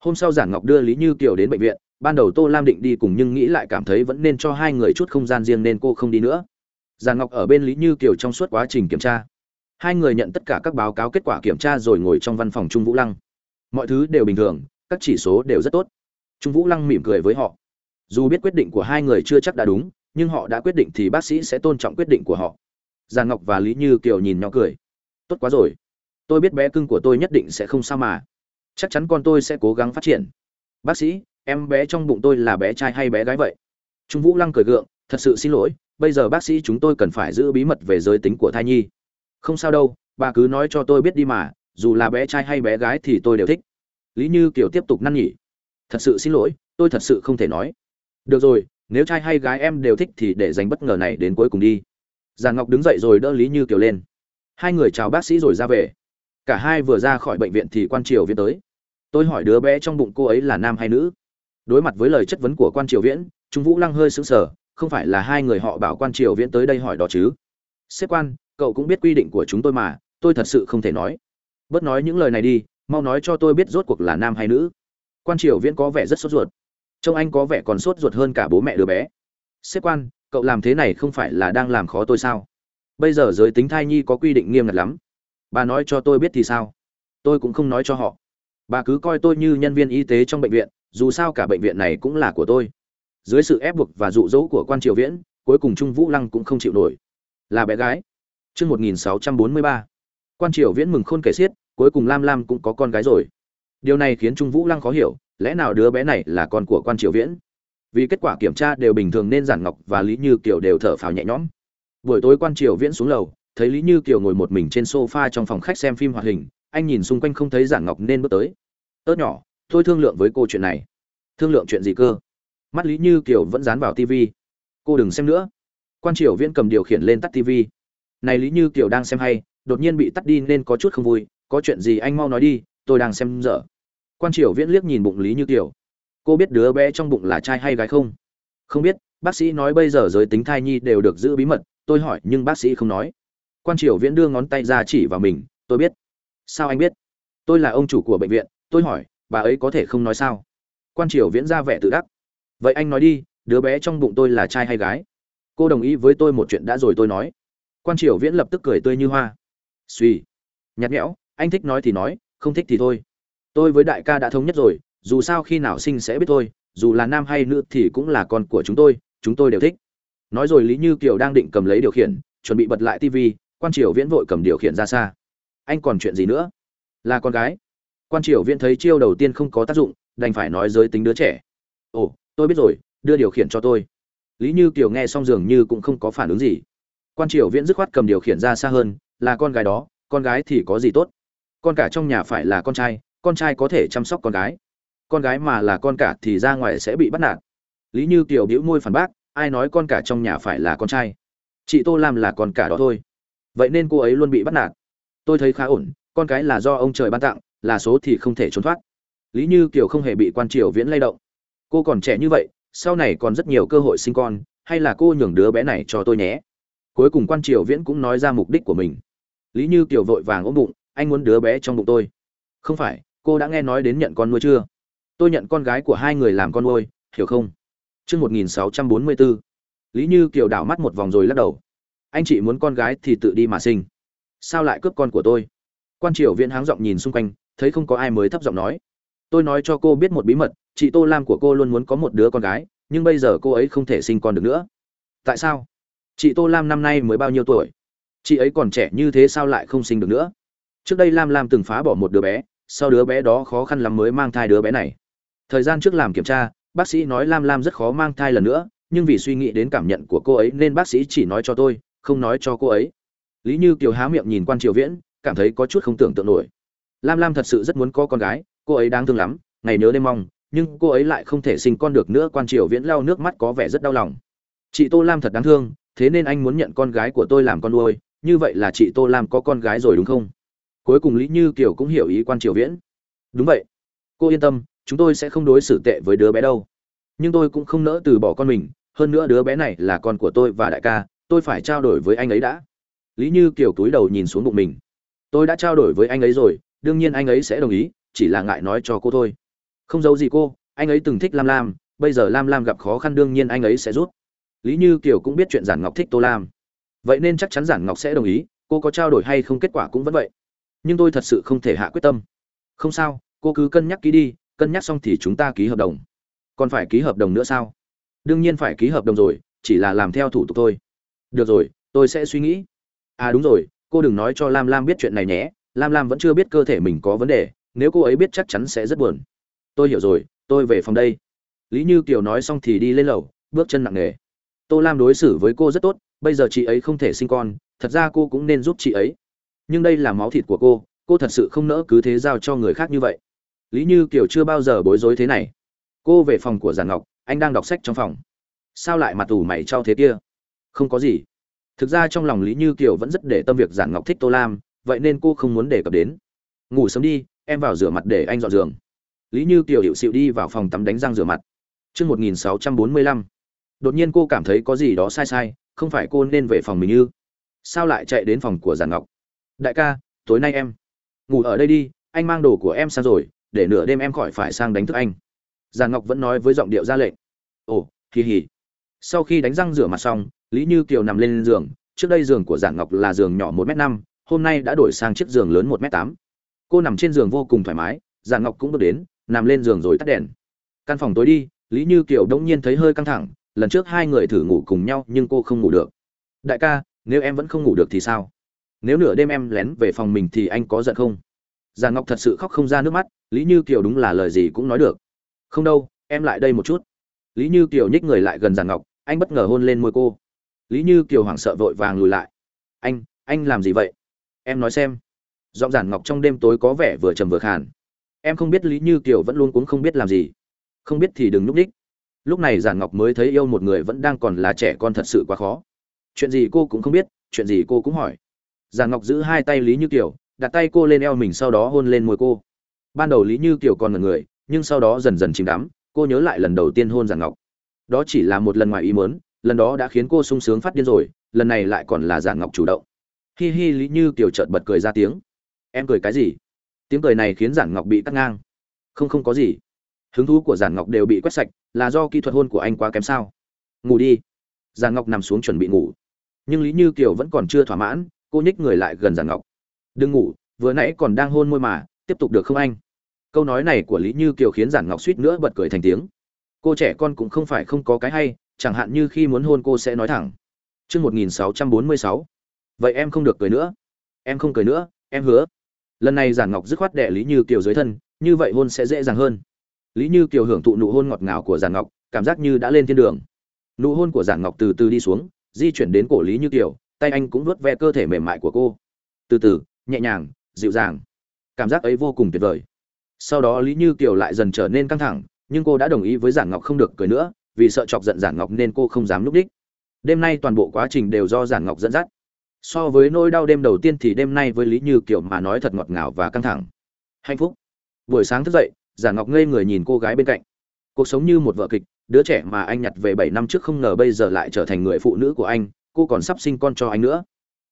A: Hôm sau giản ngọc đưa lý như kiều đến bệnh viện, ban đầu tô lam định đi cùng nhưng nghĩ lại cảm thấy vẫn nên cho hai người chút không gian riêng nên cô không đi nữa. Giản ngọc ở bên lý như kiều trong suốt quá trình kiểm tra. Hai người nhận tất cả các báo cáo kết quả kiểm tra rồi ngồi trong văn phòng trung vũ lăng. Mọi thứ đều bình thường, các chỉ số đều rất tốt. Trung vũ lăng mỉm cười với họ. Dù biết quyết định của hai người chưa chắc đã đúng nhưng họ đã quyết định thì bác sĩ sẽ tôn trọng quyết định của họ. Giàn ngọc và lý như kiều nhìn nhỏ cười. Tốt quá rồi. Tôi biết bé cưng của tôi nhất định sẽ không sao mà. Chắc chắn con tôi sẽ cố gắng phát triển. Bác sĩ, em bé trong bụng tôi là bé trai hay bé gái vậy? Trung vũ lăng cười gượng, thật sự xin lỗi, bây giờ bác sĩ chúng tôi cần phải giữ bí mật về giới tính của thai nhi. Không sao đâu, bà cứ nói cho tôi biết đi mà, dù là bé trai hay bé gái thì tôi đều thích. Lý như kiều tiếp tục năn nhỉ. thật sự xin lỗi, tôi thật sự không thể nói. Được rồi nếu trai hay gái em đều thích thì để dành bất ngờ này đến cuối cùng đi. Giàn ngọc đứng dậy rồi đỡ lý như kiều lên. Hai người chào bác sĩ rồi ra về. Cả hai vừa ra khỏi bệnh viện thì quan triều viễn tới. Tôi hỏi đứa bé trong bụng cô ấy là nam hay nữ? Đối mặt với lời chất vấn của quan triều viễn, trung vũ lăng hơi sững sờ, không phải là hai người họ bảo quan triều viễn tới đây hỏi đó chứ? Xếp quan, cậu cũng biết quy định của chúng tôi mà, tôi thật sự không thể nói. Bớt nói những lời này đi, mau nói cho tôi biết rốt cuộc là nam hay nữ. Quan triều viễn có vẻ rất sốt ruột trông anh có vẻ còn sốt ruột hơn cả bố mẹ đứa bé. Xếp quan cậu làm thế này không phải là đang làm khó tôi sao? Bây giờ giới tính thai nhi có quy định nghiêm ngặt lắm. Bà nói cho tôi biết thì sao? Tôi cũng không nói cho họ. Bà cứ coi tôi như nhân viên y tế trong bệnh viện dù sao cả bệnh viện này cũng là của tôi. Dưới sự ép buộc và dụ dỗ của quan triều viễn cuối cùng trung vũ lăng cũng không chịu nổi. Là bé gái. Trước 1643, quan triều viễn mừng khôn kể xiết cuối cùng lam lam cũng có con gái rồi. Điều này khiến trung vũ lăng khó hiểu lẽ nào đứa bé này là con của quan triều viễn? Vì kết quả kiểm tra đều bình thường nên giản ngọc và lý như kiều đều thở phào nhẹ nhõm. Buổi tối quan triều viễn xuống lầu, thấy lý như kiều ngồi một mình trên sofa trong phòng khách xem phim hoạt hình, anh nhìn xung quanh không thấy giản ngọc nên bước tới. Ớt nhỏ tôi thương lượng với cô chuyện này. Thương lượng chuyện gì cơ? Mắt lý như kiều vẫn dán vào tv cô đừng xem nữa. Quan triều viễn cầm điều khiển lên tắt tv này lý như kiều đang xem hay, đột nhiên bị tắt đi nên có chút không vui, có chuyện gì anh mau nói đi, tôi đang xem dở quan triều viễn liếc nhìn bụng lý như kiều. Cô biết đứa bé trong bụng là trai hay gái không? Không biết, bác sĩ nói bây giờ giới tính thai nhi đều được giữ bí mật, tôi hỏi nhưng bác sĩ không nói. Quan triều viễn đưa ngón tay ra chỉ vào mình, tôi biết. Sao anh biết? Tôi là ông chủ của bệnh viện, tôi hỏi, bà ấy có thể không nói sao? Quan triều viễn ra vẻ tự đắc. Vậy anh nói đi, đứa bé trong bụng tôi là trai hay gái? Cô đồng ý với tôi một chuyện đã rồi tôi nói. Quan triều viễn lập tức cười tươi như hoa. Suy nhạt nhẽo, anh thích nói thì nói, không thích thì thôi tôi với đại ca đã thống nhất rồi, dù sao khi nào sinh sẽ biết thôi, dù là nam hay nữ thì cũng là con của chúng tôi chúng tôi đều thích. Nói rồi lý như kiều đang định cầm lấy điều khiển, chuẩn bị bật lại tv quan triều viễn vội cầm điều khiển ra xa. Anh còn chuyện gì nữa? Là con gái. Quan triều viễn thấy chiêu đầu tiên không có tác dụng, đành phải nói giới tính đứa trẻ. Ồ, tôi biết rồi, đưa điều khiển cho tôi. Lý như kiều nghe xong dường như cũng không có phản ứng gì. Quan triều viễn dứt khoát cầm điều khiển ra xa hơn, là con gái đó, con gái thì có gì tốt? Con cả trong nhà phải là con trai con trai có thể chăm sóc con gái. Con gái mà là con cả thì ra ngoài sẽ bị bắt nạt. Lý như kiều bĩu môi phản bác, ai nói con cả trong nhà phải là con trai? Chị tô lam là con cả đó thôi. Vậy nên cô ấy luôn bị bắt nạt. Tôi thấy khá ổn, con cái là do ông trời ban tặng, là số thì không thể trốn thoát. Lý như kiều không hề bị quan triều viễn lay động. Cô còn trẻ như vậy, sau này còn rất nhiều cơ hội sinh con, hay là cô nhường đứa bé này cho tôi nhé? Cuối cùng quan triều viễn cũng nói ra mục đích của mình. Lý như kiều vội vàng ôm bụng, anh muốn đứa bé trong bụng tôi. Không phải cô đã nghe nói đến nhận con nuôi chưa tôi nhận con gái của hai người làm con nuôi hiểu không Trước 1644, Lý Như Kiều đảo mắt một vòng rồi lắc đầu. Anh chị muốn con gái thì tự đi mà sinh. Sao lại cướp con của tôi? Quan Triều Viễn háng giọng nhìn xung quanh, thấy không có ai mới thấp giọng nói. Tôi nói cho cô biết một bí mật, chị Tô Lam của cô luôn muốn có một đứa con gái, nhưng bây giờ cô ấy không thể sinh con được nữa. Tại sao? Chị Tô Lam năm nay mới bao nhiêu tuổi? Chị ấy còn trẻ như thế sao lại không sinh được nữa? Trước đây Lam Lam từng phá bỏ một đứa bé, sau đứa bé đó khó khăn lắm mới mang thai đứa bé này. Thời gian trước làm kiểm tra, bác sĩ nói lam lam rất khó mang thai lần nữa nhưng vì suy nghĩ đến cảm nhận của cô ấy nên bác sĩ chỉ nói cho tôi không nói cho cô ấy. Lý như kiều há miệng nhìn quan triều viễn cảm thấy có chút không tưởng tượng nổi. Lam lam thật sự rất muốn có con gái cô ấy đáng thương lắm ngày nhớ đêm mong nhưng cô ấy lại không thể sinh con được nữa. Quan triều viễn lau nước mắt có vẻ rất đau lòng. Chị tô lam thật đáng thương thế nên anh muốn nhận con gái của tôi làm con nuôi như vậy là chị tô lam có con gái rồi đúng không? Cuối cùng lý như kiều cũng hiểu ý quan triều viễn. Đúng vậy. Cô yên tâm, chúng tôi sẽ không đối xử tệ với đứa bé đâu. Nhưng tôi cũng không nỡ từ bỏ con mình, hơn nữa đứa bé này là con của tôi và đại ca, tôi phải trao đổi với anh ấy đã. Lý như Kiều túi đầu nhìn xuống bụng mình. Tôi đã trao đổi với anh ấy rồi, đương nhiên anh ấy sẽ đồng ý, chỉ là ngại nói cho cô thôi. Không giấu gì cô, anh ấy từng thích lam lam, bây giờ lam lam gặp khó khăn đương nhiên anh ấy sẽ rút lý như kiều cũng biết chuyện giản ngọc thích tô lam. Vậy nên chắc chắn giản ngọc sẽ đồng ý, cô có trao đổi hay không kết quả cũng vẫn vậy nhưng tôi thật sự không thể hạ quyết tâm. Không sao, cô cứ cân nhắc ký đi, cân nhắc xong thì chúng ta ký hợp đồng. Còn phải ký hợp đồng nữa sao? Đương nhiên phải ký hợp đồng rồi, chỉ là làm theo thủ tục thôi. Được rồi, tôi sẽ suy nghĩ. À đúng rồi, cô đừng nói cho lam lam biết chuyện này nhé. Lam lam vẫn chưa biết cơ thể mình có vấn đề, nếu cô ấy biết chắc chắn sẽ rất buồn. Tôi hiểu rồi, tôi về phòng đây. Lý như kiều nói xong thì đi lên lầu, bước chân nặng nề. Tô lam đối xử với cô rất tốt, bây giờ chị ấy không thể sinh con, thật ra cô cũng nên giúp chị ấy nhưng đây là máu thịt của cô cô thật sự không nỡ cứ thế giao cho người khác như vậy. Lý như kiều chưa bao giờ bối rối thế này. Cô về phòng của giản ngọc anh đang đọc sách trong phòng. Sao lại mặt tù mày trao thế kia? Không có gì. Thực ra trong lòng lý như kiều vẫn rất để tâm việc giản ngọc thích tô lam vậy nên cô không muốn đề cập đến. Ngủ sớm đi em vào rửa mặt để anh dọn giường. Lý như kiều hiệu xịu đi vào phòng tắm đánh răng rửa mặt. Trước 1645, đột nhiên cô cảm thấy có gì đó sai sai không phải cô nên về phòng mình như sao lại chạy đến phòng của giản ngọc? Đại ca, tối nay em ngủ ở đây đi, anh mang đồ của em sang rồi, để nửa đêm em khỏi phải sang đánh thức anh. Giàn ngọc vẫn nói với giọng điệu ra lệnh. Ồ kỳ hỉ sau khi đánh răng rửa mặt xong, lý như kiều nằm lên giường. Trước đây giường của giản ngọc là giường nhỏ một m năm, hôm nay đã đổi sang chiếc giường lớn một m tám. Cô nằm trên giường vô cùng thoải mái giản ngọc cũng bước đến, nằm lên giường rồi tắt đèn. Căn phòng tối đi, lý như kiều đông nhiên thấy hơi căng thẳng, lần trước hai người thử ngủ cùng nhau nhưng cô không ngủ được. Đại ca, nếu em vẫn không ngủ được thì sao? Nếu nửa đêm em lén về phòng mình thì anh có giận không? Giản ngọc thật sự khóc không ra nước mắt, lý như kiều đúng là lời gì cũng nói được. Không đâu, em lại đây một chút. Lý như kiều nhích người lại gần giàn ngọc, anh bất ngờ hôn lên môi cô. Lý như kiều hoảng sợ vội vàng lùi lại. Anh anh làm gì vậy? Em nói xem. Giọng giản ngọc trong đêm tối có vẻ vừa trầm vừa khàn. Em không biết lý như kiều vẫn luôn cũng không biết làm gì. Không biết thì đừng nhúc đích. Lúc này giản ngọc mới thấy yêu một người vẫn đang còn là trẻ con thật sự quá khó. Chuyện gì cô cũng không biết, chuyện gì cô cũng hỏi giản ngọc giữ hai tay lý như kiều, đặt tay cô lên eo mình sau đó hôn lên môi cô. Ban đầu lý như kiều còn ngần người, nhưng sau đó dần dần chìm đắm, cô nhớ lại lần đầu tiên hôn giản ngọc. Đó chỉ là một lần ngoài ý muốn, lần đó đã khiến cô sung sướng phát điên rồi, lần này lại còn là giản ngọc chủ động. Hi hi, lý như kiều chợt bật cười ra tiếng. Em cười cái gì? Tiếng cười này khiến giản ngọc bị cắt ngang. Không không có gì. Hứng thú của giản ngọc đều bị quét sạch, là do kỹ thuật hôn của anh quá kém sao? Ngủ đi. Giản ngọc nằm xuống chuẩn bị ngủ. Nhưng lý như kiều vẫn còn chưa thỏa mãn cô nhích người lại gần giản ngọc. Đừng ngủ, vừa nãy còn đang hôn môi mà, tiếp tục được không anh? Câu nói này của lý như kiều khiến giản ngọc suýt nữa bật cười thành tiếng. Cô trẻ con cũng không phải không có cái hay, chẳng hạn như khi muốn hôn cô sẽ nói thẳng. Chương một nghìn sáu trăm bốn mươi sáu. Vậy em không được cười nữa. Em không cười nữa, em hứa. Lần này giản ngọc dứt khoát đệ lý như kiều dưới thân, như vậy hôn sẽ dễ dàng hơn. Lý như kiều hưởng thụ nụ hôn ngọt ngào của giản ngọc, cảm giác như đã lên thiên đường. Nụ hôn của giản ngọc từ từ đi xuống, di chuyển đến cổ lý như kiều tay anh cũng vuốt ve cơ thể mềm mại của cô. Từ từ, nhẹ nhàng, dịu dàng. Cảm giác ấy vô cùng tuyệt vời. Sau đó lý như kiều lại dần trở nên căng thẳng, nhưng cô đã đồng ý với giản ngọc không được cười nữa, vì sợ chọc giận giản ngọc nên cô không dám núp đích. Đêm nay toàn bộ quá trình đều do giản ngọc dẫn dắt. So với nỗi đau đêm đầu tiên thì đêm nay với lý như kiều mà nói thật ngọt ngào và căng thẳng. Hạnh phúc. Buổi sáng thức dậy giản ngọc ngây người nhìn cô gái bên cạnh. Cuộc sống như một vợ kịch, đứa trẻ mà anh nhặt về bảy năm trước không ngờ bây giờ lại trở thành người phụ nữ của anh cô còn sắp sinh con cho anh nữa.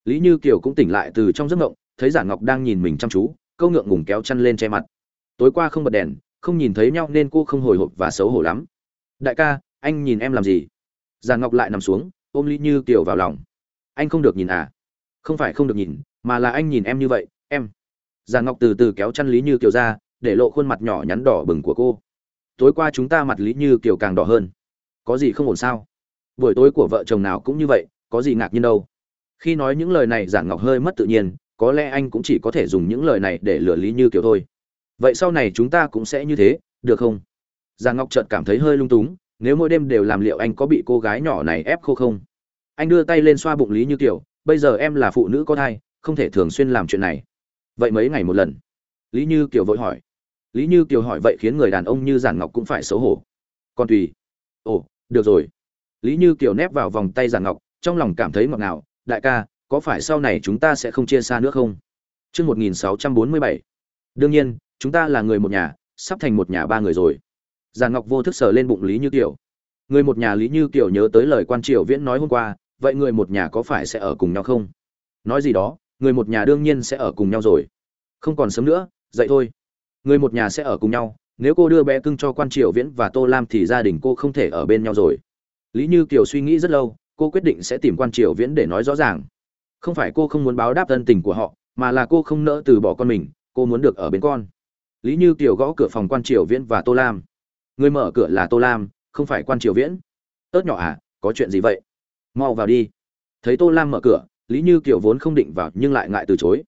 A: Lý như kiều cũng tỉnh lại từ trong giấc ngộng thấy giản ngọc đang nhìn mình chăm chú, câu ngượng ngùng kéo chăn lên che mặt. Tối qua không bật đèn, không nhìn thấy nhau nên cô không hồi hộp và xấu hổ lắm. Đại ca, anh nhìn em làm gì? Giản ngọc lại nằm xuống, ôm lý như kiều vào lòng. Anh không được nhìn à? Không phải không được nhìn, mà là anh nhìn em như vậy, em. Giản ngọc từ từ kéo chăn lý như kiều ra, để lộ khuôn mặt nhỏ nhắn đỏ bừng của cô. Tối qua chúng ta mặt lý như kiều càng đỏ hơn. Có gì không ổn sao? Buổi tối của vợ chồng nào cũng như vậy có gì ngạc nhiên đâu. Khi nói những lời này giản ngọc hơi mất tự nhiên, có lẽ anh cũng chỉ có thể dùng những lời này để lừa lý như kiểu thôi. Vậy sau này chúng ta cũng sẽ như thế, được không? Giản ngọc chợt cảm thấy hơi lung túng, nếu mỗi đêm đều làm liệu anh có bị cô gái nhỏ này ép khô không? Anh đưa tay lên xoa bụng lý như kiểu, bây giờ em là phụ nữ có thai, không thể thường xuyên làm chuyện này. Vậy mấy ngày một lần? Lý như kiều vội hỏi. Lý như kiều hỏi vậy khiến người đàn ông như giản ngọc cũng phải xấu hổ. Còn tùy. Ồ, được rồi. Lý như kiều nép vào vòng tay giản ngọc trong lòng cảm thấy ngọt ngào đại ca có phải sau này chúng ta sẽ không chia xa nữa không Trước 1647. Đương nhiên, chúng ta là người một nhà, sắp thành một nhà ba người rồi. Giàn Ngọc vô thức sờ lên bụng Lý Như Kiều. Người một nhà Lý Như Kiều nhớ tới lời quan triều viễn nói hôm qua, vậy người một nhà có phải sẽ ở cùng nhau không? Nói gì đó, người một nhà đương nhiên sẽ ở cùng nhau rồi. Không còn sớm nữa, dậy thôi. Người một nhà sẽ ở cùng nhau, nếu cô đưa bé cưng cho quan triều viễn và Tô Lam thì gia đình cô không thể ở bên nhau rồi. Lý Như Kiều suy nghĩ rất lâu, cô quyết định sẽ tìm quan triều viễn để nói rõ ràng. Không phải cô không muốn báo đáp ân tình của họ, mà là cô không nỡ từ bỏ con mình, cô muốn được ở bên con. Lý như kiều gõ cửa phòng quan triều viễn và tô lam. Người mở cửa là tô lam, không phải quan triều viễn. Ớt nhỏ à có chuyện gì vậy? Mau vào đi. Thấy tô lam mở cửa, lý như kiều vốn không định vào nhưng lại ngại từ chối.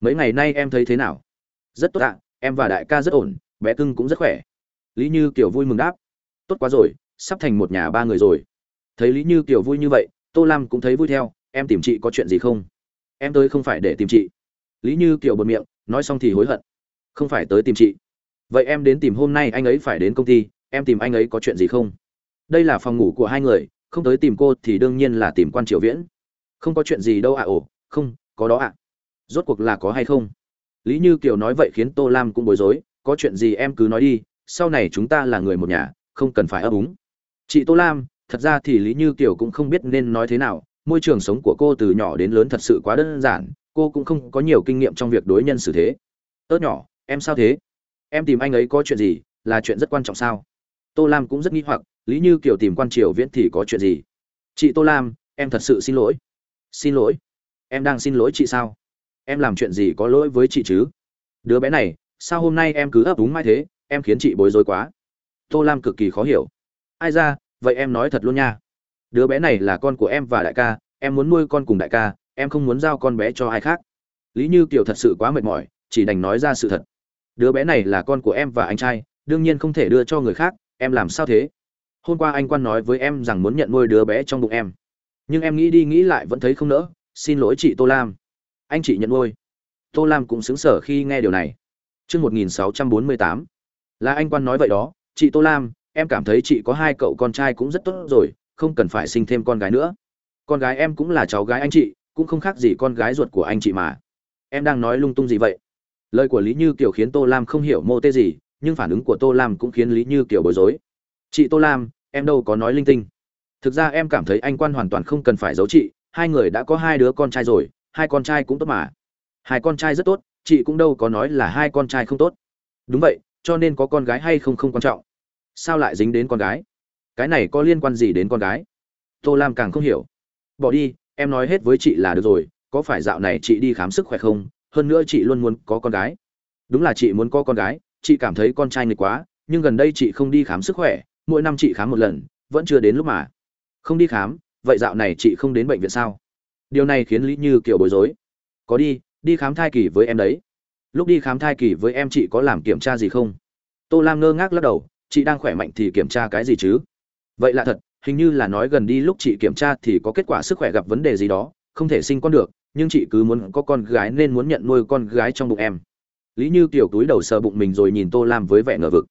A: Mấy ngày nay em thấy thế nào? Rất tốt ạ, em và đại ca rất ổn, bé cưng cũng rất khỏe. Lý như kiều vui mừng đáp. Tốt quá rồi, sắp thành một nhà ba người rồi thấy lý như kiều vui như vậy, tô lam cũng thấy vui theo, em tìm chị có chuyện gì không? Em tới không phải để tìm chị. Lý như kiều bật miệng, nói xong thì hối hận. Không phải tới tìm chị. Vậy em đến tìm hôm nay anh ấy phải đến công ty, em tìm anh ấy có chuyện gì không? Đây là phòng ngủ của hai người, không tới tìm cô thì đương nhiên là tìm quan triều viễn. Không có chuyện gì đâu ạ ồ, không, có đó ạ. Rốt cuộc là có hay không? Lý như kiều nói vậy khiến tô lam cũng bối rối, có chuyện gì em cứ nói đi, sau này chúng ta là người một nhà, không cần phải ấp úng. Chị tô lam thật ra thì lý như kiều cũng không biết nên nói thế nào, môi trường sống của cô từ nhỏ đến lớn thật sự quá đơn giản, cô cũng không có nhiều kinh nghiệm trong việc đối nhân xử thế. Ớt nhỏ, em sao thế? Em tìm anh ấy có chuyện gì, là chuyện rất quan trọng sao? Tô lam cũng rất nghi hoặc, lý như kiều tìm quan triều viễn thì có chuyện gì? Chị tô lam, em thật sự xin lỗi. Xin lỗi? Em đang xin lỗi chị sao? Em làm chuyện gì có lỗi với chị chứ? Đứa bé này, sao hôm nay em cứ ấp úng mai thế, em khiến chị bối rối quá. Tô lam cực kỳ khó hiểu. Ai ra vậy em nói thật luôn nha. Đứa bé này là con của em và đại ca em muốn nuôi con cùng đại ca em không muốn giao con bé cho ai khác. Lý như kiều thật sự quá mệt mỏi chỉ đành nói ra sự thật. Đứa bé này là con của em và anh trai đương nhiên không thể đưa cho người khác em làm sao thế? Hôm qua anh quan nói với em rằng muốn nhận nuôi đứa bé trong bụng em. Nhưng em nghĩ đi nghĩ lại vẫn thấy không nỡ xin lỗi chị tô lam. Anh chị nhận nuôi. Tô lam cũng xứng sở khi nghe điều này. Trước 1648, là anh quan nói vậy đó, chị Tô Lam, em cảm thấy chị có hai cậu con trai cũng rất tốt rồi, không cần phải sinh thêm con gái nữa. Con gái em cũng là cháu gái anh chị cũng không khác gì con gái ruột của anh chị mà. Em đang nói lung tung gì vậy? Lời của lý như kiều khiến tô lam không hiểu mô tê gì nhưng phản ứng của tô lam cũng khiến lý như kiều bối rối. Chị tô lam em đâu có nói linh tinh. Thực ra em cảm thấy anh quan hoàn toàn không cần phải giấu chị hai người đã có hai đứa con trai rồi hai con trai cũng tốt mà. Hai con trai rất tốt chị cũng đâu có nói là hai con trai không tốt. Đúng vậy cho nên có con gái hay không không quan trọng sao lại dính đến con gái? Cái này có liên quan gì đến con gái? Tô lam càng không hiểu. Bỏ đi, em nói hết với chị là được rồi, có phải dạo này chị đi khám sức khỏe không? Hơn nữa chị luôn muốn có con gái. Đúng là chị muốn có con gái, chị cảm thấy con trai nghịch quá, nhưng gần đây chị không đi khám sức khỏe, mỗi năm chị khám một lần, vẫn chưa đến lúc mà. Không đi khám, vậy dạo này chị không đến bệnh viện sao? Điều này khiến lý như kiểu bối rối. Có đi đi khám thai kỳ với em đấy. Lúc đi khám thai kỳ với em chị có làm kiểm tra gì không? Tô lam ngơ ngác lắc đầu chị đang khỏe mạnh thì kiểm tra cái gì chứ? Vậy là thật, hình như là nói gần đi lúc chị kiểm tra thì có kết quả sức khỏe gặp vấn đề gì đó, không thể sinh con được, nhưng chị cứ muốn có con gái nên muốn nhận nuôi con gái trong bụng em. Lý như kiểu túi đầu sờ bụng mình rồi nhìn tô lam với vẻ ngờ vực.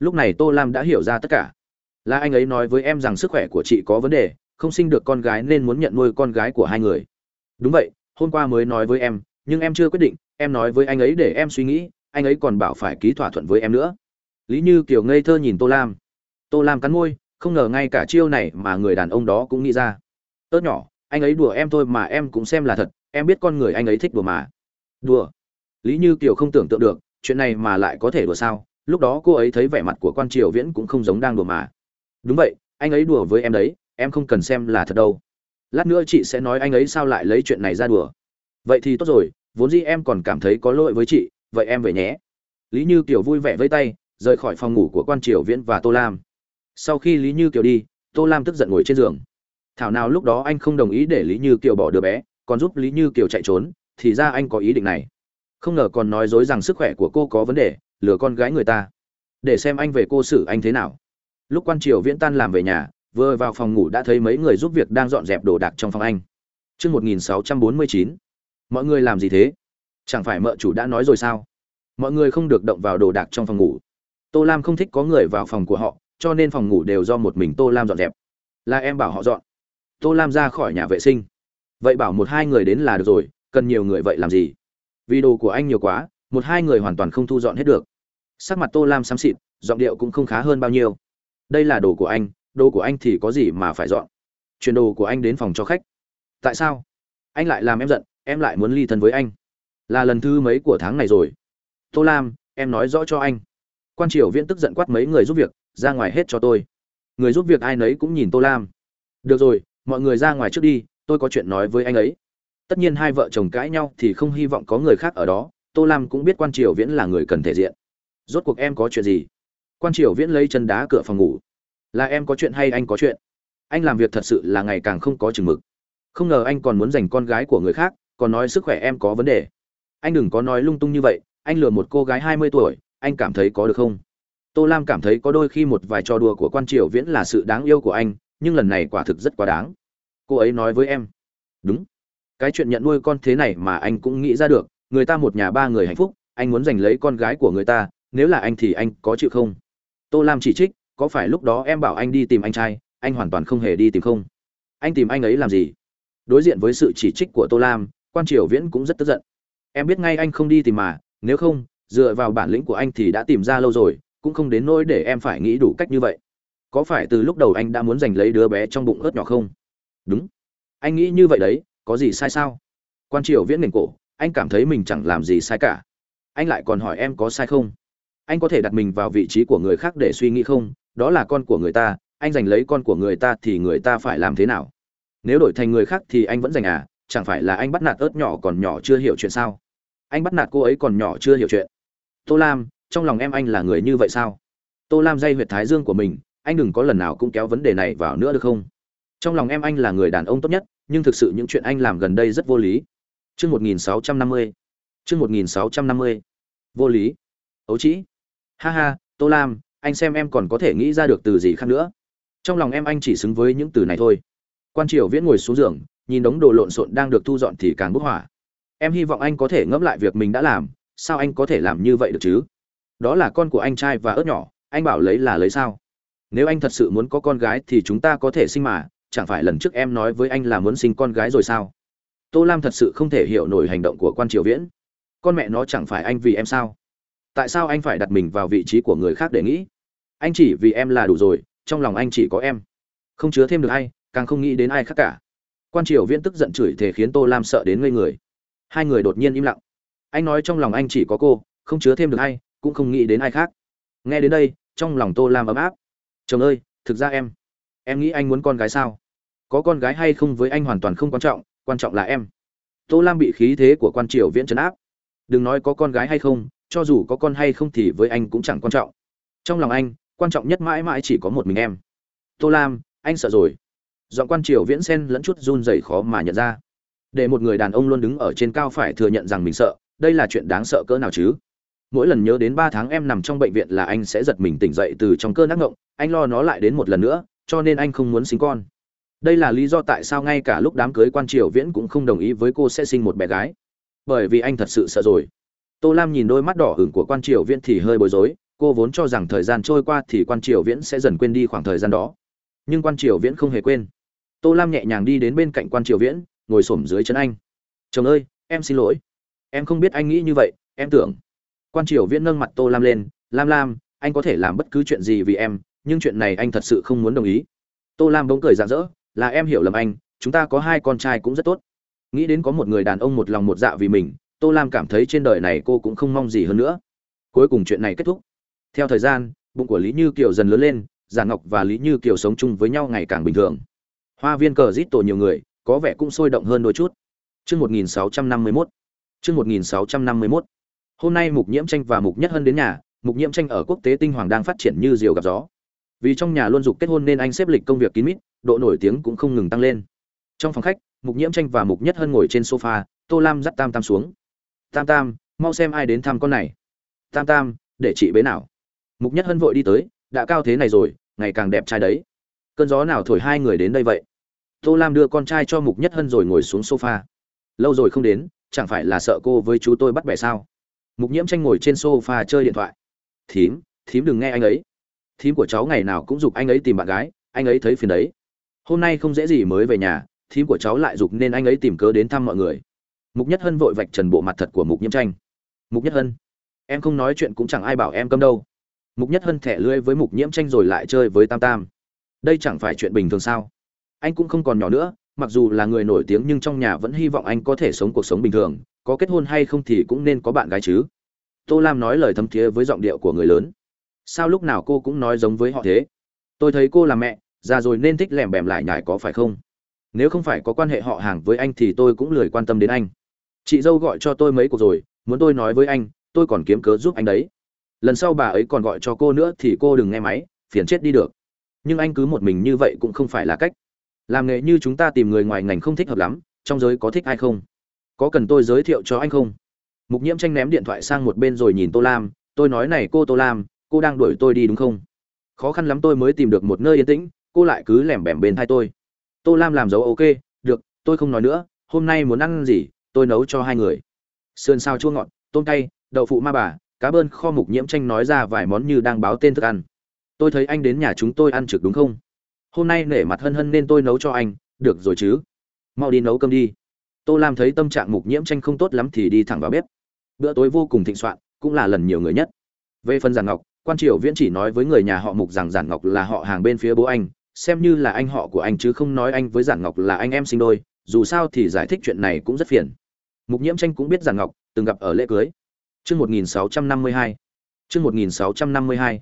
A: Lúc này tô lam đã hiểu ra tất cả. Là anh ấy nói với em rằng sức khỏe của chị có vấn đề, không sinh được con gái nên muốn nhận nuôi con gái của hai người. Đúng vậy, hôm qua mới nói với em, nhưng em chưa quyết định, em nói với anh ấy để em suy nghĩ, anh ấy còn bảo phải ký thỏa thuận với em nữa lý như kiểu ngây thơ nhìn tô lam. Tô lam cắn môi, không ngờ ngay cả chiêu này mà người đàn ông đó cũng nghĩ ra. Tớt nhỏ, anh ấy đùa em thôi mà em cũng xem là thật, em biết con người anh ấy thích đùa mà. Đùa. Lý như kiều không tưởng tượng được, chuyện này mà lại có thể đùa sao? Lúc đó cô ấy thấy vẻ mặt của quan triều viễn cũng không giống đang đùa mà. Đúng vậy, anh ấy đùa với em đấy, em không cần xem là thật đâu. Lát nữa chị sẽ nói anh ấy sao lại lấy chuyện này ra đùa. Vậy thì tốt rồi, vốn dĩ em còn cảm thấy có lỗi với chị, vậy em về nhé. Lý như kiều vui vẻ với tay rời khỏi phòng ngủ của quan triều viễn và tô lam. Sau khi lý như kiều đi tô lam tức giận ngồi trên giường. Thảo nào lúc đó anh không đồng ý để lý như kiều bỏ đứa bé còn giúp lý như kiều chạy trốn thì ra anh có ý định này. Không ngờ còn nói dối rằng sức khỏe của cô có vấn đề lừa con gái người ta. Để xem anh về cô xử anh thế nào. Lúc quan triều viễn tan làm về nhà vừa vào phòng ngủ đã thấy mấy người giúp việc đang dọn dẹp đồ đạc trong phòng anh. Trước 1649, mọi người làm gì thế? Chẳng phải mợ chủ đã nói rồi sao? Mọi người không được động vào đồ đạc trong phòng ngủ. Tô Lam không thích có người vào phòng của họ, cho nên phòng ngủ đều do một mình Tô Lam dọn dẹp. Là em bảo họ dọn. Tô Lam ra khỏi nhà vệ sinh. Vậy bảo một hai người đến là được rồi, cần nhiều người vậy làm gì? Vì đồ của anh nhiều quá, một hai người hoàn toàn không thu dọn hết được. Sắc mặt Tô Lam xám xịt, giọng điệu cũng không khá hơn bao nhiêu. Đây là đồ của anh, đồ của anh thì có gì mà phải dọn? Chuyển đồ của anh đến phòng cho khách. Tại sao? Anh lại làm em giận, em lại muốn ly thân với anh. Là lần thứ mấy của tháng này rồi? Tô Lam, em nói rõ cho anh. Quan Triều Viễn tức giận quát mấy người giúp việc, ra ngoài hết cho tôi. Người giúp việc ai nấy cũng nhìn Tô Lam. Được rồi, mọi người ra ngoài trước đi, tôi có chuyện nói với anh ấy. Tất nhiên hai vợ chồng cãi nhau thì không hy vọng có người khác ở đó tô lam cũng biết quan triều viễn là người cần thể diện. Rốt cuộc em có chuyện gì? Quan triều viễn lấy chân đá cửa phòng ngủ. Là em có chuyện hay anh có chuyện? Anh làm việc thật sự là ngày càng không có chừng mực. Không ngờ anh còn muốn giành con gái của người khác còn nói sức khỏe em có vấn đề. Anh đừng có nói lung tung như vậy anh lừa một cô gái hai mươi tuổi anh cảm thấy có được không? Tô lam cảm thấy có đôi khi một vài trò đùa của quan triều viễn là sự đáng yêu của anh, nhưng lần này quả thực rất quá đáng. Cô ấy nói với em, đúng, cái chuyện nhận nuôi con thế này mà anh cũng nghĩ ra được, người ta một nhà ba người hạnh phúc, anh muốn giành lấy con gái của người ta, nếu là anh thì anh có chịu không? Tô lam chỉ trích, có phải lúc đó em bảo anh đi tìm anh trai, anh hoàn toàn không hề đi tìm không? Anh tìm anh ấy làm gì? Đối diện với sự chỉ trích của tô lam, quan triều viễn cũng rất tức giận. Em biết ngay anh không đi tìm mà, nếu không dựa vào bản lĩnh của anh thì đã tìm ra lâu rồi, cũng không đến nỗi để em phải nghĩ đủ cách như vậy. Có phải từ lúc đầu anh đã muốn giành lấy đứa bé trong bụng ớt nhỏ không? Đúng. Anh nghĩ như vậy đấy, có gì sai sao? Quan triều viễn nền cổ, anh cảm thấy mình chẳng làm gì sai cả. Anh lại còn hỏi em có sai không? Anh có thể đặt mình vào vị trí của người khác để suy nghĩ không? Đó là con của người ta, anh giành lấy con của người ta thì người ta phải làm thế nào? Nếu đổi thành người khác thì anh vẫn giành à? Chẳng phải là anh bắt nạt ớt nhỏ còn nhỏ chưa hiểu chuyện sao? Anh bắt nạt cô ấy còn nhỏ chưa hiểu chuyện tô lam, trong lòng em anh là người như vậy sao? Tô lam dây huyệt thái dương của mình, anh đừng có lần nào cũng kéo vấn đề này vào nữa được không? Trong lòng em anh là người đàn ông tốt nhất, nhưng thực sự những chuyện anh làm gần đây rất vô lý. Chương một nghìn sáu trăm năm mươi. Chương một nghìn sáu trăm năm mươi. Vô lý. Ấu trĩ. Ha ha, tô lam, anh xem em còn có thể nghĩ ra được từ gì khác nữa. Trong lòng em anh chỉ xứng với những từ này thôi. Quan triều viễn ngồi xuống giường, nhìn đống đồ lộn xộn đang được thu dọn thì càng bức hỏa. Em hy vọng anh có thể ngẫm lại việc mình đã làm sao anh có thể làm như vậy được chứ? Đó là con của anh trai và ớt nhỏ, anh bảo lấy là lấy sao? Nếu anh thật sự muốn có con gái thì chúng ta có thể sinh mà, chẳng phải lần trước em nói với anh là muốn sinh con gái rồi sao? Tô lam thật sự không thể hiểu nổi hành động của quan triều viễn. Con mẹ nó chẳng phải anh vì em sao? Tại sao anh phải đặt mình vào vị trí của người khác để nghĩ? Anh chỉ vì em là đủ rồi, trong lòng anh chỉ có em. Không chứa thêm được ai, càng không nghĩ đến ai khác cả. Quan triều viễn tức giận chửi thể khiến tô lam sợ đến ngây người. Hai người đột nhiên im lặng anh nói trong lòng anh chỉ có cô, không chứa thêm được ai, cũng không nghĩ đến ai khác. Nghe đến đây, trong lòng tô lam ấm áp. Chồng ơi, thực ra em em nghĩ anh muốn con gái sao? Có con gái hay không với anh hoàn toàn không quan trọng quan trọng là em. Tô lam bị khí thế của quan triều viễn trấn áp. Đừng nói có con gái hay không, cho dù có con hay không thì với anh cũng chẳng quan trọng. Trong lòng anh, quan trọng nhất mãi mãi chỉ có một mình em. Tô lam, anh sợ rồi. Giọng quan triều viễn sen lẫn chút run rẩy khó mà nhận ra. Để một người đàn ông luôn đứng ở trên cao phải thừa nhận rằng mình sợ đây là chuyện đáng sợ cỡ nào chứ? Mỗi lần nhớ đến ba tháng em nằm trong bệnh viện là anh sẽ giật mình tỉnh dậy từ trong cơn ác ngộng anh lo nó lại đến một lần nữa, cho nên anh không muốn sinh con. Đây là lý do tại sao ngay cả lúc đám cưới quan triều viễn cũng không đồng ý với cô sẽ sinh một bé gái. Bởi vì anh thật sự sợ rồi. Tô lam nhìn đôi mắt đỏ hửng của quan triều viễn thì hơi bối rối, cô vốn cho rằng thời gian trôi qua thì quan triều viễn sẽ dần quên đi khoảng thời gian đó. Nhưng quan triều viễn không hề quên. Tô lam nhẹ nhàng đi đến bên cạnh quan triều viễn, ngồi s ổ m dưới chân anh. Chồng ơi, em xin lỗi em không biết anh nghĩ như vậy, em tưởng. Quan triều viễn nâng mặt tô lam lên, lam lam, anh có thể làm bất cứ chuyện gì vì em, nhưng chuyện này anh thật sự không muốn đồng ý. Tô lam bỗng cười rạng rỡ, là em hiểu lầm anh, chúng ta có hai con trai cũng rất tốt. Nghĩ đến có một người đàn ông một lòng một dạ vì mình, tô lam cảm thấy trên đời này cô cũng không mong gì hơn nữa. Cuối cùng chuyện này kết thúc. Theo thời gian, bụng của lý như kiều dần lớn lên giả ngọc và lý như kiều sống chung với nhau ngày càng bình thường. Hoa viên cờ rít tổ nhiều người, có vẻ cũng sôi động hơn đôi chút. Trước 1651. Chương 1651. Hôm nay Mục Nhiễm Tranh và Mục Nhất Hân đến nhà, Mục Nhiễm Tranh ở quốc tế tinh hoàng đang phát triển như diều gặp gió. Vì trong nhà luôn dục kết hôn nên anh xếp lịch công việc kín mít, độ nổi tiếng cũng không ngừng tăng lên. Trong phòng khách, Mục Nhiễm Tranh và Mục Nhất Hân ngồi trên sofa, Tô Lam dắt Tam Tam xuống. "Tam Tam, mau xem ai đến thăm con này." "Tam Tam, để chị bế nào." Mục Nhất Hân vội đi tới, đã cao thế này rồi, ngày càng đẹp trai đấy. Cơn gió nào thổi hai người đến đây vậy? Tô Lam đưa con trai cho Mục Nhất Hân rồi ngồi xuống sofa lâu rồi không đến chẳng phải là sợ cô với chú tôi bắt bẻ sao? Mục nhiễm tranh ngồi trên sofa chơi điện thoại. Thím thím đừng nghe anh ấy. Thím của cháu ngày nào cũng giục anh ấy tìm bạn gái, anh ấy thấy phiền đấy. Hôm nay không dễ gì mới về nhà, thím của cháu lại giục nên anh ấy tìm cớ đến thăm mọi người. Mục nhất hân vội vạch trần bộ mặt thật của mục nhiễm tranh. Mục nhất hân, em không nói chuyện cũng chẳng ai bảo em câm đâu. Mục nhất hân thẻ lưỡi với mục nhiễm tranh rồi lại chơi với tam tam. Đây chẳng phải chuyện bình thường sao? Anh cũng không còn nhỏ nữa mặc dù là người nổi tiếng nhưng trong nhà vẫn hy vọng anh có thể sống cuộc sống bình thường, có kết hôn hay không thì cũng nên có bạn gái chứ. Tô lam nói lời thấm thiế với giọng điệu của người lớn. Sao lúc nào cô cũng nói giống với họ thế? Tôi thấy cô là mẹ, già rồi nên thích lẻm bẻm lại nhải có phải không? Nếu không phải có quan hệ họ hàng với anh thì tôi cũng lười quan tâm đến anh. Chị dâu gọi cho tôi mấy cuộc rồi, muốn tôi nói với anh, tôi còn kiếm cớ giúp anh đấy. Lần sau bà ấy còn gọi cho cô nữa thì cô đừng nghe máy, phiền chết đi được. Nhưng anh cứ một mình như vậy cũng không phải là cách làm nghề như chúng ta tìm người ngoài ngành không thích hợp lắm, trong giới có thích ai không? Có cần tôi giới thiệu cho anh không? Mục nhiễm tranh ném điện thoại sang một bên rồi nhìn tô lam, tôi nói này, cô tô lam, cô đang đuổi tôi đi đúng không? Khó khăn lắm, tôi mới tìm được một nơi yên tĩnh, cô lại cứ lẻm bẻm bên thai tôi. Tô lam làm dấu ok, được, tôi không nói nữa, hôm nay muốn ăn gì, tôi nấu cho hai người. Sườn xào chua ngọt, tôm cay, đậu phụ ma bà, cá bơn kho mục nhiễm tranh nói ra vài món như đang báo tên thức ăn. Tôi thấy anh đến nhà chúng tôi ăn trực đúng không? Hôm nay nể mặt hân hân nên tôi nấu cho anh, được rồi chứ? Mau đi nấu cơm đi. Tô lam thấy tâm trạng mục nhiễm tranh không tốt lắm thì đi thẳng vào bếp. Bữa tối vô cùng thịnh soạn, cũng là lần nhiều người nhất. Về phần giản ngọc, quan triều viễn chỉ nói với người nhà họ mục rằng giản ngọc là họ hàng bên phía bố anh, xem như là anh họ của anh chứ không nói anh với giản ngọc là anh em sinh đôi, dù sao thì giải thích chuyện này cũng rất phiền. Mục nhiễm tranh cũng biết giản ngọc, từng gặp ở lễ cưới. Chương 1652 chương 1652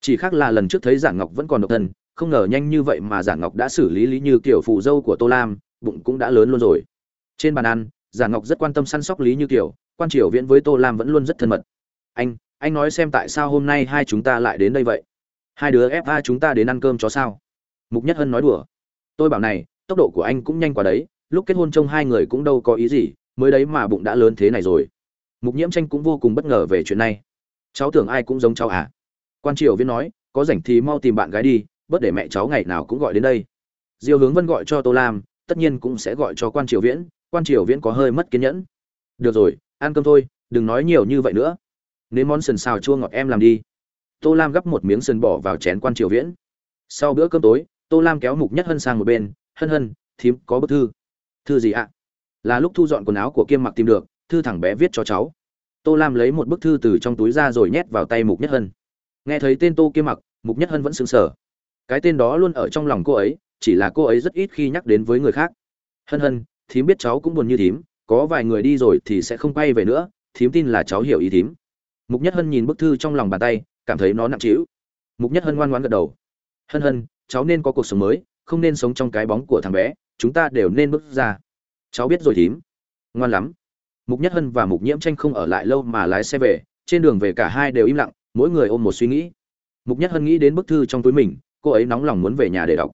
A: chỉ khác là lần trước thấy giản ngọc vẫn còn độc thân không ngờ nhanh như vậy mà giản ngọc đã xử lý lý như kiểu phụ dâu của tô lam, bụng cũng đã lớn luôn rồi. Trên bàn ăn giản ngọc rất quan tâm săn sóc lý như kiểu, quan triều viễn với tô lam vẫn luôn rất thân mật. Anh anh nói xem tại sao hôm nay hai chúng ta lại đến đây vậy? Hai đứa ép hai chúng ta đến ăn cơm chó sao? Mục nhất hân nói đùa. Tôi bảo này, tốc độ của anh cũng nhanh quá đấy, lúc kết hôn trông hai người cũng đâu có ý gì, mới đấy mà bụng đã lớn thế này rồi. Mục nhiễm tranh cũng vô cùng bất ngờ về chuyện này. Cháu tưởng ai cũng giống cháu à? Quan triều viễn nói, có rảnh thì mau tìm bạn gái đi bớt để mẹ cháu ngày nào cũng gọi đến đây. Diêu hướng vân gọi cho tô lam, tất nhiên cũng sẽ gọi cho quan triều viễn, quan triều viễn có hơi mất kiên nhẫn. Được rồi, ăn cơm thôi, đừng nói nhiều như vậy nữa. Nếu món sườn xào chua ngọt em làm đi. Tô lam gắp một miếng sườn bỏ vào chén quan triều viễn. Sau bữa cơm tối, tô lam kéo mục nhất hân sang một bên, hân hân, thím, có bức thư. Thư gì ạ? Là lúc thu dọn quần áo của kiêm mặc tìm được, thư thẳng bé viết cho cháu. Tô lam lấy một bức thư từ trong túi ra rồi nhét vào tay mục nhất hân. Nghe thấy tên tô kiêm mặc, mục nhất hân vẫn sững sờ cái tên đó luôn ở trong lòng cô ấy, chỉ là cô ấy rất ít khi nhắc đến với người khác. Hân hân, thím biết cháu cũng buồn như thím, có vài người đi rồi thì sẽ không quay về nữa, thím tin là cháu hiểu ý thím. Mục nhất hân nhìn bức thư trong lòng bàn tay, cảm thấy nó nặng trĩu. Mục nhất hân ngoan ngoãn gật đầu. Hân hân, cháu nên có cuộc sống mới, không nên sống trong cái bóng của thằng bé, chúng ta đều nên bước ra. Cháu biết rồi thím. Ngoan lắm. Mục nhất hân và mục nhiễm tranh không ở lại lâu mà lái xe về, trên đường về cả hai đều im lặng, mỗi người ôm một suy nghĩ. Mục nhất hân nghĩ đến bức thư trong túi mình cô ấy nóng lòng muốn về nhà để đọc.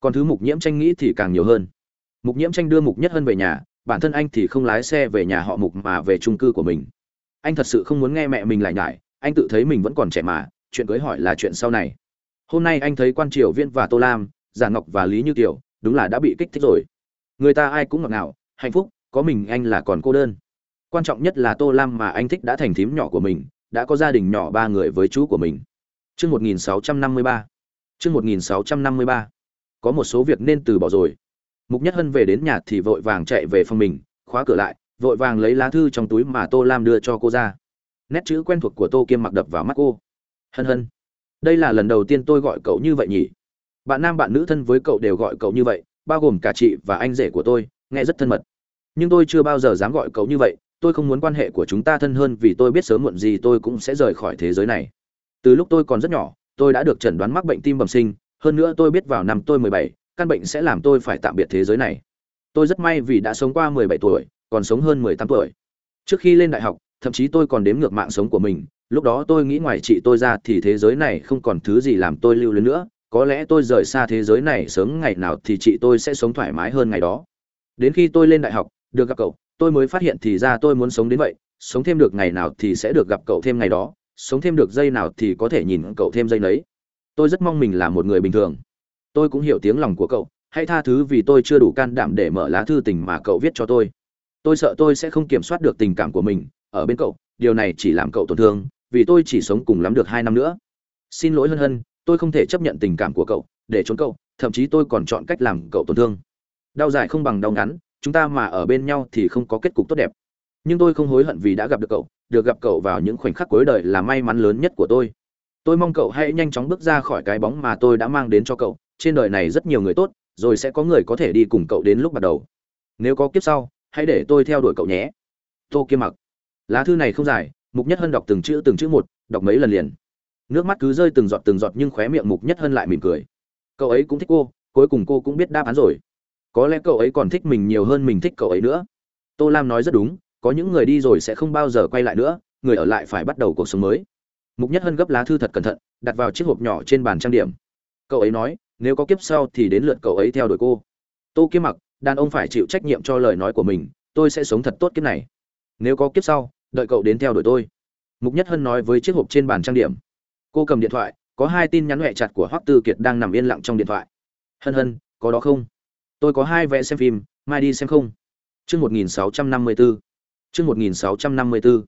A: Còn thứ mục nhiễm tranh nghĩ thì càng nhiều hơn. Mục nhiễm tranh đưa mục nhất hân về nhà, bản thân anh thì không lái xe về nhà họ mục mà về trung cư của mình. Anh thật sự không muốn nghe mẹ mình lại nhải, anh tự thấy mình vẫn còn trẻ mà, chuyện cưới hỏi là chuyện sau này. Hôm nay anh thấy quan triều viên và tô lam giả ngọc và lý như kiều, đúng là đã bị kích thích rồi. Người ta ai cũng ngọt ngào, hạnh phúc, có mình anh là còn cô đơn. Quan trọng nhất là tô lam mà anh thích đã thành thím nhỏ của mình, đã có gia đình nhỏ ba người với chú của mình. Chương 1653. Chương 1653. Có một số việc nên từ bỏ rồi. Mục Nhất Hân về đến nhà thì vội vàng chạy về phòng mình, khóa cửa lại, vội vàng lấy lá thư trong túi mà Tô Lam đưa cho cô ra. Nét chữ quen thuộc của Tô Kiêm mặc đập vào mắt cô. Hân Hân, đây là lần đầu tiên tôi gọi cậu như vậy nhỉ? Bạn nam bạn nữ thân với cậu đều gọi cậu như vậy, bao gồm cả chị và anh rể của tôi, nghe rất thân mật. Nhưng tôi chưa bao giờ dám gọi cậu như vậy, tôi không muốn quan hệ của chúng ta thân hơn vì tôi biết sớm muộn gì tôi cũng sẽ rời khỏi thế giới này từ lúc tôi còn rất nhỏ tôi đã được chẩn đoán mắc bệnh tim bẩm sinh hơn nữa tôi biết vào năm tôi 17, căn bệnh sẽ làm tôi phải tạm biệt thế giới này. Tôi rất may vì đã sống qua 17 tuổi còn sống hơn 18 tuổi. Trước khi lên đại học thậm chí tôi còn đếm ngược mạng sống của mình lúc đó tôi nghĩ ngoài chị tôi ra thì thế giới này không còn thứ gì làm tôi lưu luyến nữa có lẽ tôi rời xa thế giới này sớm ngày nào thì chị tôi sẽ sống thoải mái hơn ngày đó. Đến khi tôi lên đại học được gặp cậu tôi mới phát hiện thì ra tôi muốn sống đến vậy sống thêm được ngày nào thì sẽ được gặp cậu thêm ngày đó sống thêm được dây nào thì có thể nhìn cậu thêm dây nấy. Tôi rất mong mình là một người bình thường. Tôi cũng hiểu tiếng lòng của cậu, hãy tha thứ vì tôi chưa đủ can đảm để mở lá thư tình mà cậu viết cho tôi. Tôi sợ tôi sẽ không kiểm soát được tình cảm của mình, ở bên cậu, điều này chỉ làm cậu tổn thương, vì tôi chỉ sống cùng lắm được hai năm nữa. Xin lỗi hân hân, tôi không thể chấp nhận tình cảm của cậu, để trốn cậu, thậm chí tôi còn chọn cách làm cậu tổn thương. Đau dài không bằng đau ngắn, chúng ta mà ở bên nhau thì không có kết cục tốt đẹp. Nhưng tôi không hối hận vì đã gặp được cậu được gặp cậu vào những khoảnh khắc cuối đời là may mắn lớn nhất của tôi. Tôi mong cậu hãy nhanh chóng bước ra khỏi cái bóng mà tôi đã mang đến cho cậu. Trên đời này rất nhiều người tốt, rồi sẽ có người có thể đi cùng cậu đến lúc bắt đầu. Nếu có kiếp sau, hãy để tôi theo đuổi cậu nhé. Tô kia mặc. Lá thư này không dài, mục nhất hân đọc từng chữ từng chữ một, đọc mấy lần liền. Nước mắt cứ rơi từng giọt từng giọt nhưng khóe miệng mục nhất hân lại mỉm cười. Cậu ấy cũng thích cô, cuối cùng cô cũng biết đáp án rồi. Có lẽ cậu ấy còn thích mình nhiều hơn mình thích cậu ấy nữa. Tô lam nói rất đúng có những người đi rồi sẽ không bao giờ quay lại nữa, người ở lại phải bắt đầu cuộc sống mới. Mục nhất hân gấp lá thư thật cẩn thận, đặt vào chiếc hộp nhỏ trên bàn trang điểm. Cậu ấy nói, nếu có kiếp sau thì đến lượt cậu ấy theo đuổi cô. Tô kiếm mặc, đàn ông phải chịu trách nhiệm cho lời nói của mình, tôi sẽ sống thật tốt kiếp này. Nếu có kiếp sau, đợi cậu đến theo đuổi tôi. Mục nhất hân nói với chiếc hộp trên bàn trang điểm. Cô cầm điện thoại, có hai tin nhắn huệ chặt của hoắc tư kiệt đang nằm yên lặng trong điện thoại. Hân hân, có đó không? Tôi có hai vé xem phim, mai đi xem không? Chương một nghìn sáu trăm năm mươi bốn chương một nghìn sáu trăm năm mươi bốn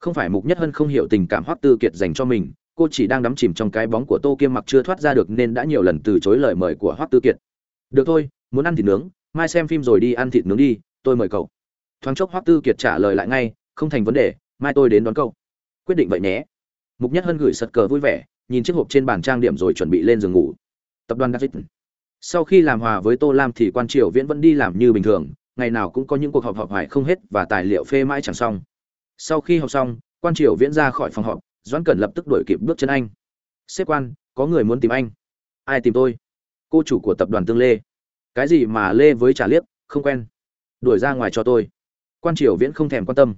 A: không phải mục nhất hân không hiểu tình cảm hoắc tư kiệt dành cho mình, cô chỉ đang đắm chìm trong cái bóng của tô kiêm mặc chưa thoát ra được nên đã nhiều lần từ chối lời mời của hoắc tư kiệt. Được thôi, muốn ăn thịt nướng, mai xem phim rồi đi ăn thịt nướng đi, tôi mời cậu. Thoáng chốc hoắc tư kiệt trả lời lại ngay, không thành vấn đề, mai tôi đến đón cậu. Quyết định vậy nhé. Mục nhất hân gửi sật cờ vui vẻ, nhìn chiếc hộp trên bàn trang điểm rồi chuẩn bị lên giường ngủ. Tập đoàn david sau khi làm hòa với tô lam thì quan triều viễn vẫn đi làm như bình thường ngày nào cũng có những cuộc họp họp hoài không hết và tài liệu phê mãi chẳng xong. Sau khi họp xong, quan triều viễn ra khỏi phòng họp, doãn cẩn lập tức đuổi kịp bước chân anh. Xếp quan, có người muốn tìm anh. Ai tìm tôi? Cô chủ của tập đoàn tương lê. Cái gì mà lê với trả liếc không quen. Đuổi ra ngoài cho tôi. Quan triều viễn không thèm quan tâm.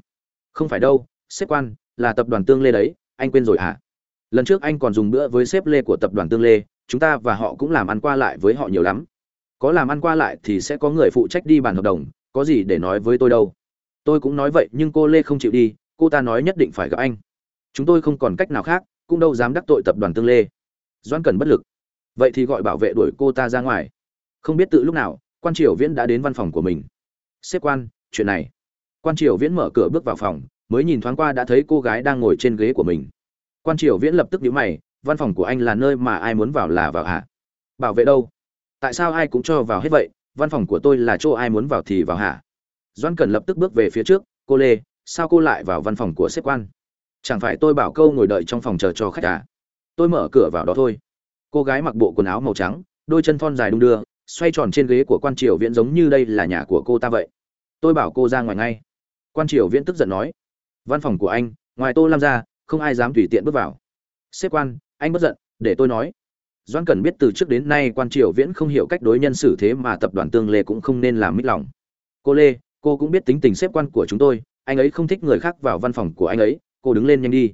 A: Không phải đâu xếp quan, là tập đoàn tương lê đấy, anh quên rồi à lần trước anh còn dùng bữa với sếp lê của tập đoàn tương lê, chúng ta và họ cũng làm ăn qua lại với họ nhiều lắm có làm ăn qua lại thì sẽ có người phụ trách đi bàn hợp đồng, có gì để nói với tôi đâu. Tôi cũng nói vậy nhưng cô lê không chịu đi, cô ta nói nhất định phải gặp anh. Chúng tôi không còn cách nào khác, cũng đâu dám đắc tội tập đoàn tương lê. Doãn cần bất lực. Vậy thì gọi bảo vệ đuổi cô ta ra ngoài. Không biết tự lúc nào, quan triều viễn đã đến văn phòng của mình. Xếp quan, chuyện này. Quan triều viễn mở cửa bước vào phòng, mới nhìn thoáng qua đã thấy cô gái đang ngồi trên ghế của mình. Quan triều viễn lập tức nhíu mày, văn phòng của anh là nơi mà ai muốn vào là vào à bảo vệ đâu? Tại sao ai cũng cho vào hết vậy? Văn phòng của tôi là chỗ ai muốn vào thì vào hả? Doan cần lập tức bước về phía trước. Cô lê, sao cô lại vào văn phòng của sếp quan? Chẳng phải tôi bảo câu ngồi đợi trong phòng chờ cho khách à? Tôi mở cửa vào đó thôi. Cô gái mặc bộ quần áo màu trắng, đôi chân thon dài đung đưa, xoay tròn trên ghế của quan triều viễn giống như đây là nhà của cô ta vậy. Tôi bảo cô ra ngoài ngay. Quan triều viễn tức giận nói. Văn phòng của anh, ngoài tô lam ra, không ai dám tùy tiện bước vào. Sếp quan, anh bất giận, để tôi nói doan cần biết từ trước đến nay quan triều viễn không hiểu cách đối nhân xử thế mà tập đoàn tương lê cũng không nên làm mít lòng. Cô lê, cô cũng biết tính tình xếp quan của chúng tôi, anh ấy không thích người khác vào văn phòng của anh ấy, cô đứng lên nhanh đi.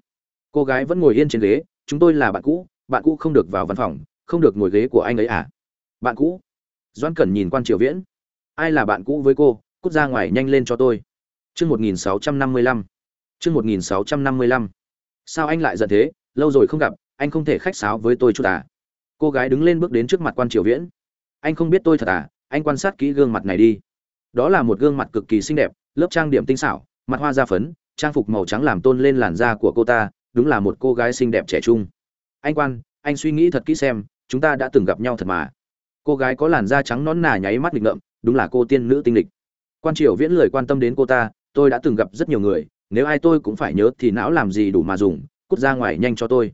A: Cô gái vẫn ngồi yên trên ghế, chúng tôi là bạn cũ bạn cũ không được vào văn phòng, không được ngồi ghế của anh ấy à? Bạn cũ. Doan Cần nhìn quan triều viễn. Ai là bạn cũ với cô? Cút ra ngoài nhanh lên cho tôi. Chương một nghìn sáu trăm năm mươi lăm. Chương một nghìn sáu trăm năm mươi lăm. Sao anh lại giận thế? Lâu rồi không gặp, anh không thể khách sáo với tôi chút à? Cô gái đứng lên bước đến trước mặt quan triều viễn. Anh không biết tôi thật à? Anh quan sát kỹ gương mặt này đi. Đó là một gương mặt cực kỳ xinh đẹp, lớp trang điểm tinh xảo, mặt hoa da phấn, trang phục màu trắng làm tôn lên làn da của cô ta, đúng là một cô gái xinh đẹp trẻ trung. Anh quan, anh suy nghĩ thật kỹ xem, chúng ta đã từng gặp nhau thật mà. Cô gái có làn da trắng nón nà nháy mắt nghịch ngợm, đúng là cô tiên nữ tinh lịch. Quan triều viễn lời quan tâm đến cô ta, tôi đã từng gặp rất nhiều người, nếu ai tôi cũng phải nhớ thì não làm gì đủ mà dùng, cút ra ngoài nhanh cho tôi.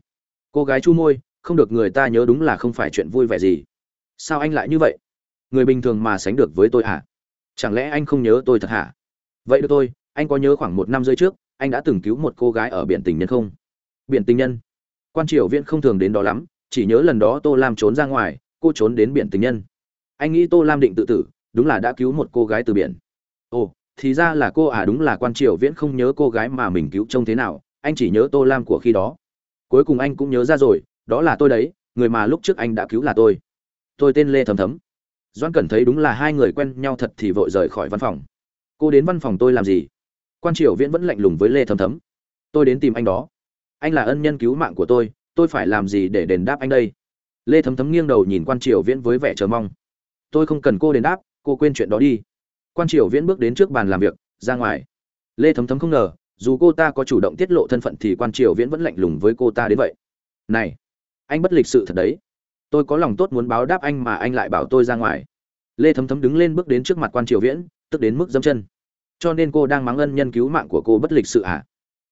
A: Cô gái chu môi không được người ta nhớ đúng là không phải chuyện vui vẻ gì. Sao anh lại như vậy? Người bình thường mà sánh được với tôi hả? Chẳng lẽ anh không nhớ tôi thật hả? Vậy được tôi anh có nhớ khoảng một năm rưỡi trước, anh đã từng cứu một cô gái ở biển tình nhân không? Biển tình nhân? Quan triều viễn không thường đến đó lắm, chỉ nhớ lần đó tô lam trốn ra ngoài, cô trốn đến biển tình nhân. Anh nghĩ tô lam định tự tử, đúng là đã cứu một cô gái từ biển. Ồ, thì ra là cô à đúng là quan triều viễn không nhớ cô gái mà mình cứu trông thế nào, anh chỉ nhớ tô lam của khi đó. Cuối cùng anh cũng nhớ ra rồi đó là tôi đấy, người mà lúc trước anh đã cứu là tôi. Tôi tên lê thấm thấm. Doan cẩn thấy đúng là hai người quen nhau thật thì vội rời khỏi văn phòng. Cô đến văn phòng tôi làm gì? Quan triều viễn vẫn lạnh lùng với lê thấm thấm. Tôi đến tìm anh đó. Anh là ân nhân cứu mạng của tôi tôi phải làm gì để đền đáp anh đây? Lê thấm thấm nghiêng đầu nhìn quan triều viễn với vẻ chờ mong. Tôi không cần cô đền đáp, cô quên chuyện đó đi. Quan triều viễn bước đến trước bàn làm việc, ra ngoài. Lê thấm thấm không ngờ, dù cô ta có chủ động tiết lộ thân phận thì quan triều viễn vẫn lạnh lùng với cô ta đến vậy. Này! Anh bất lịch sự thật đấy. Tôi có lòng tốt muốn báo đáp anh mà anh lại bảo tôi ra ngoài. Lê thấm thấm đứng lên bước đến trước mặt quan triều viễn, tức đến mức dâm chân. Cho nên cô đang mắng ân nhân cứu mạng của cô bất lịch sự à?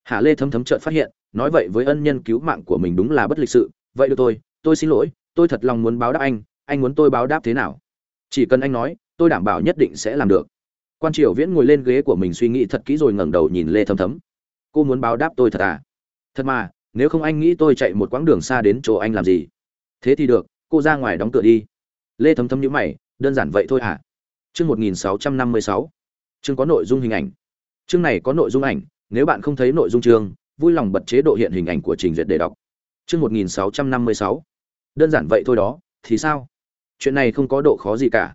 A: hả lê thấm thấm chợt phát hiện, nói vậy với ân nhân cứu mạng của mình đúng là bất lịch sự. Vậy được tôi tôi xin lỗi, tôi thật lòng muốn báo đáp anh anh muốn tôi báo đáp thế nào? Chỉ cần anh nói, tôi đảm bảo nhất định sẽ làm được. Quan triều viễn ngồi lên ghế của mình suy nghĩ thật kỹ rồi ngẩng đầu nhìn lê thấm thấm. Cô muốn báo đáp tôi thật à? Thật mà nếu không anh nghĩ tôi chạy một quãng đường xa đến chỗ anh làm gì? Thế thì được, cô ra ngoài đóng cửa đi. Lê thấm thấm nhữ mày, đơn giản vậy thôi hả? Chương một nghìn sáu trăm năm mươi sáu. Chương có nội dung hình ảnh. Chương này có nội dung ảnh, nếu bạn không thấy nội dung chương, vui lòng bật chế độ hiện hình ảnh của trình duyệt để đọc. Chương một nghìn sáu trăm năm mươi sáu. Đơn giản vậy thôi đó, thì sao? Chuyện này không có độ khó gì cả.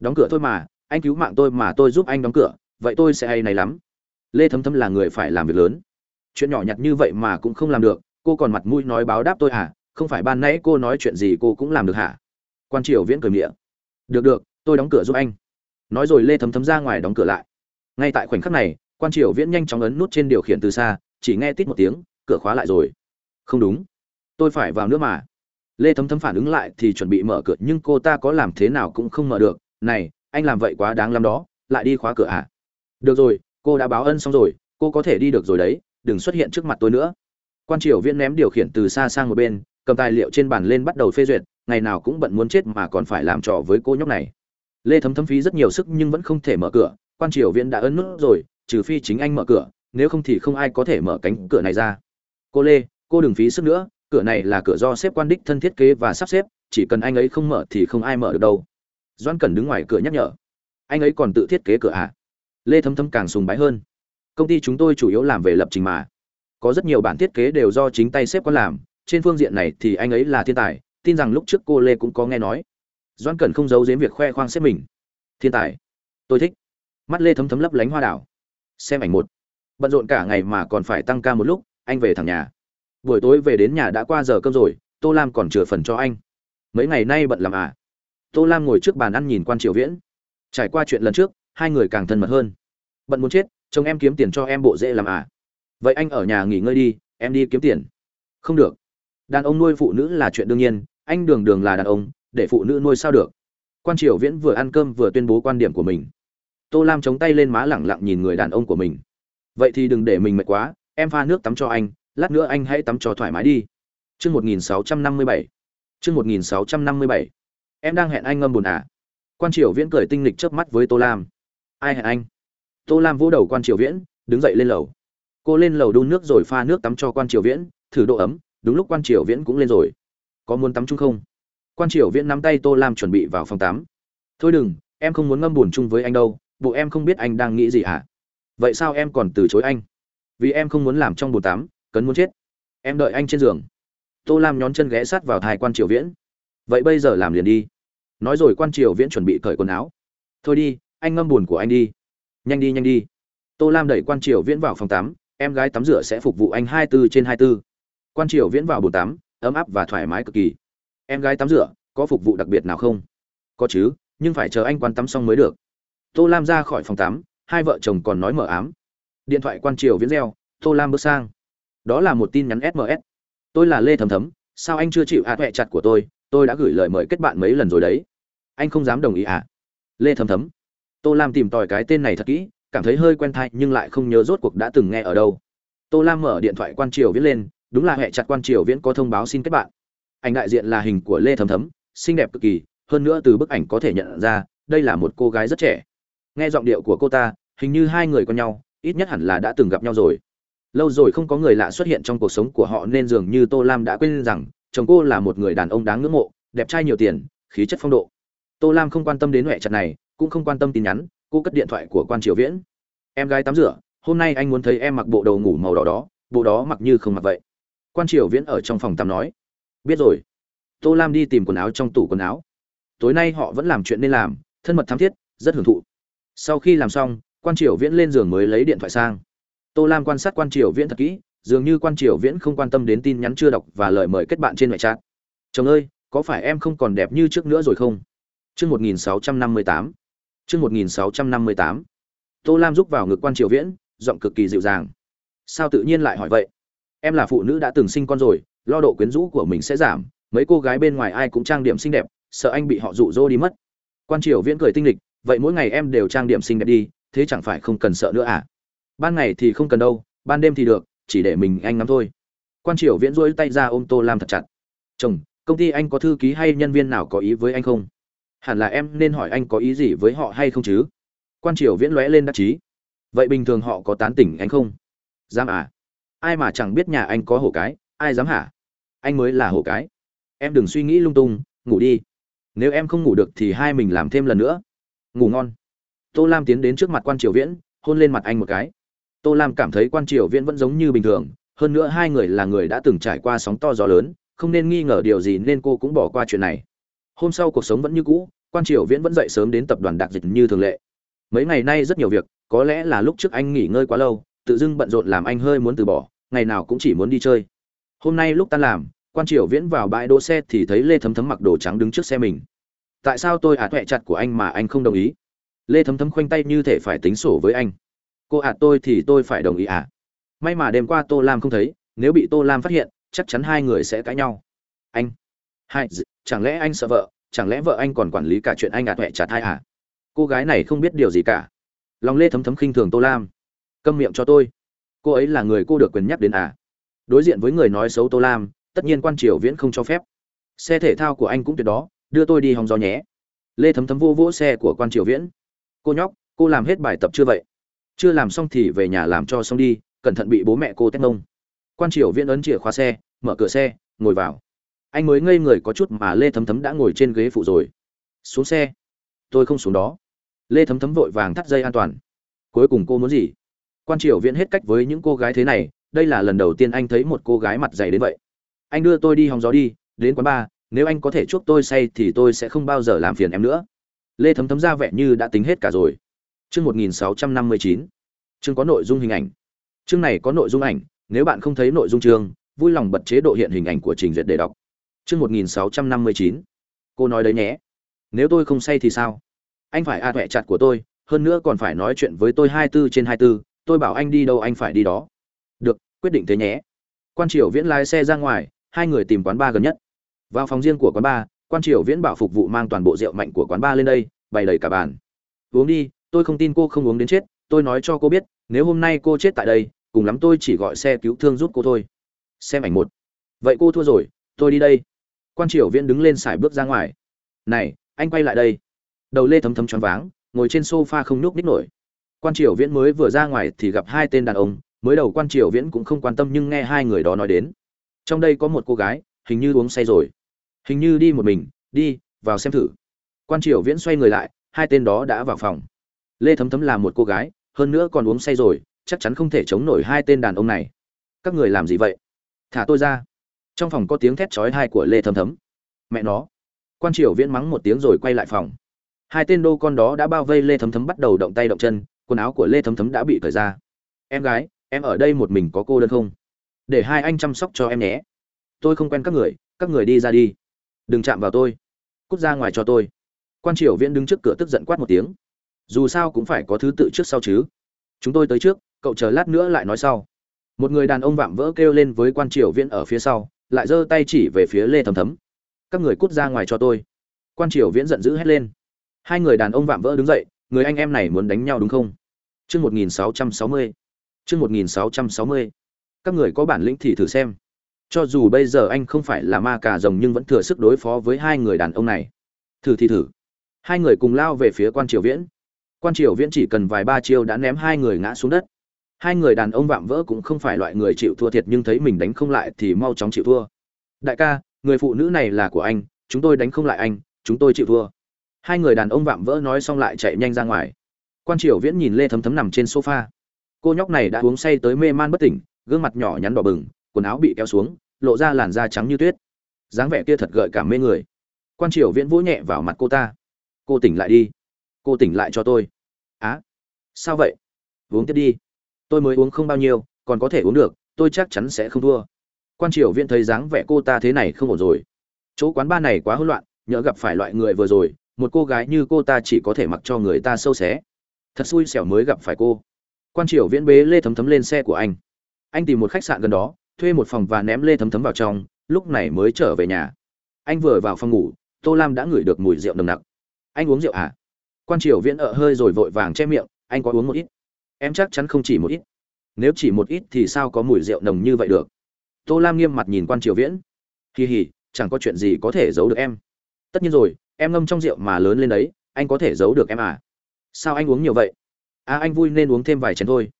A: Đóng cửa thôi mà, anh cứu mạng tôi mà tôi giúp anh đóng cửa, vậy tôi sẽ hay này lắm. Lê thấm thấm là người phải làm việc lớn chuyện nhỏ nhặt như vậy mà cũng không làm được, cô còn mặt mũi nói báo đáp tôi hả không phải ban nãy cô nói chuyện gì cô cũng làm được hả? Quan triều viễn cười miệng được được, tôi đóng cửa giúp anh. Nói rồi lê thấm thấm ra ngoài đóng cửa lại. Ngay tại khoảnh khắc này, quan triều viễn nhanh chóng ấn nút trên điều khiển từ xa, chỉ nghe tít một tiếng, cửa khóa lại rồi. Không đúng. Tôi phải vào nữa mà. Lê thấm thấm phản ứng lại thì chuẩn bị mở cửa, nhưng cô ta có làm thế nào cũng không mở được. Này, anh làm vậy quá đáng lắm đó, lại đi khóa cửa à? Được rồi, cô đã báo ân xong rồi, cô có thể đi được rồi đấy đừng xuất hiện trước mặt tôi nữa. Quan triều viễn ném điều khiển từ xa sang một bên, cầm tài liệu trên bàn lên bắt đầu phê duyệt, ngày nào cũng bận muốn chết mà còn phải làm trò với cô nhóc này. Lê thấm thấm phí rất nhiều sức nhưng vẫn không thể mở cửa, quan triều viễn đã ấn nút rồi, trừ phi chính anh mở cửa, nếu không thì không ai có thể mở cánh cửa này ra. Cô lê, cô đừng phí sức nữa, cửa này là cửa do xếp quan đích thân thiết kế và sắp xếp, chỉ cần anh ấy không mở thì không ai mở được đâu. Doan cần đứng ngoài cửa nhắc nhở. Anh ấy còn tự thiết kế cửa à? Lê thấm thấm càng sùng bái hơn công ty chúng tôi chủ yếu làm về lập trình mà. Có rất nhiều bản thiết kế đều do chính tay sếp có làm, trên phương diện này thì anh ấy là thiên tài, tin rằng lúc trước cô lê cũng có nghe nói. Doan cần không giấu giếm việc khoe khoang xếp mình. Thiên tài. Tôi thích. Mắt lê thấm thấm lấp lánh hoa đảo. Xem ảnh một. Bận rộn cả ngày mà còn phải tăng ca một lúc, anh về thẳng nhà. Buổi tối về đến nhà đã qua giờ cơm rồi, tô lam còn chừa phần cho anh. Mấy ngày nay bận làm à? Tô lam ngồi trước bàn ăn nhìn quan triều viễn. Trải qua chuyện lần trước, hai người càng thân mật hơn. Bận muốn chết chồng em kiếm tiền cho em bộ dễ làm à. Vậy anh ở nhà nghỉ ngơi đi, em đi kiếm tiền. Không được. Đàn ông nuôi phụ nữ là chuyện đương nhiên, anh đường đường là đàn ông, để phụ nữ nuôi sao được? Quan triều viễn vừa ăn cơm vừa tuyên bố quan điểm của mình. Tô lam chống tay lên má lẳng lặng nhìn người đàn ông của mình. Vậy thì đừng để mình mệt quá, em pha nước tắm cho anh, lát nữa anh hãy tắm cho thoải mái đi. Chương một nghìn sáu trăm năm mươi bảy. Chương một nghìn sáu trăm năm mươi bảy. Em đang hẹn anh ngâm bùn à? Quan triều viễn cười tinh lịch chớp mắt với tô lam. Ai hẹn anh? Tô lam vỗ đầu quan triều viễn, đứng dậy lên lầu. Cô lên lầu đun nước rồi pha nước tắm cho quan triều viễn, thử độ ấm, đúng lúc quan triều viễn cũng lên rồi. Có muốn tắm chung không? Quan triều viễn nắm tay tô lam chuẩn bị vào phòng tắm. Thôi đừng, em không muốn ngâm bùn chung với anh đâu, bộ em không biết anh đang nghĩ gì hả? Vậy sao em còn từ chối anh? Vì em không muốn làm trong bồn tắm, cấn muốn chết. Em đợi anh trên giường. Tô lam nhón chân ghé sát vào thai quan triều viễn. Vậy bây giờ làm liền đi. Nói rồi quan triều viễn chuẩn bị cởi quần áo. Thôi đi, anh ngâm bùn của anh đi nhanh đi nhanh đi. Tô lam đẩy quan triều viễn vào phòng tắm, em gái tắm rửa sẽ phục vụ anh hai mươi bốn trên hai mươi bốn. Quan triều viễn vào bồn tắm, ấm áp và thoải mái cực kỳ. Em gái tắm rửa, có phục vụ đặc biệt nào không? Có chứ, nhưng phải chờ anh quan tắm xong mới được. Tô lam ra khỏi phòng tắm, hai vợ chồng còn nói mở ám. Điện thoại quan triều viễn reo, tô lam bước sang. Đó là một tin nhắn sms tôi là lê thầm thấm, sao anh chưa chịu hạ huệ chặt của tôi tôi đã gửi lời mời kết bạn mấy lần rồi đấy. Anh không dám đồng ý à lê thầm thấm tô lam tìm tòi cái tên này thật kỹ, cảm thấy hơi quen thai nhưng lại không nhớ rốt cuộc đã từng nghe ở đâu. Tô lam mở điện thoại quan triều viết lên, đúng là hệ chặt quan triều viễn có thông báo xin kết bạn. Ảnh đại diện là hình của lê thấm thấm, xinh đẹp cực kỳ, hơn nữa từ bức ảnh có thể nhận ra, đây là một cô gái rất trẻ. Nghe giọng điệu của cô ta, hình như hai người con nhau, ít nhất hẳn là đã từng gặp nhau rồi. Lâu rồi không có người lạ xuất hiện trong cuộc sống của họ nên dường như tô lam đã quên rằng, chồng cô là một người đàn ông đáng ngưỡng mộ, đẹp trai nhiều tiền, khí chất phong độ. Tô lam không quan tâm đến huệ chặt này cũng không quan tâm tin nhắn, cô cất điện thoại của quan triều viễn. Em gái tắm rửa, hôm nay anh muốn thấy em mặc bộ đầu ngủ màu đỏ đó, bộ đó mặc như không mặc vậy. Quan triều viễn ở trong phòng tắm nói. Biết rồi. Tô lam đi tìm quần áo trong tủ quần áo. Tối nay họ vẫn làm chuyện nên làm, thân mật thắm thiết, rất hưởng thụ. Sau khi làm xong, quan triều viễn lên giường mới lấy điện thoại sang. Tô lam quan sát quan triều viễn thật kỹ, dường như quan triều viễn không quan tâm đến tin nhắn chưa đọc và lời mời kết bạn trên mẹ chat. Chồng ơi, có phải em không còn đẹp như trước nữa rồi không? Chương một nghìn sáu trăm năm mươi tám chương một nghìn sáu trăm năm mươi tám. Tô lam giúp vào ngực quan triều viễn, giọng cực kỳ dịu dàng. Sao tự nhiên lại hỏi vậy? Em là phụ nữ đã từng sinh con rồi, lo độ quyến rũ của mình sẽ giảm, mấy cô gái bên ngoài ai cũng trang điểm xinh đẹp, sợ anh bị họ dụ dỗ đi mất. Quan triều viễn cười tinh lịch vậy mỗi ngày em đều trang điểm xinh đẹp đi, thế chẳng phải không cần sợ nữa à? Ban ngày thì không cần đâu, ban đêm thì được, chỉ để mình anh ngắm thôi. Quan triều viễn duỗi tay ra ôm tô lam thật chặt. Chồng, công ty anh có thư ký hay nhân viên nào có ý với anh không? Hẳn là em nên hỏi anh có ý gì với họ hay không chứ? Quan triều viễn lóe lên đắc chí. Vậy bình thường họ có tán tỉnh anh không? Dám à? Ai mà chẳng biết nhà anh có hổ cái, ai dám hả? Anh mới là hổ cái. Em đừng suy nghĩ lung tung, ngủ đi. Nếu em không ngủ được thì hai mình làm thêm lần nữa. Ngủ ngon. Tô lam tiến đến trước mặt quan triều viễn, hôn lên mặt anh một cái. Tô lam cảm thấy quan triều viễn vẫn giống như bình thường, hơn nữa hai người là người đã từng trải qua sóng to gió lớn, không nên nghi ngờ điều gì nên cô cũng bỏ qua chuyện này hôm sau cuộc sống vẫn như cũ, quan triều viễn vẫn dậy sớm đến tập đoàn đặc dịch như thường lệ. Mấy ngày nay rất nhiều việc, có lẽ là lúc trước anh nghỉ ngơi quá lâu, tự dưng bận rộn làm anh hơi muốn từ bỏ, ngày nào cũng chỉ muốn đi chơi. Hôm nay lúc tan làm, quan triều viễn vào bãi đỗ xe thì thấy lê thấm thấm mặc đồ trắng đứng trước xe mình. Tại sao tôi ạt à chặt của anh mà anh không đồng ý? Lê thấm thấm khoanh tay như thể phải tính sổ với anh. Cô ạt tôi thì tôi phải đồng ý à? May mà đêm qua tô lam không thấy, nếu bị tô lam phát hiện, chắc chắn hai người sẽ cãi nhau. Anh hai chẳng lẽ anh sợ vợ? Chẳng lẽ vợ anh còn quản lý cả chuyện anh ạt à trả thai à cô gái này không biết điều gì cả. Lòng lê thấm thấm khinh thường tô lam. Câm miệng cho tôi. Cô ấy là người cô được quyền nhắc đến à? Đối diện với người nói xấu tô lam, tất nhiên quan triều viễn không cho phép. Xe thể thao của anh cũng tuyệt đó, đưa tôi đi hòng gió nhé. Lê thấm thấm vô vỗ xe của quan triều viễn. Cô nhóc, cô làm hết bài tập chưa vậy? Chưa làm xong thì về nhà làm cho xong đi, cẩn thận bị bố mẹ cô tét mông quan triều viễn ấn chìa khóa xe, mở cửa xe, ngồi vào anh mới ngây người có chút mà lê thấm thấm đã ngồi trên ghế phụ rồi. Xuống xe. Tôi không xuống đó. Lê thấm thấm vội vàng thắt dây an toàn. Cuối cùng cô muốn gì? Quan triều viễn hết cách với những cô gái thế này, đây là lần đầu tiên anh thấy một cô gái mặt dày đến vậy. Anh đưa tôi đi hòng gió đi, đến quán bar, nếu anh có thể chuốc tôi say thì tôi sẽ không bao giờ làm phiền em nữa. Lê thấm thấm ra vẻ như đã tính hết cả rồi. Chương một nghìn sáu trăm năm mươi chín. Chương có nội dung hình ảnh. Chương này có nội dung ảnh, nếu bạn không thấy nội dung chương, vui lòng bật chế độ hiện hình ảnh của trình duyệt để đọc chương một nghìn sáu trăm năm mươi chín. Cô nói đấy nhé. Nếu tôi không say thì sao? Anh phải a à chặt của tôi, hơn nữa còn phải nói chuyện với tôi hai tư trên hai tư, tôi bảo anh đi đâu anh phải đi đó. Được, quyết định thế nhé. Quan triều viễn lái xe ra ngoài, hai người tìm quán bar gần nhất. Vào phòng riêng của quán bar, quan triều viễn bảo phục vụ mang toàn bộ rượu mạnh của quán bar lên đây, bày đầy cả bàn. Uống đi, tôi không tin cô không uống đến chết, tôi nói cho cô biết, nếu hôm nay cô chết tại đây, cùng lắm tôi chỉ gọi xe cứu thương giúp cô thôi. Xem ảnh một. Vậy cô thua rồi, tôi đi đây quan triều viễn đứng lên xài bước ra ngoài. Này, anh quay lại đây. Đầu lê thấm thấm choáng váng, ngồi trên sofa không nhúc ních nổi. Quan triều viễn mới vừa ra ngoài thì gặp hai tên đàn ông, mới đầu quan triều viễn cũng không quan tâm nhưng nghe hai người đó nói đến. Trong đây có một cô gái, hình như uống say rồi. Hình như đi một mình, đi, vào xem thử. Quan triều viễn xoay người lại, hai tên đó đã vào phòng. Lê thấm thấm là một cô gái, hơn nữa còn uống say rồi, chắc chắn không thể chống nổi hai tên đàn ông này. Các người làm gì vậy? Thả tôi ra trong phòng có tiếng thét chói tai của lê thấm thấm. Mẹ nó. Quan triều viễn mắng một tiếng rồi quay lại phòng. Hai tên đô con đó đã bao vây lê thấm thấm bắt đầu động tay động chân, quần áo của lê thấm thấm đã bị cởi ra. Em gái, em ở đây một mình có cô đơn không? Để hai anh chăm sóc cho em nhé. Tôi không quen các người các người đi ra đi. Đừng chạm vào tôi. Cút ra ngoài cho tôi. Quan triều viễn đứng trước cửa tức giận quát một tiếng. Dù sao cũng phải có thứ tự trước sau chứ. Chúng tôi tới trước, cậu chờ lát nữa lại nói sau. Một người đàn ông vạm vỡ kêu lên với quan triều viễn ở phía sau lại giơ tay chỉ về phía lê thấm thấm. Các người cút ra ngoài cho tôi. Quan triều viễn giận dữ hét lên. Hai người đàn ông vạm vỡ đứng dậy, người anh em này muốn đánh nhau đúng không? Chương một nghìn sáu trăm sáu mươi. Chương một nghìn sáu trăm sáu mươi. Các người có bản lĩnh thì thử xem. Cho dù bây giờ anh không phải là ma cà rồng nhưng vẫn thừa sức đối phó với hai người đàn ông này. Thử thì thử. Hai người cùng lao về phía quan triều viễn. Quan triều viễn chỉ cần vài ba chiêu đã ném hai người ngã xuống đất hai người đàn ông vạm vỡ cũng không phải loại người chịu thua thiệt nhưng thấy mình đánh không lại thì mau chóng chịu thua. Đại ca, người phụ nữ này là của anh, chúng tôi đánh không lại anh, chúng tôi chịu thua. Hai người đàn ông vạm vỡ nói xong lại chạy nhanh ra ngoài. Quan triều viễn nhìn lê thấm thấm nằm trên sofa. Cô nhóc này đã uống say tới mê man bất tỉnh, gương mặt nhỏ nhắn đỏ bừng, quần áo bị kéo xuống, lộ ra làn da trắng như tuyết. Dáng vẻ kia thật gợi cảm mê người. Quan triều viễn vỗ nhẹ vào mặt cô ta. Cô tỉnh lại đi. Cô tỉnh lại cho tôi. Á, sao vậy? Uống tiếp đi tôi mới uống không bao nhiêu, còn có thể uống được, tôi chắc chắn sẽ không thua. Quan triều viễn thấy dáng vẻ cô ta thế này không ổn rồi. Chỗ quán ba này quá hỗn loạn, nhỡ gặp phải loại người vừa rồi, một cô gái như cô ta chỉ có thể mặc cho người ta sâu xé. Thật xui xẻo mới gặp phải cô. Quan triều viễn bế lê thấm thấm lên xe của anh. Anh tìm một khách sạn gần đó, thuê một phòng và ném lê thấm thấm vào trong, lúc này mới trở về nhà. Anh vừa vào phòng ngủ, tô lam đã ngửi được mùi rượu nồng nặc. Anh uống rượu à? Quan triều viễn ợ hơi rồi vội vàng che miệng, anh có uống một ít em chắc chắn không chỉ một ít. Nếu chỉ một ít thì sao có mùi rượu nồng như vậy được? Tô lam nghiêm mặt nhìn quan triều viễn. Kỳ hỉ chẳng có chuyện gì có thể giấu được em. Tất nhiên rồi, em ngâm trong rượu mà lớn lên đấy, anh có thể giấu được em à? Sao anh uống nhiều vậy? À anh vui nên uống thêm vài chén thôi.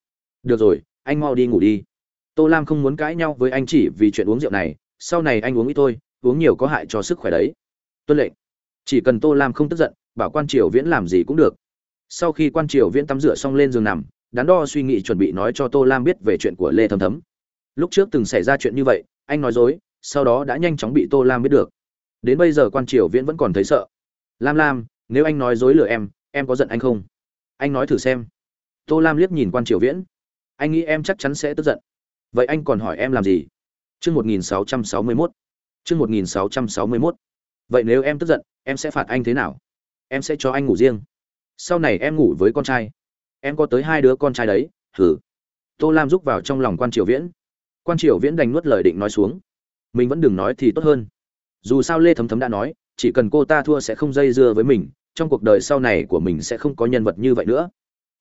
A: Được rồi, anh mau đi ngủ đi. Tô lam không muốn cãi nhau với anh chỉ vì chuyện uống rượu này. Sau này anh uống ít thôi, uống nhiều có hại cho sức khỏe đấy. Tuân lệnh. Chỉ cần tô lam không tức giận, bảo quan triều viễn làm gì cũng được. Sau khi quan triều viễn tắm rửa xong lên giường nằm đắn đo suy nghĩ chuẩn bị nói cho tô lam biết về chuyện của lê thấm thấm. Lúc trước từng xảy ra chuyện như vậy, anh nói dối, sau đó đã nhanh chóng bị tô lam biết được. Đến bây giờ quan triều viễn vẫn còn thấy sợ. Lam lam, nếu anh nói dối lừa em em có giận anh không? Anh nói thử xem. Tô lam liếc nhìn quan triều viễn. Anh nghĩ em chắc chắn sẽ tức giận. Vậy anh còn hỏi em làm gì? Chương một nghìn sáu trăm sáu mươi mốt. Chương một nghìn sáu trăm sáu mươi mốt. Vậy nếu em tức giận, em sẽ phạt anh thế nào? Em sẽ cho anh ngủ riêng. Sau này em ngủ với con trai em có tới hai đứa con trai đấy thử tô lam rúc vào trong lòng quan triều viễn. Quan triều viễn đành nuốt lời định nói xuống. Mình vẫn đừng nói thì tốt hơn. Dù sao lê thấm thấm đã nói, chỉ cần cô ta thua sẽ không dây dưa với mình, trong cuộc đời sau này của mình sẽ không có nhân vật như vậy nữa.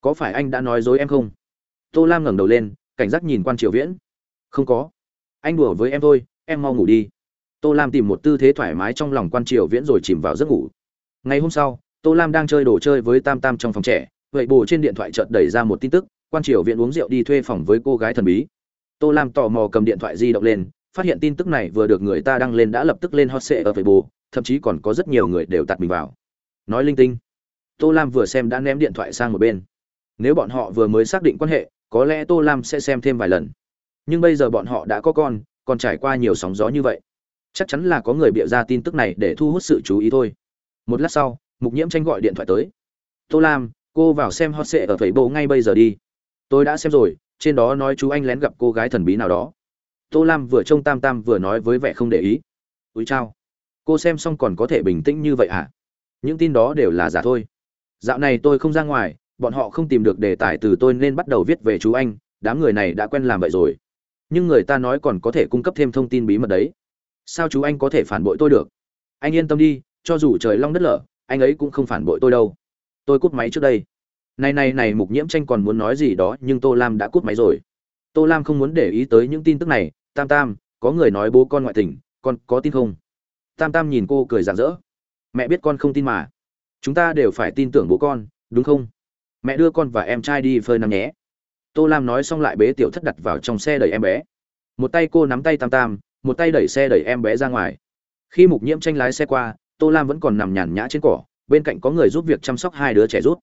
A: Có phải anh đã nói dối em không? Tô lam ngẩng đầu lên, cảnh giác nhìn quan triều viễn. Không có. Anh đùa với em thôi, em mau ngủ đi. Tô lam tìm một tư thế thoải mái trong lòng quan triều viễn rồi chìm vào giấc ngủ. Ngày hôm sau, tô lam đang chơi đồ chơi với tam tam trong phòng trẻ vậy bồ trên điện thoại chợt đẩy ra một tin tức, quan triều viện uống rượu đi thuê phòng với cô gái thần bí. Tô lam tò mò cầm điện thoại di động lên, phát hiện tin tức này vừa được người ta đăng lên đã lập tức lên hot sệ ở vậy bồ thậm chí còn có rất nhiều người đều tạt mình vào. Nói linh tinh. Tô lam vừa xem đã ném điện thoại sang một bên. Nếu bọn họ vừa mới xác định quan hệ, có lẽ tô lam sẽ xem thêm vài lần. Nhưng bây giờ bọn họ đã có con, còn trải qua nhiều sóng gió như vậy. Chắc chắn là có người bịa ra tin tức này để thu hút sự chú ý thôi. Một lát sau, mục nhiễm tranh gọi điện thoại tới. Tô lam cô vào xem hot sệ ở thầy bộ ngay bây giờ đi. Tôi đã xem rồi, trên đó nói chú anh lén gặp cô gái thần bí nào đó. Tô lam vừa trông tam tam vừa nói với vẻ không để ý. Úi chao. Cô xem xong còn có thể bình tĩnh như vậy à những tin đó đều là giả thôi. Dạo này tôi không ra ngoài, bọn họ không tìm được đề tài từ tôi nên bắt đầu viết về chú anh, đám người này đã quen làm vậy rồi. Nhưng người ta nói còn có thể cung cấp thêm thông tin bí mật đấy. Sao chú anh có thể phản bội tôi được? Anh yên tâm đi, cho dù trời long đất lở, anh ấy cũng không phản bội tôi đâu tôi cúp máy trước đây. Này này này, mục nhiễm tranh còn muốn nói gì đó, nhưng tô lam đã cút máy rồi. Tô lam không muốn để ý tới những tin tức này. Tam tam, có người nói bố con ngoại tình, con có tin không? Tam tam nhìn cô cười rạng rỡ. Mẹ biết con không tin mà. Chúng ta đều phải tin tưởng bố con, đúng không? Mẹ đưa con và em trai đi phơi nắng nhé. Tô lam nói xong lại bế tiểu thất đặt vào trong xe đẩy em bé. Một tay cô nắm tay tam tam, một tay đẩy xe đẩy em bé ra ngoài. Khi mục nhiễm tranh lái xe qua, tô lam vẫn còn nằm nhàn nhã trên cỏ bên cạnh có người giúp việc chăm sóc hai đứa trẻ rút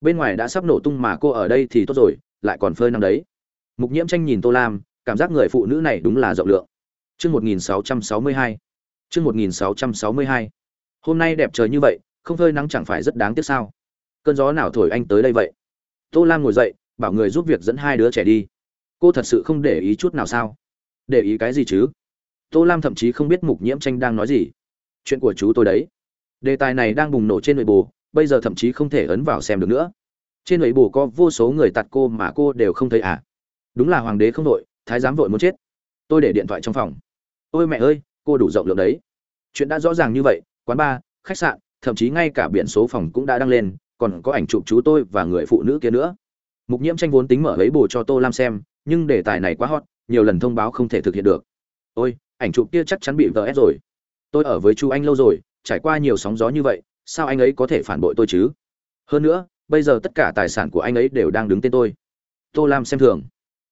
A: bên ngoài đã sắp nổ tung mà cô ở đây thì tốt rồi lại còn phơi nắng đấy mục nhiễm tranh nhìn tô lam cảm giác người phụ nữ này đúng là rộng lượng Chương 1662. Chương 1662. Hôm nay đẹp trời như vậy, không phơi nắng chẳng phải rất đáng tiếc sao? Cơn gió nào thổi anh tới đây vậy? Tô Lam ngồi dậy, bảo người giúp việc dẫn hai đứa trẻ đi. Cô thật sự không để ý chút nào sao? Để ý cái gì chứ? Tô Lam thậm chí không biết Mục Nhiễm Tranh đang nói gì. Chuyện của chú tôi đấy. Đề tài này đang bùng nổ trên nội bộ, bây giờ thậm chí không thể ấn vào xem được nữa. Trên nội bộ có vô số người tạt cô mà cô đều không thấy à? Đúng là hoàng đế không đội, thái giám vội muốn chết. Tôi để điện thoại trong phòng ôi mẹ ơi cô đủ rộng lượng đấy chuyện đã rõ ràng như vậy quán bar khách sạn thậm chí ngay cả biển số phòng cũng đã đăng lên còn có ảnh chụp chú tôi và người phụ nữ kia nữa mục nhiễm tranh vốn tính mở lấy bù cho tô lam xem nhưng đề tài này quá hot nhiều lần thông báo không thể thực hiện được ôi ảnh chụp kia chắc chắn bị vỡ ép rồi tôi ở với chú anh lâu rồi trải qua nhiều sóng gió như vậy, sao anh ấy có thể phản bội tôi chứ? Hơn nữa, bây giờ tất cả tài sản của anh ấy đều đang đứng tên tôi. Tô lam xem thường.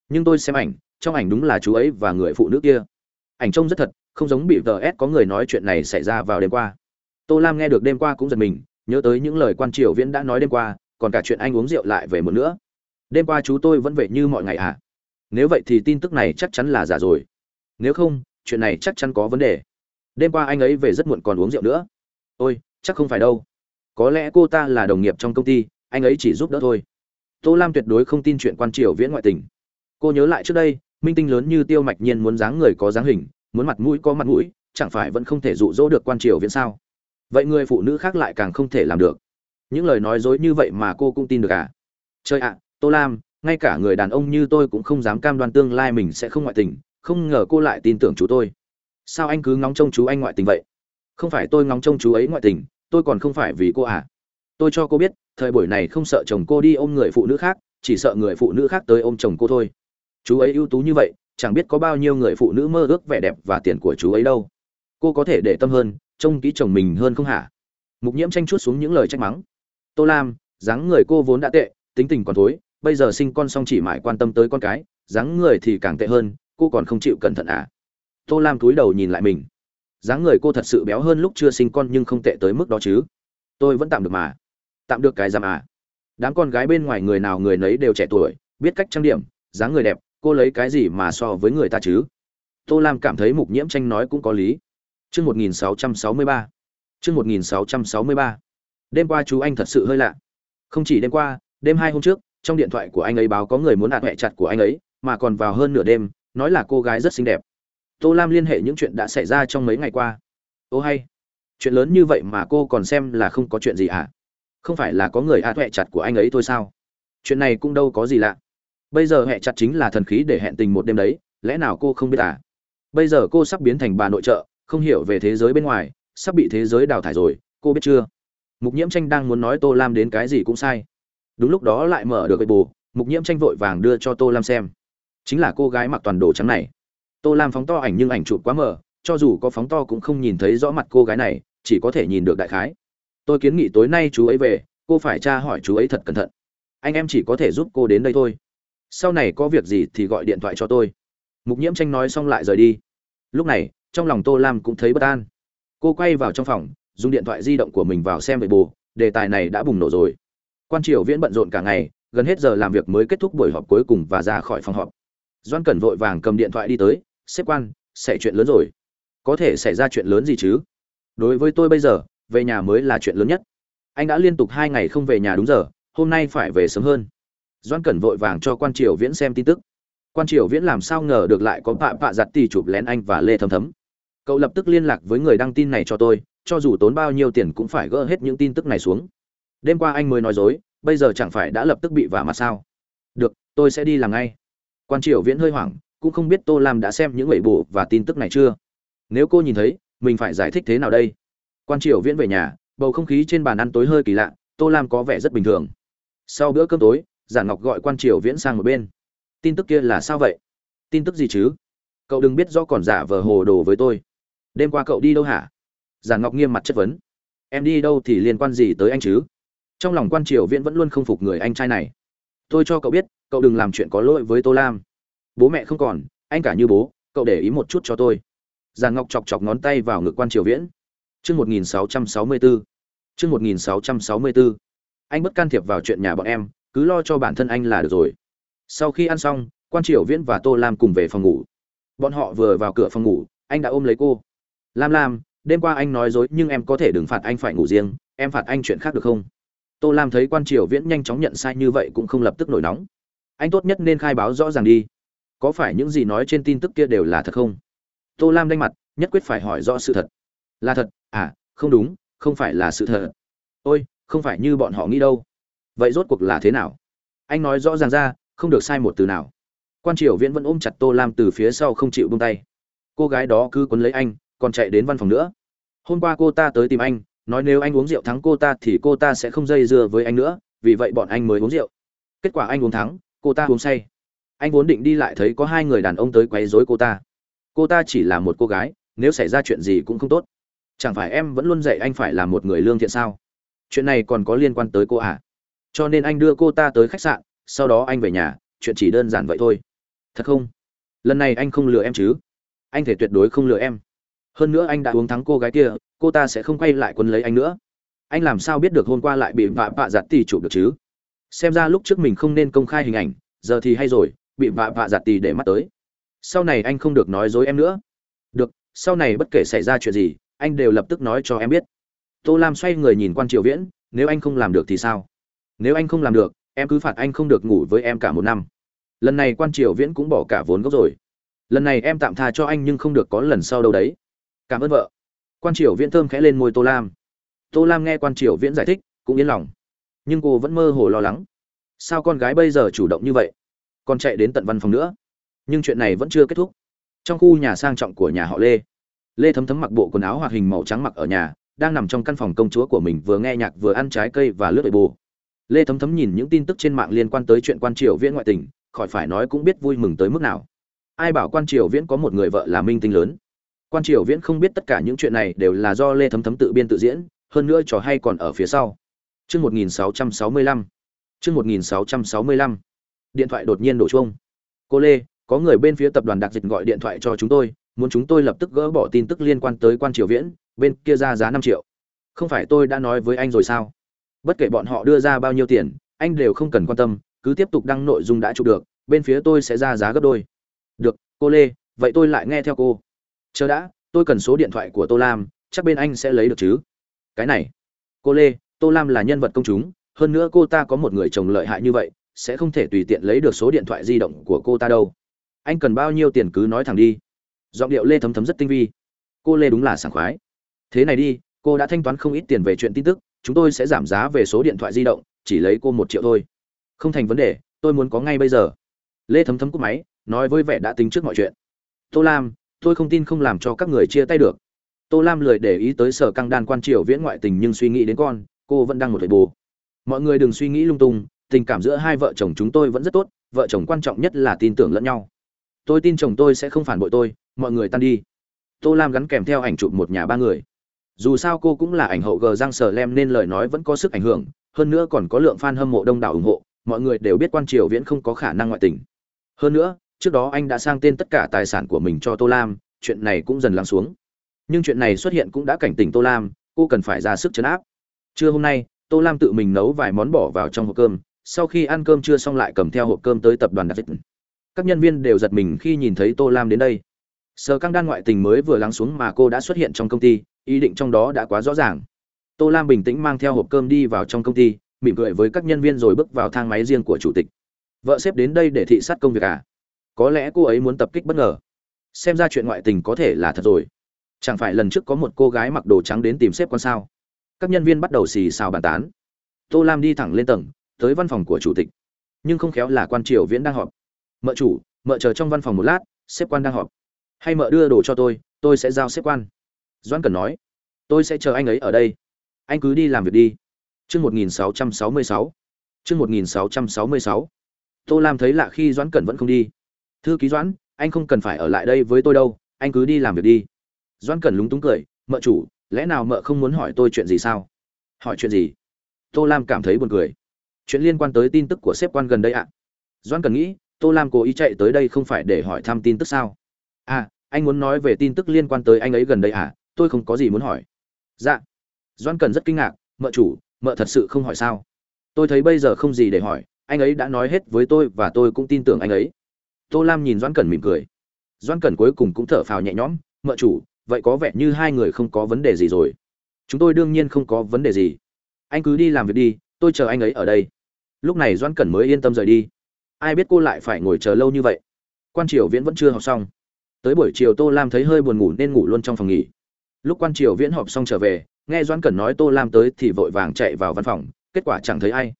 A: Nhưng tôi xem ảnh, trong ảnh đúng là chú ấy và người phụ nữ kia. Ảnh trông rất thật, không giống bị vs có người nói chuyện này xảy ra vào đêm qua. Tô lam nghe được đêm qua cũng giật mình, nhớ tới những lời quan triều viễn đã nói đêm qua, còn cả chuyện anh uống rượu lại về một nữa. Đêm qua chú tôi vẫn vậy như mọi ngày à? Nếu vậy thì tin tức này chắc chắn là giả rồi. Nếu không, chuyện này chắc chắn có vấn đề đêm qua anh ấy về rất muộn còn uống rượu nữa. Ôi, chắc không phải đâu. Có lẽ cô ta là đồng nghiệp trong công ty, anh ấy chỉ giúp đỡ thôi. Tô lam tuyệt đối không tin chuyện quan triều viễn ngoại tình. Cô nhớ lại trước đây, minh tinh lớn như tiêu mạch nhiên muốn dáng người có dáng hình, muốn mặt mũi có mặt mũi, chẳng phải vẫn không thể dụ dỗ được quan triều viễn sao? Vậy người phụ nữ khác lại càng không thể làm được. Những lời nói dối như vậy mà cô cũng tin được à? Chơi ạ, tô lam, ngay cả người đàn ông như tôi cũng không dám cam đoan tương lai mình sẽ không ngoại tình, không ngờ cô lại tin tưởng chú tôi sao anh cứ ngóng trông chú anh ngoại tình vậy? Không phải tôi ngóng trông chú ấy ngoại tình, tôi còn không phải vì cô à. Tôi cho cô biết, thời buổi này không sợ chồng cô đi ôm người phụ nữ khác, chỉ sợ người phụ nữ khác tới ôm chồng cô thôi. Chú ấy ưu tú như vậy, chẳng biết có bao nhiêu người phụ nữ mơ ước vẻ đẹp và tiền của chú ấy đâu. Cô có thể để tâm hơn, trông kỹ chồng mình hơn không hả? Mục nhiễm tranh chút xuống những lời trách mắng. Tô lam, dáng người cô vốn đã tệ, tính tình còn thối, bây giờ sinh con xong chỉ mãi quan tâm tới con cái, dáng người thì càng tệ hơn, cô còn không chịu cẩn thận à? Tô lam cúi đầu nhìn lại mình. Dáng người cô thật sự béo hơn lúc chưa sinh con nhưng không tệ tới mức đó chứ. Tôi vẫn tạm được mà. Tạm được cái giam à? Đám con gái bên ngoài người nào người nấy đều trẻ tuổi, biết cách trang điểm, dáng người đẹp, cô lấy cái gì mà so với người ta chứ? Tô lam cảm thấy mục nhiễm tranh nói cũng có lý. Chương một nghìn sáu trăm sáu mươi ba. Chương một nghìn sáu trăm sáu mươi ba. Đêm qua chú anh thật sự hơi lạ. Không chỉ đêm qua, đêm hai hôm trước, trong điện thoại của anh ấy báo có người muốn ạt mẹ chặt của anh ấy, mà còn vào hơn nửa đêm, nói là cô gái rất xinh đẹp tô lam liên hệ những chuyện đã xảy ra trong mấy ngày qua. Ô hay, chuyện lớn như vậy mà cô còn xem là không có chuyện gì à không phải là có người ạt huệ chặt của anh ấy thôi sao? Chuyện này cũng đâu có gì lạ. Bây giờ huệ chặt chính là thần khí để hẹn tình một đêm đấy, lẽ nào cô không biết à? Bây giờ cô sắp biến thành bà nội trợ, không hiểu về thế giới bên ngoài, sắp bị thế giới đào thải rồi, cô biết chưa? Mục nhiễm tranh đang muốn nói tô lam đến cái gì cũng sai. Đúng lúc đó lại mở được cái bù, mục nhiễm tranh vội vàng đưa cho tô lam xem. Chính là cô gái mặc toàn đồ trắng này tô lam phóng to ảnh nhưng ảnh chụp quá mờ, cho dù có phóng to cũng không nhìn thấy rõ mặt cô gái này, chỉ có thể nhìn được đại khái. Tôi kiến nghị tối nay chú ấy về, cô phải tra hỏi chú ấy thật cẩn thận. Anh em chỉ có thể giúp cô đến đây thôi. Sau này có việc gì thì gọi điện thoại cho tôi. Mục nhiễm tranh nói xong lại rời đi. Lúc này, trong lòng tô lam cũng thấy bất an. Cô quay vào trong phòng, dùng điện thoại di động của mình vào xem về bù, đề tài này đã bùng nổ rồi. Quan triều viễn bận rộn cả ngày, gần hết giờ làm việc mới kết thúc buổi họp cuối cùng và ra khỏi phòng họp. Doan cẩn vội vàng cầm điện thoại đi tới xếp quan, xảy chuyện lớn rồi. Có thể xảy ra chuyện lớn gì chứ? Đối với tôi bây giờ, về nhà mới là chuyện lớn nhất. Anh đã liên tục hai ngày không về nhà đúng giờ, hôm nay phải về sớm hơn. Doan cẩn vội vàng cho quan triều viễn xem tin tức. Quan triều viễn làm sao ngờ được lại có pạ pạ giặt tì chụp lén anh và lê thấm thấm. Cậu lập tức liên lạc với người đăng tin này cho tôi, cho dù tốn bao nhiêu tiền cũng phải gỡ hết những tin tức này xuống. Đêm qua anh mới nói dối, bây giờ chẳng phải đã lập tức bị vả mặt sao? Được, tôi sẽ đi làm ngay. Quan triều viễn hơi hoảng cũng không biết tô lam đã xem những lệ bộ và tin tức này chưa. Nếu cô nhìn thấy, mình phải giải thích thế nào đây? Quan triều viễn về nhà, bầu không khí trên bàn ăn tối hơi kỳ lạ, tô lam có vẻ rất bình thường. Sau bữa cơm tối, giản ngọc gọi quan triều viễn sang một bên. Tin tức kia là sao vậy? Tin tức gì chứ? Cậu đừng biết do còn giả vờ hồ đồ với tôi. Đêm qua cậu đi đâu hả? Giản ngọc nghiêm mặt chất vấn. Em đi đâu thì liên quan gì tới anh chứ? Trong lòng quan triều viễn vẫn luôn không phục người anh trai này. Tôi cho cậu biết, cậu đừng làm chuyện có lỗi với tô lam bố mẹ không còn, anh cả như bố, cậu để ý một chút cho tôi. Giàn ngọc chọc chọc ngón tay vào ngực quan triều viễn. Chương một nghìn sáu trăm sáu mươi bốn chương một nghìn sáu trăm sáu mươi bốn anh bất can thiệp vào chuyện nhà bọn em, cứ lo cho bản thân anh là được rồi. Sau khi ăn xong, quan triều viễn và tô lam cùng về phòng ngủ. Bọn họ vừa vào cửa phòng ngủ, anh đã ôm lấy cô. Lam lam, đêm qua anh nói dối, nhưng em có thể đừng phạt anh phải ngủ riêng, em phạt anh chuyện khác được không? Tô lam thấy quan triều viễn nhanh chóng nhận sai như vậy cũng không lập tức nổi nóng. Anh tốt nhất nên khai báo rõ ràng đi có phải những gì nói trên tin tức kia đều là thật không? Tô lam đanh mặt, nhất quyết phải hỏi rõ sự thật. Là thật? À không đúng, không phải là sự thật. Ôi, không phải như bọn họ nghĩ đâu. Vậy rốt cuộc là thế nào? Anh nói rõ ràng ra, không được sai một từ nào. Quan triều viễn vẫn ôm chặt tô lam từ phía sau không chịu buông tay. Cô gái đó cứ quấn lấy anh, còn chạy đến văn phòng nữa. Hôm qua cô ta tới tìm anh, nói nếu anh uống rượu thắng cô ta thì cô ta sẽ không dây dưa với anh nữa, vì vậy bọn anh mới uống rượu. Kết quả anh uống thắng, cô ta uống say anh vốn định đi lại thấy có hai người đàn ông tới quấy rối cô ta. Cô ta chỉ là một cô gái, nếu xảy ra chuyện gì cũng không tốt. Chẳng phải em vẫn luôn dạy anh phải là một người lương thiện sao? Chuyện này còn có liên quan tới cô à? Cho nên anh đưa cô ta tới khách sạn, sau đó anh về nhà, chuyện chỉ đơn giản vậy thôi. Thật không? Lần này anh không lừa em chứ? Anh thể tuyệt đối không lừa em. Hơn nữa anh đã uống thắng cô gái kia, cô ta sẽ không quay lại quân lấy anh nữa. Anh làm sao biết được hôm qua lại bị vạ vạ giặt tì chụp được chứ? Xem ra lúc trước mình không nên công khai hình ảnh, giờ thì hay rồi bị vạ vạ giặt tì để mắt tới. Sau này anh không được nói dối em nữa. Được, sau này bất kể xảy ra chuyện gì, anh đều lập tức nói cho em biết. Tô lam xoay người nhìn quan triều viễn, nếu anh không làm được thì sao? Nếu anh không làm được, em cứ phạt anh không được ngủ với em cả một năm. Lần này quan triều viễn cũng bỏ cả vốn gốc rồi. Lần này em tạm tha cho anh nhưng không được có lần sau đâu đấy. Cảm ơn vợ. Quan triều viễn thơm khẽ lên môi tô lam. Tô lam nghe quan triều viễn giải thích, cũng yên lòng. Nhưng cô vẫn mơ hồ lo lắng. Sao con gái bây giờ chủ động như vậy? Còn chạy đến tận văn phòng nữa. Nhưng chuyện này vẫn chưa kết thúc. Trong khu nhà sang trọng của nhà họ lê lê thấm thấm mặc bộ quần áo hoạt hình màu trắng mặc ở nhà, đang nằm trong căn phòng công chúa của mình vừa nghe nhạc vừa ăn trái cây và lướt bề bồ lê thấm thấm nhìn những tin tức trên mạng liên quan tới chuyện quan triều viễn ngoại tình, khỏi phải nói cũng biết vui mừng tới mức nào. Ai bảo quan triều viễn có một người vợ là minh tinh lớn. Quan triều viễn không biết tất cả những chuyện này đều là do lê thấm thấm tự biên tự diễn, hơn nữa trò hay còn ở phía sau. Chương 1665 chương 1665 điện thoại đột nhiên đổ chuông. Cô lê, có người bên phía tập đoàn đặc dịch gọi điện thoại cho chúng tôi, muốn chúng tôi lập tức gỡ bỏ tin tức liên quan tới quan triều viễn, bên kia ra giá năm triệu. Không phải tôi đã nói với anh rồi sao? Bất kể bọn họ đưa ra bao nhiêu tiền, anh đều không cần quan tâm, cứ tiếp tục đăng nội dung đã chụp được, bên phía tôi sẽ ra giá gấp đôi. Được, cô lê, vậy tôi lại nghe theo cô. Chờ đã, tôi cần số điện thoại của tô lam, chắc bên anh sẽ lấy được chứ? Cái này. Cô lê, tô lam là nhân vật công chúng, hơn nữa cô ta có một người chồng lợi hại như vậy sẽ không thể tùy tiện lấy được số điện thoại di động của cô ta đâu. Anh cần bao nhiêu tiền cứ nói thẳng đi. Giọng điệu lê thấm thấm rất tinh vi. Cô lê đúng là sảng khoái. Thế này đi, cô đã thanh toán không ít tiền về chuyện tin tức, chúng tôi sẽ giảm giá về số điện thoại di động, chỉ lấy cô một triệu thôi. Không thành vấn đề, tôi muốn có ngay bây giờ. Lê thấm thấm cúp máy, nói với vẻ đã tính trước mọi chuyện. Tô lam, tôi không tin không làm cho các người chia tay được. Tô lam lười để ý tới sở căng đan quan triều viễn ngoại tình nhưng suy nghĩ đến con, cô vẫn đang một thầy bù. Mọi người đừng suy nghĩ lung tung tình cảm giữa hai vợ chồng chúng tôi vẫn rất tốt, vợ chồng quan trọng nhất là tin tưởng lẫn nhau. Tôi tin chồng tôi sẽ không phản bội tôi, mọi người tan đi. Tô lam gắn kèm theo ảnh chụp một nhà ba người. Dù sao cô cũng là ảnh hậu gờ giang sờ lem nên lời nói vẫn có sức ảnh hưởng, hơn nữa còn có lượng fan hâm mộ đông đảo ủng hộ, mọi người đều biết quan triều viễn không có khả năng ngoại tình. Hơn nữa, trước đó anh đã sang tên tất cả tài sản của mình cho tô lam, chuyện này cũng dần lắng xuống. Nhưng chuyện này xuất hiện cũng đã cảnh tỉnh tô lam, cô cần phải ra sức chấn áp. Trưa hôm nay, tô lam tự mình nấu vài món bỏ vào trong hộp cơm sau khi ăn cơm chưa xong lại cầm theo hộp cơm tới tập đoàn đặc dịch. Các nhân viên đều giật mình khi nhìn thấy tô lam đến đây. Sở căng đan ngoại tình mới vừa lắng xuống mà cô đã xuất hiện trong công ty, ý định trong đó đã quá rõ ràng. Tô lam bình tĩnh mang theo hộp cơm đi vào trong công ty, mỉm cười với các nhân viên rồi bước vào thang máy riêng của chủ tịch. Vợ xếp đến đây để thị sát công việc à? Có lẽ cô ấy muốn tập kích bất ngờ. Xem ra chuyện ngoại tình có thể là thật rồi. Chẳng phải lần trước có một cô gái mặc đồ trắng đến tìm xếp con sao? Các nhân viên bắt đầu xì xào bàn tán. Tô lam đi thẳng lên tầng tới văn phòng của chủ tịch nhưng không khéo là quan triều viễn đang họp mợ chủ mợ chờ trong văn phòng một lát xếp quan đang họp hay mợ đưa đồ cho tôi tôi sẽ giao xếp quan doãn cần nói tôi sẽ chờ anh ấy ở đây anh cứ đi làm việc đi chương một nghìn sáu trăm sáu mươi sáu Chương 1666. Tô Lam thấy lạ khi Doãn Cẩn vẫn không đi. "Thư ký Doãn, anh không cần phải ở lại đây với tôi đâu, anh cứ đi làm việc đi." Doãn Cẩn lúng túng cười, "Mợ chủ, lẽ nào mợ không muốn hỏi tôi chuyện gì sao?" "Hỏi chuyện gì?" Tô Lam cảm thấy buồn cười. "Chuyện liên quan tới tin tức của sếp quan gần đây ạ." Doãn Cần nghĩ, Tô Lam cố ý chạy tới đây không phải để hỏi thăm tin tức sao? "À, anh muốn nói về tin tức liên quan tới anh ấy gần đây à? Tôi không có gì muốn hỏi." "Dạ." Doãn Cần rất kinh ngạc, "Mợ chủ, mợ thật sự không hỏi sao?" tôi thấy bây giờ không gì để hỏi anh ấy đã nói hết với tôi và tôi cũng tin tưởng anh ấy tô lam nhìn doãn Cần mỉm cười doãn Cần cuối cùng cũng thở phào nhẹ nhõm mợ chủ vậy có vẻ như hai người không có vấn đề gì rồi chúng tôi đương nhiên không có vấn đề gì anh cứ đi làm việc đi tôi chờ anh ấy ở đây. Lúc này doãn cẩn mới yên tâm rời đi. Ai biết cô lại phải ngồi chờ lâu như vậy? Quan triều viễn vẫn chưa học xong. Tới buổi chiều tô lam thấy hơi buồn ngủ nên ngủ luôn trong phòng nghỉ. Lúc quan triều viễn họp xong trở về, nghe doãn cẩn nói tô lam tới thì vội vàng chạy vào văn phòng, kết quả chẳng thấy ai.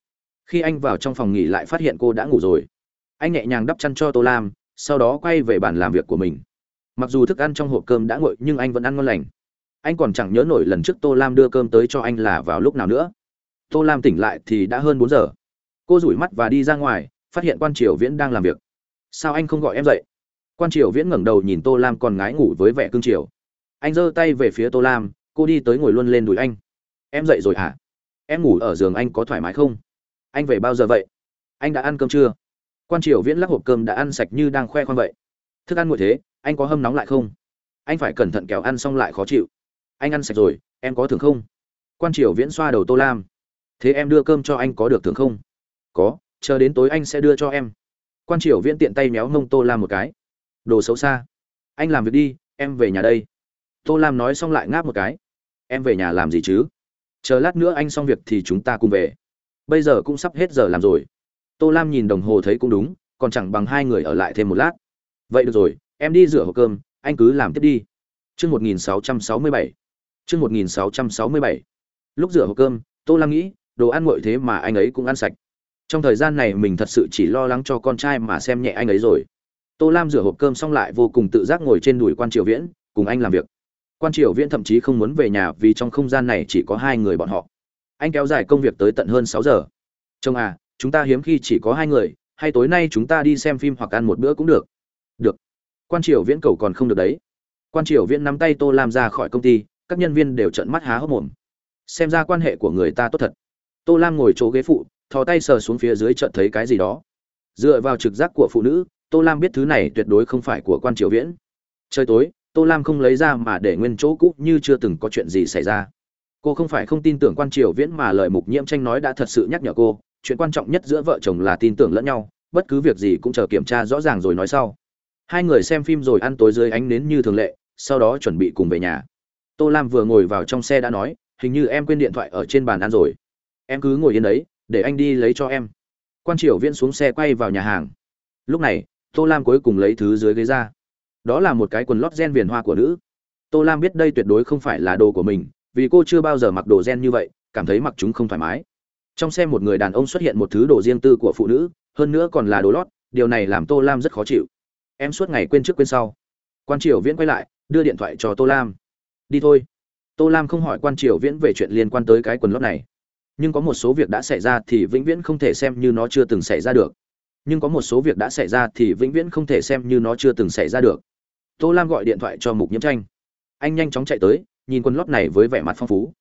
A: Khi anh vào trong phòng nghỉ lại phát hiện cô đã ngủ rồi. Anh nhẹ nhàng đắp chăn cho tô lam, sau đó quay về bàn làm việc của mình. Mặc dù thức ăn trong hộp cơm đã nguội nhưng anh vẫn ăn ngon lành. Anh còn chẳng nhớ nổi lần trước tô lam đưa cơm tới cho anh là vào lúc nào nữa tô lam tỉnh lại thì đã hơn bốn giờ. Cô rủi mắt và đi ra ngoài, phát hiện quan triều viễn đang làm việc. Sao anh không gọi em dậy? Quan triều viễn ngẩng đầu nhìn tô lam còn ngái ngủ với vẻ cương triều. Anh giơ tay về phía tô lam, cô đi tới ngồi luôn lên đùi anh. Em dậy rồi hả? À? em ngủ ở giường anh có thoải mái không? Anh về bao giờ vậy? Anh đã ăn cơm chưa? Quan triều viễn lắc hộp cơm đã ăn sạch như đang khoe khoang vậy. Thức ăn nguội thế, anh có hâm nóng lại không? Anh phải cẩn thận kéo ăn xong lại khó chịu. Anh ăn sạch rồi, em có thường không? Quan triều viễn xoa đầu tô lam thế em đưa cơm cho anh có được thưởng không? Có, chờ đến tối anh sẽ đưa cho em. Quan triều viễn tiện tay méo mông tô lam một cái. Đồ xấu xa. Anh làm việc đi, em về nhà đây. Tô lam nói xong lại ngáp một cái. Em về nhà làm gì chứ? Chờ lát nữa anh xong việc thì chúng ta cùng về. Bây giờ cũng sắp hết giờ làm rồi. Tô lam nhìn đồng hồ thấy cũng đúng, còn chẳng bằng hai người ở lại thêm một lát. Vậy được rồi, em đi rửa hộp cơm, anh cứ làm tiếp đi. Chương một nghìn sáu trăm sáu mươi bảy. Chương một nghìn sáu trăm sáu mươi bảy. Lúc rửa hộp cơm, tô lam nghĩ đồ ăn nguội thế mà anh ấy cũng ăn sạch. Trong thời gian này mình thật sự chỉ lo lắng cho con trai mà xem nhẹ anh ấy rồi. Tô lam rửa hộp cơm xong lại vô cùng tự giác ngồi trên đùi quan triều viễn, cùng anh làm việc. Quan triều viễn thậm chí không muốn về nhà vì trong không gian này chỉ có hai người bọn họ. Anh kéo dài công việc tới tận hơn sáu giờ. Chồng à chúng ta hiếm khi chỉ có hai người, hay tối nay chúng ta đi xem phim hoặc ăn một bữa cũng được. Được. Quan triều viễn cầu còn không được đấy. Quan triều viễn nắm tay tô lam ra khỏi công ty, các nhân viên đều trợn mắt há hốc mồm. Xem ra quan hệ của người ta tốt thật tô lam ngồi chỗ ghế phụ, thò tay sờ xuống phía dưới chợt thấy cái gì đó. Dựa vào trực giác của phụ nữ, tô lam biết thứ này tuyệt đối không phải của quan triều viễn. Trời tối, tô lam không lấy ra mà để nguyên chỗ cũ như chưa từng có chuyện gì xảy ra. Cô không phải không tin tưởng quan triều viễn mà lời mục nhiễm tranh nói đã thật sự nhắc nhở cô, chuyện quan trọng nhất giữa vợ chồng là tin tưởng lẫn nhau, bất cứ việc gì cũng chờ kiểm tra rõ ràng rồi nói sau. Hai người xem phim rồi ăn tối dưới ánh nến như thường lệ, sau đó chuẩn bị cùng về nhà. Tô lam vừa ngồi vào trong xe đã nói, hình như em quên điện thoại ở trên bàn ăn rồi em cứ ngồi yên đấy, để anh đi lấy cho em. Quan triều viễn xuống xe quay vào nhà hàng. Lúc này, tô lam cuối cùng lấy thứ dưới ghế ra. Đó là một cái quần lót gen viền hoa của nữ. Tô lam biết đây tuyệt đối không phải là đồ của mình, vì cô chưa bao giờ mặc đồ gen như vậy, cảm thấy mặc chúng không thoải mái. Trong xe một người đàn ông xuất hiện một thứ đồ riêng tư của phụ nữ, hơn nữa còn là đồ lót, điều này làm tô lam rất khó chịu. Em suốt ngày quên trước quên sau. Quan triều viễn quay lại, đưa điện thoại cho tô lam. Đi thôi. Tô lam không hỏi quan triều viễn về chuyện liên quan tới cái quần lót này nhưng có một số việc đã xảy ra thì vĩnh viễn không thể xem như nó chưa từng xảy ra được. Nhưng có một số việc đã xảy ra thì vĩnh viễn không thể xem như nó chưa từng xảy ra được. Tô lam gọi điện thoại cho mục nhiễm tranh. Anh nhanh chóng chạy tới, nhìn quần lót này với vẻ mặt phong phú.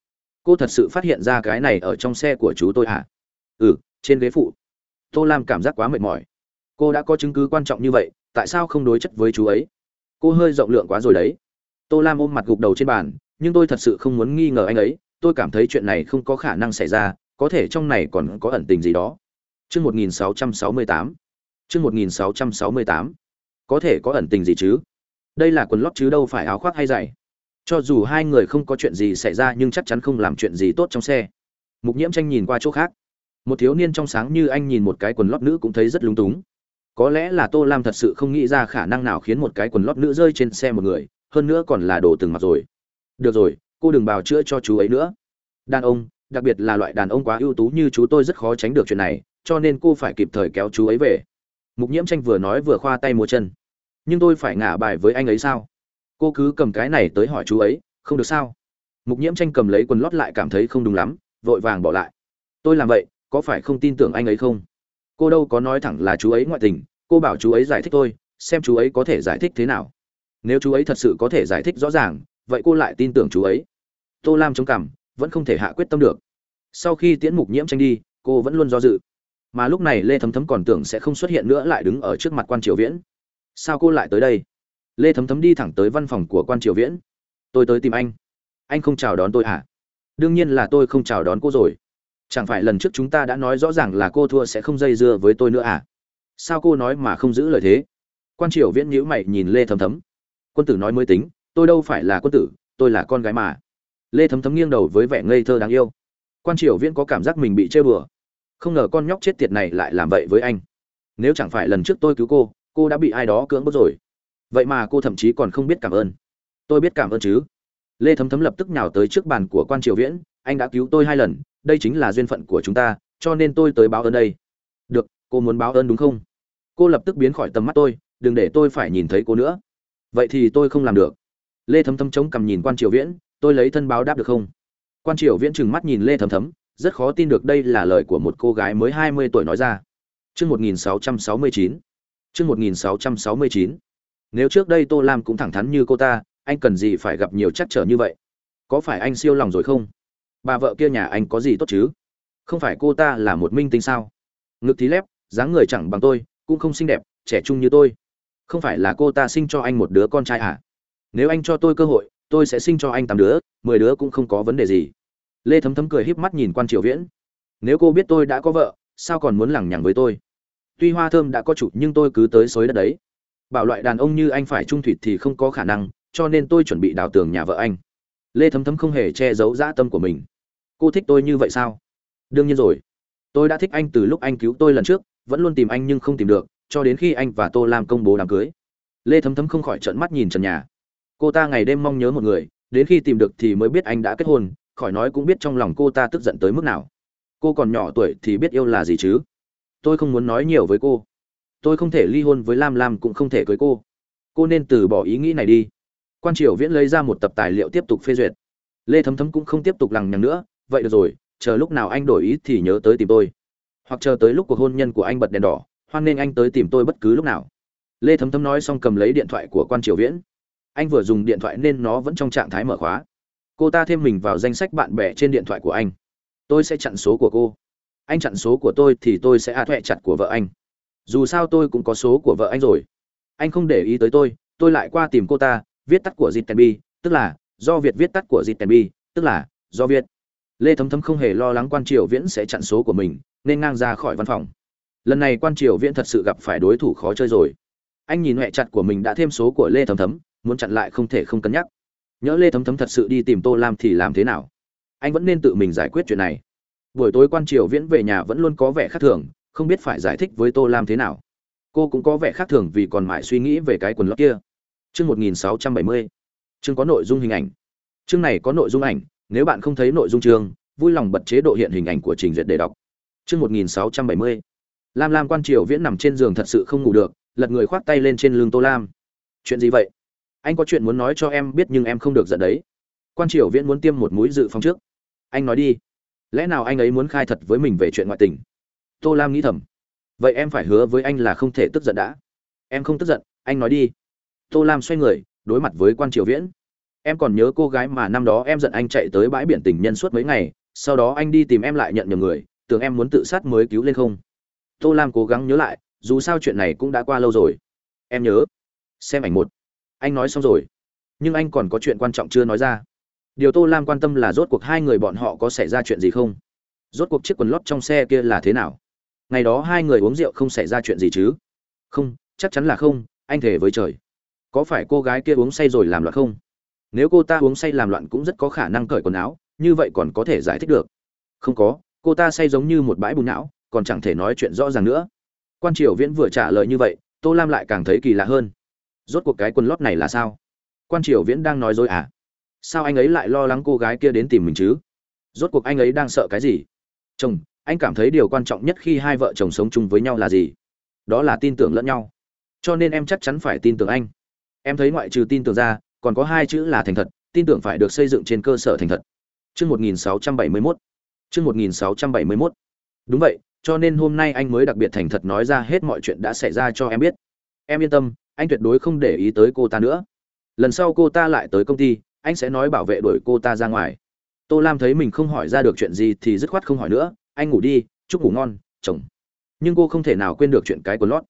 A: Cô thật sự phát hiện ra cái này ở trong xe của chú tôi à ừ trên ghế phụ. Tô lam cảm giác quá mệt mỏi. Cô đã có chứng cứ quan trọng như vậy, tại sao không đối chất với chú ấy? Cô hơi rộng lượng quá rồi đấy. Tô lam ôm mặt gục đầu trên bàn, nhưng tôi thật sự không muốn nghi ngờ anh ấy tôi cảm thấy chuyện này không có khả năng xảy ra có thể trong này còn có ẩn tình gì đó Chương 1668. Chương 1668. Có thể có ẩn tình gì chứ? Đây là quần lót chứ đâu phải áo khoác hay giày. Cho dù hai người không có chuyện gì xảy ra nhưng chắc chắn không làm chuyện gì tốt trong xe. Mục Nhiễm Tranh nhìn qua chỗ khác. Một thiếu niên trong sáng như anh nhìn một cái quần lót nữ cũng thấy rất lung túng. Có lẽ là Tô Lam thật sự không nghĩ ra khả năng nào khiến một cái quần lót nữ rơi trên xe một người, hơn nữa còn là đồ từng mặc rồi. Được rồi, cô đừng bào chữa cho chú ấy nữa. Đàn ông, đặc biệt là loại đàn ông quá ưu tú như chú tôi rất khó tránh được chuyện này, cho nên cô phải kịp thời kéo chú ấy về. Mục nhiễm tranh vừa nói vừa khoa tay múa chân. Nhưng tôi phải ngả bài với anh ấy sao? Cô cứ cầm cái này tới hỏi chú ấy không được sao? Mục nhiễm tranh cầm lấy quần lót lại cảm thấy không đúng lắm vội vàng bỏ lại. Tôi làm vậy có phải không tin tưởng anh ấy không? Cô đâu có nói thẳng là chú ấy ngoại tình cô bảo chú ấy giải thích tôi xem chú ấy có thể giải thích thế nào. Nếu chú ấy thật sự có thể giải thích rõ ràng vậy cô lại tin tưởng chú ấy tô lam chống cằm, vẫn không thể hạ quyết tâm được. Sau khi tiễn mục nhiễm tranh đi, cô vẫn luôn do dự. Mà lúc này lê thấm thấm còn tưởng sẽ không xuất hiện nữa lại đứng ở trước mặt quan triều viễn. Sao cô lại tới đây? Lê thấm thấm đi thẳng tới văn phòng của quan triều viễn. Tôi tới tìm anh. Anh không chào đón tôi hả đương nhiên là tôi không chào đón cô rồi. Chẳng phải lần trước chúng ta đã nói rõ ràng là cô thua sẽ không dây dưa với tôi nữa à? Sao cô nói mà không giữ lời thế? Quan triều viễn nhíu mày nhìn lê thấm thấm. Quân tử nói mới tính, tôi đâu phải là quân tử, tôi là con gái mà lê thấm thấm nghiêng đầu với vẻ ngây thơ đáng yêu. Quan triều viễn có cảm giác mình bị chơi bừa. Không ngờ con nhóc chết tiệt này lại làm vậy với anh. Nếu chẳng phải lần trước tôi cứu cô cô đã bị ai đó cưỡng bức rồi. Vậy mà cô thậm chí còn không biết cảm ơn. Tôi biết cảm ơn chứ. Lê thấm thấm lập tức nhào tới trước bàn của quan triều viễn. Anh đã cứu tôi hai lần, đây chính là duyên phận của chúng ta, cho nên tôi tới báo ơn đây. Được, cô muốn báo ơn đúng không? Cô lập tức biến khỏi tầm mắt tôi, đừng để tôi phải nhìn thấy cô nữa. Vậy thì tôi không làm được. Lê thấm thấm chống cằm nhìn quan triều viễn tôi lấy thân báo đáp được không quan triều viễn trừng mắt nhìn lê thấm thấm rất khó tin được đây là lời của một cô gái mới hai mươi tuổi nói ra Chương 1669. Chương 1669. Nếu trước đây Tô Lam cũng thẳng thắn như cô ta, anh cần gì phải gặp nhiều chắc trở như vậy? Có phải anh siêu lòng rồi không? Bà vợ kia nhà anh có gì tốt chứ? Không phải cô ta là một minh tinh sao? Ngực thí lép, dáng người chẳng bằng tôi, cũng không xinh đẹp, trẻ trung như tôi. Không phải là cô ta sinh cho anh một đứa con trai à? Nếu anh cho tôi cơ hội, tôi sẽ sinh cho anh tám đứa, mười đứa cũng không có vấn đề gì. Lê Thấm Thấm cười híp mắt nhìn Quan Triều Viễn. Nếu cô biết tôi đã có vợ, sao còn muốn lằng nhằng với tôi? Tuy hoa thơm đã có chủ nhưng tôi cứ tới xối đất đấy. Bảo loại đàn ông như anh phải trung thủy thì không có khả năng cho nên tôi chuẩn bị đào tường nhà vợ anh. Lê thấm thấm không hề che giấu dã tâm của mình. Cô thích tôi như vậy sao? Đương nhiên rồi. Tôi đã thích anh từ lúc anh cứu tôi lần trước vẫn luôn tìm anh nhưng không tìm được cho đến khi anh và tô lam công bố đám cưới. Lê thấm thấm không khỏi trợn mắt nhìn trần nhà cô ta ngày đêm mong nhớ một người, đến khi tìm được thì mới biết anh đã kết hôn, khỏi nói cũng biết trong lòng cô ta tức giận tới mức nào. Cô còn nhỏ tuổi thì biết yêu là gì chứ? Tôi không muốn nói nhiều với cô. Tôi không thể ly hôn với lam lam cũng không thể cưới cô. Cô nên từ bỏ ý nghĩ này đi. Quan triều viễn lấy ra một tập tài liệu tiếp tục phê duyệt. Lê thấm thấm cũng không tiếp tục lằng nhằng nữa, vậy được rồi, chờ lúc nào anh đổi ý thì nhớ tới tìm tôi. Hoặc chờ tới lúc cuộc hôn nhân của anh bật đèn đỏ, hoan nên anh tới tìm tôi bất cứ lúc nào. Lê thấm thấm nói xong cầm lấy điện thoại của quan triều viễn anh vừa dùng điện thoại nên nó vẫn trong trạng thái mở khóa cô ta thêm mình vào danh sách bạn bè trên điện thoại của anh tôi sẽ chặn số của cô anh chặn số của tôi thì tôi sẽ à a thuệ chặt của vợ anh dù sao tôi cũng có số của vợ anh rồi anh không để ý tới tôi tôi lại qua tìm cô ta viết tắt của Jitenbi, tức là do Việt viết tắt của Jitenbi, tức là do Việt. Lê Thấm Thấm không hề lo lắng quan triều viễn sẽ chặn số của mình, nên ngang ra khỏi văn phòng. Lần này quan triều viễn thật sự gặp phải đối thủ khó chơi rồi. Anh nhìn hệ chặt của mình đã thêm số của Lê Thấm Thấm, muốn chặn lại không thể không cân nhắc. Nhỡ Lê Thấm Thấm thật sự đi tìm Tô Lam thì làm thế nào? Anh vẫn nên tự mình giải quyết chuyện này. Buổi tối quan triều viễn về nhà vẫn luôn có vẻ khác thường, không biết phải giải thích với tô lam thế nào. Cô cũng có vẻ khác thường vì còn mãi suy nghĩ về cái quần lót kia. Chương một nghìn sáu trăm bảy mươi. Chương có nội dung hình ảnh. Chương này có nội dung ảnh, nếu bạn không thấy nội dung chương, vui lòng bật chế độ hiện hình ảnh của trình duyệt để đọc. Chương một nghìn sáu trăm bảy mươi. Lam lam quan triều viễn nằm trên giường thật sự không ngủ được, lật người khoác tay lên trên lưng tô lam. Chuyện gì vậy? Anh có chuyện muốn nói cho em biết nhưng em không được giận đấy. Quan triều viễn muốn tiêm một mũi dự phòng trước. Anh nói đi. Lẽ nào anh ấy muốn khai thật với mình về chuyện ngoại tình? Tô lam nghĩ thầm. Vậy em phải hứa với anh là không thể tức giận đã. Em không tức giận, anh nói đi. Tô lam xoay người, đối mặt với quan triều viễn. Em còn nhớ cô gái mà năm đó em giận anh chạy tới bãi biển tình nhân suốt mấy ngày, sau đó anh đi tìm em lại nhận nhầm người, tưởng em muốn tự sát mới cứu lên không? Tô lam cố gắng nhớ lại, dù sao chuyện này cũng đã qua lâu rồi. Em nhớ. Xem ảnh một anh nói xong rồi. Nhưng anh còn có chuyện quan trọng chưa nói ra. Điều tô lam quan tâm là rốt cuộc hai người bọn họ có xảy ra chuyện gì không? Rốt cuộc chiếc quần lót trong xe kia là thế nào? Ngày đó hai người uống rượu không xảy ra chuyện gì chứ? Không, chắc chắn là không, anh thề với trời. Có phải cô gái kia uống say rồi làm loạn không? Nếu cô ta uống say làm loạn cũng rất có khả năng cởi quần áo, như vậy còn có thể giải thích được. Không có, cô ta say giống như một bãi bùn não, còn chẳng thể nói chuyện rõ ràng nữa. Quan triều viễn vừa trả lời như vậy, tô lam lại càng thấy kỳ lạ hơn rốt cuộc cái quần lót này là sao? Quan triều viễn đang nói dối à? Sao anh ấy lại lo lắng cô gái kia đến tìm mình chứ? Rốt cuộc anh ấy đang sợ cái gì? Chồng, anh cảm thấy điều quan trọng nhất khi hai vợ chồng sống chung với nhau là gì? Đó là tin tưởng lẫn nhau. Cho nên em chắc chắn phải tin tưởng anh. Em thấy ngoại trừ tin tưởng ra, còn có hai chữ là thành thật, tin tưởng phải được xây dựng trên cơ sở thành thật. Trước 1671. Trước 1671. đúng vậy, cho nên hôm nay anh mới đặc biệt thành thật nói ra hết mọi chuyện đã xảy ra cho em biết. Em yên tâm anh tuyệt đối không để ý tới cô ta nữa. Lần sau cô ta lại tới công ty, anh sẽ nói bảo vệ đuổi cô ta ra ngoài. Tô lam thấy mình không hỏi ra được chuyện gì thì dứt khoát không hỏi nữa, anh ngủ đi, chúc ngủ ngon, chồng. Nhưng cô không thể nào quên được chuyện cái của lót.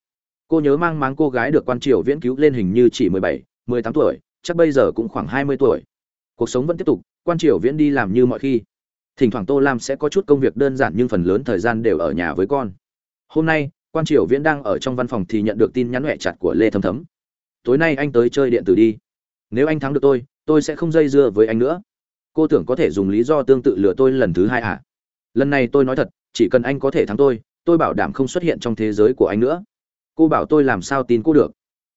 A: Cô nhớ mang máng cô gái được quan triều viễn cứu lên hình như chỉ mười bảy, mười tám tuổi, chắc bây giờ cũng khoảng hai mươi tuổi. Cuộc sống vẫn tiếp tục, quan triều viễn đi làm như mọi khi. Thỉnh thoảng tô lam sẽ có chút công việc đơn giản nhưng phần lớn thời gian đều ở nhà với con. Hôm nay quan triều viễn đang ở trong văn phòng thì nhận được tin nhắn huệ chặt của lê thấm thấm. Tối nay anh tới chơi điện tử đi. Nếu anh thắng được tôi tôi sẽ không dây dưa với anh nữa. Cô tưởng có thể dùng lý do tương tự lừa tôi lần thứ hai à? Lần này tôi nói thật, chỉ cần anh có thể thắng tôi tôi bảo đảm không xuất hiện trong thế giới của anh nữa. Cô bảo tôi làm sao tin cô được?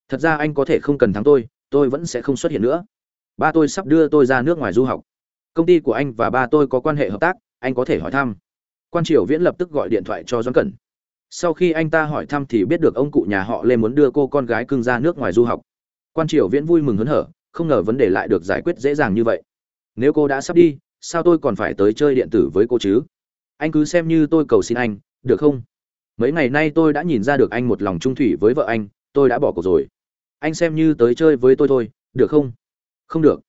A: Thật ra anh có thể không cần thắng tôi tôi vẫn sẽ không xuất hiện nữa. Ba tôi sắp đưa tôi ra nước ngoài du học. Công ty của anh và ba tôi có quan hệ hợp tác, anh có thể hỏi thăm. Quan triều viễn lập tức gọi điện thoại cho doãn cẩn sau khi anh ta hỏi thăm thì biết được ông cụ nhà họ lê muốn đưa cô con gái cưng ra nước ngoài du học. Quan triều viễn vui mừng hớn hở, không ngờ vấn đề lại được giải quyết dễ dàng như vậy. Nếu cô đã sắp đi, sao tôi còn phải tới chơi điện tử với cô chứ? Anh cứ xem như tôi cầu xin anh, được không? Mấy ngày nay tôi đã nhìn ra được anh một lòng trung thủy với vợ anh, tôi đã bỏ cuộc rồi. Anh xem như tới chơi với tôi thôi, được không? Không được.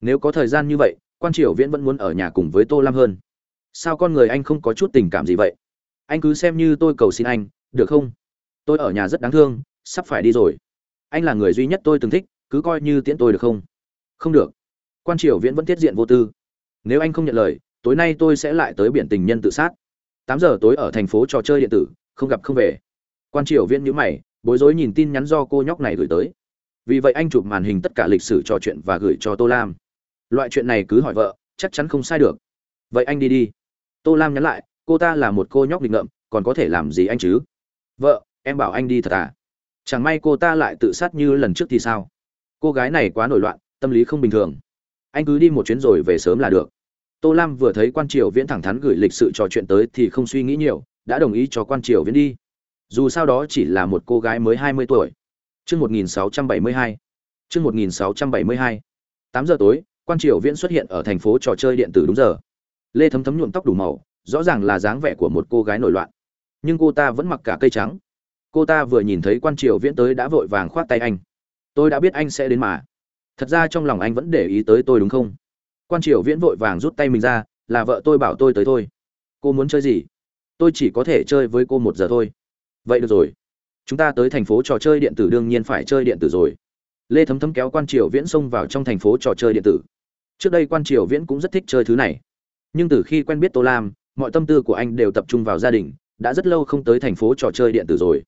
A: Nếu có thời gian như vậy, quan triều viễn vẫn muốn ở nhà cùng với tô lam hơn. Sao con người anh không có chút tình cảm gì vậy? Anh cứ xem như tôi cầu xin anh, được không? Tôi ở nhà rất đáng thương, sắp phải đi rồi. Anh là người duy nhất tôi từng thích, cứ coi như tiễn tôi được không? Không được. Quan triều viễn vẫn tiết diện vô tư. Nếu anh không nhận lời, tối nay tôi sẽ lại tới biển tình nhân tự sát. Tám giờ tối ở thành phố trò chơi điện tử, không gặp không về. Quan triều viễn nhữ mày, bối rối nhìn tin nhắn do cô nhóc này gửi tới. Vì vậy anh chụp màn hình tất cả lịch sử trò chuyện và gửi cho tô lam. Loại chuyện này cứ hỏi vợ, chắc chắn không sai được. Vậy anh đi đi. Tô lam nhắn lại cô ta là một cô nhóc nghịch ngợm còn có thể làm gì anh chứ? Vợ em bảo anh đi thật à? Chẳng may cô ta lại tự sát như lần trước thì sao? Cô gái này quá nổi loạn tâm lý không bình thường. Anh cứ đi một chuyến rồi về sớm là được. Tô lam vừa thấy quan triều viễn thẳng thắn gửi lịch sự trò chuyện tới thì không suy nghĩ nhiều đã đồng ý cho quan triều viễn đi. Dù sao đó chỉ là một cô gái mới hai mươi tuổi. Chương 1672. Chương 1672. 8 giờ tối, Quan Triều Viễn xuất hiện ở thành phố trò chơi điện tử đúng giờ. Lê Thấm Thấm nhuộm tóc đủ màu, rõ ràng là dáng vẻ của một cô gái nổi loạn. Nhưng cô ta vẫn mặc cả cây trắng. Cô ta vừa nhìn thấy Quan Triều Viễn tới đã vội vàng khoát tay anh. "Tôi đã biết anh sẽ đến mà. Thật ra trong lòng anh vẫn để ý tới tôi đúng không?" Quan Triều Viễn vội vàng rút tay mình ra, "Là vợ tôi bảo tôi tới thôi. Cô muốn chơi gì? Tôi chỉ có thể chơi với cô một giờ thôi." "Vậy được rồi." chúng ta tới thành phố trò chơi điện tử đương nhiên phải chơi điện tử rồi lê thấm thấm kéo quan triều viễn xông vào trong thành phố trò chơi điện tử trước đây quan triều viễn cũng rất thích chơi thứ này nhưng từ khi quen biết tô lam mọi tâm tư của anh đều tập trung vào gia đình, đã rất lâu không tới thành phố trò chơi điện tử rồi.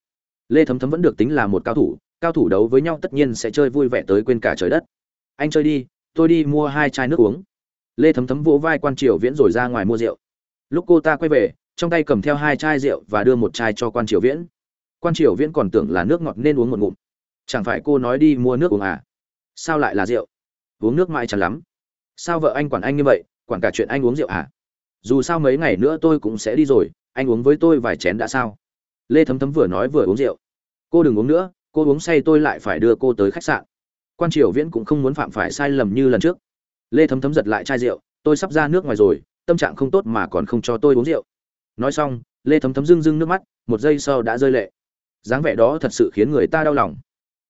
A: Lê thấm thấm vẫn được tính là một cao thủ cao thủ đấu với nhau tất nhiên sẽ chơi vui vẻ tới quên cả trời đất. Anh chơi đi, tôi đi mua hai chai nước uống. Lê thấm thấm vỗ vai quan triều viễn rồi ra ngoài mua rượu. Lúc cô ta quay về, trong tay cầm theo hai chai rượu và đưa một chai cho quan triều viễn. Quan triều viễn còn tưởng là nước ngọt nên uống một ngụm. Chẳng phải cô nói đi mua nước uống à? Sao lại là rượu? Uống nước mãi chẳng lắm. Sao vợ anh quản anh như vậy? Quản cả chuyện anh uống rượu à? Dù sao mấy ngày nữa tôi cũng sẽ đi rồi, anh uống với tôi vài chén đã sao? Lê thấm thấm vừa nói vừa uống rượu. Cô đừng uống nữa, cô uống say tôi lại phải đưa cô tới khách sạn. Quan triều viễn cũng không muốn phạm phải sai lầm như lần trước. Lê thấm thấm giật lại chai rượu, tôi sắp ra nước ngoài rồi, tâm trạng không tốt mà còn không cho tôi uống rượu. Nói xong, lê thấm thấm rưng rưng nước mắt, một giây sau đã rơi lệ. Dáng vẻ đó thật sự khiến người ta đau lòng.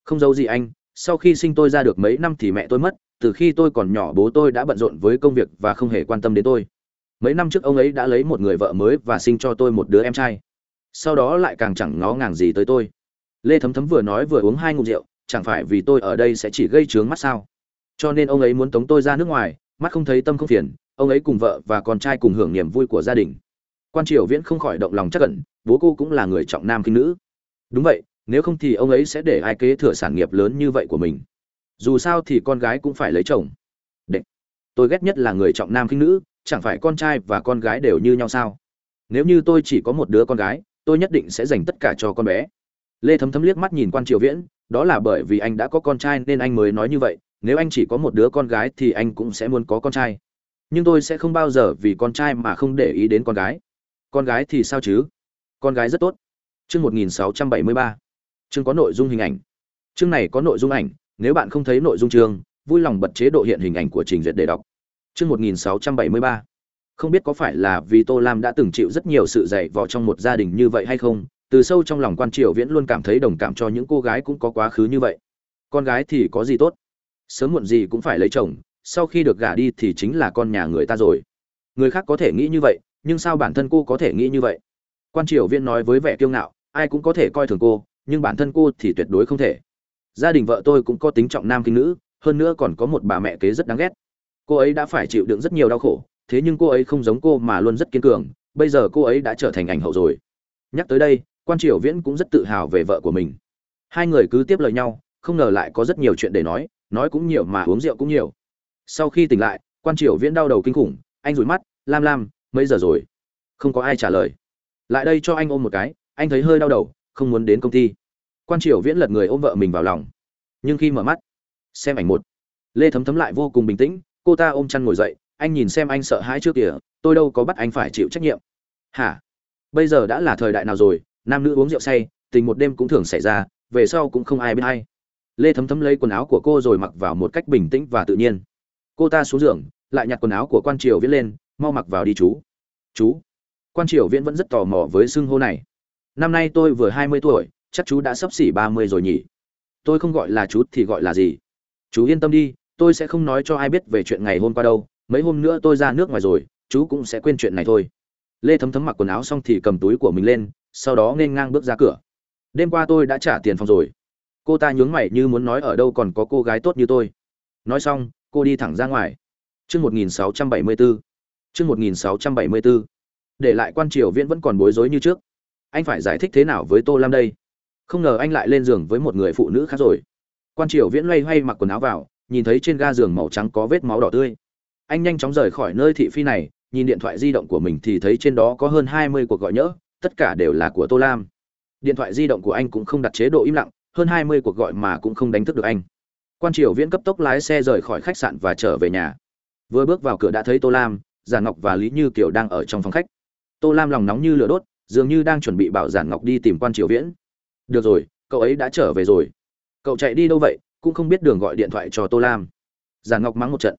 A: Không giấu gì anh, sau khi sinh tôi ra được mấy năm thì mẹ tôi mất, từ khi tôi còn nhỏ bố tôi đã bận rộn với công việc và không hề quan tâm đến tôi mấy năm trước ông ấy đã lấy một người vợ mới và sinh cho tôi một đứa em trai. Sau đó lại càng chẳng ngó ngàng gì tới tôi. Lê thấm thấm vừa nói vừa uống hai ngụm rượu, chẳng phải vì tôi ở đây sẽ chỉ gây trướng mắt sao? Cho nên ông ấy muốn tống tôi ra nước ngoài, mắt không thấy tâm không phiền, ông ấy cùng vợ và con trai cùng hưởng niềm vui của gia đình. Quan triều viễn không khỏi động lòng chắc cẩn bố cô cũng là người trọng nam khinh nữ. Đúng vậy, nếu không thì ông ấy sẽ để ai kế thừa sản nghiệp lớn như vậy của mình. Dù sao thì con gái cũng phải lấy chồng. Đệ. tôi ghét nhất là người trọng nam khinh nữ chẳng phải con trai và con gái đều như nhau sao nếu như tôi chỉ có một đứa con gái tôi nhất định sẽ dành tất cả cho con bé lê thấm thấm liếc mắt nhìn quan triều viễn đó là bởi vì anh đã có con trai nên anh mới nói như vậy nếu anh chỉ có một đứa con gái thì anh cũng sẽ muốn có con trai nhưng tôi sẽ không bao giờ vì con trai mà không để ý đến con gái con gái thì sao chứ con gái rất tốt Chương 1673. Chương có nội dung hình ảnh. Chương này có nội dung ảnh, nếu bạn không thấy nội dung chương, vui lòng bật chế độ hiện hình ảnh của trình duyệt để đọc. Chương 1673. không biết có phải là vì tô lam đã từng chịu rất nhiều sự dạy vò trong một gia đình như vậy hay không, từ sâu trong lòng quan triều viễn luôn cảm thấy đồng cảm cho những cô gái cũng có quá khứ như vậy. Con gái thì có gì tốt? Sớm muộn gì cũng phải lấy chồng, sau khi được gả đi thì chính là con nhà người ta rồi. Người khác có thể nghĩ như vậy, nhưng sao bản thân cô có thể nghĩ như vậy? Quan triều viễn nói với vẻ kiêu ngạo, ai cũng có thể coi thường cô, nhưng bản thân cô thì tuyệt đối không thể. Gia đình vợ tôi cũng có tính trọng nam kinh nữ, hơn nữa còn có một bà mẹ kế rất đáng ghét cô ấy đã phải chịu đựng rất nhiều đau khổ, thế nhưng cô ấy không giống cô mà luôn rất kiên cường, bây giờ cô ấy đã trở thành ảnh hậu rồi. Nhắc tới đây, quan triều viễn cũng rất tự hào về vợ của mình. Hai người cứ tiếp lời nhau, không ngờ lại có rất nhiều chuyện để nói nói cũng nhiều mà uống rượu cũng nhiều. Sau khi tỉnh lại, quan triều viễn đau đầu kinh khủng, anh rủi mắt, lam lam, mấy giờ rồi? Không có ai trả lời. Lại đây cho anh ôm một cái, anh thấy hơi đau đầu, không muốn đến công ty. Quan triều viễn lật người ôm vợ mình vào lòng. Nhưng khi mở mắt, xem ảnh một, lê thấm thấm lại vô cùng bình tĩnh cô ta ôm chăn ngồi dậy, anh nhìn xem anh sợ hãi trước kìa, tôi đâu có bắt anh phải chịu trách nhiệm. Hả? Bây giờ đã là thời đại nào rồi, nam nữ uống rượu say, tình một đêm cũng thường xảy ra, về sau cũng không ai biết hay lê thấm thấm lấy quần áo của cô rồi mặc vào một cách bình tĩnh và tự nhiên. Cô ta xuống giường, lại nhặt quần áo của quan triều viễn lên, mau mặc vào đi chú. Chú? Quan triều viễn vẫn rất tò mò với xưng hô này. Năm nay tôi vừa hai mươi tuổi, chắc chú đã sắp xỉ ba mươi rồi nhỉ? Tôi không gọi là chú thì gọi là gì? Chú yên tâm đi tôi sẽ không nói cho ai biết về chuyện ngày hôm qua đâu, mấy hôm nữa tôi ra nước ngoài rồi, chú cũng sẽ quên chuyện này thôi. Lê thấm thấm mặc quần áo xong thì cầm túi của mình lên, sau đó nên ngang bước ra cửa. Đêm qua tôi đã trả tiền phòng rồi. Cô ta nhướng mày như muốn nói ở đâu còn có cô gái tốt như tôi. Nói xong, cô đi thẳng ra ngoài. Chương một nghìn sáu trăm bảy mươi bốn chương một nghìn sáu trăm bảy mươi bốn để lại quan triều viễn vẫn còn bối rối như trước. Anh phải giải thích thế nào với tô lam đây? Không ngờ anh lại lên giường với một người phụ nữ khác rồi. Quan triều viễn loay hoay mặc quần áo vào nhìn thấy trên ga giường màu trắng có vết máu đỏ tươi. Anh nhanh chóng rời khỏi nơi thị phi này, nhìn điện thoại di động của mình thì thấy trên đó có hơn hai mươi cuộc gọi nhỡ, tất cả đều là của tô lam. Điện thoại di động của anh cũng không đặt chế độ im lặng, hơn hai mươi cuộc gọi mà cũng không đánh thức được anh. Quan triều viễn cấp tốc lái xe rời khỏi khách sạn và trở về nhà. Vừa bước vào cửa đã thấy tô lam, giản ngọc và lý như kiều đang ở trong phòng khách. Tô lam lòng nóng như lửa đốt, dường như đang chuẩn bị bảo giản ngọc đi tìm quan triều viễn. Được rồi, cậu ấy đã trở về rồi. Cậu chạy đi đâu vậy? Cũng không biết đường gọi điện thoại cho tô lam. Giản ngọc mắng một trận.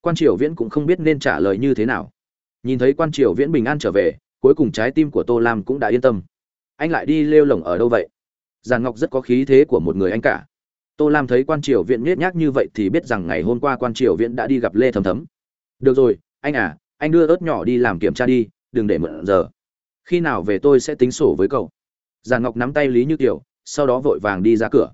A: Quan triều viễn cũng không biết nên trả lời như thế nào. Nhìn thấy quan triều viễn bình an trở về, cuối cùng trái tim của tô lam cũng đã yên tâm. Anh lại đi lêu lồng ở đâu vậy? Giàn ngọc rất có khí thế của một người anh cả. Tô lam thấy quan triều viễn nhét nhác như vậy thì biết rằng ngày hôm qua quan triều viễn đã đi gặp lê thầm thấm. Được rồi, anh à anh đưa ớt nhỏ đi làm kiểm tra đi, đừng để mượn giờ. Khi nào về tôi sẽ tính sổ với cậu. Giàn ngọc nắm tay lý như kiều, sau đó vội vàng đi ra cửa.